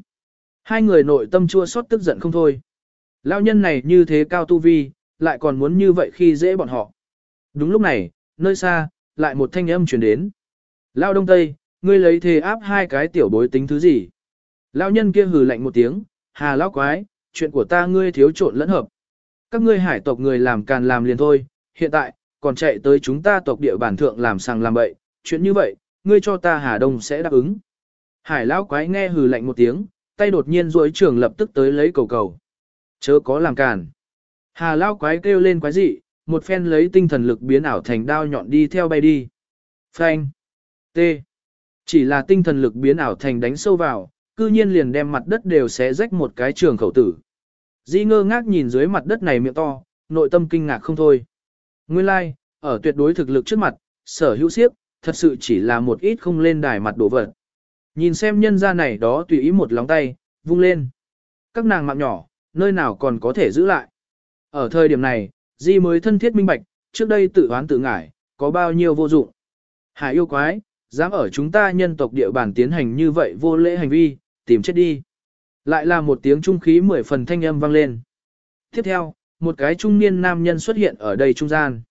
Hai người nội tâm chua xót tức giận không thôi. Lão nhân này như thế cao tu vi, lại còn muốn như vậy khi dễ bọn họ. Đúng lúc này, nơi xa, lại một thanh âm truyền đến. Lão đông tây, ngươi lấy thế áp hai cái tiểu bối tính thứ gì? Lão nhân kia hừ lạnh một tiếng, hà lão quái, chuyện của ta ngươi thiếu trộn lẫn hợp. Các ngươi hải tộc người làm càn làm liền thôi, hiện tại, còn chạy tới chúng ta tộc địa bản thượng làm sàng làm bậy, chuyện như vậy, ngươi cho ta hà đông sẽ đáp ứng. Hải lão quái nghe hừ lạnh một tiếng, tay đột nhiên duỗi trường lập tức tới lấy cầu cầu. Chớ có làm cản. Hà lao quái kêu lên quái dị, một phen lấy tinh thần lực biến ảo thành đao nhọn đi theo bay đi. Phanh. T. Chỉ là tinh thần lực biến ảo thành đánh sâu vào, cư nhiên liền đem mặt đất đều xé rách một cái trường khẩu tử. Di ngơ ngác nhìn dưới mặt đất này miệng to, nội tâm kinh ngạc không thôi. Nguyên lai, like, ở tuyệt đối thực lực trước mặt, sở hữu siếp, thật sự chỉ là một ít không lên đài mặt đổ vật. Nhìn xem nhân gia này đó tùy ý một lóng tay, vung lên. Các nàng mạng nhỏ, nơi nào còn có thể giữ lại. Ở thời điểm này, Di mới thân thiết minh bạch, trước đây tự oán tự ngải, có bao nhiêu vô dụng. Hải yêu quái, dám ở chúng ta nhân tộc địa bàn tiến hành như vậy vô lễ hành vi, tìm chết đi. Lại là một tiếng trung khí mười phần thanh âm vang lên. Tiếp theo, một cái trung niên nam nhân xuất hiện ở đây trung gian.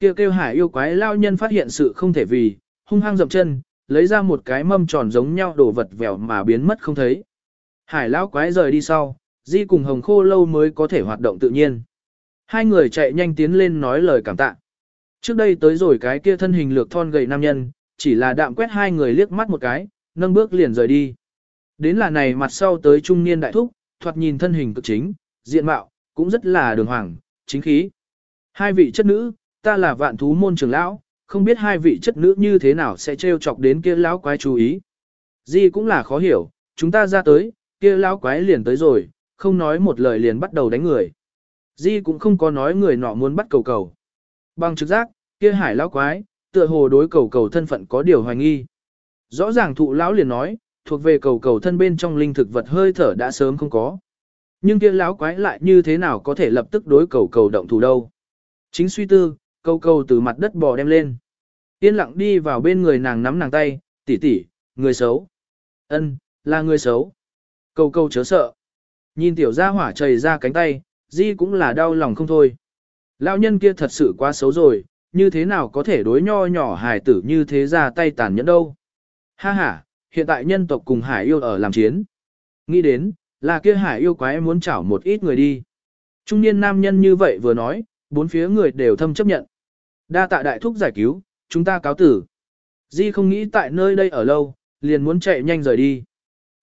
Kêu kêu hải yêu quái lao nhân phát hiện sự không thể vì, hung hăng dậm chân, lấy ra một cái mâm tròn giống nhau đổ vật vèo mà biến mất không thấy. Hải lão quái rời đi sau, di cùng hồng khô lâu mới có thể hoạt động tự nhiên. Hai người chạy nhanh tiến lên nói lời cảm tạ. Trước đây tới rồi cái kia thân hình lược thon gầy nam nhân, chỉ là đạm quét hai người liếc mắt một cái, nâng bước liền rời đi. Đến là này mặt sau tới trung niên đại thúc, thoạt nhìn thân hình cực chính, diện mạo, cũng rất là đường hoàng, chính khí. Hai vị chất nữ, ta là vạn thú môn trưởng lão, không biết hai vị chất nữ như thế nào sẽ trêu chọc đến kia lão quái chú ý. Di cũng là khó hiểu, chúng ta ra tới, kia lão quái liền tới rồi, không nói một lời liền bắt đầu đánh người. Di cũng không có nói người nọ muốn bắt cầu cầu. Bằng trực giác, kia hải lão quái, tựa hồ đối cầu cầu thân phận có điều hoài nghi. Rõ ràng thụ lão liền nói, thuộc về cầu cầu thân bên trong linh thực vật hơi thở đã sớm không có. Nhưng kia lão quái lại như thế nào có thể lập tức đối cầu cầu động thủ đâu. Chính suy tư, Câu câu từ mặt đất bò đem lên. Yên lặng đi vào bên người nàng nắm nàng tay, tỷ tỷ, người xấu. Ân, là người xấu. câu câu chớ sợ. Nhìn tiểu gia hỏa chảy ra cánh tay, di cũng là đau lòng không thôi. Lão nhân kia thật sự quá xấu rồi, như thế nào có thể đối nho nhỏ hài tử như thế ra tay tàn nhẫn đâu. Ha ha, hiện tại nhân tộc cùng hải yêu ở làm chiến. Nghĩ đến, là kia hải yêu quái muốn chảo một ít người đi. Trung niên nam nhân như vậy vừa nói, bốn phía người đều thâm chấp nhận. Đa tạ đại thúc giải cứu, chúng ta cáo tử. Di không nghĩ tại nơi đây ở lâu, liền muốn chạy nhanh rời đi.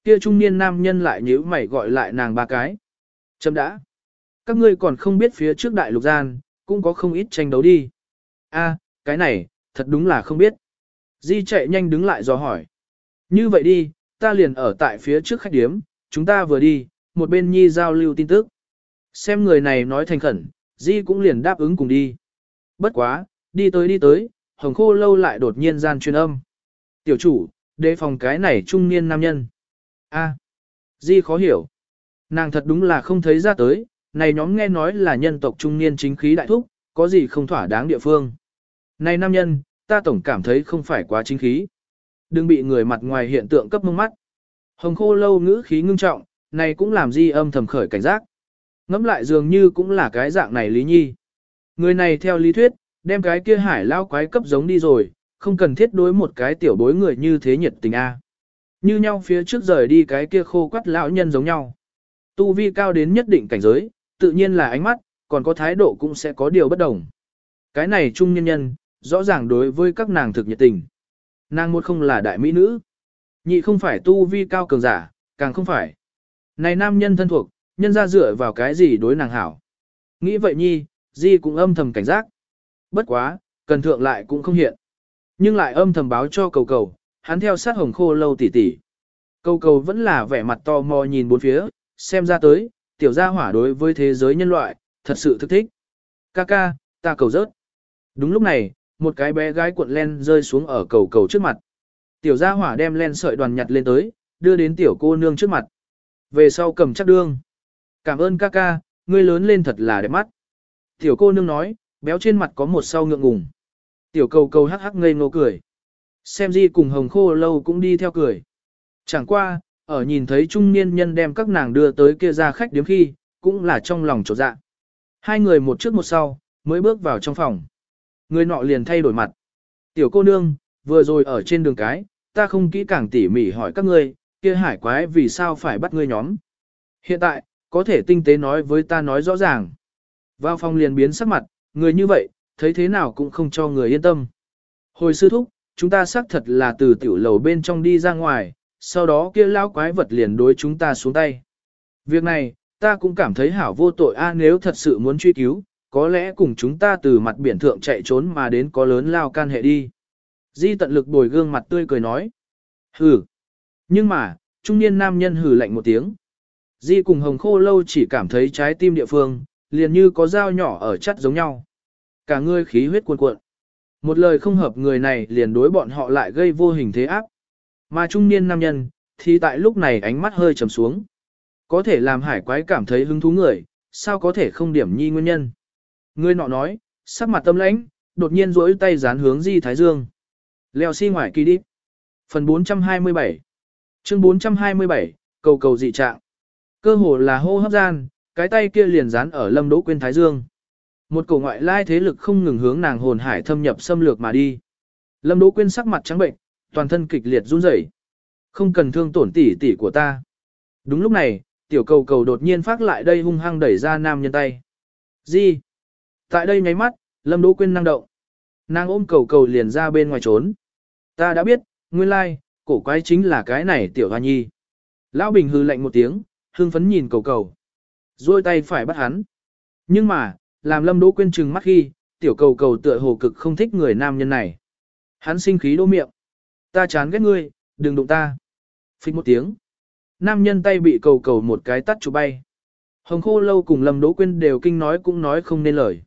Kia trung niên nam nhân lại nhíu mày gọi lại nàng ba cái. Chấm đã. Các ngươi còn không biết phía trước đại lục gian, cũng có không ít tranh đấu đi. A, cái này, thật đúng là không biết. Di chạy nhanh đứng lại do hỏi. Như vậy đi, ta liền ở tại phía trước khách điếm, chúng ta vừa đi, một bên nhi giao lưu tin tức. Xem người này nói thành khẩn, Di cũng liền đáp ứng cùng đi. Bất quá, đi tới đi tới, hồng khô lâu lại đột nhiên gian truyền âm. Tiểu chủ, đề phòng cái này trung niên nam nhân. A, Di khó hiểu. Nàng thật đúng là không thấy ra tới, này nhóm nghe nói là nhân tộc trung niên chính khí đại thúc, có gì không thỏa đáng địa phương. Này nam nhân, ta tổng cảm thấy không phải quá chính khí. Đừng bị người mặt ngoài hiện tượng cấp mông mắt. Hồng khô lâu ngữ khí ngưng trọng, này cũng làm di âm thầm khởi cảnh giác. Ngắm lại dường như cũng là cái dạng này lý nhi. Người này theo lý thuyết, đem cái kia hải lao quái cấp giống đi rồi, không cần thiết đối một cái tiểu bối người như thế nhiệt tình a. Như nhau phía trước rời đi cái kia khô quắt lão nhân giống nhau. Tu vi cao đến nhất định cảnh giới, tự nhiên là ánh mắt, còn có thái độ cũng sẽ có điều bất đồng. Cái này trung nhân nhân, rõ ràng đối với các nàng thực nhiệt tình. Nàng một không là đại mỹ nữ, nhị không phải tu vi cao cường giả, càng không phải. Này nam nhân thân thuộc, nhân ra dựa vào cái gì đối nàng hảo. Nghĩ vậy nhi, di cũng âm thầm cảnh giác. Bất quá, cần thượng lại cũng không hiện. Nhưng lại âm thầm báo cho cầu cầu, hắn theo sát hồng khô lâu tỉ tỉ. Cầu cầu vẫn là vẻ mặt to mò nhìn bốn phía, xem ra tới, tiểu gia hỏa đối với thế giới nhân loại, thật sự thức thích. Ca ca, ta cầu rớt. Đúng lúc này, một cái bé gái cuộn len rơi xuống ở cầu cầu trước mặt. Tiểu gia hỏa đem len sợi đoàn nhặt lên tới, đưa đến tiểu cô nương trước mặt. Về sau cầm chắc đương. Cảm ơn ca ca, ngươi lớn lên thật là đẹp mắt. Tiểu cô nương nói, béo trên mặt có một sau ngượng ngùng. Tiểu cầu cầu hắc hắc ngây ngô cười. Xem gì cùng hồng khô lâu cũng đi theo cười. Chẳng qua, ở nhìn thấy trung niên nhân đem các nàng đưa tới kia ra khách điếm khi, cũng là trong lòng trột dạ. Hai người một trước một sau, mới bước vào trong phòng. Người nọ liền thay đổi mặt. Tiểu cô nương, vừa rồi ở trên đường cái, ta không kỹ càng tỉ mỉ hỏi các ngươi, kia hải quái vì sao phải bắt ngươi nhóm. Hiện tại, có thể tinh tế nói với ta nói rõ ràng. Vào phòng liền biến sắc mặt, người như vậy, thấy thế nào cũng không cho người yên tâm. Hồi sư thúc, chúng ta xác thật là từ tiểu lầu bên trong đi ra ngoài, sau đó kia lão quái vật liền đối chúng ta xuống tay. Việc này, ta cũng cảm thấy hảo vô tội a nếu thật sự muốn truy cứu, có lẽ cùng chúng ta từ mặt biển thượng chạy trốn mà đến có lớn lao can hệ đi. Di tận lực bồi gương mặt tươi cười nói. Hừ. Nhưng mà, trung niên nam nhân hừ lạnh một tiếng. Di cùng hồng khô lâu chỉ cảm thấy trái tim địa phương, liền như có dao nhỏ ở chắt giống nhau. Cả người khí huyết cuồn cuộn. Một lời không hợp người này liền đối bọn họ lại gây vô hình thế áp. Mà trung niên nam nhân, thì tại lúc này ánh mắt hơi trầm xuống. Có thể làm hải quái cảm thấy hứng thú người, sao có thể không điểm nhi nguyên nhân. Người nọ nói, sắc mặt tâm lãnh, đột nhiên rỗi tay dán hướng Di Thái Dương. Leo xi si ngoài kỳ đi. Phần 427 Chương 427, cầu cầu dị trạng. Cơ hồ là hô hấp gian, cái tay kia liền dán ở Lâm Đỗ Quyên Thái Dương. Một cổ ngoại lai thế lực không ngừng hướng nàng hồn hải thâm nhập xâm lược mà đi. Lâm Đỗ Quyên sắc mặt trắng bệnh, toàn thân kịch liệt run rẩy. Không cần thương tổn tỷ tỷ của ta. Đúng lúc này, tiểu cầu cầu đột nhiên phát lại đây hung hăng đẩy ra nam nhân tay. Gì? Tại đây nháy mắt, Lâm Đỗ Quyên năng động. Nàng ôm cầu cầu liền ra bên ngoài trốn. Ta đã biết, nguyên lai, cổ quái chính là cái này tiểu hoa nhi. Lão Bình hư lạnh một tiếng, hương phấn nhìn cầu cầu. Rồi tay phải bắt hắn. Nhưng mà, làm Lâm Đỗ Quyên trừng mắt khi, tiểu cầu cầu tựa hồ cực không thích người nam nhân này. Hắn sinh khí đô miệng. Ta chán ghét ngươi, đừng đụng ta. Phích một tiếng. Nam nhân tay bị cầu cầu một cái tắt chụp bay. Hồng khô lâu cùng Lâm Đỗ Quyên đều kinh nói cũng nói không nên lời.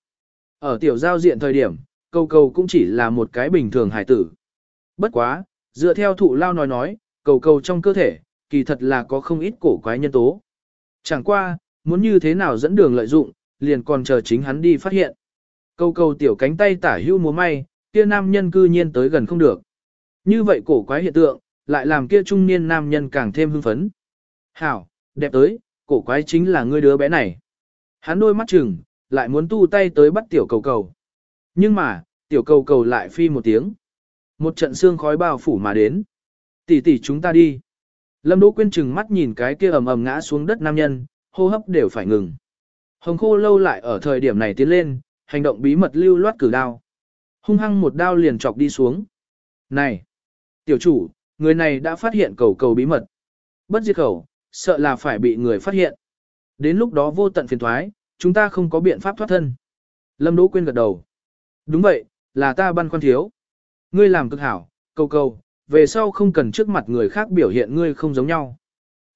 Ở tiểu giao diện thời điểm, cầu cầu cũng chỉ là một cái bình thường hải tử. Bất quá, dựa theo thụ lao nói nói, cầu cầu trong cơ thể, kỳ thật là có không ít cổ quái nhân tố. Chẳng qua, muốn như thế nào dẫn đường lợi dụng, liền còn chờ chính hắn đi phát hiện. câu câu tiểu cánh tay tả hưu múa may, kia nam nhân cư nhiên tới gần không được. Như vậy cổ quái hiện tượng, lại làm kia trung niên nam nhân càng thêm hưng phấn. Hảo, đẹp tới, cổ quái chính là ngươi đứa bé này. Hắn đôi mắt chừng, lại muốn tu tay tới bắt tiểu cầu cầu. Nhưng mà, tiểu cầu cầu lại phi một tiếng. Một trận xương khói bao phủ mà đến. Tỷ tỷ chúng ta đi. Lâm Đỗ Quyên chừng mắt nhìn cái kia ầm ầm ngã xuống đất nam nhân, hô hấp đều phải ngừng. Hồng khô lâu lại ở thời điểm này tiến lên, hành động bí mật lưu loát cử đao. Hung hăng một đao liền chọc đi xuống. Này! Tiểu chủ, người này đã phát hiện cầu cầu bí mật. Bất diệt khẩu, sợ là phải bị người phát hiện. Đến lúc đó vô tận phiền thoái, chúng ta không có biện pháp thoát thân. Lâm Đỗ Quyên gật đầu. Đúng vậy, là ta băn khoăn thiếu. Ngươi làm cực hảo, cầu cầu, về sau không cần trước mặt người khác biểu hiện ngươi không giống nhau.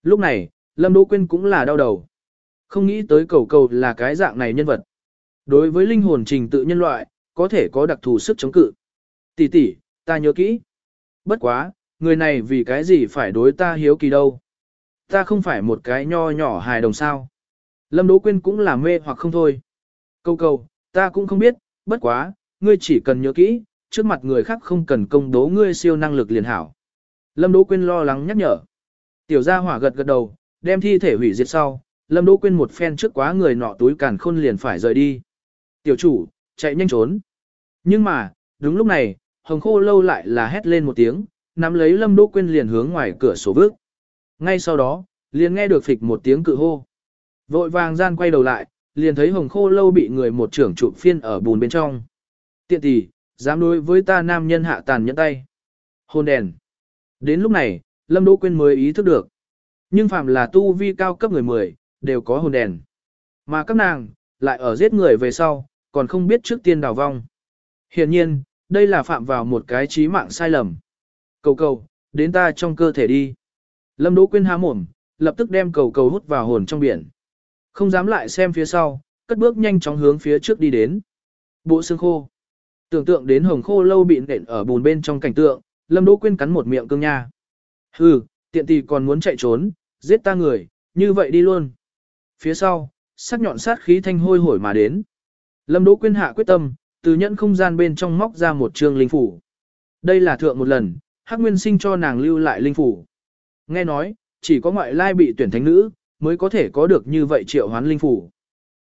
Lúc này, Lâm Đỗ Quyên cũng là đau đầu. Không nghĩ tới cầu cầu là cái dạng này nhân vật. Đối với linh hồn trình tự nhân loại, có thể có đặc thù sức chống cự. Tỷ tỷ, ta nhớ kỹ. Bất quá, người này vì cái gì phải đối ta hiếu kỳ đâu. Ta không phải một cái nho nhỏ hài đồng sao. Lâm Đỗ Quyên cũng là mê hoặc không thôi. Câu câu, ta cũng không biết, bất quá, ngươi chỉ cần nhớ kỹ, trước mặt người khác không cần công đố ngươi siêu năng lực liền hảo. Lâm Đỗ Quyên lo lắng nhắc nhở. Tiểu gia hỏa gật gật đầu, đem thi thể hủy diệt sau, Lâm Đỗ Quyên một phen trước quá người nọ túi càn khôn liền phải rời đi. Tiểu chủ, chạy nhanh trốn. Nhưng mà, đúng lúc này, hồng khô lâu lại là hét lên một tiếng, nắm lấy Lâm Đỗ Quyên liền hướng ngoài cửa sổ vước. Ngay sau đó, liền nghe được phịch một tiếng cự hô. Vội vàng gian quay đầu lại, liền thấy hồng khô lâu bị người một trưởng trụ phiên ở bùn bên trong. Tiện tỷ, dám đối với ta nam nhân hạ tàn nhẫn tay. Hôn đèn. Đến lúc này, Lâm Đỗ Quyên mới ý thức được. Nhưng phạm là tu vi cao cấp người mười, đều có hồn đèn. Mà các nàng, lại ở giết người về sau, còn không biết trước tiên đào vong. Hiển nhiên, đây là phạm vào một cái trí mạng sai lầm. Cầu cầu, đến ta trong cơ thể đi. Lâm Đỗ Quyên há mồm, lập tức đem cầu cầu hút vào hồn trong biển. Không dám lại xem phía sau, cất bước nhanh chóng hướng phía trước đi đến. Bộ xương khô. Tưởng tượng đến hồng khô lâu bị nện ở bùn bên trong cảnh tượng, Lâm Đỗ Quyên cắn một miệng cương nha. Hừ, tiện tì còn muốn chạy trốn, giết ta người, như vậy đi luôn. Phía sau, sắc nhọn sát khí thanh hôi hổi mà đến. Lâm Đỗ Quyên hạ quyết tâm, từ nhẫn không gian bên trong móc ra một trường linh phủ. Đây là thượng một lần, Hắc Nguyên Sinh cho nàng lưu lại linh phủ. Nghe nói, chỉ có ngoại lai bị tuyển thánh nữ, mới có thể có được như vậy triệu hoán linh phủ.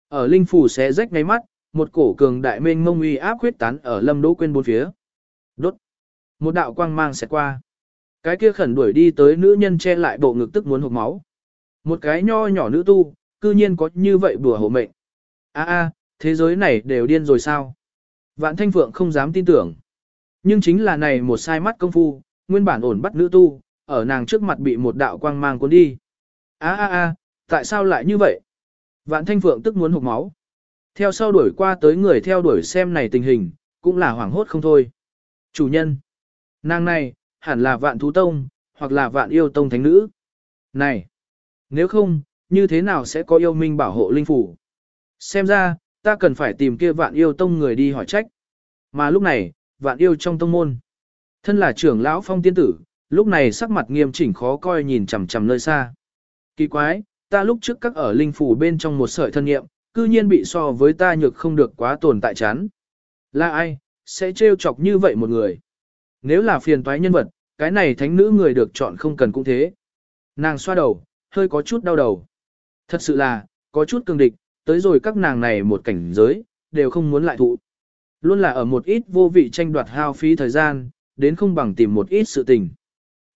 Ở linh phủ xé rách ngay mắt, một cổ cường đại mênh mông uy áp quyết tán ở Lâm Đỗ Quyên bốn phía. Đốt. Một đạo quang mang sẽ qua. Cái kia khẩn đuổi đi tới nữ nhân che lại bộ ngực tức muốn hộp máu. Một cái nho nhỏ nữ tu, cư nhiên có như vậy bùa hộ mệnh. A a, thế giới này đều điên rồi sao? Vạn Thanh Phượng không dám tin tưởng. Nhưng chính là này một sai mắt công phu, nguyên bản ổn bắt nữ tu, ở nàng trước mặt bị một đạo quang mang cuốn đi. A a a, tại sao lại như vậy? Vạn Thanh Phượng tức muốn hụt máu. Theo sau đuổi qua tới người theo đuổi xem này tình hình, cũng là hoảng hốt không thôi. Chủ nhân. Nàng này, hẳn là vạn thú tông, hoặc là vạn yêu tông thánh nữ. Này. Nếu không, như thế nào sẽ có yêu minh bảo hộ linh phủ. Xem ra, ta cần phải tìm kia vạn yêu tông người đi hỏi trách. Mà lúc này, vạn yêu trong tông môn. Thân là trưởng lão phong tiên tử, lúc này sắc mặt nghiêm chỉnh khó coi nhìn chằm chằm nơi xa. Kỳ quái, ta lúc trước các ở linh phủ bên trong một sợi thân nghiệm, cư nhiên bị so với ta nhược không được quá tồn tại chán. Là ai, sẽ trêu chọc như vậy một người? Nếu là phiền toái nhân vật, cái này thánh nữ người được chọn không cần cũng thế. Nàng xoa đầu, hơi có chút đau đầu. Thật sự là, có chút cường địch, tới rồi các nàng này một cảnh giới, đều không muốn lại thụ. Luôn là ở một ít vô vị tranh đoạt hao phí thời gian, đến không bằng tìm một ít sự tình.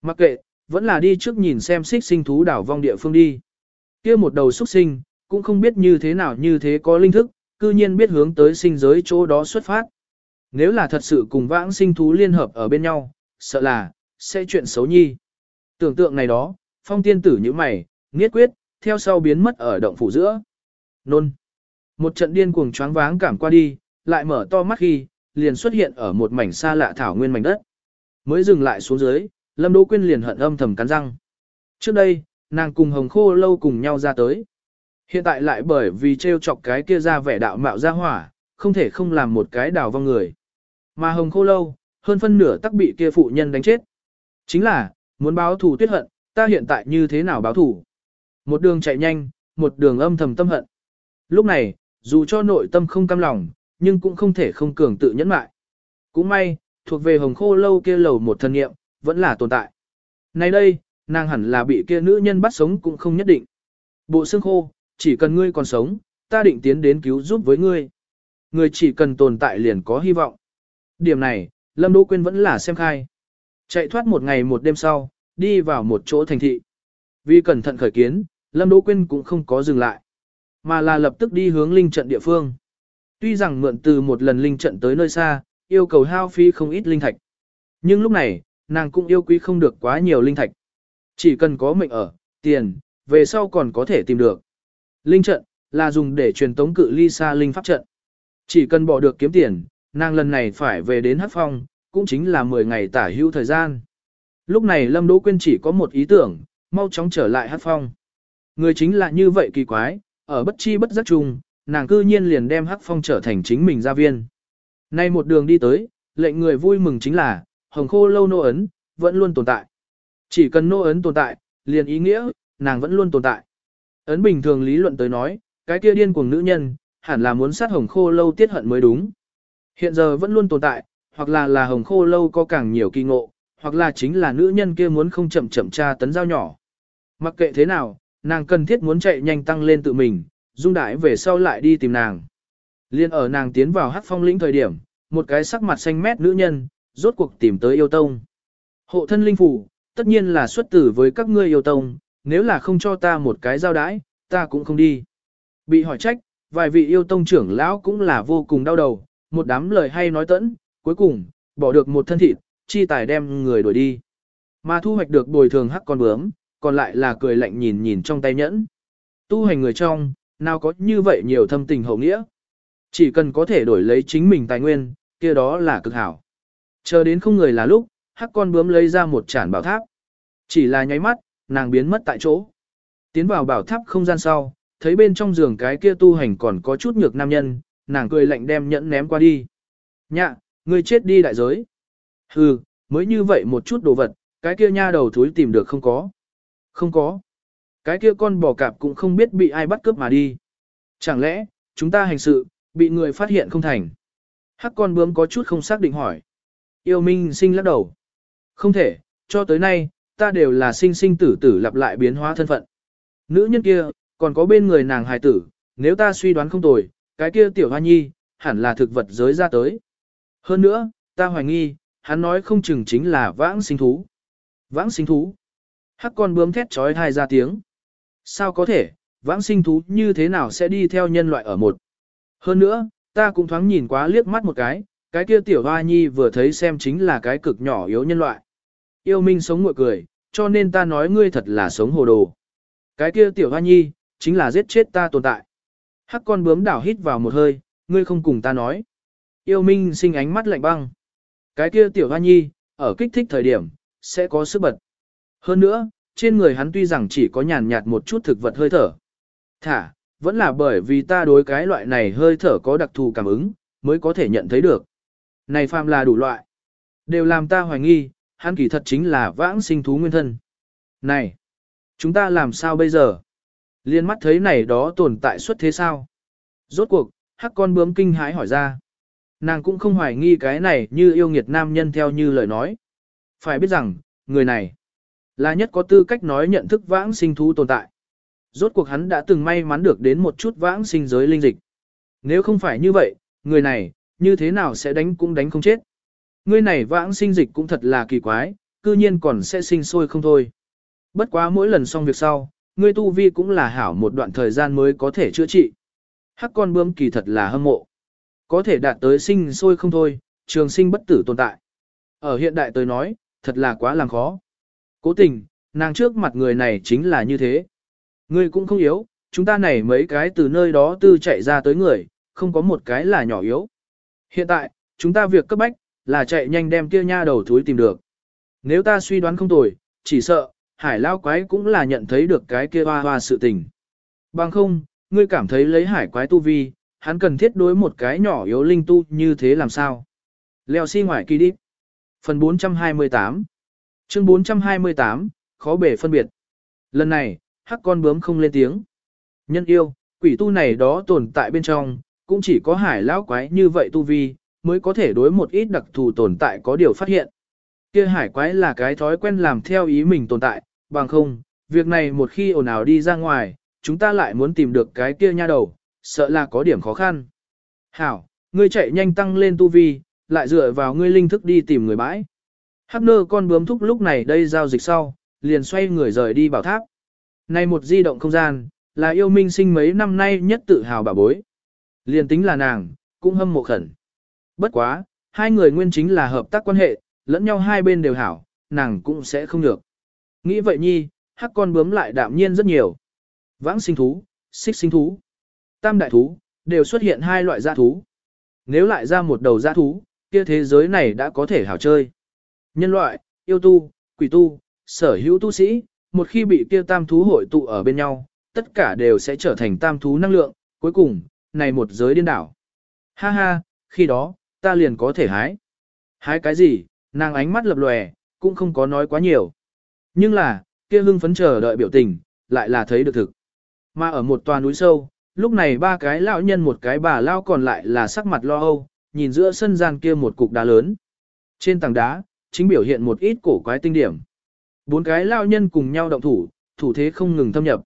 Mặc kệ, vẫn là đi trước nhìn xem xích sinh thú đảo vong địa phương đi. kia một đầu xuất sinh, cũng không biết như thế nào như thế có linh thức, cư nhiên biết hướng tới sinh giới chỗ đó xuất phát. Nếu là thật sự cùng vãng sinh thú liên hợp ở bên nhau, sợ là, sẽ chuyện xấu nhi. Tưởng tượng này đó, phong tiên tử như mày, nghiết quyết, theo sau biến mất ở động phủ giữa. Nôn. Một trận điên cuồng choáng váng cảm qua đi, lại mở to mắt khi, liền xuất hiện ở một mảnh xa lạ thảo nguyên mảnh đất. Mới dừng lại xuống dưới, Lâm Đỗ Quyên liền hận âm thầm cắn răng. Trước đây, nàng cùng Hồng Khô lâu cùng nhau ra tới. Hiện tại lại bởi vì treo chọc cái kia ra vẻ đạo mạo ra hỏa, không thể không làm một cái đào vong người. Mà Hồng Khô lâu, hơn phân nửa tắc bị kia phụ nhân đánh chết. Chính là, muốn báo thù tuyết hận, ta hiện tại như thế nào báo thù? Một đường chạy nhanh, một đường âm thầm tâm hận. Lúc này, dù cho nội tâm không cam lòng, nhưng cũng không thể không cường tự nhẫn mại. Cũng may, thuộc về hồng khô lâu kia lầu một thân nghiệm, vẫn là tồn tại. Nay đây, nàng hẳn là bị kia nữ nhân bắt sống cũng không nhất định. Bộ xương khô, chỉ cần ngươi còn sống, ta định tiến đến cứu giúp với ngươi. Ngươi chỉ cần tồn tại liền có hy vọng. Điểm này, Lâm Đỗ Quyên vẫn là xem khai. Chạy thoát một ngày một đêm sau, đi vào một chỗ thành thị. Vì cẩn thận khởi kiến, Lâm Đỗ Quyên cũng không có dừng lại, mà là lập tức đi hướng linh trận địa phương. Tuy rằng mượn từ một lần linh trận tới nơi xa, yêu cầu hao phí không ít linh thạch. Nhưng lúc này, nàng cũng yêu quý không được quá nhiều linh thạch. Chỉ cần có mệnh ở, tiền, về sau còn có thể tìm được. Linh trận, là dùng để truyền tống cự ly xa linh pháp trận. Chỉ cần bỏ được kiếm tiền, nàng lần này phải về đến Hắc Phong, cũng chính là 10 ngày tả hữu thời gian. Lúc này Lâm Đỗ Quyên chỉ có một ý tưởng, mau chóng trở lại Hắc Phong. Người chính là như vậy kỳ quái, ở bất chi bất giác chung, nàng cư nhiên liền đem Hắc Phong trở thành chính mình gia viên. Nay một đường đi tới, lệnh người vui mừng chính là, hồng khô lâu nô ấn, vẫn luôn tồn tại. Chỉ cần nô ấn tồn tại, liền ý nghĩa, nàng vẫn luôn tồn tại. Ấn bình thường lý luận tới nói, cái kia điên cuồng nữ nhân, hẳn là muốn sát hồng khô lâu tiết hận mới đúng. Hiện giờ vẫn luôn tồn tại, hoặc là là hồng khô lâu có càng nhiều kỳ ngộ, hoặc là chính là nữ nhân kia muốn không chậm chậm tra tấn giao nhỏ. Mặc kệ thế nào, nàng cần thiết muốn chạy nhanh tăng lên tự mình, dung đại về sau lại đi tìm nàng. Liên ở nàng tiến vào hát phong lĩnh thời điểm, một cái sắc mặt xanh mét nữ nhân, rốt cuộc tìm tới yêu tông. Hộ thân linh phủ, tất nhiên là xuất tử với các ngươi yêu tông, nếu là không cho ta một cái giao đãi, ta cũng không đi. Bị hỏi trách, vài vị yêu tông trưởng lão cũng là vô cùng đau đầu, một đám lời hay nói tẫn, cuối cùng, bỏ được một thân thịt, chi tài đem người đuổi đi. Mà thu hoạch được bồi thường hắc con bướm, còn lại là cười lạnh nhìn nhìn trong tay nhẫn. Tu hành người trong, nào có như vậy nhiều thâm tình hậu nghĩa. Chỉ cần có thể đổi lấy chính mình tài nguyên, kia đó là cực hảo. Chờ đến không người là lúc, hắc con bướm lấy ra một chản bảo tháp. Chỉ là nháy mắt, nàng biến mất tại chỗ. Tiến vào bảo tháp không gian sau, thấy bên trong giường cái kia tu hành còn có chút nhược nam nhân, nàng cười lạnh đem nhẫn ném qua đi. Nhạ, ngươi chết đi đại giới. Hừ, mới như vậy một chút đồ vật, cái kia nha đầu thúi tìm được không có. Không có. Cái kia con bò cạp cũng không biết bị ai bắt cướp mà đi. Chẳng lẽ, chúng ta hành sự, bị người phát hiện không thành. Hắc con bướm có chút không xác định hỏi. Yêu minh sinh lắc đầu. Không thể, cho tới nay, ta đều là sinh sinh tử tử lặp lại biến hóa thân phận. Nữ nhân kia, còn có bên người nàng hài tử, nếu ta suy đoán không tồi, cái kia tiểu hoa nhi, hẳn là thực vật giới ra tới. Hơn nữa, ta hoài nghi, hắn nói không chừng chính là vãng sinh thú. Vãng sinh thú. Hắc con bướm thét trói thai ra tiếng. Sao có thể, vãng sinh thú như thế nào sẽ đi theo nhân loại ở một. Hơn nữa, ta cũng thoáng nhìn quá liếc mắt một cái, cái kia tiểu hoa nhi vừa thấy xem chính là cái cực nhỏ yếu nhân loại. Yêu minh sống ngội cười, cho nên ta nói ngươi thật là sống hồ đồ. Cái kia tiểu hoa nhi, chính là giết chết ta tồn tại. Hắc con bướm đảo hít vào một hơi, ngươi không cùng ta nói. Yêu minh sinh ánh mắt lạnh băng. Cái kia tiểu hoa nhi, ở kích thích thời điểm, sẽ có sức bật. Hơn nữa, trên người hắn tuy rằng chỉ có nhàn nhạt một chút thực vật hơi thở, Thả, vẫn là bởi vì ta đối cái loại này hơi thở có đặc thù cảm ứng, mới có thể nhận thấy được. Này phàm là đủ loại. Đều làm ta hoài nghi, hắn kỳ thật chính là vãng sinh thú nguyên thân. Này, chúng ta làm sao bây giờ? Liên mắt thấy này đó tồn tại xuất thế sao? Rốt cuộc, hắc con bướm kinh hãi hỏi ra. Nàng cũng không hoài nghi cái này như yêu nghiệt nam nhân theo như lời nói. Phải biết rằng, người này là nhất có tư cách nói nhận thức vãng sinh thú tồn tại. Rốt cuộc hắn đã từng may mắn được đến một chút vãng sinh giới linh dịch. Nếu không phải như vậy, người này, như thế nào sẽ đánh cũng đánh không chết. Người này vãng sinh dịch cũng thật là kỳ quái, cư nhiên còn sẽ sinh sôi không thôi. Bất quá mỗi lần xong việc sau, ngươi tu vi cũng là hảo một đoạn thời gian mới có thể chữa trị. Hắc con bướm kỳ thật là hâm mộ. Có thể đạt tới sinh sôi không thôi, trường sinh bất tử tồn tại. Ở hiện đại tôi nói, thật là quá làm khó. Cố tình, nàng trước mặt người này chính là như thế. Ngươi cũng không yếu, chúng ta này mấy cái từ nơi đó tư chạy ra tới người, không có một cái là nhỏ yếu. Hiện tại, chúng ta việc cấp bách, là chạy nhanh đem kia nha đầu thúi tìm được. Nếu ta suy đoán không tồi, chỉ sợ, hải lao quái cũng là nhận thấy được cái kia hoa hoa sự tình. Bằng không, ngươi cảm thấy lấy hải quái tu vi, hắn cần thiết đối một cái nhỏ yếu linh tu như thế làm sao? Leo xi si ngoại kỳ đi. Phần 428 Chương 428, khó bể phân biệt. Lần này, hắc con bướm không lên tiếng. Nhân yêu, quỷ tu này đó tồn tại bên trong, cũng chỉ có hải lão quái như vậy tu vi, mới có thể đối một ít đặc thù tồn tại có điều phát hiện. Kia hải quái là cái thói quen làm theo ý mình tồn tại, bằng không, việc này một khi ồn ào đi ra ngoài, chúng ta lại muốn tìm được cái kia nha đầu, sợ là có điểm khó khăn. Hảo, ngươi chạy nhanh tăng lên tu vi, lại dựa vào ngươi linh thức đi tìm người bãi. Hắc nơ con bướm thúc lúc này đây giao dịch sau, liền xoay người rời đi bảo tháp. Này một di động không gian, là yêu minh sinh mấy năm nay nhất tự hào bà bối. Liền tính là nàng, cũng hâm mộ khẩn. Bất quá, hai người nguyên chính là hợp tác quan hệ, lẫn nhau hai bên đều hảo, nàng cũng sẽ không được. Nghĩ vậy nhi, hắc con bướm lại đạm nhiên rất nhiều. Vãng sinh thú, xích sinh thú, tam đại thú, đều xuất hiện hai loại gia thú. Nếu lại ra một đầu gia thú, kia thế giới này đã có thể hảo chơi. Nhân loại, yêu tu, quỷ tu, sở hữu tu sĩ, một khi bị kia tam thú hội tụ ở bên nhau, tất cả đều sẽ trở thành tam thú năng lượng, cuối cùng, này một giới điên đảo. Ha ha, khi đó, ta liền có thể hái. Hái cái gì, nàng ánh mắt lập lòe, cũng không có nói quá nhiều. Nhưng là, kia hưng phấn chờ đợi biểu tình, lại là thấy được thực. Mà ở một tòa núi sâu, lúc này ba cái lão nhân một cái bà lao còn lại là sắc mặt lo âu, nhìn giữa sân gian kia một cục đá lớn. Trên tảng đá, chính biểu hiện một ít cổ quái tinh điểm. Bốn cái lao nhân cùng nhau động thủ, thủ thế không ngừng thâm nhập.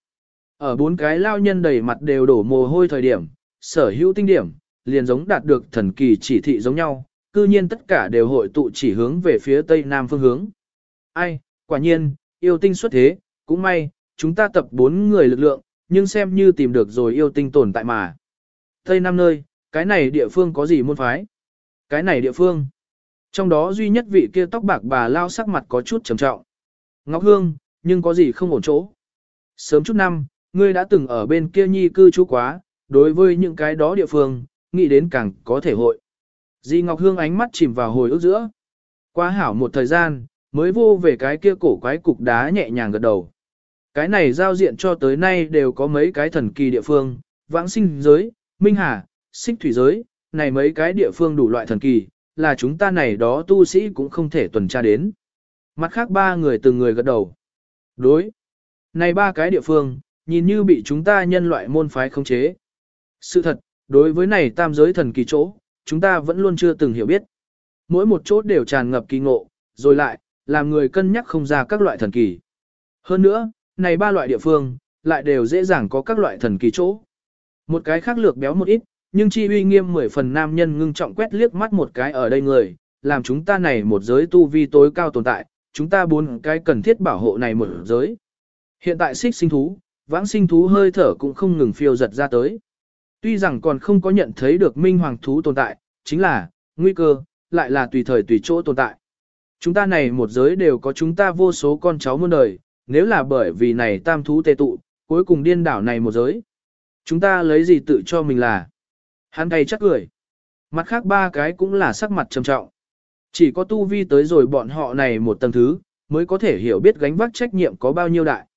Ở bốn cái lao nhân đầy mặt đều đổ mồ hôi thời điểm, sở hữu tinh điểm, liền giống đạt được thần kỳ chỉ thị giống nhau, cư nhiên tất cả đều hội tụ chỉ hướng về phía tây nam phương hướng. Ai, quả nhiên, yêu tinh xuất thế, cũng may, chúng ta tập bốn người lực lượng, nhưng xem như tìm được rồi yêu tinh tồn tại mà. Tây Nam nơi, cái này địa phương có gì môn phái? Cái này địa phương. Trong đó duy nhất vị kia tóc bạc bà lao sắc mặt có chút trầm trọng. Ngọc Hương, nhưng có gì không ổn chỗ. Sớm chút năm, ngươi đã từng ở bên kia nhi cư trú quá, đối với những cái đó địa phương, nghĩ đến càng có thể hội. Di Ngọc Hương ánh mắt chìm vào hồi ức giữa. Qua hảo một thời gian, mới vô về cái kia cổ quái cục đá nhẹ nhàng gật đầu. Cái này giao diện cho tới nay đều có mấy cái thần kỳ địa phương, vãng sinh giới, minh hà, xích thủy giới, này mấy cái địa phương đủ loại thần kỳ, là chúng ta này đó tu sĩ cũng không thể tuần tra đến. Mặt khác ba người từng người gật đầu. Đối. Này ba cái địa phương, nhìn như bị chúng ta nhân loại môn phái khống chế. Sự thật, đối với này tam giới thần kỳ chỗ, chúng ta vẫn luôn chưa từng hiểu biết. Mỗi một chỗ đều tràn ngập kỳ ngộ, rồi lại, làm người cân nhắc không ra các loại thần kỳ. Hơn nữa, này ba loại địa phương, lại đều dễ dàng có các loại thần kỳ chỗ. Một cái khác lược béo một ít, nhưng chi uy nghiêm mười phần nam nhân ngưng trọng quét liếc mắt một cái ở đây người, làm chúng ta này một giới tu vi tối cao tồn tại, chúng ta bốn cái cần thiết bảo hộ này một giới. Hiện tại xích sinh thú, vãng sinh thú hơi thở cũng không ngừng phiêu giật ra tới. Tuy rằng còn không có nhận thấy được minh hoàng thú tồn tại, chính là, nguy cơ, lại là tùy thời tùy chỗ tồn tại. Chúng ta này một giới đều có chúng ta vô số con cháu muôn đời, nếu là bởi vì này tam thú tề tụ, cuối cùng điên đảo này một giới. Chúng ta lấy gì tự cho mình là? Hắn cay chắc cười. Mặt khác ba cái cũng là sắc mặt trầm trọng. Chỉ có tu vi tới rồi bọn họ này một tầng thứ, mới có thể hiểu biết gánh vác trách nhiệm có bao nhiêu đại.